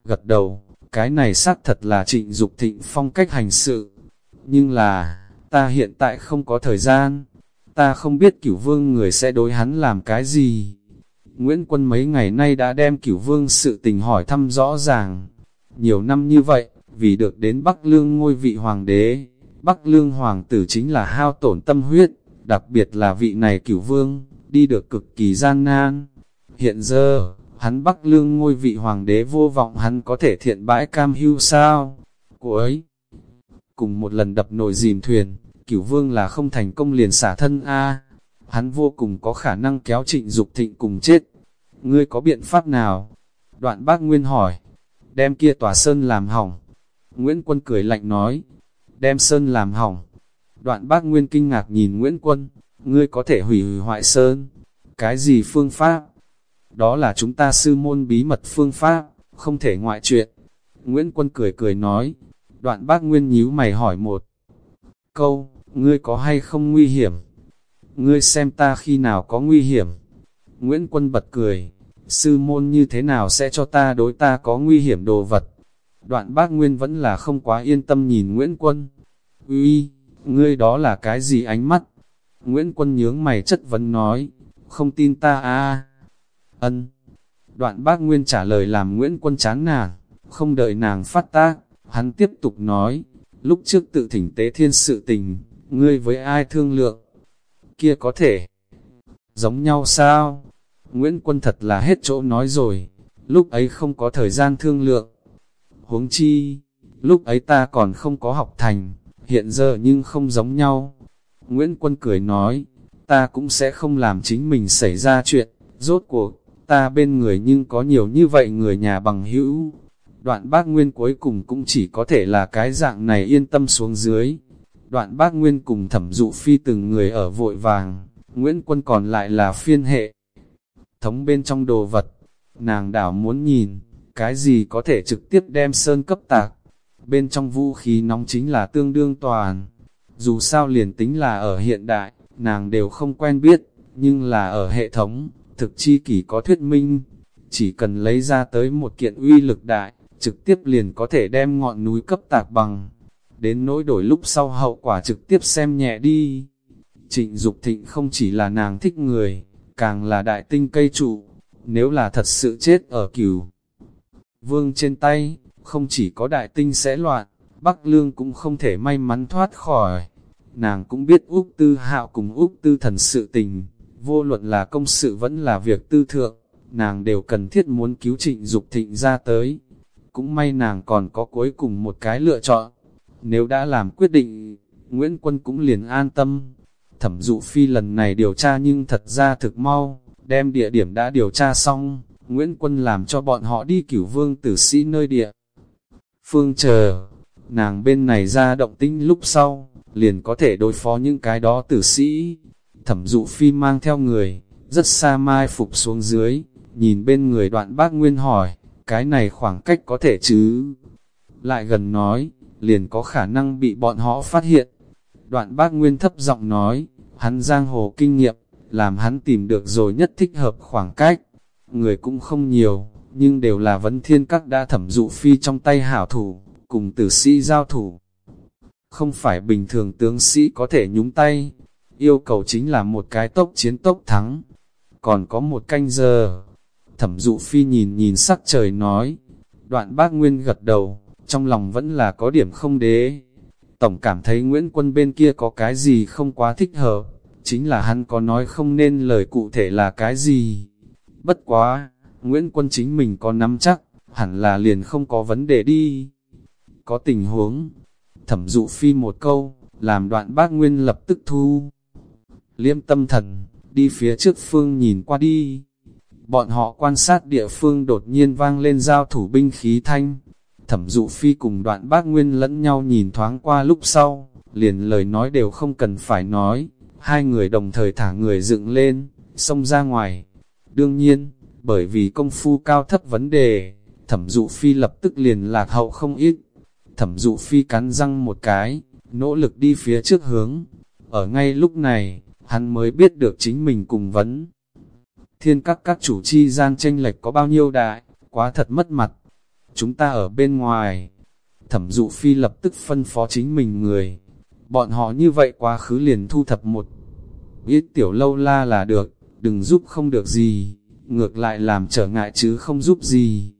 gật đầu, Cái này xác thật là trịnh Dục thịnh phong cách hành sự. Nhưng là, ta hiện tại không có thời gian. Ta không biết cửu vương người sẽ đối hắn làm cái gì. Nguyễn Quân mấy ngày nay đã đem cửu vương sự tình hỏi thăm rõ ràng. Nhiều năm như vậy, vì được đến Bắc Lương ngôi vị hoàng đế, Bắc Lương hoàng tử chính là hao tổn tâm huyết, đặc biệt là vị này cửu vương, đi được cực kỳ gian nan. Hiện giờ, hắn Bắc Lương ngôi vị hoàng đế vô vọng hắn có thể thiện bãi cam hưu sao? Cô ấy, cùng một lần đập nồi dìm thuyền, cửu vương là không thành công liền xả thân A. Hắn vô cùng có khả năng kéo trịnh Dục thịnh cùng chết. Ngươi có biện pháp nào? Đoạn bác Nguyên hỏi, đem kia tòa sơn làm hỏng. Nguyễn Quân cười lạnh nói, đem sơn làm hỏng. Đoạn bác Nguyên kinh ngạc nhìn Nguyễn Quân, ngươi có thể hủy hủy hoại sơn. Cái gì phương pháp? Đó là chúng ta sư môn bí mật phương pháp, không thể ngoại chuyện. Nguyễn Quân cười cười nói, đoạn bác Nguyên nhíu mày hỏi một câu, ngươi có hay không nguy hiểm? Ngươi xem ta khi nào có nguy hiểm? Nguyễn Quân bật cười, sư môn như thế nào sẽ cho ta đối ta có nguy hiểm đồ vật? Đoạn bác Nguyên vẫn là không quá yên tâm nhìn Nguyễn Quân. Uy, ngươi đó là cái gì ánh mắt? Nguyễn Quân nhướng mày chất vấn nói, không tin ta à? Ân. Đoạn bác Nguyên trả lời làm Nguyễn Quân chán nản, không đợi nàng phát tác, hắn tiếp tục nói, lúc trước tự thỉnh tế thiên sự tình, ngươi với ai thương lượng? Kia có thể giống nhau sao? Nguyễn Quân thật là hết chỗ nói rồi, lúc ấy không có thời gian thương lượng. Huống chi, lúc ấy ta còn không có học thành, hiện giờ nhưng không giống nhau. Nguyễn Quân cười nói, ta cũng sẽ không làm chính mình xảy ra chuyện, rốt cuộc, ta bên người nhưng có nhiều như vậy người nhà bằng hữu. Đoạn bác Nguyên cuối cùng cũng chỉ có thể là cái dạng này yên tâm xuống dưới. Đoạn bác Nguyên cùng thẩm dụ phi từng người ở vội vàng, Nguyễn Quân còn lại là phiên hệ. Thống bên trong đồ vật, nàng đảo muốn nhìn, cái gì có thể trực tiếp đem sơn cấp tạc. Bên trong vũ khí nóng chính là tương đương toàn. Dù sao liền tính là ở hiện đại, nàng đều không quen biết, nhưng là ở hệ thống, thực chi kỷ có thuyết minh, chỉ cần lấy ra tới một kiện uy lực đại, trực tiếp liền có thể đem ngọn núi cấp tạc bằng. Đến nỗi đổi lúc sau hậu quả trực tiếp xem nhẹ đi. Trịnh Dục Thịnh không chỉ là nàng thích người, càng là đại tinh cây trụ. Nếu là thật sự chết ở cửu vương trên tay, không chỉ có đại tinh sẽ loạn, Bắc Lương cũng không thể may mắn thoát khỏi. Nàng cũng biết Úc Tư Hạo cùng Úc Tư Thần sự tình, vô luận là công sự vẫn là việc tư thượng, nàng đều cần thiết muốn cứu trịnh Dục thịnh ra tới. Cũng may nàng còn có cuối cùng một cái lựa chọn. Nếu đã làm quyết định, Nguyễn Quân cũng liền an tâm. Thẩm dụ phi lần này điều tra nhưng thật ra thực mau, đem địa điểm đã điều tra xong, Nguyễn Quân làm cho bọn họ đi cửu vương tử sĩ nơi địa. Phương chờ, nàng bên này ra động tinh lúc sau, liền có thể đối phó những cái đó tử sĩ. Thẩm dụ phi mang theo người, rất xa mai phục xuống dưới, nhìn bên người đoạn bác Nguyên hỏi, cái này khoảng cách có thể chứ? Lại gần nói, liền có khả năng bị bọn họ phát hiện. Đoạn bác Nguyên thấp giọng nói, hắn giang hồ kinh nghiệm, làm hắn tìm được rồi nhất thích hợp khoảng cách. Người cũng không nhiều, nhưng đều là vấn thiên các đã thẩm dụ phi trong tay hảo thủ, cùng tử sĩ giao thủ. Không phải bình thường tướng sĩ có thể nhúng tay, yêu cầu chính là một cái tốc chiến tốc thắng. Còn có một canh giờ, thẩm dụ phi nhìn nhìn sắc trời nói, đoạn bác Nguyên gật đầu, trong lòng vẫn là có điểm không đế. Tổng cảm thấy Nguyễn Quân bên kia có cái gì không quá thích hợp, chính là hắn có nói không nên lời cụ thể là cái gì. Bất quá, Nguyễn Quân chính mình có nắm chắc, hẳn là liền không có vấn đề đi. Có tình huống, thẩm dụ phi một câu, làm đoạn bác Nguyên lập tức thu. Liêm tâm thần, đi phía trước phương nhìn qua đi. Bọn họ quan sát địa phương đột nhiên vang lên giao thủ binh khí thanh. Thẩm dụ phi cùng đoạn bác Nguyên lẫn nhau nhìn thoáng qua lúc sau, liền lời nói đều không cần phải nói. Hai người đồng thời thả người dựng lên, xông ra ngoài. Đương nhiên, bởi vì công phu cao thấp vấn đề, thẩm dụ phi lập tức liền lạc hậu không ít. Thẩm dụ phi cắn răng một cái, nỗ lực đi phía trước hướng. Ở ngay lúc này, hắn mới biết được chính mình cùng vấn. Thiên các các chủ chi gian tranh lệch có bao nhiêu đại, quá thật mất mặt chúng ta ở bên ngoài. Thẩm dụ phi lập tức phân phó chính mình người. Bọn họ như vậy quá khứ liền thu thập một ít tiểu lâu la là được, đừng giúp không được gì, ngược lại làm trở ngại chứ không giúp gì.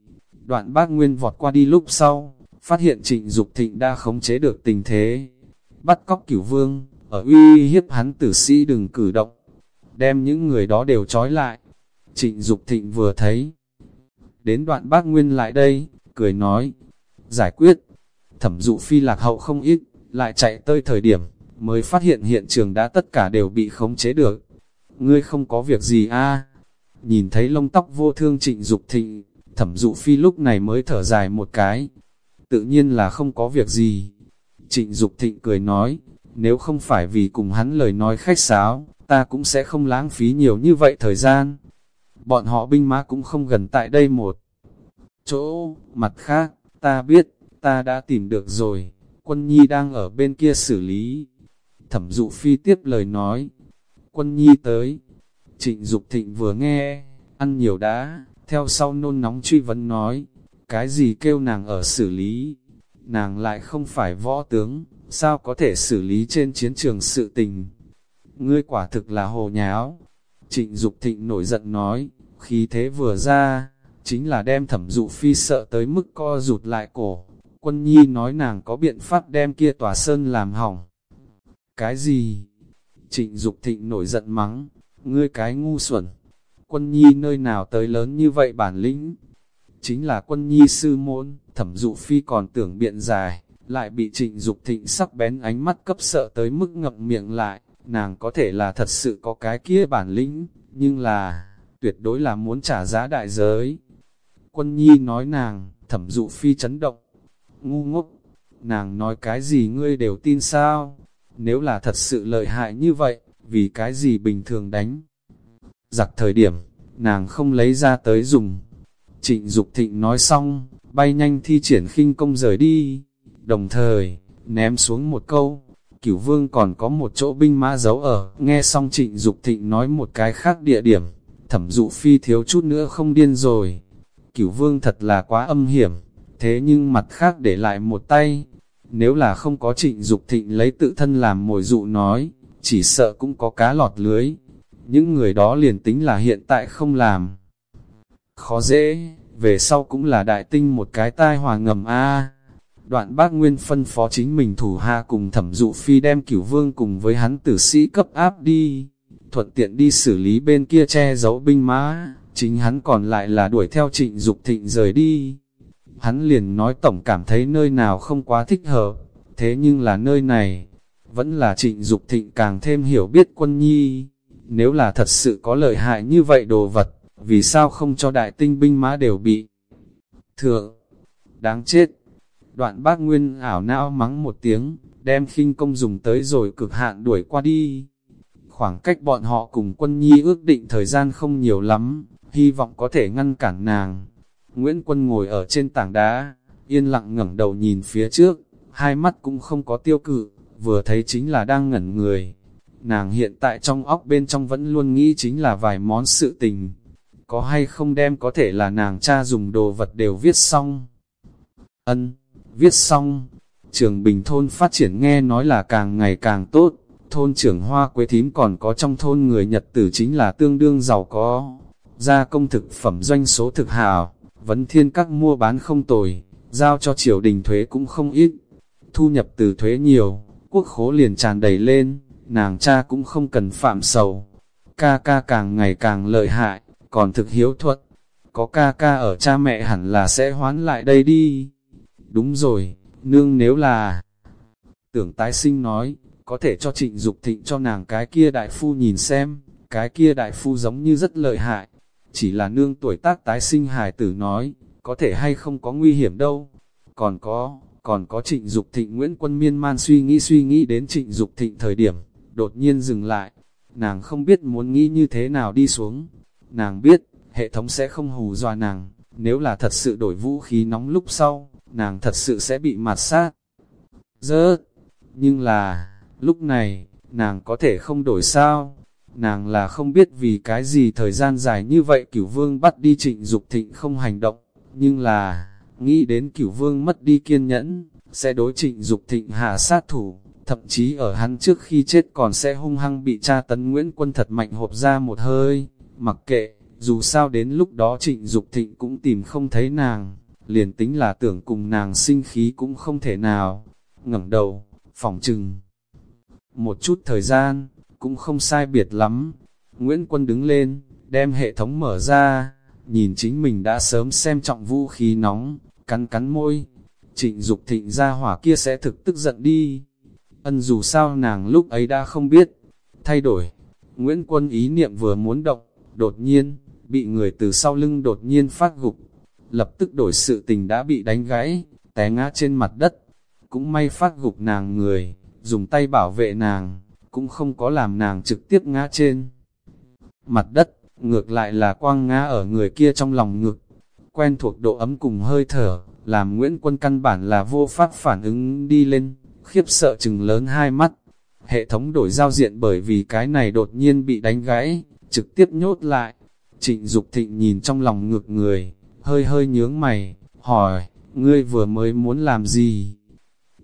Đoạn bác Nguyên vọt qua đi lúc sau, phát hiện trịnh Dục thịnh đã khống chế được tình thế. Bắt cóc cửu vương, ở uy hiếp hắn tử sĩ đừng cử động, đem những người đó đều trói lại. Trịnh Dục thịnh vừa thấy, đến đoạn bác Nguyên lại đây, cười nói, giải quyết, thẩm dụ phi lạc hậu không ít, lại chạy tới thời điểm, mới phát hiện hiện trường đã tất cả đều bị khống chế được. Ngươi không có việc gì a Nhìn thấy lông tóc vô thương trịnh Dục thịnh, thẩm dụ phi lúc này mới thở dài một cái. Tự nhiên là không có việc gì. Trịnh Dục thịnh cười nói, nếu không phải vì cùng hắn lời nói khách sáo, ta cũng sẽ không lãng phí nhiều như vậy thời gian. Bọn họ binh mã cũng không gần tại đây một chỗ, mặt khác, ta biết, ta đã tìm được rồi, quân nhi đang ở bên kia xử lý. Thẩm dụ phi tiếp lời nói, quân nhi tới, trịnh Dục thịnh vừa nghe, ăn nhiều đã theo sau nôn nóng truy vấn nói, cái gì kêu nàng ở xử lý, nàng lại không phải võ tướng, sao có thể xử lý trên chiến trường sự tình. Ngươi quả thực là hồ nháo. Trịnh Dục thịnh nổi giận nói, khí thế vừa ra, chính là đem thẩm dụ phi sợ tới mức co rụt lại cổ. Quân nhi nói nàng có biện pháp đem kia tòa sơn làm hỏng. Cái gì? Trịnh Dục thịnh nổi giận mắng, ngươi cái ngu xuẩn. Quân nhi nơi nào tới lớn như vậy bản lĩnh? Chính là quân nhi sư môn, thẩm dụ phi còn tưởng biện dài, lại bị trịnh Dục thịnh sắc bén ánh mắt cấp sợ tới mức ngậm miệng lại, nàng có thể là thật sự có cái kia bản lĩnh, nhưng là, tuyệt đối là muốn trả giá đại giới. Quân nhi nói nàng, thẩm dụ phi chấn động, ngu ngốc, nàng nói cái gì ngươi đều tin sao, nếu là thật sự lợi hại như vậy, vì cái gì bình thường đánh. Giặc thời điểm, nàng không lấy ra tới dùng. Trịnh Dục thịnh nói xong, bay nhanh thi triển khinh công rời đi, đồng thời, ném xuống một câu, cửu vương còn có một chỗ binh mã giấu ở, nghe xong trịnh Dục thịnh nói một cái khác địa điểm, thẩm dụ phi thiếu chút nữa không điên rồi. Cửu vương thật là quá âm hiểm, thế nhưng mặt khác để lại một tay, nếu là không có trịnh Dục thịnh lấy tự thân làm mồi dụ nói, chỉ sợ cũng có cá lọt lưới. Những người đó liền tính là hiện tại không làm. Khó dễ, về sau cũng là đại tinh một cái tai hòa ngầm a. Đoạn bác Nguyên phân phó chính mình thủ hạ cùng thẩm dụ phi đem cửu vương cùng với hắn tử sĩ cấp áp đi, thuận tiện đi xử lý bên kia che giấu binh mã, chính hắn còn lại là đuổi theo trịnh Dục thịnh rời đi. Hắn liền nói tổng cảm thấy nơi nào không quá thích hợp, thế nhưng là nơi này, vẫn là trịnh Dục thịnh càng thêm hiểu biết quân nhi. Nếu là thật sự có lợi hại như vậy đồ vật, vì sao không cho đại tinh binh mã đều bị thượng? Đáng chết! Đoạn bác Nguyên ảo não mắng một tiếng, đem khinh công dùng tới rồi cực hạn đuổi qua đi. Khoảng cách bọn họ cùng quân nhi ước định thời gian không nhiều lắm, hy vọng có thể ngăn cản nàng. Nguyễn Quân ngồi ở trên tảng đá, yên lặng ngẩng đầu nhìn phía trước, hai mắt cũng không có tiêu cự, vừa thấy chính là đang ngẩn người. Nàng hiện tại trong óc bên trong vẫn luôn nghĩ chính là vài món sự tình. Có hay không đem có thể là nàng cha dùng đồ vật đều viết xong. Ân Viết xong, trường bình thôn phát triển nghe nói là càng ngày càng tốt, thôn trưởng hoa quế thím còn có trong thôn người Nhật tử chính là tương đương giàu có. Gia công thực phẩm doanh số thực hào, vấn thiên các mua bán không tồi, giao cho triều đình thuế cũng không ít. Thu nhập từ thuế nhiều, quốc khố liền tràn đầy lên, nàng cha cũng không cần phạm sầu. Ca ca càng ngày càng lợi hại, còn thực hiếu thuật. Có ca ca ở cha mẹ hẳn là sẽ hoán lại đây đi. Đúng rồi, nương nếu là... Tưởng tái sinh nói, có thể cho trịnh Dục thịnh cho nàng cái kia đại phu nhìn xem, cái kia đại phu giống như rất lợi hại. Chỉ là nương tuổi tác tái sinh hài tử nói, có thể hay không có nguy hiểm đâu. Còn có, còn có trịnh Dục thịnh Nguyễn Quân Miên man suy nghĩ suy nghĩ đến trịnh Dục thịnh thời điểm, đột nhiên dừng lại. Nàng không biết muốn nghĩ như thế nào đi xuống. Nàng biết, hệ thống sẽ không hù dọa nàng, nếu là thật sự đổi vũ khí nóng lúc sau, nàng thật sự sẽ bị mạt sát. Dơ, nhưng là, lúc này, nàng có thể không đổi sao? Nàng là không biết vì cái gì thời gian dài như vậy cửu vương bắt đi trịnh Dục thịnh không hành động, nhưng là, nghĩ đến cửu vương mất đi kiên nhẫn, sẽ đối trịnh Dục thịnh hạ sát thủ, thậm chí ở hắn trước khi chết còn sẽ hung hăng bị tra tấn Nguyễn Quân thật mạnh hộp ra một hơi, mặc kệ, dù sao đến lúc đó trịnh Dục thịnh cũng tìm không thấy nàng, liền tính là tưởng cùng nàng sinh khí cũng không thể nào, ngẩng đầu, phỏng trừng. Một chút thời gian, cũng không sai biệt lắm, Nguyễn Quân đứng lên, đem hệ thống mở ra, nhìn chính mình đã sớm xem trọng vũ khí nóng, cắn cắn môi, trịnh Dục thịnh ra hỏa kia sẽ thực tức giận đi. Ân dù sao nàng lúc ấy đã không biết, thay đổi. Nguyễn Quân ý niệm vừa muốn động, đột nhiên, bị người từ sau lưng đột nhiên phát gục. Lập tức đổi sự tình đã bị đánh gãy, té ngã trên mặt đất. Cũng may phát gục nàng người, dùng tay bảo vệ nàng, cũng không có làm nàng trực tiếp ngã trên. Mặt đất, ngược lại là quang ngã ở người kia trong lòng ngực. Quen thuộc độ ấm cùng hơi thở, làm Nguyễn Quân căn bản là vô pháp phản ứng đi lên, khiếp sợ chừng lớn hai mắt. Hệ thống đổi giao diện bởi vì cái này đột nhiên bị đánh gãy, trực tiếp nhốt lại. Trịnh Dục Thịnh nhìn trong lòng ngực người, hơi hơi nhướng mày, hỏi, ngươi vừa mới muốn làm gì?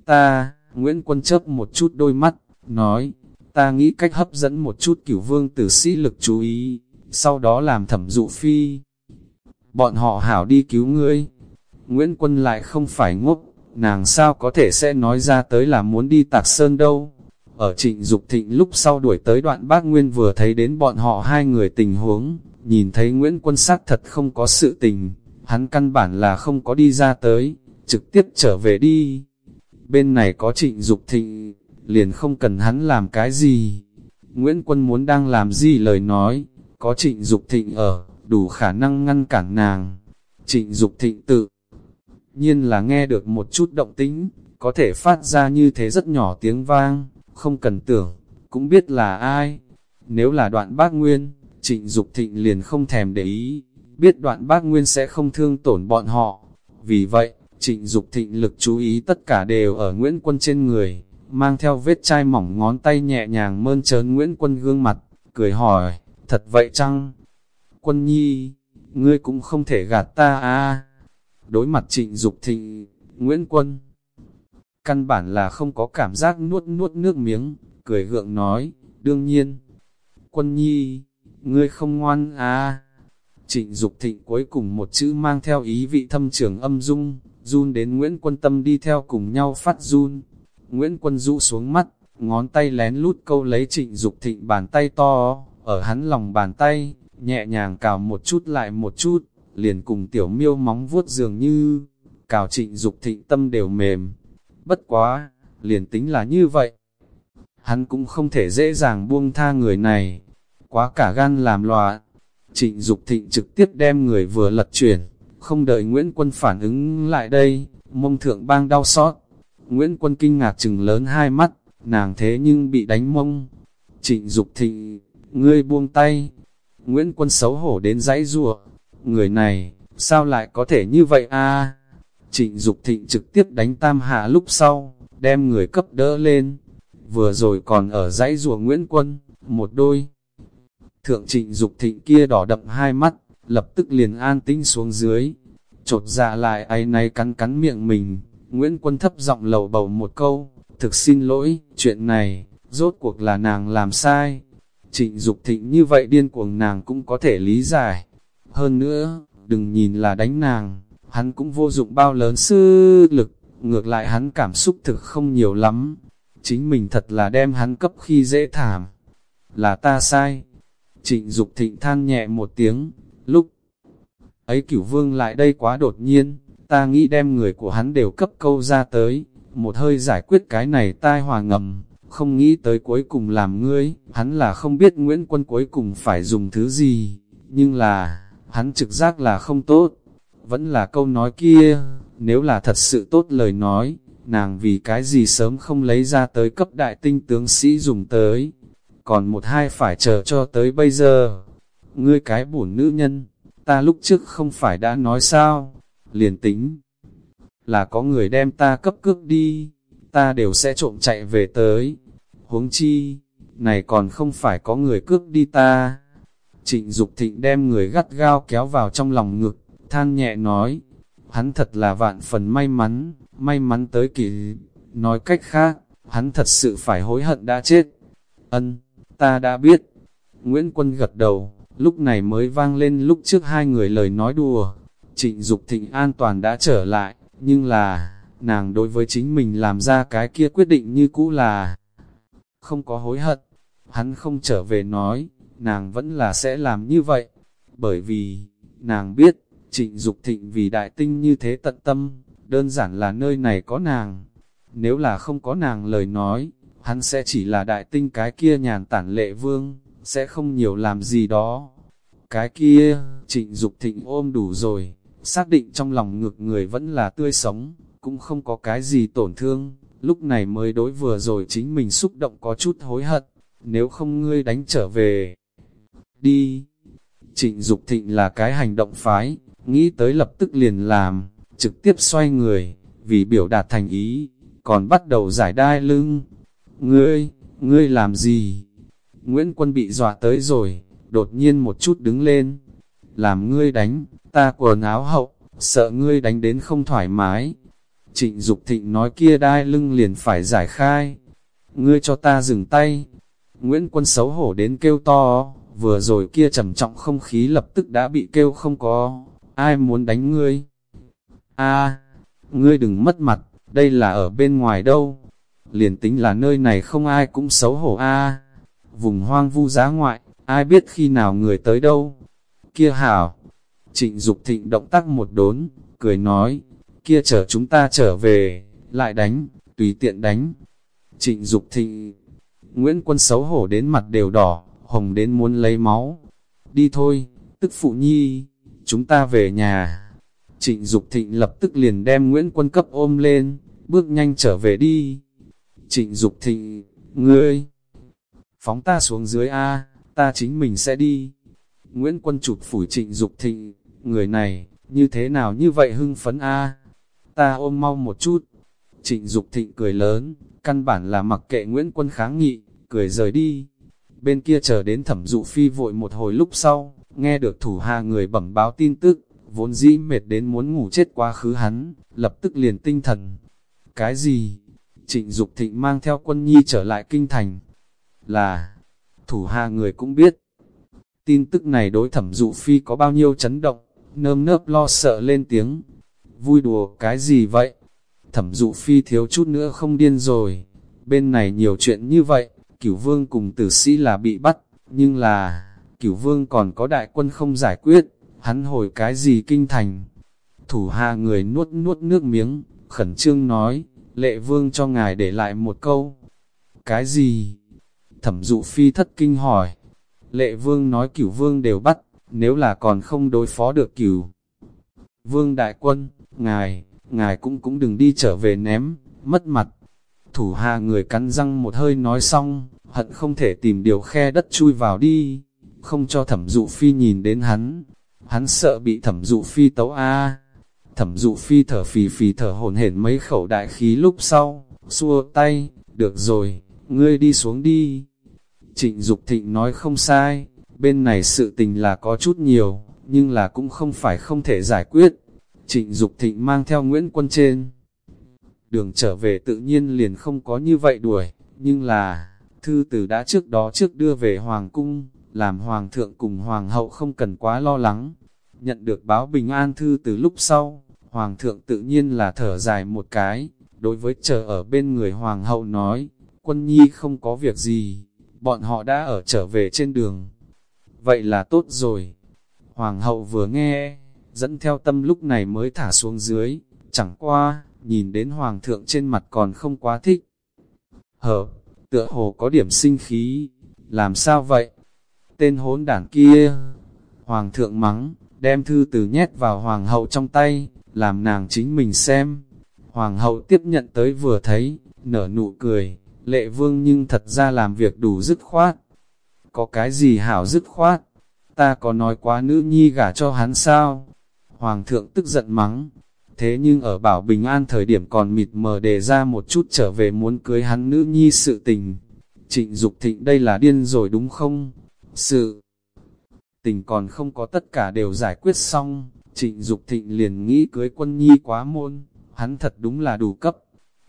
Ta, Nguyễn Quân chớp một chút đôi mắt, nói, ta nghĩ cách hấp dẫn một chút cửu vương tử sĩ lực chú ý, sau đó làm thẩm dụ phi. Bọn họ hảo đi cứu ngươi. Nguyễn Quân lại không phải ngốc, nàng sao có thể sẽ nói ra tới là muốn đi tạc sơn đâu. Ở trịnh Dục thịnh lúc sau đuổi tới đoạn bác Nguyên vừa thấy đến bọn họ hai người tình huống, nhìn thấy Nguyễn Quân sát thật không có sự tình, hắn căn bản là không có đi ra tới, trực tiếp trở về đi. Bên này có trịnh Dục thịnh, liền không cần hắn làm cái gì. Nguyễn Quân muốn đang làm gì lời nói, có trịnh Dục thịnh ở, đủ khả năng ngăn cản nàng. Trịnh Dục thịnh tự nhiên là nghe được một chút động tĩnh, có thể phát ra như thế rất nhỏ tiếng vang, không cần tưởng, cũng biết là ai. Nếu là đoạn bác Nguyên, trịnh Dục thịnh liền không thèm để ý, biết đoạn bác Nguyên sẽ không thương tổn bọn họ. Vì vậy, trịnh Dục thịnh lực chú ý tất cả đều ở Nguyễn Quân trên người, mang theo vết chai mỏng ngón tay nhẹ nhàng mơn trớn Nguyễn Quân gương mặt, cười hỏi, thật vậy chăng? Quân nhi, ngươi cũng không thể gạt ta à? Đối mặt trịnh Dục thịnh, Nguyễn Quân, căn bản là không có cảm giác nuốt nuốt nước miếng, cười gượng nói, đương nhiên, quân nhi, ngươi không ngoan à. Trịnh Dục thịnh cuối cùng một chữ mang theo ý vị thâm trường âm dung, run đến Nguyễn Quân Tâm đi theo cùng nhau phát run. Nguyễn Quân rũ xuống mắt, ngón tay lén lút câu lấy trịnh Dục thịnh bàn tay to, ở hắn lòng bàn tay, nhẹ nhàng cào một chút lại một chút, liền cùng tiểu miêu móng vuốt dường như, cào trịnh Dục thịnh tâm đều mềm. Bất quá, liền tính là như vậy. Hắn cũng không thể dễ dàng buông tha người này, quá cả gan làm loạn. Trịnh Dục thịnh trực tiếp đem người vừa lật chuyển, không đợi Nguyễn Quân phản ứng lại đây, mông thượng bang đau xót. Nguyễn Quân kinh ngạc chừng lớn hai mắt, nàng thế nhưng bị đánh mông. Trịnh Dục thịnh, ngươi buông tay. Nguyễn Quân xấu hổ đến dãy rùa. Người này, sao lại có thể như vậy a? Trịnh Dục thịnh trực tiếp đánh tam hạ lúc sau, đem người cấp đỡ lên. Vừa rồi còn ở dãy rùa Nguyễn Quân, một đôi. Thượng trịnh Dục thịnh kia đỏ đậm hai mắt, lập tức liền an tĩnh xuống dưới. Chột dạ lại ấy nay cắn cắn miệng mình, Nguyễn Quân thấp giọng lầu bầu một câu, thực xin lỗi, chuyện này, rốt cuộc là nàng làm sai. Trịnh Dục thịnh như vậy điên cuồng nàng cũng có thể lý giải. Hơn nữa, đừng nhìn là đánh nàng, hắn cũng vô dụng bao lớn sư lực, ngược lại hắn cảm xúc thực không nhiều lắm. Chính mình thật là đem hắn cấp khi dễ thảm. Là ta sai. Trịnh Dục thịnh than nhẹ một tiếng, lúc ấy cửu vương lại đây quá đột nhiên, ta nghĩ đem người của hắn đều cấp câu ra tới, một hơi giải quyết cái này tai hòa ngầm, không nghĩ tới cuối cùng làm ngươi, hắn là không biết Nguyễn Quân cuối cùng phải dùng thứ gì, nhưng là, hắn trực giác là không tốt, vẫn là câu nói kia, nếu là thật sự tốt lời nói, nàng vì cái gì sớm không lấy ra tới cấp đại tinh tướng sĩ dùng tới, còn một hai phải chờ cho tới bây giờ. Ngươi cái bổn nữ nhân, ta lúc trước không phải đã nói sao, liền tính, là có người đem ta cấp cước đi, ta đều sẽ trộm chạy về tới. Huống chi, này còn không phải có người cước đi ta. Trịnh Dục Thịnh đem người gắt gao kéo vào trong lòng ngực, than nhẹ nói, hắn thật là vạn phần may mắn, may mắn tới kỳ. Nói cách khác, hắn thật sự phải hối hận đã chết. Ân, ta đã biết. Nguyễn Quân gật đầu, lúc này mới vang lên lúc trước hai người lời nói đùa. Trịnh Dục Thịnh an toàn đã trở lại, nhưng là, nàng đối với chính mình làm ra cái kia quyết định như cũ là không có hối hận. Hắn không trở về nói, nàng vẫn là sẽ làm như vậy, bởi vì, nàng biết, trịnh Dục thịnh vì đại tinh như thế tận tâm, đơn giản là nơi này có nàng. Nếu là không có nàng lời nói, hắn sẽ chỉ là đại tinh cái kia nhàn tản lệ vương, sẽ không nhiều làm gì đó. Cái kia, trịnh Dục thịnh ôm đủ rồi, xác định trong lòng ngược người vẫn là tươi sống, cũng không có cái gì tổn thương, lúc này mới đối vừa rồi chính mình xúc động có chút hối hận, nếu không ngươi đánh trở về. Đi! Trịnh Dục Thịnh là cái hành động phái, nghĩ tới lập tức liền làm, trực tiếp xoay người, vì biểu đạt thành ý, còn bắt đầu giải đai lưng. Ngươi, ngươi làm gì? Nguyễn Quân bị dọa tới rồi, đột nhiên một chút đứng lên. Làm ngươi đánh, ta quần áo hậu, sợ ngươi đánh đến không thoải mái. Trịnh Dục Thịnh nói kia đai lưng liền phải giải khai. Ngươi cho ta dừng tay. Nguyễn Quân xấu hổ đến kêu to, vừa rồi kia trầm trọng không khí lập tức đã bị kêu không có. Ai muốn đánh ngươi? A, ngươi đừng mất mặt, đây là ở bên ngoài đâu. Liền tính là nơi này không ai cũng xấu hổ a. Vùng hoang vu giá ngoại, ai biết khi nào người tới đâu. Kia hảo. Trịnh Dục Thịnh động tác một đốn, cười nói, kia chờ chúng ta trở về, lại đánh, tùy tiện đánh. Trịnh Dục Thịnh, Nguyễn Quân xấu hổ đến mặt đều đỏ, hồng đến muốn lấy máu. Đi thôi, tức phụ nhi, chúng ta về nhà. Trịnh Dục Thịnh lập tức liền đem Nguyễn Quân cấp ôm lên, bước nhanh trở về đi. Trịnh Dục Thịnh, ngươi, phóng ta xuống dưới A, ta chính mình sẽ đi. Nguyễn Quân chụp phủi Trịnh Dục Thịnh, người này, như thế nào như vậy hưng phấn A ta ôm mau một chút. Trịnh Dục Thịnh cười lớn, căn bản là mặc kệ Nguyễn Quân kháng nghị, cười rời đi. Bên kia chờ đến thẩm dụ phi vội một hồi lúc sau, nghe được thủ hà người bẩm báo tin tức, vốn dĩ mệt đến muốn ngủ chết quá khứ hắn, lập tức liền tinh thần. Cái gì? Trịnh Dục Thịnh mang theo quân nhi trở lại kinh thành. Là, thủ hà người cũng biết. Tin tức này đối thẩm dụ phi có bao nhiêu chấn động, nơm nớp lo sợ lên tiếng, vui đùa cái gì vậy? Thẩm dụ phi thiếu chút nữa không điên rồi. Bên này nhiều chuyện như vậy, cửu vương cùng tử sĩ là bị bắt, nhưng là, cửu vương còn có đại quân không giải quyết, hắn hồi cái gì kinh thành. Thủ hạ người nuốt nuốt nước miếng, khẩn trương nói, lệ vương cho ngài để lại một câu. Cái gì? Thẩm dụ phi thất kinh hỏi. Lệ vương nói cửu vương đều bắt, nếu là còn không đối phó được cửu. Vương đại quân, ngài, ngài cũng cũng đừng đi trở về ném, mất mặt. Thủ hạ người cắn răng một hơi nói xong, hận không thể tìm điều khe đất chui vào đi, không cho thẩm dụ phi nhìn đến hắn. Hắn sợ bị thẩm dụ phi tấu a Thẩm dụ phi thở phì phì thở hồn hển mấy khẩu đại khí lúc sau, xua tay, được rồi, ngươi đi xuống đi. Trịnh Dục Thịnh nói không sai, bên này sự tình là có chút nhiều, nhưng là cũng không phải không thể giải quyết. Trịnh Dục Thịnh mang theo Nguyễn Quân trên. Đường trở về tự nhiên liền không có như vậy đuổi, nhưng là, thư tử đã trước đó trước đưa về Hoàng Cung, làm Hoàng thượng cùng Hoàng hậu không cần quá lo lắng. Nhận được báo bình an thư từ lúc sau, Hoàng thượng tự nhiên là thở dài một cái, đối với chờ ở bên người Hoàng hậu nói, quân nhi không có việc gì, bọn họ đã ở trở về trên đường. Vậy là tốt rồi. Hoàng hậu vừa nghe, dẫn theo tâm lúc này mới thả xuống dưới, chẳng qua, nhìn đến hoàng thượng trên mặt còn không quá thích. Hở, tựa hồ có điểm sinh khí, làm sao vậy? Tên hốn đảng kia, hoàng thượng mắng, đem thư từ nhét vào hoàng hậu trong tay, làm nàng chính mình xem. Hoàng hậu tiếp nhận tới vừa thấy, nở nụ cười, lệ vương nhưng thật ra làm việc đủ dứt khoát. Có cái gì hảo dứt khoát? Ta có nói quá nữ nhi gả cho hắn sao? Hoàng thượng tức giận mắng. Thế nhưng ở bảo bình an thời điểm còn mịt mờ đề ra một chút trở về muốn cưới hắn nữ nhi sự tình. Trịnh Dục thịnh đây là điên rồi đúng không? Sự tình còn không có tất cả đều giải quyết xong, trịnh Dục thịnh liền nghĩ cưới quân nhi quá môn, hắn thật đúng là đủ cấp.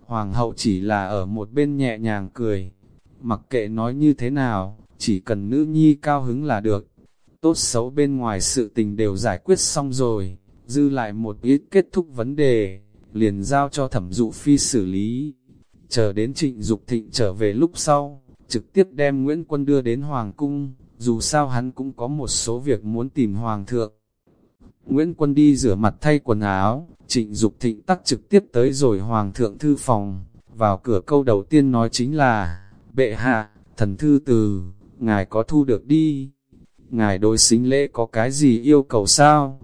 Hoàng hậu chỉ là ở một bên nhẹ nhàng cười, mặc kệ nói như thế nào, chỉ cần nữ nhi cao hứng là được. Tốt xấu bên ngoài sự tình đều giải quyết xong rồi, dư lại một ít kết thúc vấn đề, liền giao cho thẩm dụ phi xử lý. Chờ đến trịnh Dục thịnh trở về lúc sau, trực tiếp đem Nguyễn Quân đưa đến Hoàng Cung, dù sao hắn cũng có một số việc muốn tìm Hoàng thượng. Nguyễn Quân đi rửa mặt thay quần áo, trịnh Dục thịnh tắc trực tiếp tới rồi Hoàng thượng thư phòng, vào cửa câu đầu tiên nói chính là, bệ hạ, thần thư từ, ngài có thu được đi, ngài đối xính lễ có cái gì yêu cầu sao?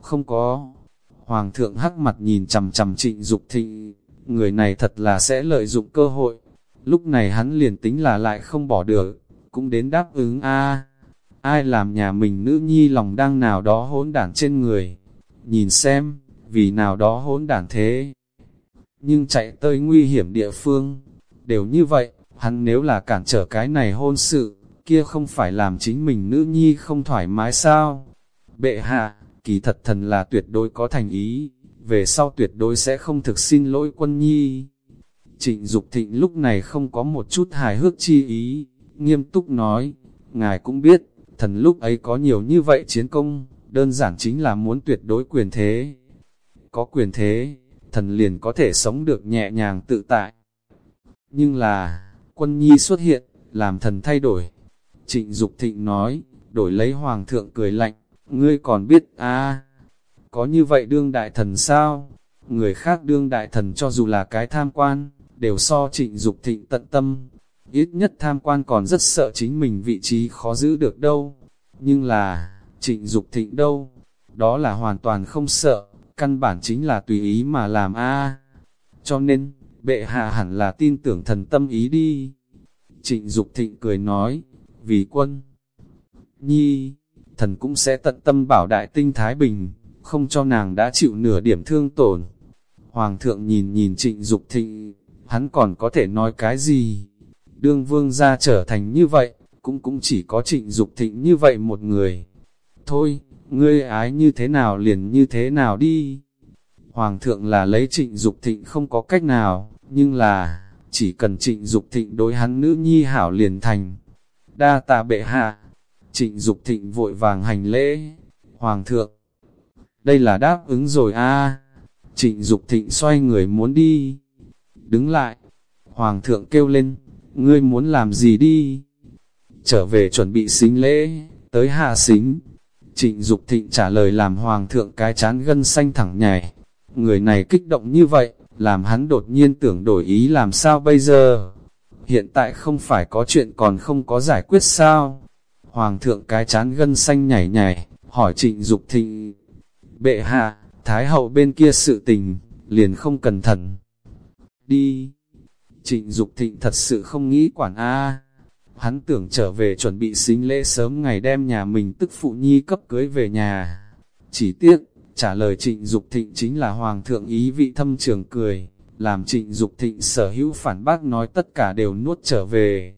Không có. Hoàng thượng hắc mặt nhìn chầm chầm trịnh Dục thịnh, người này thật là sẽ lợi dụng cơ hội, Lúc này hắn liền tính là lại không bỏ được, cũng đến đáp ứng a Ai làm nhà mình nữ nhi lòng đang nào đó hỗn đản trên người. Nhìn xem, vì nào đó hỗn đản thế. Nhưng chạy tới nguy hiểm địa phương, đều như vậy, hắn nếu là cản trở cái này hôn sự, kia không phải làm chính mình nữ nhi không thoải mái sao? Bệ hạ, kỳ thật thần là tuyệt đối có thành ý, về sau tuyệt đối sẽ không thực xin lỗi quân nhi. Trịnh Dục Thịnh lúc này không có một chút hài hước chi ý, nghiêm túc nói, ngài cũng biết, thần lúc ấy có nhiều như vậy chiến công, đơn giản chính là muốn tuyệt đối quyền thế. Có quyền thế, thần liền có thể sống được nhẹ nhàng tự tại. Nhưng là, quân nhi xuất hiện, làm thần thay đổi. Trịnh Dục Thịnh nói, đổi lấy hoàng thượng cười lạnh, ngươi còn biết a có như vậy đương đại thần sao? Người khác đương đại thần cho dù là cái tham quan, đều so trịnh Dục thịnh tận tâm. Ít nhất tham quan còn rất sợ chính mình vị trí khó giữ được đâu. Nhưng là, trịnh Dục thịnh đâu? Đó là hoàn toàn không sợ, căn bản chính là tùy ý mà làm a Cho nên, bệ hạ hẳn là tin tưởng thần tâm ý đi. Trịnh Dục thịnh cười nói, vì quân. Nhi, thần cũng sẽ tận tâm bảo đại tinh Thái Bình, không cho nàng đã chịu nửa điểm thương tổn. Hoàng thượng nhìn nhìn trịnh Dục thịnh, hắn còn có thể nói cái gì? Đương vương gia trở thành như vậy, cũng cũng chỉ có trịnh Dục thịnh như vậy một người. Thôi, ngươi ái như thế nào liền như thế nào đi. Hoàng thượng là lấy trịnh Dục thịnh không có cách nào, nhưng là, chỉ cần trịnh Dục thịnh đối hắn nữ nhi hảo liền thành. Đa tạ bệ hạ, trịnh Dục thịnh vội vàng hành lễ. Hoàng thượng, đây là đáp ứng rồi a Trịnh Dục thịnh xoay người muốn đi, đứng lại. Hoàng thượng kêu lên, ngươi muốn làm gì đi? Trở về chuẩn bị xính lễ, tới hạ xính. Trịnh Dục Thịnh trả lời làm Hoàng thượng cái chán gân xanh thẳng nhảy. Người này kích động như vậy, làm hắn đột nhiên tưởng đổi ý làm sao bây giờ? Hiện tại không phải có chuyện còn không có giải quyết sao? Hoàng thượng cái chán gân xanh nhảy nhảy, hỏi trịnh Dục Thịnh. Bệ hạ, Thái hậu bên kia sự tình, liền không cẩn thận đi. Trịnh Dục Thịnh thật sự không nghĩ quản A. Hắn tưởng trở về chuẩn bị xính lễ sớm ngày đem nhà mình tức phụ nhi cấp cưới về nhà. Chỉ tiếc, trả lời trịnh Dục Thịnh chính là Hoàng thượng ý vị thâm trường cười, làm trịnh Dục Thịnh sở hữu phản bác nói tất cả đều nuốt trở về.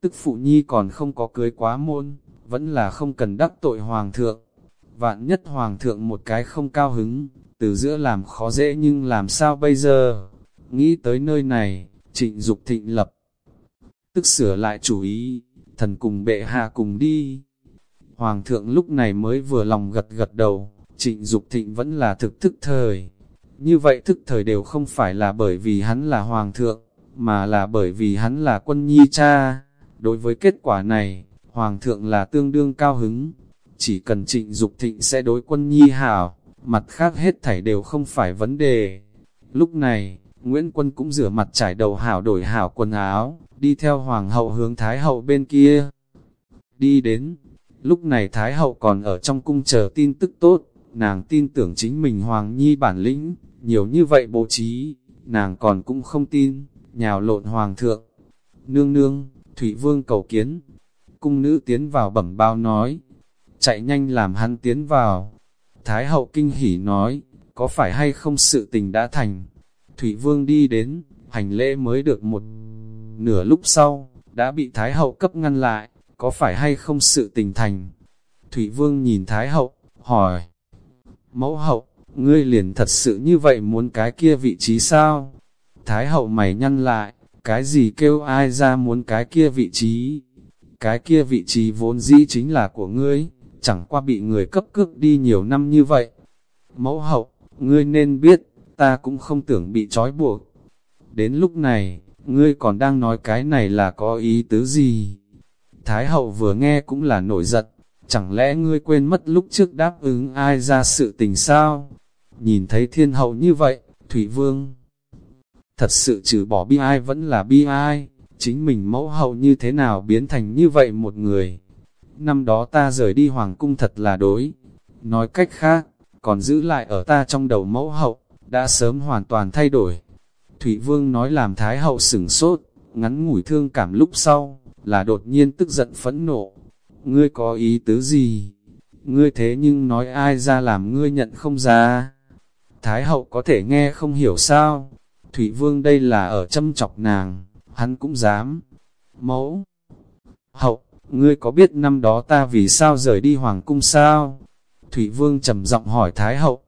Tức phụ nhi còn không có cưới quá môn, vẫn là không cần đắc tội Hoàng thượng. Vạn nhất Hoàng thượng một cái không cao hứng, từ giữa làm khó dễ nhưng làm sao bây giờ? Nghĩ tới nơi này, trịnh Dục thịnh lập. Tức sửa lại chủ ý, thần cùng bệ hạ cùng đi. Hoàng thượng lúc này mới vừa lòng gật gật đầu, trịnh Dục thịnh vẫn là thực thức thời. Như vậy thức thời đều không phải là bởi vì hắn là hoàng thượng, mà là bởi vì hắn là quân nhi cha. Đối với kết quả này, hoàng thượng là tương đương cao hứng. Chỉ cần trịnh Dục thịnh sẽ đối quân nhi hảo, mặt khác hết thảy đều không phải vấn đề. Lúc này, Nguyễn Quân cũng rửa mặt trải đầu hảo đổi hảo quần áo, đi theo hoàng hậu hướng thái hậu bên kia. Đi đến, lúc này thái hậu còn ở trong cung chờ tin tức tốt, nàng tin tưởng chính mình hoàng nhi bản lĩnh, nhiều như vậy bố trí, nàng còn cũng không tin, nhào lộn hoàng thượng. Nương nương, Thủy Vương cầu kiến, cung nữ tiến vào bẩm bao nói, chạy nhanh làm hắn tiến vào. Thái hậu kinh hỉ nói, có phải hay không sự tình đã thành, Thủy Vương đi đến, hành lễ mới được một nửa lúc sau, đã bị Thái Hậu cấp ngăn lại, có phải hay không sự tình thành? Thủy Vương nhìn Thái Hậu, hỏi, Mẫu hậu, ngươi liền thật sự như vậy muốn cái kia vị trí sao? Thái hậu mày nhăn lại, cái gì kêu ai ra muốn cái kia vị trí? Cái kia vị trí vốn dĩ chính là của ngươi, chẳng qua bị người cấp cước đi nhiều năm như vậy. Mẫu hậu, ngươi nên biết, ta cũng không tưởng bị trói buộc. Đến lúc này, ngươi còn đang nói cái này là có ý tứ gì? Thái hậu vừa nghe cũng là nổi giận, chẳng lẽ ngươi quên mất lúc trước đáp ứng ai ra sự tình sao? Nhìn thấy thiên hậu như vậy, Thủy Vương thật sự trừ bỏ bi ai vẫn là bi ai, chính mình mẫu hậu như thế nào biến thành như vậy một người. Năm đó ta rời đi hoàng cung thật là đối, nói cách khác, còn giữ lại ở ta trong đầu mẫu hậu, đã sớm hoàn toàn thay đổi. Thủy Vương nói làm Thái hậu sửng sốt, ngắn ngủi thương cảm lúc sau, là đột nhiên tức giận phẫn nộ. Ngươi có ý tứ gì? Ngươi thế nhưng nói ai ra làm ngươi nhận không ra? Thái hậu có thể nghe không hiểu sao? Thủy Vương đây là ở châm chọc nàng, hắn cũng dám. Mẫu! Hậu, ngươi có biết năm đó ta vì sao rời đi Hoàng cung sao? Thủy Vương trầm giọng hỏi Thái hậu.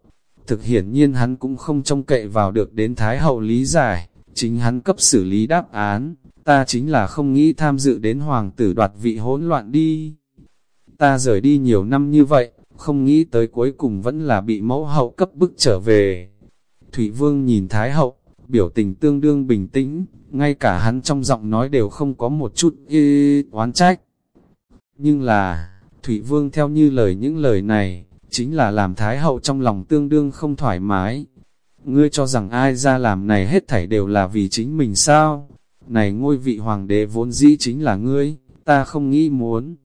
Thực hiển nhiên hắn cũng không trông cậy vào được đến Thái hậu lý giải, chính hắn cấp xử lý đáp án, ta chính là không nghĩ tham dự đến hoàng tử đoạt vị hỗn loạn đi. Ta rời đi nhiều năm như vậy, không nghĩ tới cuối cùng vẫn là bị mẫu hậu cấp bức trở về. Thủy Vương nhìn Thái hậu, biểu tình tương đương bình tĩnh, ngay cả hắn trong giọng nói đều không có một chút y oán trách. Nhưng là, Thủy Vương theo như lời những lời này, chính là làm Thái Hậu trong lòng tương đương không thoải mái. Ngươi cho rằng ai ra làm này hết thảy đều là vì chính mình sao? Này ngôi vị hoàng đế vốn dĩ chính là ngươi, ta không nghĩ muốn.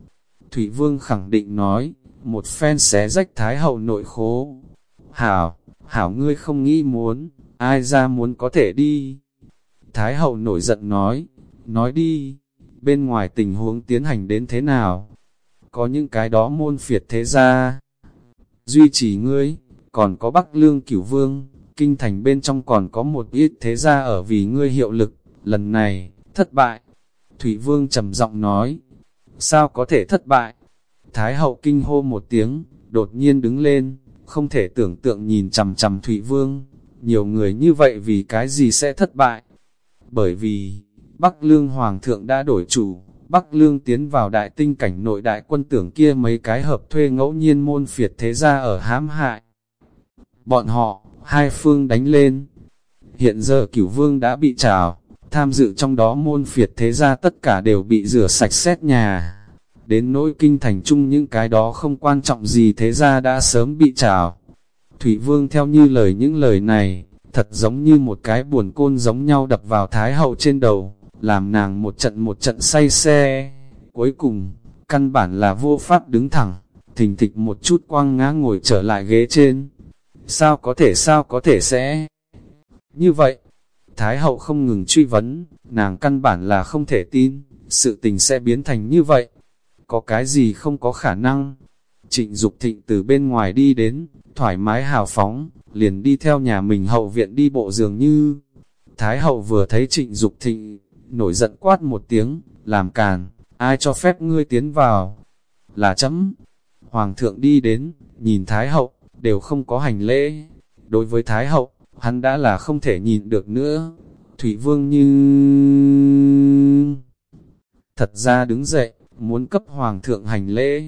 Thủy Vương khẳng định nói, một phen xé rách Thái Hậu nội khố. Hảo, hảo ngươi không nghĩ muốn, ai ra muốn có thể đi. Thái hậu nổi giận nói, nói đi, bên ngoài tình huống tiến hành đến thế nào? Có những cái đó môn phiệt thế ra, duy trì ngươi, còn có Bắc Lương Cửu Vương, kinh thành bên trong còn có một ít thế gia ở vì ngươi hiệu lực, lần này, thất bại. Thủy Vương trầm giọng nói, sao có thể thất bại? Thái hậu kinh hô một tiếng, đột nhiên đứng lên, không thể tưởng tượng nhìn chầm chầm Thụy Vương, nhiều người như vậy vì cái gì sẽ thất bại? Bởi vì, Bắc Lương Hoàng thượng đã đổi chủ, Bắc Lương tiến vào đại tinh cảnh nội đại quân tưởng kia mấy cái hợp thuê ngẫu nhiên môn phiệt thế gia ở hãm hại. Bọn họ, hai phương đánh lên. Hiện giờ cửu vương đã bị trào, tham dự trong đó môn phiệt thế gia tất cả đều bị rửa sạch xét nhà. Đến nỗi kinh thành chung những cái đó không quan trọng gì thế gia đã sớm bị trào. Thủy Vương theo như lời những lời này, thật giống như một cái buồn côn giống nhau đập vào Thái Hậu trên đầu, làm nàng một trận một trận say xe. Cuối cùng, căn bản là vô pháp đứng thẳng, thình thịch một chút quăng ngã ngồi trở lại ghế trên. Sao có thể sao có thể sẽ... Như vậy, Thái Hậu không ngừng truy vấn, nàng căn bản là không thể tin, sự tình sẽ biến thành như vậy. Có cái gì không có khả năng? Trịnh Dục Thịnh từ bên ngoài đi đến, thoải mái hào phóng, liền đi theo nhà mình hậu viện đi bộ dường như. Thái hậu vừa thấy trịnh Dục thịnh, nổi giận quát một tiếng, làm càn, ai cho phép ngươi tiến vào, là chấm. Hoàng thượng đi đến, nhìn Thái hậu, đều không có hành lễ. Đối với Thái hậu, hắn đã là không thể nhìn được nữa. Thủy vương như... Thật ra đứng dậy, muốn cấp Hoàng thượng hành lễ.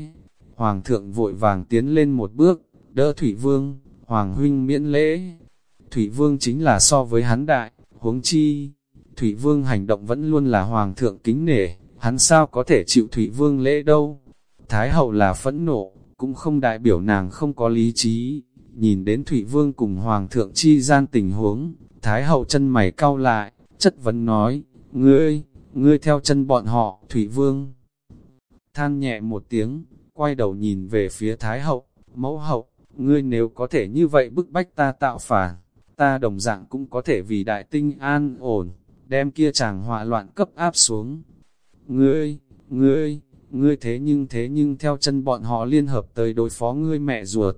Hoàng thượng vội vàng tiến lên một bước, đỡ Thủy Vương, Hoàng huynh miễn lễ. Thủy Vương chính là so với hắn đại, huống chi. Thủy Vương hành động vẫn luôn là Hoàng thượng kính nể, hắn sao có thể chịu Thủy Vương lễ đâu. Thái hậu là phẫn nộ, cũng không đại biểu nàng không có lý trí. Nhìn đến Thủy Vương cùng Hoàng thượng chi gian tình huống, Thái hậu chân mày cau lại, chất vấn nói, ngươi, ngươi theo chân bọn họ, Thủy Vương. Than nhẹ một tiếng, quay đầu nhìn về phía Thái hậu, mẫu hậu, ngươi nếu có thể như vậy bức bách ta tạo phản, ta đồng dạng cũng có thể vì đại tinh an ổn, đem kia chàng họa loạn cấp áp xuống. Ngươi, ngươi, ngươi thế nhưng thế nhưng theo chân bọn họ liên hợp tới đối phó ngươi mẹ ruột.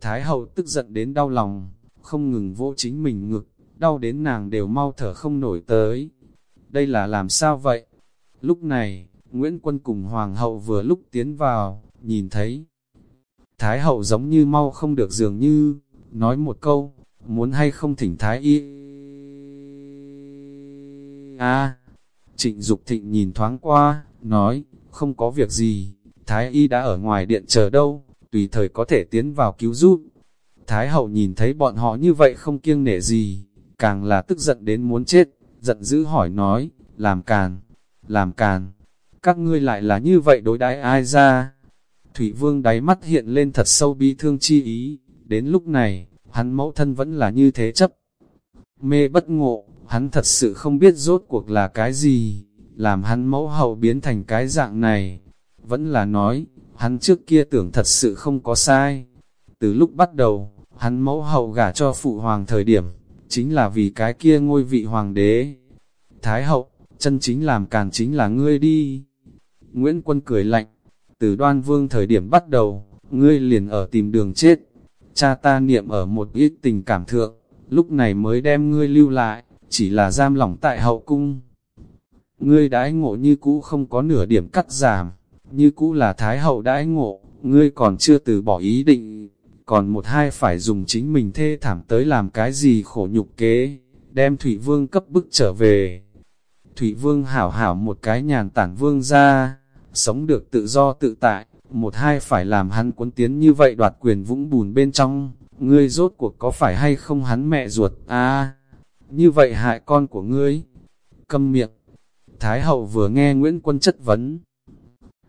Thái hậu tức giận đến đau lòng, không ngừng vô chính mình ngực, đau đến nàng đều mau thở không nổi tới. Đây là làm sao vậy? Lúc này, Nguyễn Quân cùng Hoàng hậu vừa lúc tiến vào, nhìn thấy Thái hậu giống như mau không được dường như, nói một câu, muốn hay không thỉnh Thái y. a trịnh Dục thịnh nhìn thoáng qua, nói, không có việc gì, Thái y đã ở ngoài điện chờ đâu, tùy thời có thể tiến vào cứu giúp. Thái hậu nhìn thấy bọn họ như vậy không kiêng nể gì, càng là tức giận đến muốn chết, giận dữ hỏi nói, làm càn, làm càn, các ngươi lại là như vậy đối đãi ai ra. Thủy vương đáy mắt hiện lên thật sâu bi thương chi ý, đến lúc này, hắn mẫu thân vẫn là như thế chấp. Mê bất ngộ, hắn thật sự không biết rốt cuộc là cái gì, làm hắn mẫu hậu biến thành cái dạng này. Vẫn là nói, hắn trước kia tưởng thật sự không có sai. Từ lúc bắt đầu, hắn mẫu hậu gả cho phụ hoàng thời điểm, chính là vì cái kia ngôi vị hoàng đế. Thái hậu, chân chính làm càn chính là ngươi đi. Nguyễn Quân cười lạnh, từ đoan vương thời điểm bắt đầu, ngươi liền ở tìm đường chết. Cha ta niệm ở một ít tình cảm thượng, lúc này mới đem ngươi lưu lại, chỉ là giam lỏng tại hậu cung. Ngươi đãi ngộ như cũ không có nửa điểm cắt giảm, như cũ là thái hậu đãi ngộ, ngươi còn chưa từ bỏ ý định, còn một hai phải dùng chính mình thê thảm tới làm cái gì khổ nhục kế, đem Thủy Vương cấp bức trở về. Thủy Vương hảo hảo một cái nhàn tản vương ra, sống được tự do tự tại, một hai phải làm hắn cuốn tiến như vậy đoạt quyền vũng bùn bên trong, ngươi rốt cuộc có phải hay không hắn mẹ ruột, à, như vậy hại con của ngươi, câm miệng. Thái hậu vừa nghe Nguyễn Quân chất vấn,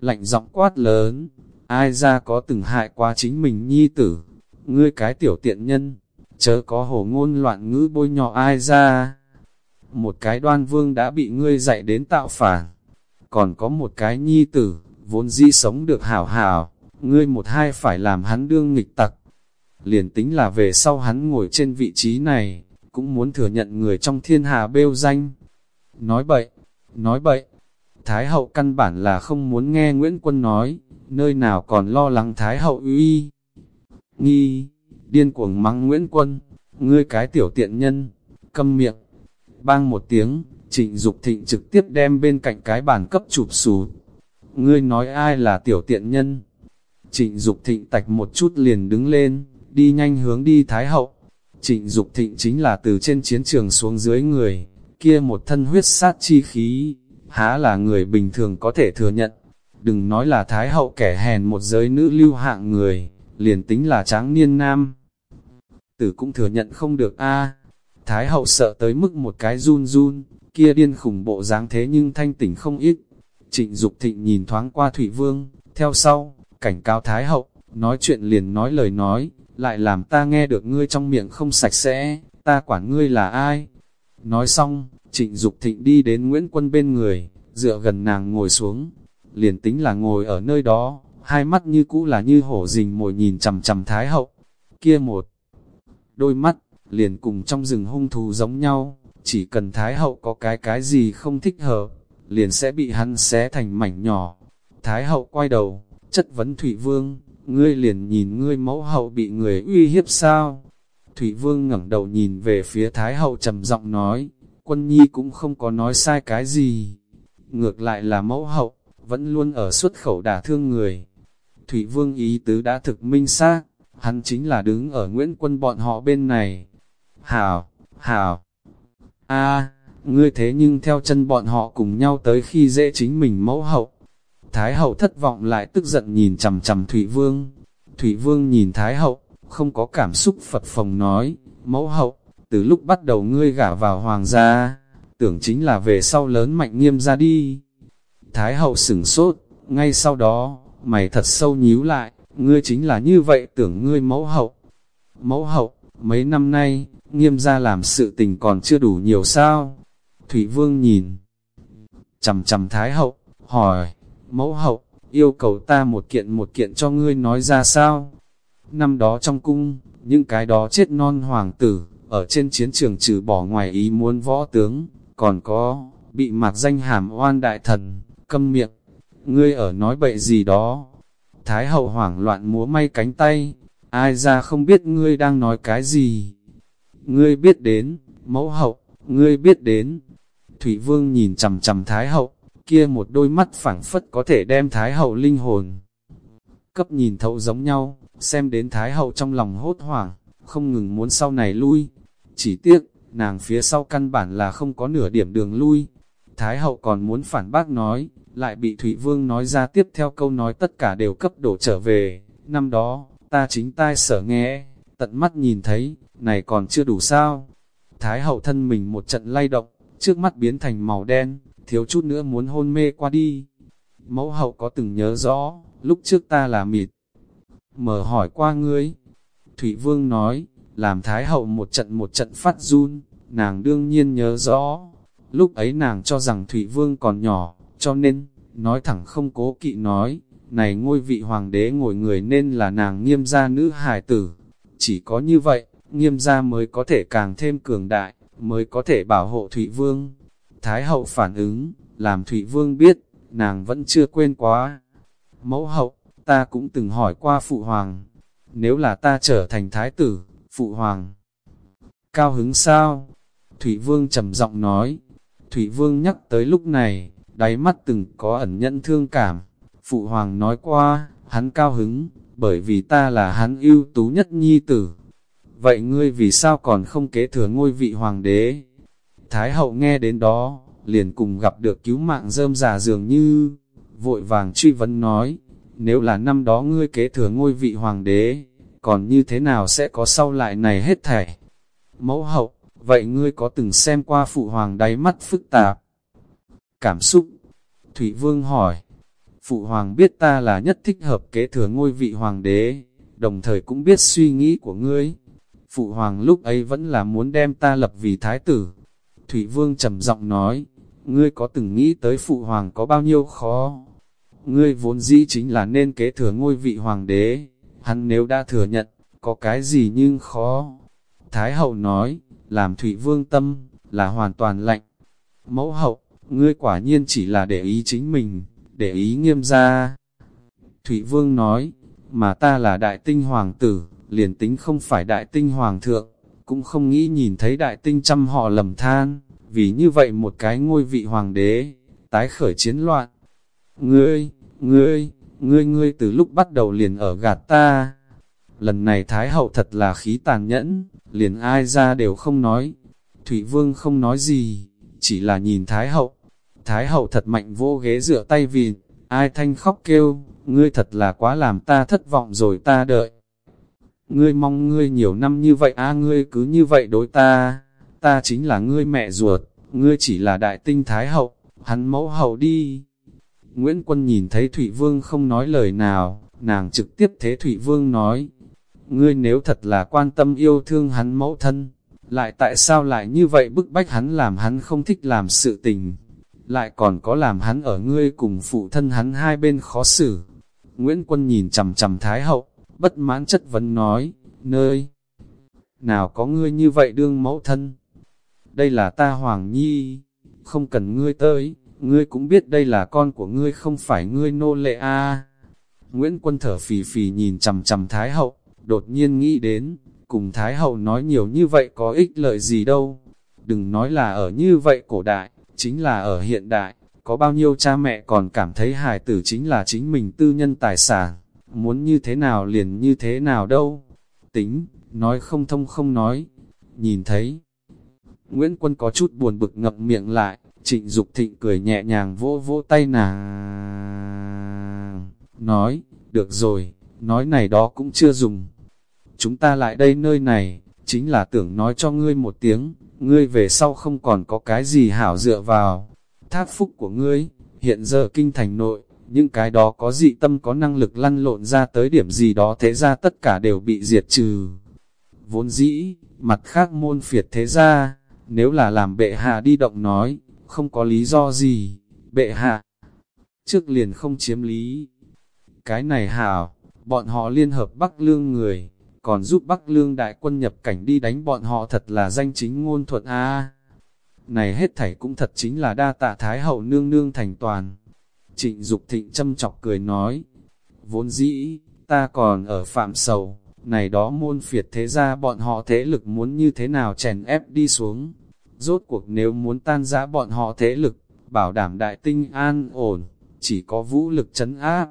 lạnh giọng quát lớn, ai ra có từng hại quá chính mình nhi tử, ngươi cái tiểu tiện nhân, chớ có hồ ngôn loạn ngữ bôi nhỏ ai ra. Một cái đoan vương đã bị ngươi dạy đến tạo phản, còn có một cái nhi tử, vốn di sống được hảo hảo, ngươi một hai phải làm hắn đương nghịch tặc. Liền tính là về sau hắn ngồi trên vị trí này, cũng muốn thừa nhận người trong thiên hạ bêu danh. Nói bậy, nói bậy, Thái hậu căn bản là không muốn nghe Nguyễn Quân nói, nơi nào còn lo lắng Thái hậu uy. Nghi, điên cuồng mắng Nguyễn Quân, ngươi cái tiểu tiện nhân, câm miệng. Bang một tiếng, trịnh Dục thịnh trực tiếp đem bên cạnh cái bàn cấp chụp sù. Ngươi nói ai là tiểu tiện nhân? Trịnh Dục thịnh tạch một chút liền đứng lên, đi nhanh hướng đi Thái hậu. Trịnh Dục thịnh chính là từ trên chiến trường xuống dưới người, kia một thân huyết sát chi khí, há là người bình thường có thể thừa nhận. Đừng nói là Thái hậu kẻ hèn một giới nữ lưu hạng người, liền tính là tráng niên nam. Tử cũng thừa nhận không được a Thái hậu sợ tới mức một cái run run, kia điên khủng bộ dáng thế nhưng thanh tỉnh không ít. Trịnh Dục thịnh nhìn thoáng qua Thủy Vương, theo sau, cảnh cáo Thái hậu, nói chuyện liền nói lời nói, lại làm ta nghe được ngươi trong miệng không sạch sẽ, ta quản ngươi là ai. Nói xong, trịnh Dục thịnh đi đến Nguyễn Quân bên người, dựa gần nàng ngồi xuống, liền tính là ngồi ở nơi đó, hai mắt như cũ là như hổ rình mồi nhìn chằm chằm Thái hậu, kia một đôi mắt, liền cùng trong rừng hung thú giống nhau, chỉ cần Thái hậu có cái cái gì không thích hợp, liền sẽ bị hắn xé thành mảnh nhỏ. Thái hậu quay đầu, chất vấn Thủy Vương, ngươi liền nhìn ngươi mẫu hậu bị người uy hiếp sao? Thủy Vương ngẩng đầu nhìn về phía Thái hậu trầm giọng nói, quân nhi cũng không có nói sai cái gì. Ngược lại là mẫu hậu, vẫn luôn ở xuất khẩu đả thương người. Thủy Vương ý tứ đã thực minh xác, hắn chính là đứng ở Nguyễn Quân bọn họ bên này. Hảo, hảo, a ngươi thế nhưng theo chân bọn họ cùng nhau tới khi dễ chính mình mẫu hậu. Thái hậu thất vọng lại tức giận nhìn chầm chầm Thủy Vương. Thủy Vương nhìn Thái hậu, không có cảm xúc phật phồng nói, mẫu hậu, từ lúc bắt đầu ngươi gả vào hoàng gia, tưởng chính là về sau lớn mạnh nghiêm ra đi. Thái hậu sửng sốt, ngay sau đó, mày thật sâu nhíu lại, ngươi chính là như vậy tưởng ngươi mẫu hậu. Mẫu hậu, mấy năm nay, nghiêm ra làm sự tình còn chưa đủ nhiều sao? Thủy Vương nhìn, chầm chầm Thái hậu, hỏi, mẫu hậu, yêu cầu ta một kiện một kiện cho ngươi nói ra sao? Năm đó trong cung, những cái đó chết non hoàng tử, ở trên chiến trường trừ bỏ ngoài ý muốn võ tướng, còn có, bị mạc danh hàm oan đại thần, câm miệng, ngươi ở nói bậy gì đó. Thái hậu hoảng loạn múa may cánh tay, ai ra không biết ngươi đang nói cái gì. Ngươi biết đến, mẫu hậu, ngươi biết đến. Thủy vương nhìn chầm chầm Thái hậu, kia một đôi mắt phẳng phất có thể đem Thái hậu linh hồn. cấp nhìn thấu giống nhau, xem đến Thái Hậu trong lòng hốt hoảng, không ngừng muốn sau này lui. Chỉ tiếc, nàng phía sau căn bản là không có nửa điểm đường lui. Thái Hậu còn muốn phản bác nói, lại bị Thủy Vương nói ra tiếp theo câu nói tất cả đều cấp đổ trở về. Năm đó, ta chính tai sở nghe, tận mắt nhìn thấy, này còn chưa đủ sao. Thái Hậu thân mình một trận lay động, trước mắt biến thành màu đen, thiếu chút nữa muốn hôn mê qua đi. Mẫu hậu có từng nhớ rõ, lúc trước ta là mịt. Mở hỏi qua ngươi. Thủy Vương nói, làm Thái hậu một trận một trận phát run, nàng đương nhiên nhớ rõ. Lúc ấy nàng cho rằng Thủy Vương còn nhỏ, cho nên, nói thẳng không cố kỵ nói, này ngôi vị hoàng đế ngồi người nên là nàng nghiêm gia nữ hài tử. Chỉ có như vậy, nghiêm gia mới có thể càng thêm cường đại, mới có thể bảo hộ Thủy Vương. Thái hậu phản ứng, làm Thủy Vương biết, nàng vẫn chưa quên quá. Mẫu hậu, ta cũng từng hỏi qua Phụ Hoàng, nếu là ta trở thành Thái tử, Phụ Hoàng. Cao hứng sao? Thủy Vương trầm giọng nói. Thủy Vương nhắc tới lúc này, đáy mắt từng có ẩn nhận thương cảm. Phụ Hoàng nói qua, hắn cao hứng, bởi vì ta là hắn ưu tú nhất nhi tử. Vậy ngươi vì sao còn không kế thừa ngôi vị hoàng đế? Thái hậu nghe đến đó, liền cùng gặp được cứu mạng rơm già dường như, vội vàng truy vấn nói, nếu là năm đó ngươi kế thừa ngôi vị hoàng đế, còn như thế nào sẽ có sau lại này hết thảy? Mẫu hậu, vậy ngươi có từng xem qua phụ hoàng đáy mắt phức tạp? Cảm xúc? Thủy Vương hỏi, phụ hoàng biết ta là nhất thích hợp kế thừa ngôi vị hoàng đế, đồng thời cũng biết suy nghĩ của ngươi. Phụ hoàng lúc ấy vẫn là muốn đem ta lập vì thái tử. Thủy Vương trầm giọng nói, ngươi có từng nghĩ tới phụ hoàng có bao nhiêu khó? Ngươi vốn dĩ chính là nên kế thừa ngôi vị hoàng đế, hắn nếu đã thừa nhận, có cái gì nhưng khó. Thái hậu nói, làm Thủy Vương tâm, là hoàn toàn lạnh. Mẫu hậu, ngươi quả nhiên chỉ là để ý chính mình, để ý nghiêm ra. Thủy Vương nói, mà ta là đại tinh hoàng tử, liền tính không phải đại tinh hoàng thượng, cũng không nghĩ nhìn thấy đại tinh trăm họ lầm than vì như vậy một cái ngôi vị hoàng đế, tái khởi chiến loạn. Ngươi, ngươi, ngươi ngươi từ lúc bắt đầu liền ở gạt ta. Lần này Thái Hậu thật là khí tàn nhẫn, liền ai ra đều không nói. Thủy Vương không nói gì, chỉ là nhìn Thái Hậu. Thái Hậu thật mạnh vô ghế dựa tay vì, ai thanh khóc kêu, ngươi thật là quá làm ta thất vọng rồi ta đợi. Ngươi mong ngươi nhiều năm như vậy a ngươi cứ như vậy đối ta ta chính là ngươi mẹ ruột, ngươi chỉ là đại tinh thái hậu, hắn mẫu hậu đi. Nguyễn Quân nhìn thấy Thụy Vương không nói lời nào, nàng trực tiếp thế Thụy Vương nói, ngươi nếu thật là quan tâm yêu thương hắn mẫu thân, lại tại sao lại như vậy bức bách hắn làm hắn không thích làm sự tình, lại còn có làm hắn ở ngươi cùng phụ thân hắn hai bên khó xử. Nguyễn Quân nhìn chầm chầm Thái Hậu, bất mãn chất vấn nói, nơi nào có ngươi như vậy đương mẫu thân, đây là ta Hoàng Nhi, không cần ngươi tới, ngươi cũng biết đây là con của ngươi không phải ngươi nô lệ a. Nguyễn Quân thở phì phì nhìn chầm chầm Thái Hậu, đột nhiên nghĩ đến, cùng Thái Hậu nói nhiều như vậy có ích lợi gì đâu. Đừng nói là ở như vậy cổ đại, chính là ở hiện đại, có bao nhiêu cha mẹ còn cảm thấy hài tử chính là chính mình tư nhân tài sản, muốn như thế nào liền như thế nào đâu. Tính, nói không thông không nói, nhìn thấy Nguyễn Quân có chút buồn bực ngập miệng lại, trịnh Dục thịnh cười nhẹ nhàng vỗ vỗ tay nàng. Nói, được rồi, nói này đó cũng chưa dùng. Chúng ta lại đây nơi này, chính là tưởng nói cho ngươi một tiếng, ngươi về sau không còn có cái gì hảo dựa vào. Thác phúc của ngươi, hiện giờ kinh thành nội, những cái đó có dị tâm có năng lực lăn lộn ra tới điểm gì đó thế ra tất cả đều bị diệt trừ. Vốn dĩ, mặt khác môn phiệt thế ra, nếu là làm bệ hạ đi động nói, không có lý do gì, bệ hạ. Trước liền không chiếm lý. Cái này hảo, bọn họ liên hợp Bắc Lương người, còn giúp Bắc Lương đại quân nhập cảnh đi đánh bọn họ thật là danh chính ngôn thuận A. Này hết thảy cũng thật chính là đa tạ Thái Hậu nương nương thành toàn. Trịnh Dục thịnh châm chọc cười nói, vốn dĩ, ta còn ở phạm sầu, này đó môn phiệt thế ra bọn họ thế lực muốn như thế nào chèn ép đi xuống. Rốt cuộc nếu muốn tan giã bọn họ thế lực, bảo đảm đại tinh an ổn, chỉ có vũ lực chấn áp.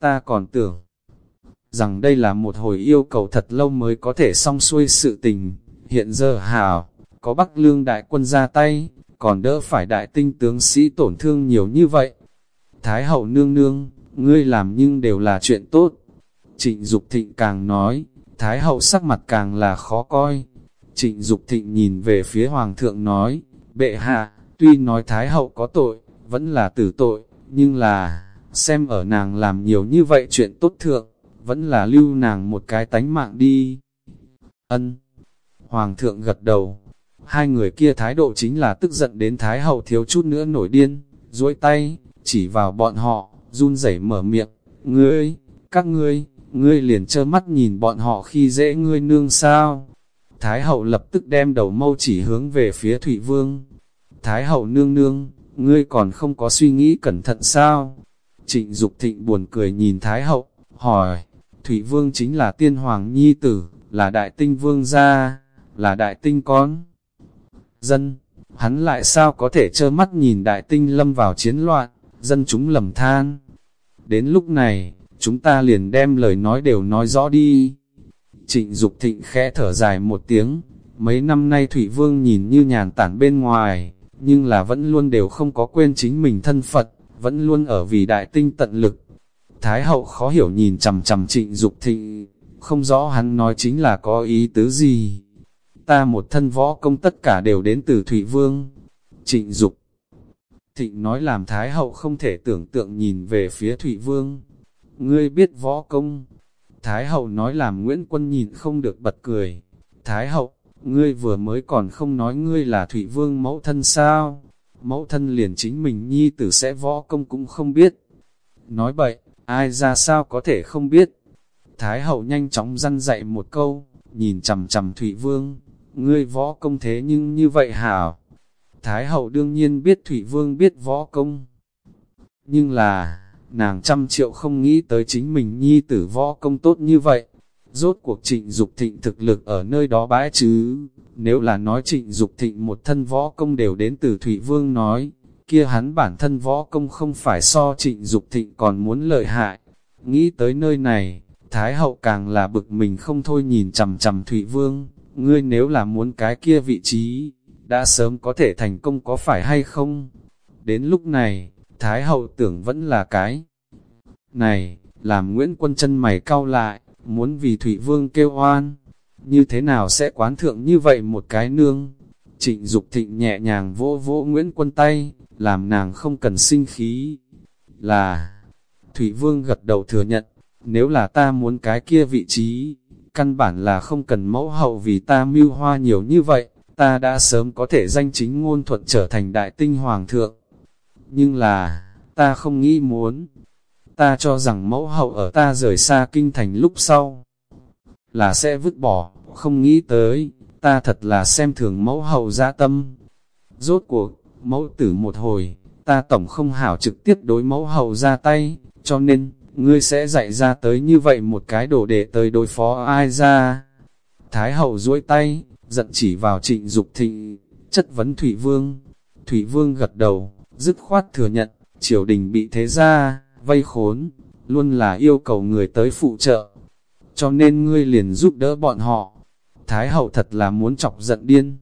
Ta còn tưởng, rằng đây là một hồi yêu cầu thật lâu mới có thể xong xuôi sự tình. Hiện giờ hảo, có Bắc Lương đại quân ra tay, còn đỡ phải đại tinh tướng sĩ tổn thương nhiều như vậy. Thái hậu nương nương, ngươi làm nhưng đều là chuyện tốt. Trịnh Dục Thịnh càng nói, Thái hậu sắc mặt càng là khó coi. Trịnh Dục Thịnh nhìn về phía Hoàng thượng nói, bệ hạ, tuy nói Thái hậu có tội, vẫn là tử tội, nhưng là, xem ở nàng làm nhiều như vậy chuyện tốt thượng, vẫn là lưu nàng một cái tánh mạng đi. Ân. Hoàng thượng gật đầu. Hai người kia thái độ chính là tức giận đến Thái hậu thiếu chút nữa nổi điên, duỗi tay, chỉ vào bọn họ, run rẩy mở miệng, ngươi, các ngươi, ngươi liền trơ mắt nhìn bọn họ khi dễ ngươi nương sao. Thái hậu lập tức đem đầu mâu chỉ hướng về phía Thủy Vương. Thái hậu nương nương, ngươi còn không có suy nghĩ cẩn thận sao? Trịnh Dục thịnh buồn cười nhìn Thái hậu, hỏi, Thủy Vương chính là tiên hoàng nhi tử, là đại tinh vương gia, là đại tinh con. Dân, hắn lại sao có thể trơ mắt nhìn đại tinh lâm vào chiến loạn, dân chúng lầm than. Đến lúc này, chúng ta liền đem lời nói đều nói rõ đi. Trịnh Dục thịnh khẽ thở dài một tiếng, mấy năm nay Thủy Vương nhìn như nhàn tản bên ngoài, nhưng là vẫn luôn đều không có quên chính mình thân Phật, vẫn luôn ở vì đại tinh tận lực. Thái hậu khó hiểu nhìn chầm chầm trịnh Dục thịnh, không rõ hắn nói chính là có ý tứ gì. Ta một thân võ công tất cả đều đến từ Thủy Vương. Trịnh Dục Thịnh nói làm Thái hậu không thể tưởng tượng nhìn về phía Thủy Vương. Ngươi biết võ công. Thái hậu nói làm Nguyễn Quân nhìn không được bật cười. Thái hậu, ngươi vừa mới còn không nói ngươi là thụy Vương mẫu thân sao? Mẫu thân liền chính mình nhi tử sẽ võ công cũng không biết. Nói bậy, ai ra sao có thể không biết. Thái hậu nhanh chóng răn dạy một câu, nhìn chầm chầm thụy Vương, ngươi võ công thế nhưng như vậy hảo. Thái hậu đương nhiên biết thụy Vương biết võ công. Nhưng là, nàng trăm triệu không nghĩ tới chính mình nhi tử võ công tốt như vậy. Rốt cuộc trịnh Dục thịnh thực lực ở nơi đó bãi chứ, nếu là nói trịnh Dục thịnh một thân võ công đều đến từ Thủy Vương nói, kia hắn bản thân võ công không phải so trịnh Dục thịnh còn muốn lợi hại. Nghĩ tới nơi này, Thái hậu càng là bực mình không thôi nhìn chầm chầm Thủy Vương, ngươi nếu là muốn cái kia vị trí, đã sớm có thể thành công có phải hay không? Đến lúc này, Thái hậu tưởng vẫn là cái. Này, làm Nguyễn Quân chân mày cau lại, muốn vì Thủy Vương kêu oan, như thế nào sẽ quán thượng như vậy một cái nương? Trịnh Dục thịnh nhẹ nhàng vỗ vỗ Nguyễn Quân tay, làm nàng không cần sinh khí. Là, Thủy Vương gật đầu thừa nhận, nếu là ta muốn cái kia vị trí, căn bản là không cần mẫu hậu vì ta mưu hoa nhiều như vậy, ta đã sớm có thể danh chính ngôn thuận trở thành đại tinh hoàng thượng. Nhưng là, ta không nghĩ muốn. Ta cho rằng mẫu hậu ở ta rời xa kinh thành lúc sau, là sẽ vứt bỏ, không nghĩ tới, ta thật là xem thường mẫu hậu ra tâm. Rốt cuộc, mẫu tử một hồi, ta tổng không hảo trực tiếp đối mẫu hậu ra tay, cho nên, ngươi sẽ dạy ra tới như vậy một cái đồ để tới đối phó ai ra. Thái hậu duỗi tay, giận chỉ vào trịnh Dục thịnh, chất vấn Thủy Vương. Thủy Vương gật đầu, dứt khoát thừa nhận, triều đình bị thế ra, vây khốn, luôn là yêu cầu người tới phụ trợ. Cho nên ngươi liền giúp đỡ bọn họ. Thái hậu thật là muốn chọc giận điên.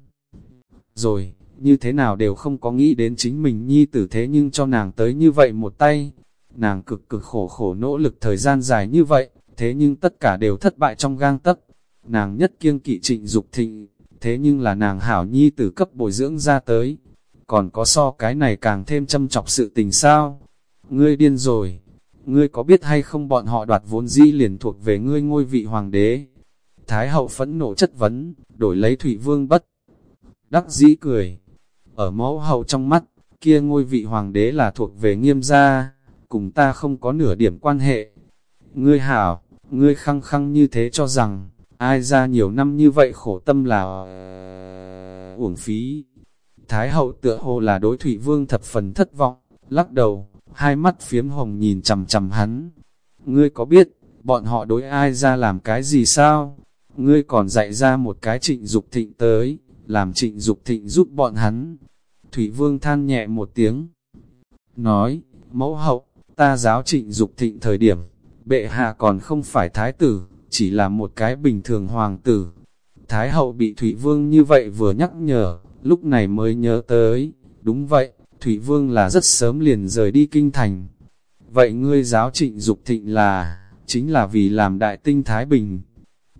Rồi, như thế nào đều không có nghĩ đến chính mình nhi tử thế nhưng cho nàng tới như vậy một tay. Nàng cực cực khổ khổ nỗ lực thời gian dài như vậy, thế nhưng tất cả đều thất bại trong gang tấc. Nàng nhất kiêng kỵ trịnh Dục thịnh, thế nhưng là nàng hảo nhi tử cấp bồi dưỡng ra tới. Còn có so cái này càng thêm châm chọc sự tình sao? Ngươi điên rồi, ngươi có biết hay không bọn họ đoạt vốn dĩ liền thuộc về ngươi ngôi vị hoàng đế? Thái hậu phẫn nộ chất vấn, đổi lấy thủy vương bất. Đắc dĩ cười, ở mẫu hậu trong mắt, kia ngôi vị hoàng đế là thuộc về nghiêm gia, cùng ta không có nửa điểm quan hệ. Ngươi hảo, ngươi khăng khăng như thế cho rằng, ai ra nhiều năm như vậy khổ tâm là ờ, uổng phí. Thái hậu tựa hồ là đối thủy vương thập phần thất vọng, lắc đầu, hai mắt phiếm hồng nhìn chầm chầm hắn. Ngươi có biết, bọn họ đối ai ra làm cái gì sao? Ngươi còn dạy ra một cái trịnh Dục thịnh tới, làm trịnh Dục thịnh giúp bọn hắn. Thủy vương than nhẹ một tiếng. Nói, mẫu hậu, ta giáo trịnh Dục thịnh thời điểm, bệ hạ còn không phải thái tử, chỉ là một cái bình thường hoàng tử. Thái hậu bị Thủy Vương như vậy vừa nhắc nhở, lúc này mới nhớ tới, đúng vậy, Thủy Vương là rất sớm liền rời đi kinh thành. Vậy ngươi giáo trịnh Dục thịnh là, chính là vì làm đại tinh Thái Bình.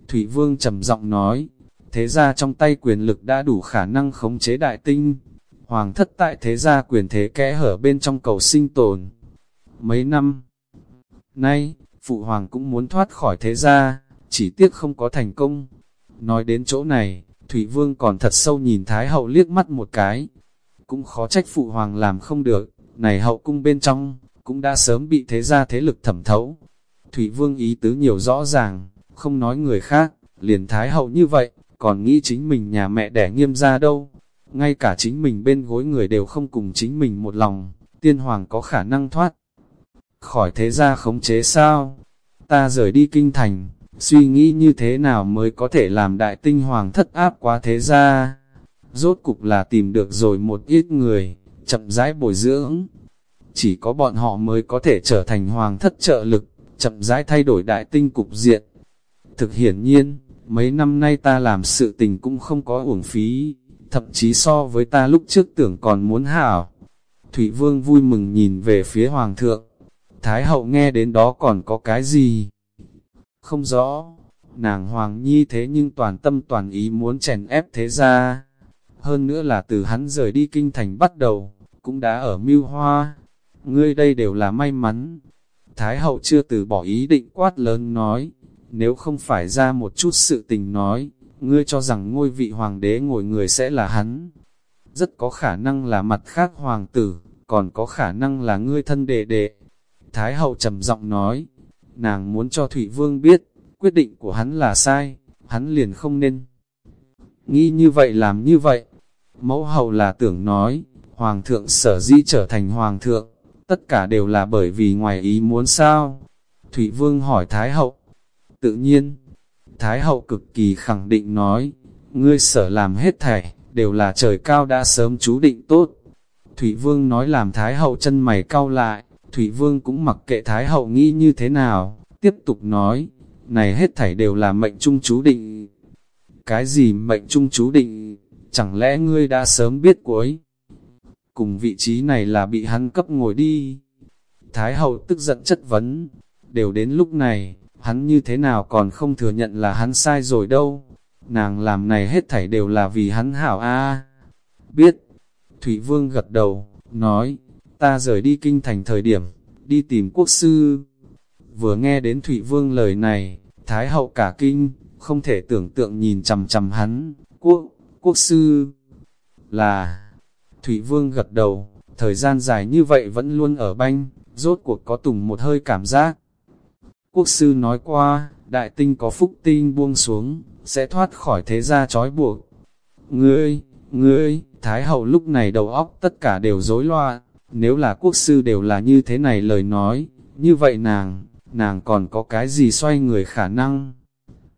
Thủy Vương trầm giọng nói, thế ra trong tay quyền lực đã đủ khả năng khống chế đại tinh. Hoàng thất tại thế gia quyền thế kẽ hở bên trong cầu sinh tồn. Mấy năm nay, Phụ Hoàng cũng muốn thoát khỏi thế gia, chỉ tiếc không có thành công. Nói đến chỗ này, Thủy Vương còn thật sâu nhìn Thái Hậu liếc mắt một cái. Cũng khó trách Phụ Hoàng làm không được, này hậu cung bên trong, cũng đã sớm bị thế gia thế lực thẩm thấu. Thủy Vương ý tứ nhiều rõ ràng, không nói người khác, liền Thái Hậu như vậy, còn nghĩ chính mình nhà mẹ đẻ nghiêm ra đâu. Ngay cả chính mình bên gối người đều không cùng chính mình một lòng, tiên hoàng có khả năng thoát. Khỏi thế gia khống chế sao? Ta rời đi kinh thành, suy nghĩ như thế nào mới có thể làm đại tinh hoàng thất áp quá thế gia? Rốt cục là tìm được rồi một ít người, chậm rãi bồi dưỡng. Chỉ có bọn họ mới có thể trở thành hoàng thất trợ lực, chậm rãi thay đổi đại tinh cục diện. Thực hiển nhiên, mấy năm nay ta làm sự tình cũng không có uổng phí, thậm chí so với ta lúc trước tưởng còn muốn hảo. Thủy Vương vui mừng nhìn về phía Hoàng thượng. Thái hậu nghe đến đó còn có cái gì? Không rõ, nàng Hoàng Nhi thế nhưng toàn tâm toàn ý muốn chèn ép thế ra. Hơn nữa là từ hắn rời đi kinh thành bắt đầu, cũng đã ở mưu hoa. Ngươi đây đều là may mắn. Thái hậu chưa từ bỏ ý định quát lớn nói, nếu không phải ra một chút sự tình nói, ngươi cho rằng ngôi vị hoàng đế ngồi người sẽ là hắn. Rất có khả năng là mặt khác hoàng tử, còn có khả năng là ngươi thân đệ đệ. Thái hậu trầm giọng nói, nàng muốn cho Thủy Vương biết, quyết định của hắn là sai, hắn liền không nên. Nghĩ như vậy làm như vậy, mẫu hậu là tưởng nói, hoàng thượng sở dĩ trở thành hoàng thượng, tất cả đều là bởi vì ngoài ý muốn sao. Thủy Vương hỏi Thái hậu, tự nhiên, Thái hậu cực kỳ khẳng định nói, ngươi sở làm hết thảy, đều là trời cao đã sớm chú định tốt. Thủy Vương nói làm Thái hậu chân mày cau lại, Thủy Vương cũng mặc kệ Thái hậu nghĩ như thế nào, tiếp tục nói, này hết thảy đều là mệnh trung chú định. Cái gì mệnh trung chú định, chẳng lẽ ngươi đã sớm biết cuối? Cùng vị trí này là bị hắn cấp ngồi đi. Thái hậu tức giận chất vấn, đều đến lúc này, hắn như thế nào còn không thừa nhận là hắn sai rồi đâu. Nàng làm này hết thảy đều là vì hắn hảo a. Biết, Thủy Vương gật đầu, nói, ta rời đi kinh thành thời điểm, đi tìm quốc sư. Vừa nghe đến thụy Vương lời này, Thái hậu cả kinh, không thể tưởng tượng nhìn chầm chầm hắn, quốc, quốc sư, là, thụy Vương gật đầu, thời gian dài như vậy vẫn luôn ở banh, rốt cuộc có tùng một hơi cảm giác, Quốc sư nói qua, đại tinh có phúc tinh buông xuống, sẽ thoát khỏi thế gia trói buộc. Ngươi, ngươi, Thái hậu lúc này đầu óc tất cả đều rối loạn, nếu là quốc sư đều là như thế này lời nói, như vậy nàng, nàng còn có cái gì xoay người khả năng?